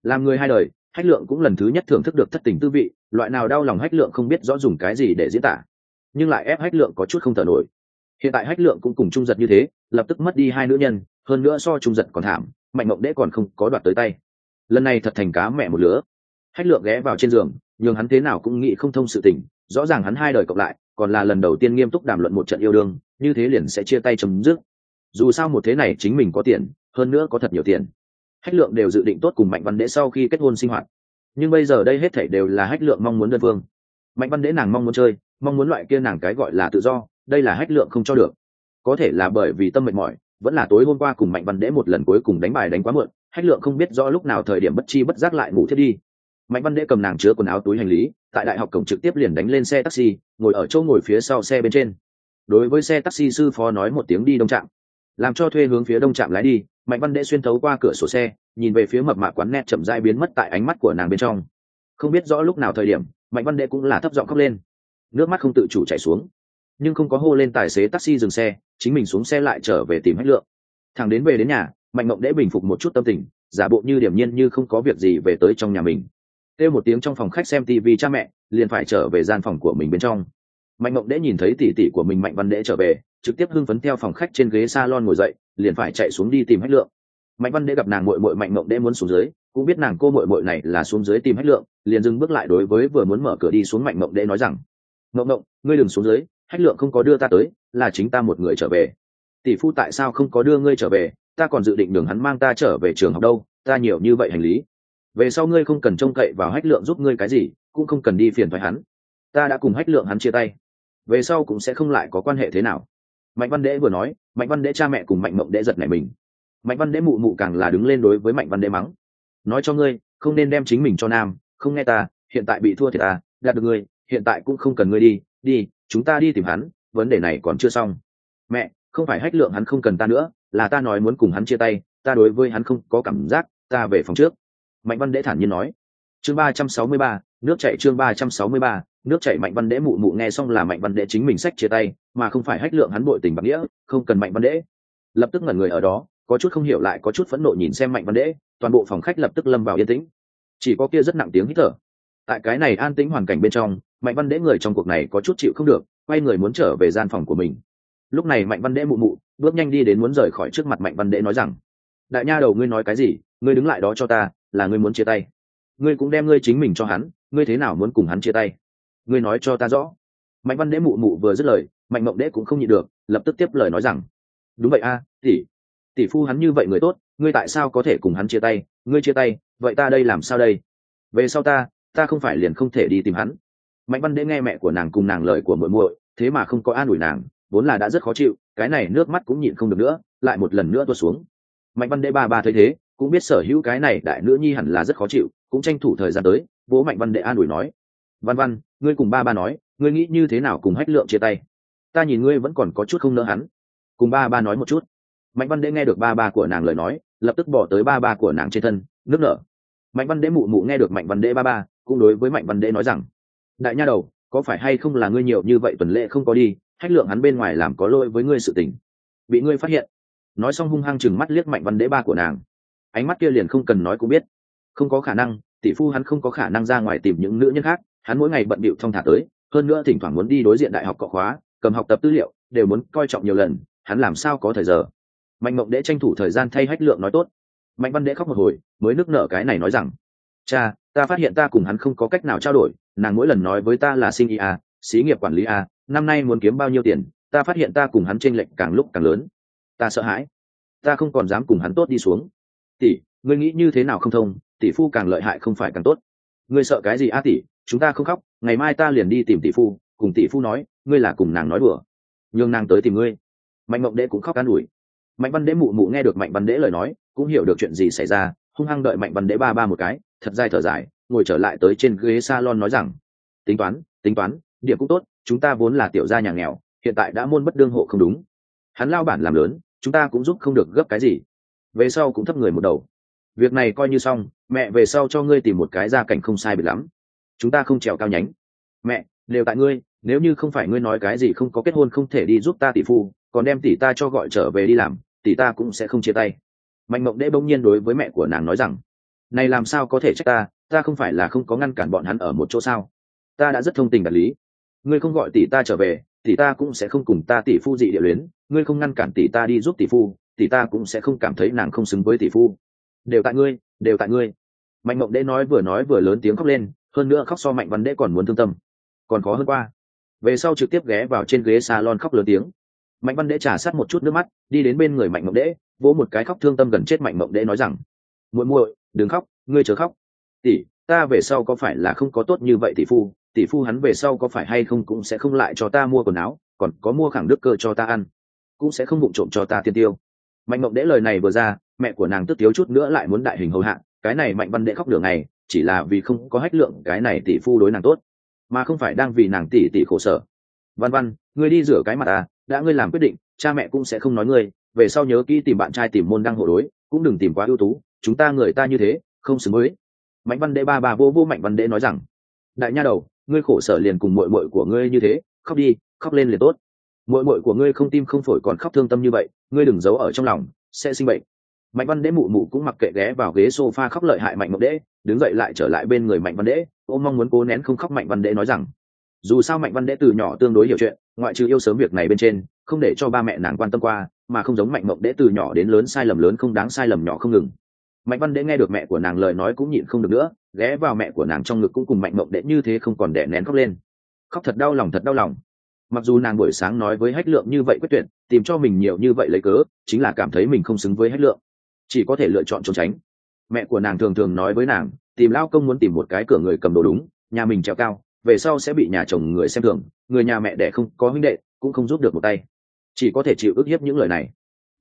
Làm người hai đời, hách lượng cũng lần thứ nhất thưởng thức được thất tình tư vị, loại nào đau lòng hách lượng không biết rõ dùng cái gì để diễn tả. Nhưng lại ép hách lượng có chút không thở nổi. Hiện tại hách lượng cũng cùng trung giật như thế, lập tức mất đi hai nữ nhân, hơn nữa so trung giật còn thảm, mạnh mộng đế còn không có đoạt tới tay. Lần này thật thành cá mẹ một lứa. Hách lượng ghé vào trên giường nhưng hắn thế nào cũng nghĩ không thông sự tình, rõ ràng hắn hai đời cộng lại còn là lần đầu tiên nghiêm túc đàm luận một trận yêu đương, như thế liền sẽ chia tay chấm dứt. Dù sao một thế này chính mình có tiền, hơn nữa có thật nhiều tiền. Hách lượng đều dự định tốt cùng mạnh văn đễ sau khi kết hôn sinh hoạt. Nhưng bây giờ đây hết thảy đều là hách lượng mong muốn đơn phương. Mạnh văn đễ nàng mong muốn chơi, mong muốn loại kia nàng cái gọi là tự do, đây là hách lượng không cho được. Có thể là bởi vì tâm mệt mỏi, vẫn là tối hôm qua cùng mạnh văn đễ một lần cuối cùng đánh bài đánh quá muộn, hách lượng không biết rõ lúc nào thời điểm bất chi bất giác lại ngủ thiết đi. Mạnh văn đễ cầm nàng chứa quần áo túi hành lý tại đại học cổng trực tiếp liền đánh lên xe taxi, ngồi ở chỗ ngồi phía sau xe bên trên. Đối với xe taxi sư phó nói một tiếng đi đông trạm. Làm cho thuê hướng phía đông trạm lái đi, mạnh văn đệ xuyên thấu qua cửa sổ xe, nhìn về phía mập mạ quán net chậm dai biến mất tại ánh mắt của nàng bên trong. Không biết rõ lúc nào thời điểm, mạnh văn đệ cũng là thấp giọng khóc lên. Nước mắt không tự chủ chảy xuống. Nhưng không có hô lên tài xế taxi dừng xe, chính mình xuống xe lại trở về tìm hách lượng. Thằng đến về đến nhà, mạnh mộng đệ bình phục một chút tâm tình, giả bộ như điểm nhiên như không có việc gì về tới trong nhà mình kêu một tiếng trong phòng khách xem tv cha mẹ, liền phải trở về gian phòng của mình bên trong. Mạnh mộng đễ nhìn thấy tỉ tỉ của mình mạnh văn đễ trở về, trực tiếp hưng phấn theo phòng khách trên ghế s a lon ngồi dậy, liền phải chạy xuống đi tìm hách lượng. Mạnh văn đễ gặp nàng mội mội mạnh mộng đễ muốn xuống dưới, cũng biết nàng cô mội mội này là xuống dưới tìm hách lượng, liền dừng bước lại đối với vừa muốn mở cửa đi xuống mạnh mộng đễ nói rằng, mộng mộng, ngươi đừng xuống dưới, hách lượng không có đưa ta tới, là chính ta một người trở về. Tỷ phu tại sao không có đưa ngươi trở về? Ta còn dự định đường hắn mang ta trở về trường học đâu, ta nhiều như vậy hành lý về sau ngươi không cần trông cậy vào hách lượng giúp ngươi cái gì, cũng không cần đi phiền thoái hắn. Ta đã cùng hách lượng hắn chia tay. Về sau cũng sẽ không lại có quan hệ thế nào. Mạnh văn đễ vừa nói, mạnh văn đễ cha mẹ cùng mạnh mộng đễ giật này mình. Mạnh văn đễ mụ mụ càng là đứng lên đối với mạnh văn đễ mắng. Nói cho ngươi, không nên đem chính mình cho nam, không nghe ta, hiện tại bị thua thì ta, đạt được ngươi, hiện tại cũng không cần ngươi đi đi, chúng ta đi tìm hắn, vấn đề này còn chưa xong. Mẹ, không phải hách lượng hắn không cần ta nữa, là ta nói muốn cùng hắn chia tay, ta đối với hắn không có cảm giác, ta về phòng trước mạnh văn đễ thản nhiên nói. Chương ba trăm sáu mươi ba, nước chạy chương ba trăm sáu mươi ba, nước chạy mạnh văn đễ mụ mụ nghe xong là mạnh văn đễ chính mình sách chia tay, mà không phải hách lượng hắn bội tình bạc nghĩa, không cần mạnh văn đễ lập tức ngẩn người ở đó, có chút không hiểu lại có chút phẫn nộ nhìn xem mạnh văn đễ toàn bộ phòng khách lập tức lâm vào yên tĩnh. Chỉ có kia rất nặng tiếng hít thở. Tại cái này an tĩnh hoàn cảnh bên trong, mạnh văn đễ người trong cuộc này có chút chịu không được, quay người muốn trở về gian phòng của mình. Lúc này mạnh văn đễ mụ mụ, bước nhanh đi đến muốn rời khỏi trước mặt mạnh văn đễ nói rằng, đại nha đầu ngươi nói cái gì, ngươi đứng lại đó cho ta là ngươi muốn chia tay. Ngươi cũng đem ngươi chính mình cho hắn, ngươi thế nào muốn cùng hắn chia tay? Ngươi nói cho ta rõ. Mạnh văn đễ mụ mụ vừa dứt lời, mạnh mộng đễ cũng không nhịn được, lập tức tiếp lời nói rằng, đúng vậy a, tỷ tỷ phu hắn như vậy người tốt, ngươi tại sao có thể cùng hắn chia tay? Ngươi chia tay, vậy ta đây làm sao đây? Về sau ta ta không phải liền không thể đi tìm hắn. Mạnh văn đễ nghe mẹ của nàng cùng nàng lời của muội muội, thế mà không có an ủi nàng, vốn là đã rất khó chịu, cái này nước mắt cũng nhịn không được nữa, lại một lần nữa tuột xuống. Mạnh văn đễ ba ba thấy thế cũng biết sở hữu cái này đại nữ nhi hẳn là rất khó chịu, cũng tranh thủ thời gian tới, bố mạnh văn đệ an ủi nói. Văn văn, ngươi cùng ba ba nói, ngươi nghĩ như thế nào cùng hách lượng chia tay? Ta nhìn ngươi vẫn còn có chút không nỡ hắn. Cùng ba ba nói một chút. Mạnh văn đệ nghe được ba ba của nàng lời nói, lập tức bỏ tới ba ba của nàng trên thân, nước nở. Mạnh văn đệ mụ mụ nghe được mạnh văn đệ ba ba, cũng đối với mạnh văn đệ nói rằng, đại nha đầu, có phải hay không là ngươi nhiều như vậy tuần lễ không có đi, hách lượng hắn bên ngoài làm có lỗi với ngươi sự tình. Bị ngươi phát hiện. Nói xong hung hăng chừng mắt liếc mạnh văn đệ ba của nàng ánh mắt kia liền không cần nói cũng biết. Không có khả năng, tỷ phu hắn không có khả năng ra ngoài tìm những nữ nhân khác, hắn mỗi ngày bận bịu thong thả tới, hơn nữa thỉnh thoảng muốn đi đối diện đại học cọ khóa, cầm học tập tư liệu, đều muốn coi trọng nhiều lần, hắn làm sao có thời giờ. Mạnh mộng đễ tranh thủ thời gian thay hách lượng nói tốt. Mạnh văn đễ khóc một hồi, mới nước nở cái này nói rằng, cha, ta phát hiện ta cùng hắn không có cách nào trao đổi, nàng mỗi lần nói với ta là sinh y a à, xí nghiệp quản lý a năm nay muốn kiếm bao nhiêu tiền, ta phát hiện ta cùng hắn tranh lệch càng lúc càng lớn. Ta sợ hãi. Ta không còn dám cùng hắn tốt đi xuống tỷ, ngươi nghĩ như thế nào không thông, tỷ phu càng lợi hại không phải càng tốt. Ngươi sợ cái gì a tỷ, chúng ta không khóc, ngày mai ta liền đi tìm tỷ phu, cùng tỷ phu nói, ngươi là cùng nàng nói đùa. Nhường nàng tới tìm ngươi. Mạnh mộng đễ cũng khóc an ủi. Mạnh văn đễ mụ mụ nghe được mạnh văn đễ lời nói, cũng hiểu được chuyện gì xảy ra, hung hăng đợi mạnh văn đễ ba ba một cái, thật dài thở dài, ngồi trở lại tới trên ghế salon nói rằng, tính toán tính toán, điểm cũng tốt, chúng ta vốn là tiểu gia nhà nghèo, hiện tại đã môn bất đương hộ không đúng. Hắn lao bản làm lớn, chúng ta cũng giúp không được gấp cái gì về sau cũng thấp người một đầu. Việc này coi như xong, mẹ về sau cho ngươi tìm một cái gia cảnh không sai biệt lắm. Chúng ta không trèo cao nhánh. Mẹ, đều tại ngươi, nếu như không phải ngươi nói cái gì không có kết hôn không thể đi giúp ta tỷ phu, còn đem tỷ ta cho gọi trở về đi làm, tỷ ta cũng sẽ không chia tay. Mạnh mộng đễ bỗng nhiên đối với mẹ của nàng nói rằng, này làm sao có thể trách ta? Ta không phải là không có ngăn cản bọn hắn ở một chỗ sao? Ta đã rất thông tình đạt lý. Ngươi không gọi tỷ ta trở về, tỷ ta cũng sẽ không cùng ta tỷ phu dị địa luyến. Ngươi không ngăn cản tỷ ta đi giúp tỷ phu tỷ ta cũng sẽ không cảm thấy nàng không xứng với tỷ phu. Đều tại ngươi, đều tại ngươi. Mạnh mộng đễ nói vừa nói vừa lớn tiếng khóc lên, hơn nữa khóc so mạnh văn đễ còn muốn thương tâm. Còn khó hơn qua. Về sau trực tiếp ghé vào trên ghế salon khóc lớn tiếng. Mạnh văn đễ trả sát một chút nước mắt, đi đến bên người mạnh mộng đễ vỗ một cái khóc thương tâm gần chết mạnh mộng đễ nói rằng, muội muội, đừng khóc, ngươi chờ khóc. Tỷ, ta về sau có phải là không có tốt như vậy tỷ phu? Tỷ phu hắn về sau có phải hay không cũng sẽ không lại cho ta mua quần áo, còn có mua khẳng đức cơ cho ta ăn, cũng sẽ không vụng trộm cho ta tiên tiêu mạnh mộng đễ lời này vừa ra, mẹ của nàng tức thiếu chút nữa lại muốn đại hình hầu hạ, cái này mạnh văn đệ khóc đường này chỉ là vì không có hách lượng cái này tỷ phu đối nàng tốt, mà không phải đang vì nàng tỷ tỷ khổ sở. Văn văn, ngươi đi rửa cái mặt à đã ngươi làm quyết định, cha mẹ cũng sẽ không nói ngươi, về sau nhớ kỹ tìm bạn trai tìm môn đăng hộ đối, cũng đừng tìm quá ưu tú, chúng ta người ta như thế, không xứng với. Mạnh văn đệ ba bà vô vô mạnh văn đệ nói rằng, đại nha đầu, ngươi khổ sở liền cùng mội mội của ngươi như thế, khóc đi, khóc lên liền tốt mội mội của ngươi không tim không phổi còn khóc thương tâm như vậy, ngươi đừng giấu ở trong lòng, sẽ sinh bệnh. Mạnh văn đễ mụ mụ cũng mặc kệ ghé vào ghế s o f a khóc lợi hại mạnh mộng đễ đứng dậy lại trở lại bên người mạnh văn đễ ô mong muốn cố nén không khóc mạnh văn đễ nói rằng, dù sao mạnh văn đễ từ nhỏ tương đối hiểu chuyện, ngoại trừ yêu sớm việc này bên trên, không để cho ba mẹ nàng quan tâm qua, mà không giống mạnh mộng đễ từ nhỏ đến lớn sai lầm lớn không đáng sai lầm nhỏ không ngừng. Mạnh văn đễ nghe được mẹ của nàng lời nói cũng nhịn không được nữa, ghé vào mẹ của nàng trong ngực cũng cùng mạnh mộng đễ như thế không còn đẻ nén khóc lên. Khóc thật đau lòng, thật đau lòng mặc dù nàng buổi sáng nói với hách lượng như vậy quyết tuyệt, tìm cho mình nhiều như vậy lấy cớ, chính là cảm thấy mình không xứng với hách lượng. Chỉ có thể lựa chọn trốn tránh. Mẹ của nàng thường thường nói với nàng, tìm lao công muốn tìm một cái cửa người cầm đồ đúng, nhà mình treo cao, về sau sẽ bị nhà chồng người xem thường, người nhà mẹ đẻ không có huynh đệ, cũng không giúp được một tay. Chỉ có thể chịu ức hiếp những lời này.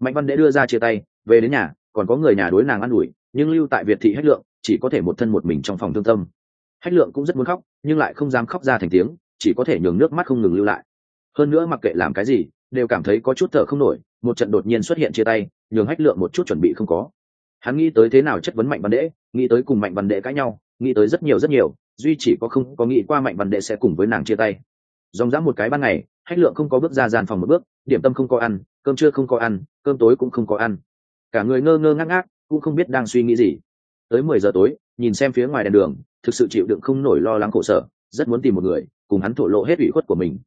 Mạnh văn đễ đưa ra chia tay, về đến nhà, còn có người nhà đối nàng ă n ủi, nhưng lưu tại việt thị hách lượng, chỉ có thể một thân một mình trong phòng thương tâm. Hách lượng cũng rất muốn khóc, nhưng lại không dám khóc ra thành tiếng, chỉ có thể nhường nước mắt không ngừng lưu lại hơn nữa mặc kệ làm cái gì, đều cảm thấy có chút thở không nổi, một trận đột nhiên xuất hiện chia tay, nhường hách lượng một chút chuẩn bị không có. Hắn nghĩ tới thế nào chất vấn mạnh văn đệ, nghĩ tới cùng mạnh văn đệ cãi nhau, nghĩ tới rất nhiều rất nhiều, duy chỉ có không có nghĩ qua mạnh văn đệ sẽ cùng với nàng chia tay. Dòng dã một cái ban ngày, hách lượng không có bước ra gian phòng một bước, điểm tâm không có ăn, cơm trưa không có ăn, cơm tối cũng không có ăn. Cả người ngơ ngơ ngác ngác, cũng không biết đang suy nghĩ gì. Tới mười giờ tối, nhìn xem phía ngoài đèn đường, thực sự chịu đựng không nổi lo lắng khổ sở, rất muốn tìm một người, cùng hắn thổ lộ hết ủy khuất của mình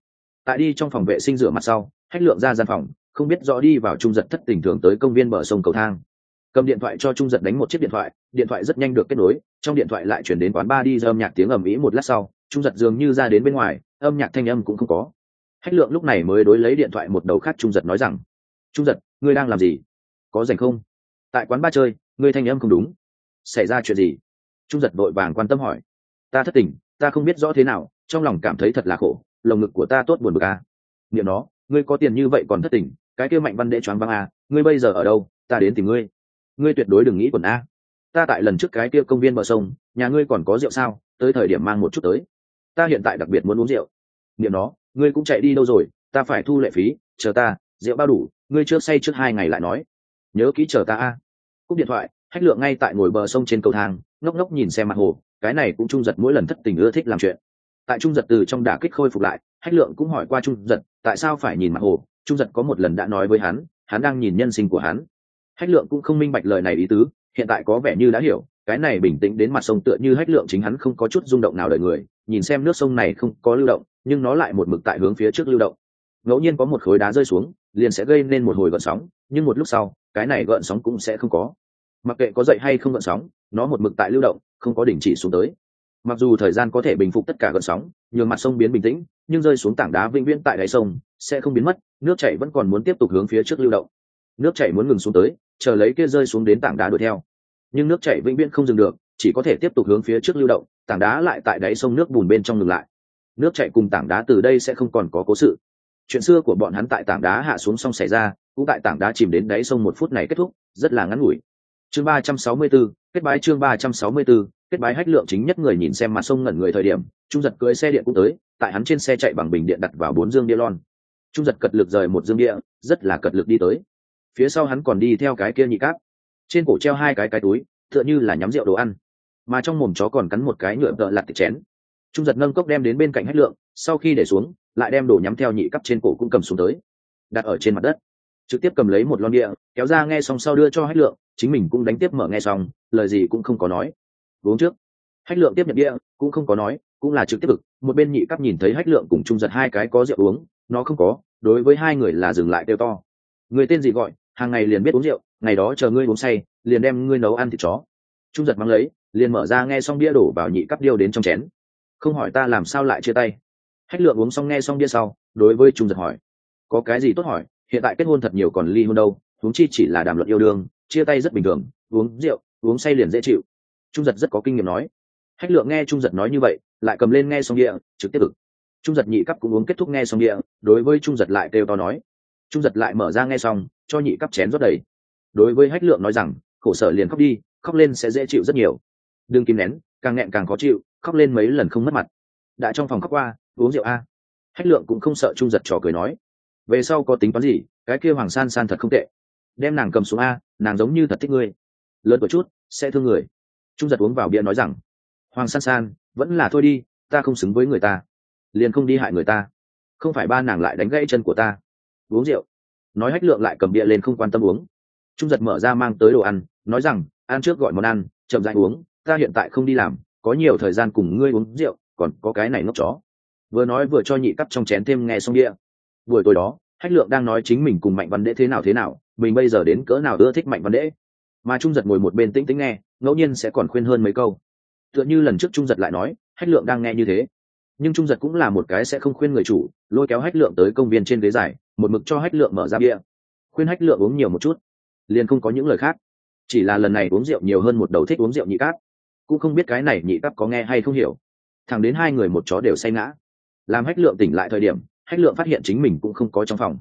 tại đi trong phòng vệ sinh rửa mặt sau, hách lượng ra gian phòng, không biết rõ đi vào trung giật thất tình thường tới công viên bờ sông cầu thang. Cầm điện thoại cho trung giật đánh một chiếc điện thoại điện thoại rất nhanh được kết nối, trong điện thoại lại chuyển đến quán ba đi âm nhạc tiếng ầm ĩ một lát sau, trung giật dường như ra đến bên ngoài, âm nhạc thanh âm cũng không có. Hách lượng lúc này mới đối lấy điện thoại một đầu khác trung giật nói rằng, trung giật, ngươi đang làm gì? Có rảnh không? Tại quán ba chơi, ngươi thanh âm không đúng. Xảy ra chuyện gì? Trung giật vội vàng quan tâm hỏi. Ta thất tình, ta không biết rõ thế nào, trong lòng cảm thấy thật là khổ lồng ngực của ta tốt buồn bực à. niệm nó ngươi có tiền như vậy còn thất tình cái kia mạnh văn đệ choáng văng à, ngươi bây giờ ở đâu ta đến tìm ngươi. Ngươi tuyệt đối đừng nghĩ quần a. Ta tại lần trước cái kia công viên bờ sông nhà ngươi còn có rượu sao tới thời điểm mang một chút tới. Ta hiện tại đặc biệt muốn uống rượu. Niệm nó ngươi cũng chạy đi đâu rồi ta phải thu lệ phí chờ ta rượu bao đủ ngươi trước say trước hai ngày lại nói. Nhớ kỹ chờ ta a. Cúp điện thoại hách lượng ngay tại ngồi bờ sông trên cầu thang ngốc ngốc nhìn xem mặt hồ cái này cũng trung giật mỗi lần thất tình ưa thích làm chuyện tại trung giật từ trong đả kích khôi phục lại, hách lượng cũng hỏi qua trung giật, tại sao phải nhìn mặt hồ? Trung giật có một lần đã nói với hắn hắn đang nhìn nhân sinh của hắn. Hách lượng cũng không minh bạch lời này ý tứ, hiện tại có vẻ như đã hiểu, cái này bình tĩnh đến mặt sông tựa như hách lượng chính hắn không có chút rung động nào đời người, nhìn xem nước sông này không có lưu động, nhưng nó lại một mực tại hướng phía trước lưu động. Ngẫu nhiên có một khối đá rơi xuống, liền sẽ gây nên một hồi gợn sóng, nhưng một lúc sau, cái này gợn sóng cũng sẽ không có. Mặc kệ có dậy hay không gợn sóng, nó một mực tại lưu động, không có đình chỉ xuống tới mặc dù thời gian có thể bình phục tất cả gợn sóng nhường mặt sông biến bình tĩnh nhưng rơi xuống tảng đá vĩnh viễn tại đáy sông sẽ không biến mất nước chảy vẫn còn muốn tiếp tục hướng phía trước lưu động. Nước chảy muốn ngừng xuống tới chờ lấy kia rơi xuống đến tảng đá đuổi theo. Nhưng nước chảy vĩnh viễn không dừng được chỉ có thể tiếp tục hướng phía trước lưu động tảng đá lại tại đáy sông nước bùn bên trong ngừng lại. Nước chảy cùng tảng đá từ đây sẽ không còn có cố sự. Chuyện xưa của bọn hắn tại tảng đá hạ xuống xong xảy ra cũng tại tảng đá chìm đến đáy sông một phút này kết thúc rất là ngắn ngủi. Chương ba trăm sáu mươi 364, kết bái chương ba trăm sáu mươi 364, kết bái hách lượng chính nhất người nhìn xem mặt sông ngẩn người thời điểm, trung giật cưới xe điện cũng tới, tại hắn trên xe chạy bằng bình điện đặt vào bốn dương địa lon. Trung giật cật lực rời một dương địa rất là cật lực đi tới. Phía sau hắn còn đi theo cái kia nhị cáp. Trên cổ treo hai cái cái túi, tựa như là nhắm rượu đồ ăn. Mà trong mồm chó còn cắn một cái nhựa vợ lặt thịt chén. Trung giật nâng cốc đem đến bên cạnh hách lượng, sau khi để xuống, lại đem đồ nhắm theo nhị cắp trên cổ cũng cầm xuống tới. Đặt ở trên mặt đất. Trực tiếp cầm lấy một lon địa kéo ra nghe xong sau đưa cho hách lượng, chính mình cũng đánh tiếp mở nghe xong, lời gì cũng không có nói uống trước. Hách lượng tiếp nhận địa cũng không có nói, cũng là trực tiếp ực. Một bên nhị cấp nhìn thấy hách lượng cùng trung giật hai cái có rượu uống, nó không có, đối với hai người là dừng lại kêu to. Người tên gì gọi, hàng ngày liền biết uống rượu, ngày đó chờ ngươi uống say, liền đem ngươi nấu ăn thịt chó. Trung giật mang lấy, liền mở ra nghe xong bia đổ vào nhị cấp điêu đến trong chén. Không hỏi ta làm sao lại chia tay. Hách lượng uống xong nghe xong bia sau, đối với trung giật hỏi, có cái gì tốt hỏi? Hiện tại kết hôn thật nhiều còn ly hôn đâu? Huống chi chỉ là đàm luận yêu đương, chia tay rất bình thường, uống rượu, uống say liền dễ chịu trung giật rất có kinh nghiệm nói. Hách lượng nghe trung giật nói như vậy, lại cầm lên nghe xong địa, trực tiếp cực trung giật nhị cấp cũng uống kết thúc nghe xong địa, đối với trung giật lại kêu to nói. Trung giật lại mở ra nghe xong, cho nhị cấp chén rót đầy. Đối với hách lượng nói rằng, khổ sở liền khóc đi, khóc lên sẽ dễ chịu rất nhiều. Đừng kìm nén, càng nghẹn càng khó chịu, khóc lên mấy lần không mất mặt. Đã trong phòng khóc qua, uống rượu a. Hách lượng cũng không sợ trung giật trò cười nói. Về sau có tính toán gì, cái kia hoàng san san thật không tệ. Đem nàng cầm xuống a, nàng giống như thật thích ngươi. Lớn một chút, sẽ thương người trung giật uống vào bia nói rằng, hoàng san san, vẫn là thôi đi, ta không xứng với người ta, liền không đi hại người ta. Không phải ba nàng lại đánh gãy chân của ta. Uống rượu. Nói hách lượng lại cầm bia lên không quan tâm uống. Trung giật mở ra mang tới đồ ăn, nói rằng, ăn trước gọi món ăn, chậm dãi uống, ta hiện tại không đi làm, có nhiều thời gian cùng ngươi uống rượu, còn có cái này ngốc chó. Vừa nói vừa cho nhị cắp trong chén thêm nghe xong đĩa buổi tối đó, hách lượng đang nói chính mình cùng mạnh văn đễ thế nào thế nào, mình bây giờ đến cỡ nào ưa thích mạnh văn đễ? Mà trung giật ngồi một bên tĩnh tĩnh nghe, ngẫu nhiên sẽ còn khuyên hơn mấy câu. Tựa như lần trước trung giật lại nói, hách lượng đang nghe như thế. Nhưng trung giật cũng là một cái sẽ không khuyên người chủ, lôi kéo hách lượng tới công viên trên ghế dài, một mực cho hách lượng mở ra bia. Khuyên hách lượng uống nhiều một chút, liền không có những lời khác. Chỉ là lần này uống rượu nhiều hơn một đầu thích uống rượu nhị cáp. Cũng không biết cái này nhị cáp có nghe hay không hiểu. Thẳng đến hai người một chó đều say ngã. Làm hách lượng tỉnh lại thời điểm, hách lượng phát hiện chính mình cũng không có trong phòng,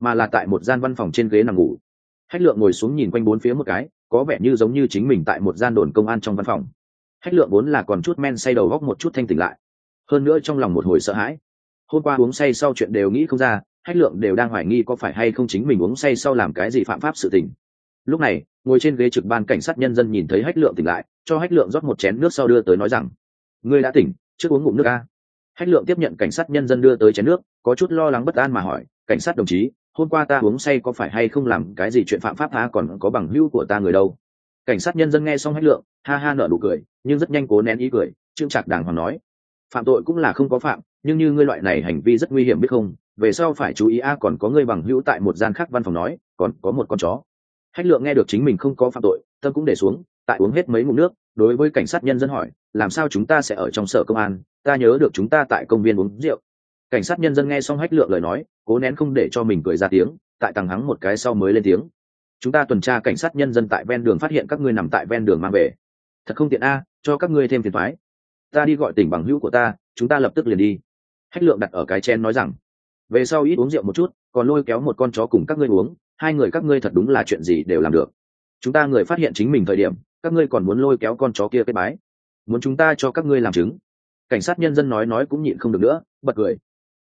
mà là tại một gian văn phòng trên ghế nằm ngủ. Hách lượng ngồi xuống nhìn quanh bốn phía một cái có vẻ như giống như chính mình tại một gian đồn công an trong văn phòng. Hách lượng vốn là còn chút men say đầu góc một chút thanh tỉnh lại. Hơn nữa trong lòng một hồi sợ hãi. Hôm qua uống say sau chuyện đều nghĩ không ra, hách lượng đều đang hoài nghi có phải hay không chính mình uống say sau làm cái gì phạm pháp sự tình. Lúc này, ngồi trên ghế trực ban cảnh sát nhân dân nhìn thấy hách lượng tỉnh lại, cho hách lượng rót một chén nước sau đưa tới nói rằng, ngươi đã tỉnh, trước uống ngụm nước a hách lượng tiếp nhận cảnh sát nhân dân đưa tới chén nước, có chút lo lắng bất an mà hỏi, cảnh sát đồng chí hôm qua ta uống say có phải hay không làm cái gì chuyện phạm pháp tha còn có bằng hữu của ta người đâu? Cảnh sát nhân dân nghe xong hách lượng, ha ha nở nụ cười, nhưng rất nhanh cố nén ý cười, trương trạc đàng hoàng nói, phạm tội cũng là không có phạm, nhưng như ngươi loại này hành vi rất nguy hiểm biết không? Về sau phải chú ý a, còn có ngươi bằng hữu tại một gian khác văn phòng nói, còn có một con chó. Hách lượng nghe được chính mình không có phạm tội, tâm cũng để xuống, tại uống hết mấy ngụm nước, đối với cảnh sát nhân dân hỏi, làm sao chúng ta sẽ ở trong sở công an? Ta nhớ được chúng ta tại công viên uống rượu. Cảnh sát nhân dân nghe xong hách lượng lời nói cố nén không để cho mình cười ra tiếng, tại tằng hắng một cái sau mới lên tiếng. Chúng ta tuần tra cảnh sát nhân dân tại ven đường phát hiện các ngươi nằm tại ven đường mang về. Thật không tiện a, cho các ngươi thêm phiền thoái ta đi gọi tỉnh bằng hữu của ta, chúng ta lập tức liền đi. Hách lượng đặt ở cái chen nói rằng, về sau ít uống rượu một chút, còn lôi kéo một con chó cùng các ngươi uống, hai người các ngươi thật đúng là chuyện gì đều làm được. Chúng ta người phát hiện chính mình thời điểm, các ngươi còn muốn lôi kéo con chó kia kết bái. Muốn chúng ta cho các ngươi làm chứng. Cảnh sát nhân dân nói nói cũng nhịn không được nữa, bật cười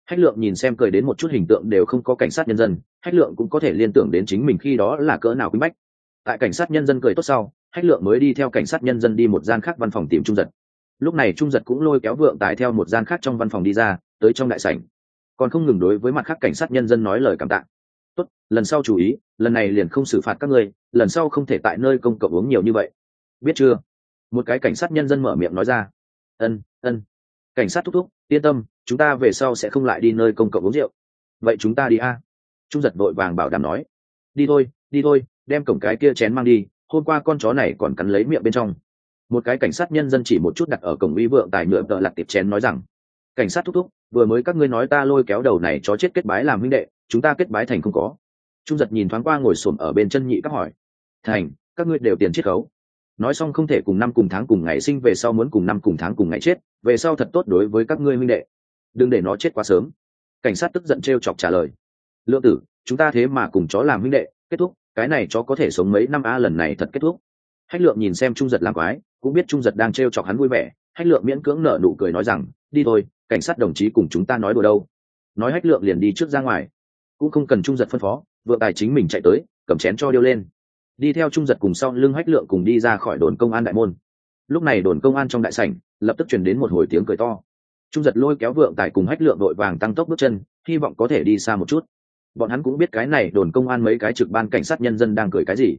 hách lượng nhìn xem cười đến một chút hình tượng đều không có cảnh sát nhân dân, hách lượng cũng có thể liên tưởng đến chính mình khi đó là cỡ nào quý bách. Tại cảnh sát nhân dân cười tốt sau, hách lượng mới đi theo cảnh sát nhân dân đi một gian khác văn phòng tìm trung giật. Lúc này trung giật cũng lôi kéo vượng tài theo một gian khác trong văn phòng đi ra, tới trong đại sảnh. Còn không ngừng đối với mặt khác cảnh sát nhân dân nói lời cảm tạ. Tốt, lần sau chú ý, lần này liền không xử phạt các ngươi, lần sau không thể tại nơi công cộng uống nhiều như vậy. Biết chưa? Một cái cảnh sát nhân dân mở miệng nói ra. Ân ân cảnh sát thúc thúc, yên tâm, chúng ta về sau sẽ không lại đi nơi công cộng uống rượu. Vậy chúng ta đi a. Trung giật vội vàng bảo đảm nói. Đi thôi đi thôi, đem cổng cái kia chén mang đi, hôm qua con chó này còn cắn lấy miệng bên trong. Một cái cảnh sát nhân dân chỉ một chút đặt ở cổng uy vượng tài nhựa tợ lạc tiệp chén nói rằng, cảnh sát thúc thúc, vừa mới các ngươi nói ta lôi kéo đầu này chó chết kết bái làm huynh đệ, chúng ta kết bái thành không có. Trung giật nhìn thoáng qua ngồi xổm ở bên chân nhị các hỏi, thành, các ngươi đều tiền chiết khấu nói xong không thể cùng năm cùng tháng cùng ngày sinh, về sau muốn cùng năm cùng tháng cùng ngày chết, về sau thật tốt đối với các ngươi minh đệ. Đừng để nó chết quá sớm. Cảnh sát tức giận t r e o chọc trả lời. Lượng tử, chúng ta thế mà cùng chó làm minh đệ, kết thúc, cái này chó có thể sống mấy năm a lần này thật kết thúc. Hách lượng nhìn xem trung giật làm quái, cũng biết trung giật đang t r e o chọc hắn vui vẻ. Hách lượng miễn cưỡng nở nụ cười nói rằng, đi thôi, cảnh sát đồng chí cùng chúng ta nói đùa đâu. Nói hách lượng liền đi trước ra ngoài. Cũng không cần trung giật phân phó vợ tài chính mình chạy tới, cầm chén cho điêu lên đi theo trung giật cùng sau lưng hách lượng cùng đi ra khỏi đồn công an đại môn. Lúc này đồn công an trong đại sảnh, lập tức chuyển đến một hồi tiếng cười to. Trung giật lôi kéo vượng tài cùng hách lượng đội vàng tăng tốc bước chân, hy vọng có thể đi xa một chút. Bọn hắn cũng biết cái này đồn công an mấy cái trực ban cảnh sát nhân dân đang cười cái gì.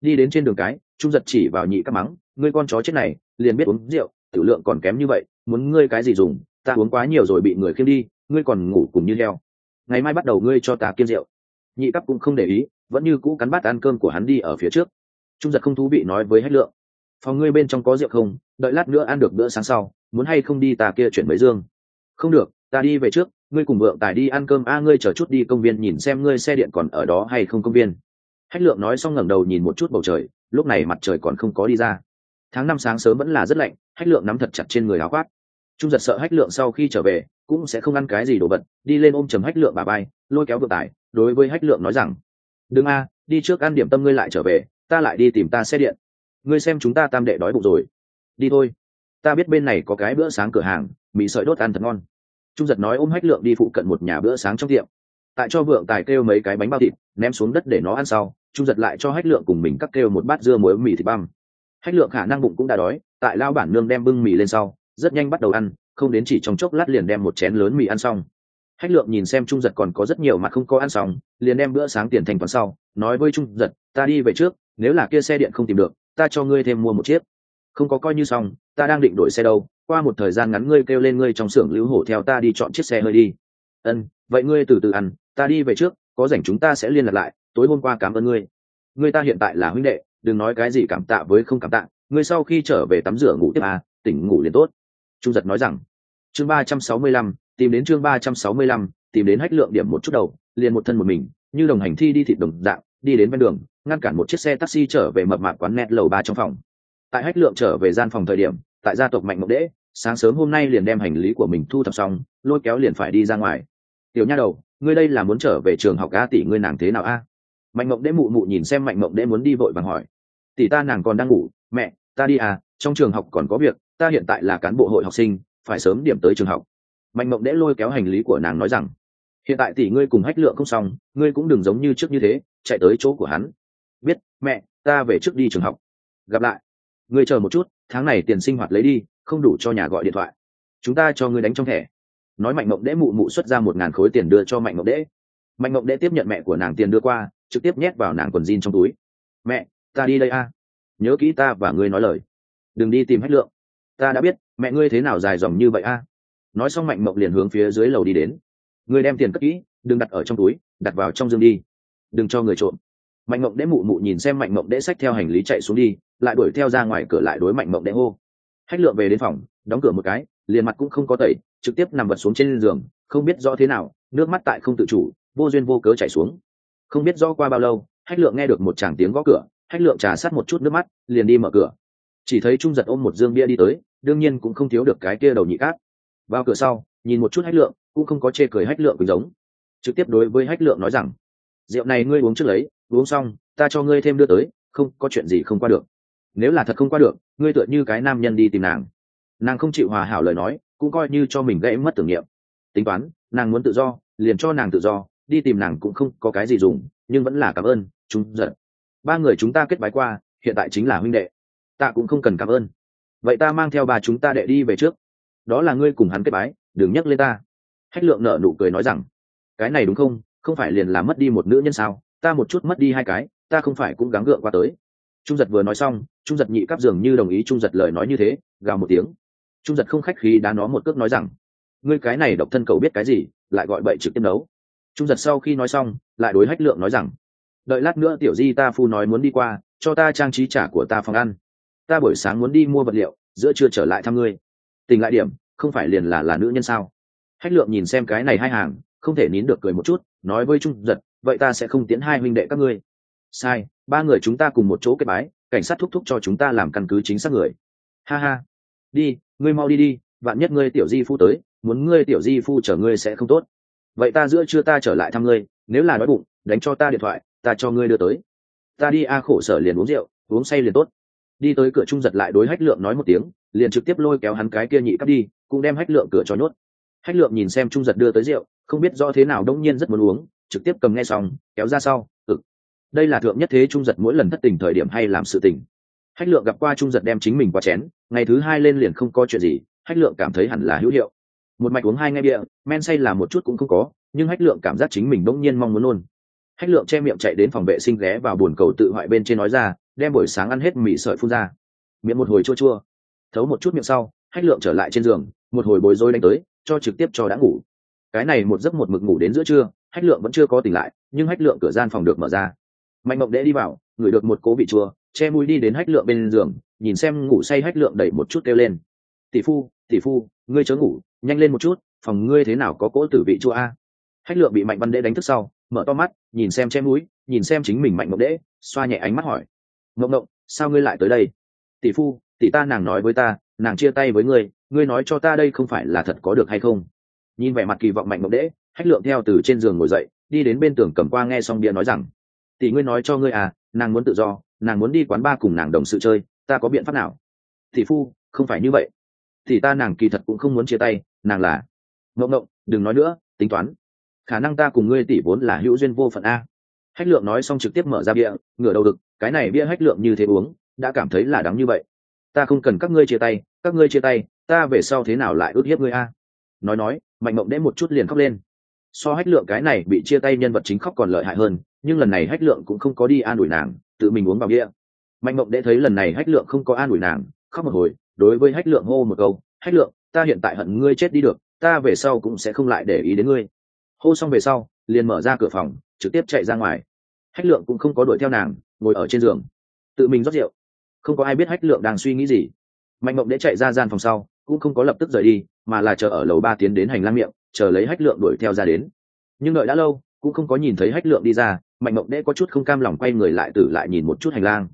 Đi đến trên đường cái, trung giật chỉ vào nhị các mắng, ngươi con chó chết này, liền biết uống rượu, tiểu lượng còn kém như vậy, muốn ngươi cái gì dùng, ta uống quá nhiều rồi bị người khiêng đi, ngươi còn ngủ cùng như heo. Ngày mai bắt đầu ngươi cho ta kiên rượu. Nhị cấp cũng không để ý vẫn như cũ cắn bát ăn cơm của hắn đi ở phía trước. Trung giật không thú vị nói với hách lượng, phòng ngươi bên trong có rượu không? Đợi lát nữa ăn được bữa sáng sau, muốn hay không đi ta kia chuyển mấy dương? Không được, ta đi về trước, ngươi cùng vượng tài đi ăn cơm, a, ngươi chờ chút đi công viên nhìn xem ngươi xe điện còn ở đó hay không công viên. Hách lượng nói xong ngẩng đầu nhìn một chút bầu trời, lúc này mặt trời còn không có đi ra. Tháng năm sáng sớm vẫn là rất lạnh, hách lượng nắm thật chặt trên người áo khoác. Trung giật sợ hách lượng sau khi trở về, cũng sẽ không ăn cái gì đồ vật, đi lên ôm chầm hách lượng bà bay lôi kéo vượng tài, đối với hách lượng nói rằng đừng a, đi trước ăn điểm tâm ngươi lại trở về, ta lại đi tìm ta xe điện. Ngươi xem chúng ta tam đệ đói bụng rồi. Đi thôi. Ta biết bên này có cái bữa sáng cửa hàng, mì sợi đốt ăn thật ngon. Trung giật nói ôm hách lượng đi phụ cận một nhà bữa sáng trong tiệm. Tại cho vượng tài kêu mấy cái bánh bao thịt, ném xuống đất để nó ăn sau, trung giật lại cho hách lượng cùng mình cắt kêu một bát dưa muối mì thịt băm. Hách lượng khả năng bụng cũng đã đói, tại lao bản nương đem bưng mì lên sau, rất nhanh bắt đầu ăn, không đến chỉ trong chốc lát liền đem một chén lớn mì ăn xong hách lượng nhìn xem trung giật còn có rất nhiều mặt không có ăn xong, liền đem bữa sáng tiền thành toán sau, nói với trung giật, ta đi về trước, nếu là kia xe điện không tìm được, ta cho ngươi thêm mua một chiếc. Không có coi như xong, ta đang định đổi xe đâu, qua một thời gian ngắn ngươi kêu lên ngươi trong xưởng lưu hổ theo ta đi chọn chiếc xe hơi đi. Ân, vậy ngươi từ từ ăn, ta đi về trước, có rảnh chúng ta sẽ liên lạc lại, tối hôm qua cảm ơn ngươi. Ngươi ta hiện tại là huynh đệ, đừng nói cái gì cảm tạ với không cảm tạ, ngươi sau khi trở về tắm rửa ngủ tiếp à tỉnh ngủ liền tốt. Trung giật nói rằng. Chương ba trăm sáu mươi lăm tìm đến chương ba trăm sáu mươi lăm, tìm đến hách lượng điểm một chút đầu, liền một thân một mình, như đồng hành thi đi thịt đồng dạng, đi đến bên đường, ngăn cản một chiếc xe taxi trở về mập mạp quán net lầu ba trong phòng. Tại hách lượng trở về gian phòng thời điểm, tại gia tộc mạnh mộng đễ sáng sớm hôm nay liền đem hành lý của mình thu thập xong, lôi kéo liền phải đi ra ngoài. Tiểu nha đầu, ngươi đây là muốn trở về trường học a tỷ ngươi nàng thế nào a mạnh mộng đễ mụ mụ nhìn xem mạnh mộng đễ muốn đi vội vàng hỏi. Tỷ ta nàng còn đang ngủ, mẹ, ta đi à trong trường học còn có việc, ta hiện tại là cán bộ hội học sinh, phải sớm điểm tới trường học mạnh mộng Đẽ lôi kéo hành lý của nàng nói rằng, hiện tại tỷ ngươi cùng hách lượng không xong, ngươi cũng đừng giống như trước như thế, chạy tới chỗ của hắn. Biết, mẹ, ta về trước đi trường học. Gặp lại. Ngươi chờ một chút, tháng này tiền sinh hoạt lấy đi, không đủ cho nhà gọi điện thoại. Chúng ta cho ngươi đánh trong thẻ. Nói mạnh mộng đễ mụ mụ xuất ra một ngàn khối tiền đưa cho mạnh mộng đễ. Mạnh mộng đễ tiếp nhận mẹ của nàng tiền đưa qua, trực tiếp nhét vào nàng quần jean trong túi. Mẹ, ta đi đây a. Nhớ kỹ ta và ngươi nói lời. Đừng đi tìm hách lượng. Ta đã biết, mẹ ngươi thế nào dài dòng như vậy a nói xong mạnh mộng liền hướng phía dưới lầu đi đến. Người đem tiền cất kỹ, đừng đặt ở trong túi, đặt vào trong dương đi. Đừng cho người trộm. Mạnh mộng đễ mụ mụ nhìn xem mạnh mộng đễ sách theo hành lý chạy xuống đi, lại đuổi theo ra ngoài cửa lại đối mạnh mộng đễ hô. Hách lượng về đến phòng, đóng cửa một cái, liền mặt cũng không có tẩy, trực tiếp nằm vật xuống trên giường, không biết rõ thế nào, nước mắt tại không tự chủ, vô duyên vô cớ chảy xuống. Không biết rõ qua bao lâu, hách lượng nghe được một tràng tiếng gõ cửa, hách lượng trà sát một chút nước mắt, liền đi mở cửa. Chỉ thấy trung giật ôm một dương bia đi tới, đương nhiên cũng không thiếu được cái kia đầu nhị cát vào cửa sau, nhìn một chút hách lượng, cũng không có chê cười hách lượng quỳnh giống. Trực tiếp đối với hách lượng nói rằng, rượu này ngươi uống trước lấy, uống xong, ta cho ngươi thêm đưa tới, không, có chuyện gì không qua được. Nếu là thật không qua được, ngươi tựa như cái nam nhân đi tìm nàng. Nàng không chịu hòa hảo lời nói, cũng coi như cho mình gãy mất tưởng niệm. Tính toán, nàng muốn tự do, liền cho nàng tự do, đi tìm nàng cũng không có cái gì dùng, nhưng vẫn là cảm ơn, chúng giận. Ba người chúng ta kết bái qua, hiện tại chính là huynh đệ. Ta cũng không cần cảm ơn. Vậy ta mang theo bà chúng ta đệ đi về trước đó là ngươi cùng hắn kết bái, đừng nhắc lên ta. Hách lượng nợ nụ cười nói rằng, cái này đúng không? Không phải liền làm mất đi một nữ nhân sao? Ta một chút mất đi hai cái, ta không phải cũng gắng gượng qua tới. Trung giật vừa nói xong, trung giật nhị cắp dường như đồng ý trung giật lời nói như thế, gào một tiếng. Trung giật không khách khí đá nó một cước nói rằng, ngươi cái này độc thân cậu biết cái gì, lại gọi bậy trực tiếp đấu trung giật sau khi nói xong, lại đối hách lượng nói rằng, đợi lát nữa tiểu di ta phu nói muốn đi qua, cho ta trang trí trả của ta phòng ăn. Ta buổi sáng muốn đi mua vật liệu, giữa trưa trở lại thăm ngươi tình lại điểm, không phải liền là là nữ nhân sao? Hách lượng nhìn xem cái này hai hàng, không thể nín được cười một chút, nói với trung giật, vậy ta sẽ không tiến hai huynh đệ các ngươi. Sai, ba người chúng ta cùng một chỗ kết bái, cảnh sát thúc thúc cho chúng ta làm căn cứ chính xác người. Ha ha. Đi, ngươi mau đi đi, vạn nhất ngươi tiểu di phu tới, muốn ngươi tiểu di phu chở ngươi sẽ không tốt. Vậy ta giữa trưa ta trở lại thăm ngươi, nếu là đói bụng, đánh cho ta điện thoại, ta cho ngươi đưa tới. Ta đi a khổ sở liền uống rượu, uống say liền tốt đi tới cửa trung giật lại đối hách lượng nói một tiếng, liền trực tiếp lôi kéo hắn cái kia nhị cắp đi, cũng đem hách lượng cửa cho nhốt. Hách lượng nhìn xem trung giật đưa tới rượu, không biết do thế nào đông nhiên rất muốn uống, trực tiếp cầm nghe xong, kéo ra sau ực đây là thượng nhất thế trung giật mỗi lần thất tình thời điểm hay làm sự tình. Hách lượng gặp qua trung giật đem chính mình qua chén, ngày thứ hai lên liền không có chuyện gì, hách lượng cảm thấy hẳn là hữu hiệu. Một mạch uống hai ngay bia, men say là một chút cũng không có, nhưng hách lượng cảm giác chính mình đông nhiên mong muốn nôn hách lượng che miệng chạy đến phòng vệ sinh ghé vào bồn cầu tự hoại bên trên nói ra đem buổi sáng ăn hết mì sợi phun ra. Miệng một hồi chua chua. Thấu một chút miệng sau, hách lượng trở lại trên giường, một hồi bối rối đánh tới, cho trực tiếp cho đã ngủ. Cái này một giấc một mực ngủ đến giữa trưa, hách lượng vẫn chưa có tỉnh lại, nhưng hách lượng cửa gian phòng được mở ra. Mạnh mộng đễ đi vào ngửi được một cố vị chua, che mũi đi đến hách lượng bên giường, nhìn xem ngủ say hách lượng đẩy một chút kêu lên. Tỷ phu tỷ phu, ngươi chớ ngủ, nhanh lên một chút, phòng ngươi thế nào có cỗ tử vị chua a? Hách lượng bị mạnh văn đễ đánh thức sau, mở to mắt, nhìn xem che mũi, nhìn xem chính mình mạnh mộng đễ xoa nhẹ ánh mắt hỏi mộng mộng sao ngươi lại tới đây? Tỷ phu, tỷ ta nàng nói với ta, nàng chia tay với ngươi ngươi nói cho ta đây không phải là thật có được hay không? Nhìn vẻ mặt kỳ vọng mạnh mộng đễ hách lượng theo từ trên giường ngồi dậy, đi đến bên tường cầm qua nghe xong bia nói rằng, tỷ ngươi nói cho ngươi à nàng muốn tự do, nàng muốn đi quán ba cùng nàng đồng sự chơi, ta có biện pháp nào? Tỷ phu, không phải như vậy. Thì ta nàng kỳ thật cũng không muốn chia tay, nàng là ngộng ngộng, đừng nói nữa, tính toán. Khả năng ta cùng ngươi tỷ vốn là hữu duyên vô phận a hách lượng nói xong trực tiếp mở ra bia, ngửa đầu đực cái này bia hách lượng như thế uống, đã cảm thấy là đắng như vậy. Ta không cần các ngươi chia tay, các ngươi chia tay, ta về sau thế nào lại ước hiếp ngươi a? Nói nói, mạnh mộng đẽ một chút liền khóc lên. So hách lượng cái này bị chia tay nhân vật chính khóc còn lợi hại hơn, nhưng lần này hách lượng cũng không có đi an ủi nàng, tự mình uống vào bia. Mạnh mộng đẽ thấy lần này hách lượng không có an ủi nàng, khóc một hồi, đối với hách lượng hô một câu, hách lượng, ta hiện tại hận ngươi chết đi được, ta về sau cũng sẽ không lại để ý đến ngươi. Hô xong về sau, liền mở ra cửa phòng trực tiếp chạy ra ngoài. Hách lượng cũng không có đuổi theo nàng, ngồi ở trên giường. Tự mình rót rượu. Không có ai biết hách lượng đang suy nghĩ gì. Mạnh mộng đễ chạy ra gian phòng sau, cũng không có lập tức rời đi, mà là chờ ở lầu ba tiến đến hành lang miệng, chờ lấy hách lượng đuổi theo ra đến. Nhưng đợi đã lâu, cũng không có nhìn thấy hách lượng đi ra, mạnh mộng đễ có chút không cam lòng quay người lại tử lại nhìn một chút hành lang.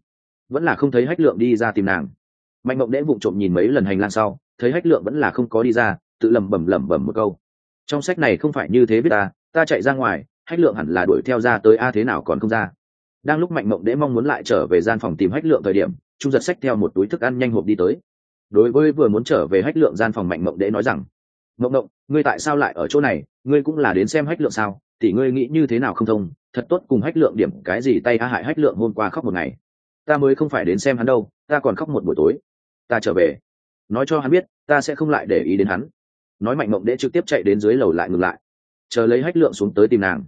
Vẫn là không thấy hách lượng đi ra tìm nàng. Mạnh mộng đễ vụng trộm nhìn mấy lần hành lang sau, thấy hách lượng vẫn là không có đi ra, tự lẩm bẩm lẩm bẩm một câu. Trong sách này không phải như thế biết ta ta chạy ra ngoài hách lượng hẳn là đuổi theo ra tới a thế nào còn không ra. Đang lúc mạnh mộng đễ mong muốn lại trở về gian phòng tìm hách lượng thời điểm, trung giật sách theo một túi thức ăn nhanh hộp đi tới. Đối với vừa muốn trở về hách lượng gian phòng mạnh mộng đễ nói rằng, mộng mộng, ngươi tại sao lại ở chỗ này? Ngươi cũng là đến xem hách lượng sao? Thì ngươi nghĩ như thế nào không thông? Thật tốt cùng hách lượng điểm cái gì tay a hại hách lượng hôm qua khóc một ngày. Ta mới không phải đến xem hắn đâu, ta còn khóc một buổi tối. Ta trở về. Nói cho hắn biết, ta sẽ không lại để ý đến hắn. Nói mạnh mộng đễ trực tiếp chạy đến dưới lầu lại ngừng lại. Chờ lấy hách lượng xuống tới tìm nàng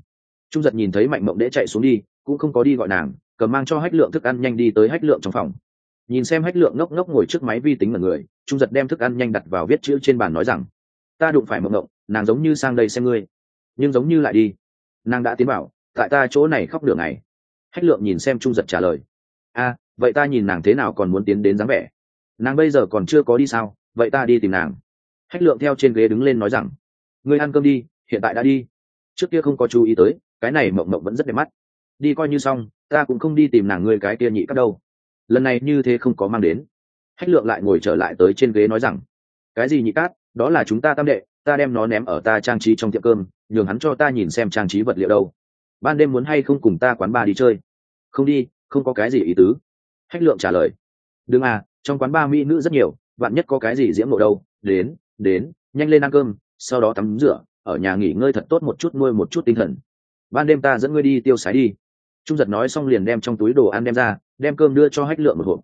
trung giật nhìn thấy mạnh mộng đễ chạy xuống đi, cũng không có đi gọi nàng cầm mang cho hách lượng thức ăn nhanh đi tới hách lượng trong phòng. Nhìn xem hách lượng ngốc ngốc ngồi trước máy vi tính mật người, trung giật đem thức ăn nhanh đặt vào viết chữ trên bàn nói rằng, ta đụng phải mộng ngộng nàng giống như sang đây xem ngươi, nhưng giống như lại đi. Nàng đã tiến bảo tại ta chỗ này khóc đường này hách lượng nhìn xem trung giật trả lời, a, vậy ta nhìn nàng thế nào còn muốn tiến đến dáng vẻ? Nàng bây giờ còn chưa có đi sao? Vậy ta đi tìm nàng. Hách lượng theo trên ghế đứng lên nói rằng, ngươi ăn cơm đi, hiện tại đã đi. Trước kia không có chú ý tới cái này mộng mộng vẫn rất đẹp mắt. Đi coi như xong, ta cũng không đi tìm nàng ngươi cái kia nhị cắt đâu. Lần này như thế không có mang đến. Hách lượng lại ngồi trở lại tới trên ghế nói rằng, cái gì nhị cát? Đó là chúng ta tam đệ, ta đem nó ném ở ta trang trí trong tiệm cơm, nhường hắn cho ta nhìn xem trang trí vật liệu đâu. Ban đêm muốn hay không cùng ta quán bar đi chơi? Không đi, không có cái gì ý tứ. Hách lượng trả lời, đừng à trong quán bar mỹ nữ rất nhiều, vạn nhất có cái gì diễm ngộ đâu, đến đến, nhanh lên ăn cơm, sau đó tắm rửa, ở nhà nghỉ ngơi thật tốt một chút nuôi một chút tinh thần ban đêm ta dẫn ngươi đi tiêu sái đi. Trung giật nói xong liền đem trong túi đồ ăn đem ra, đem cơm đưa cho hách lượng một hộp.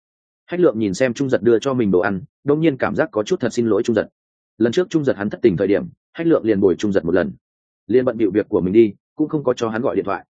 Hách lượng nhìn xem trung giật đưa cho mình đồ ăn, đông nhiên cảm giác có chút thật xin lỗi trung giật. Lần trước trung giật hắn thất tình thời điểm, hách lượng liền bồi trung giật một lần. Liền bận bịu việc của mình đi, cũng không có cho hắn gọi điện thoại.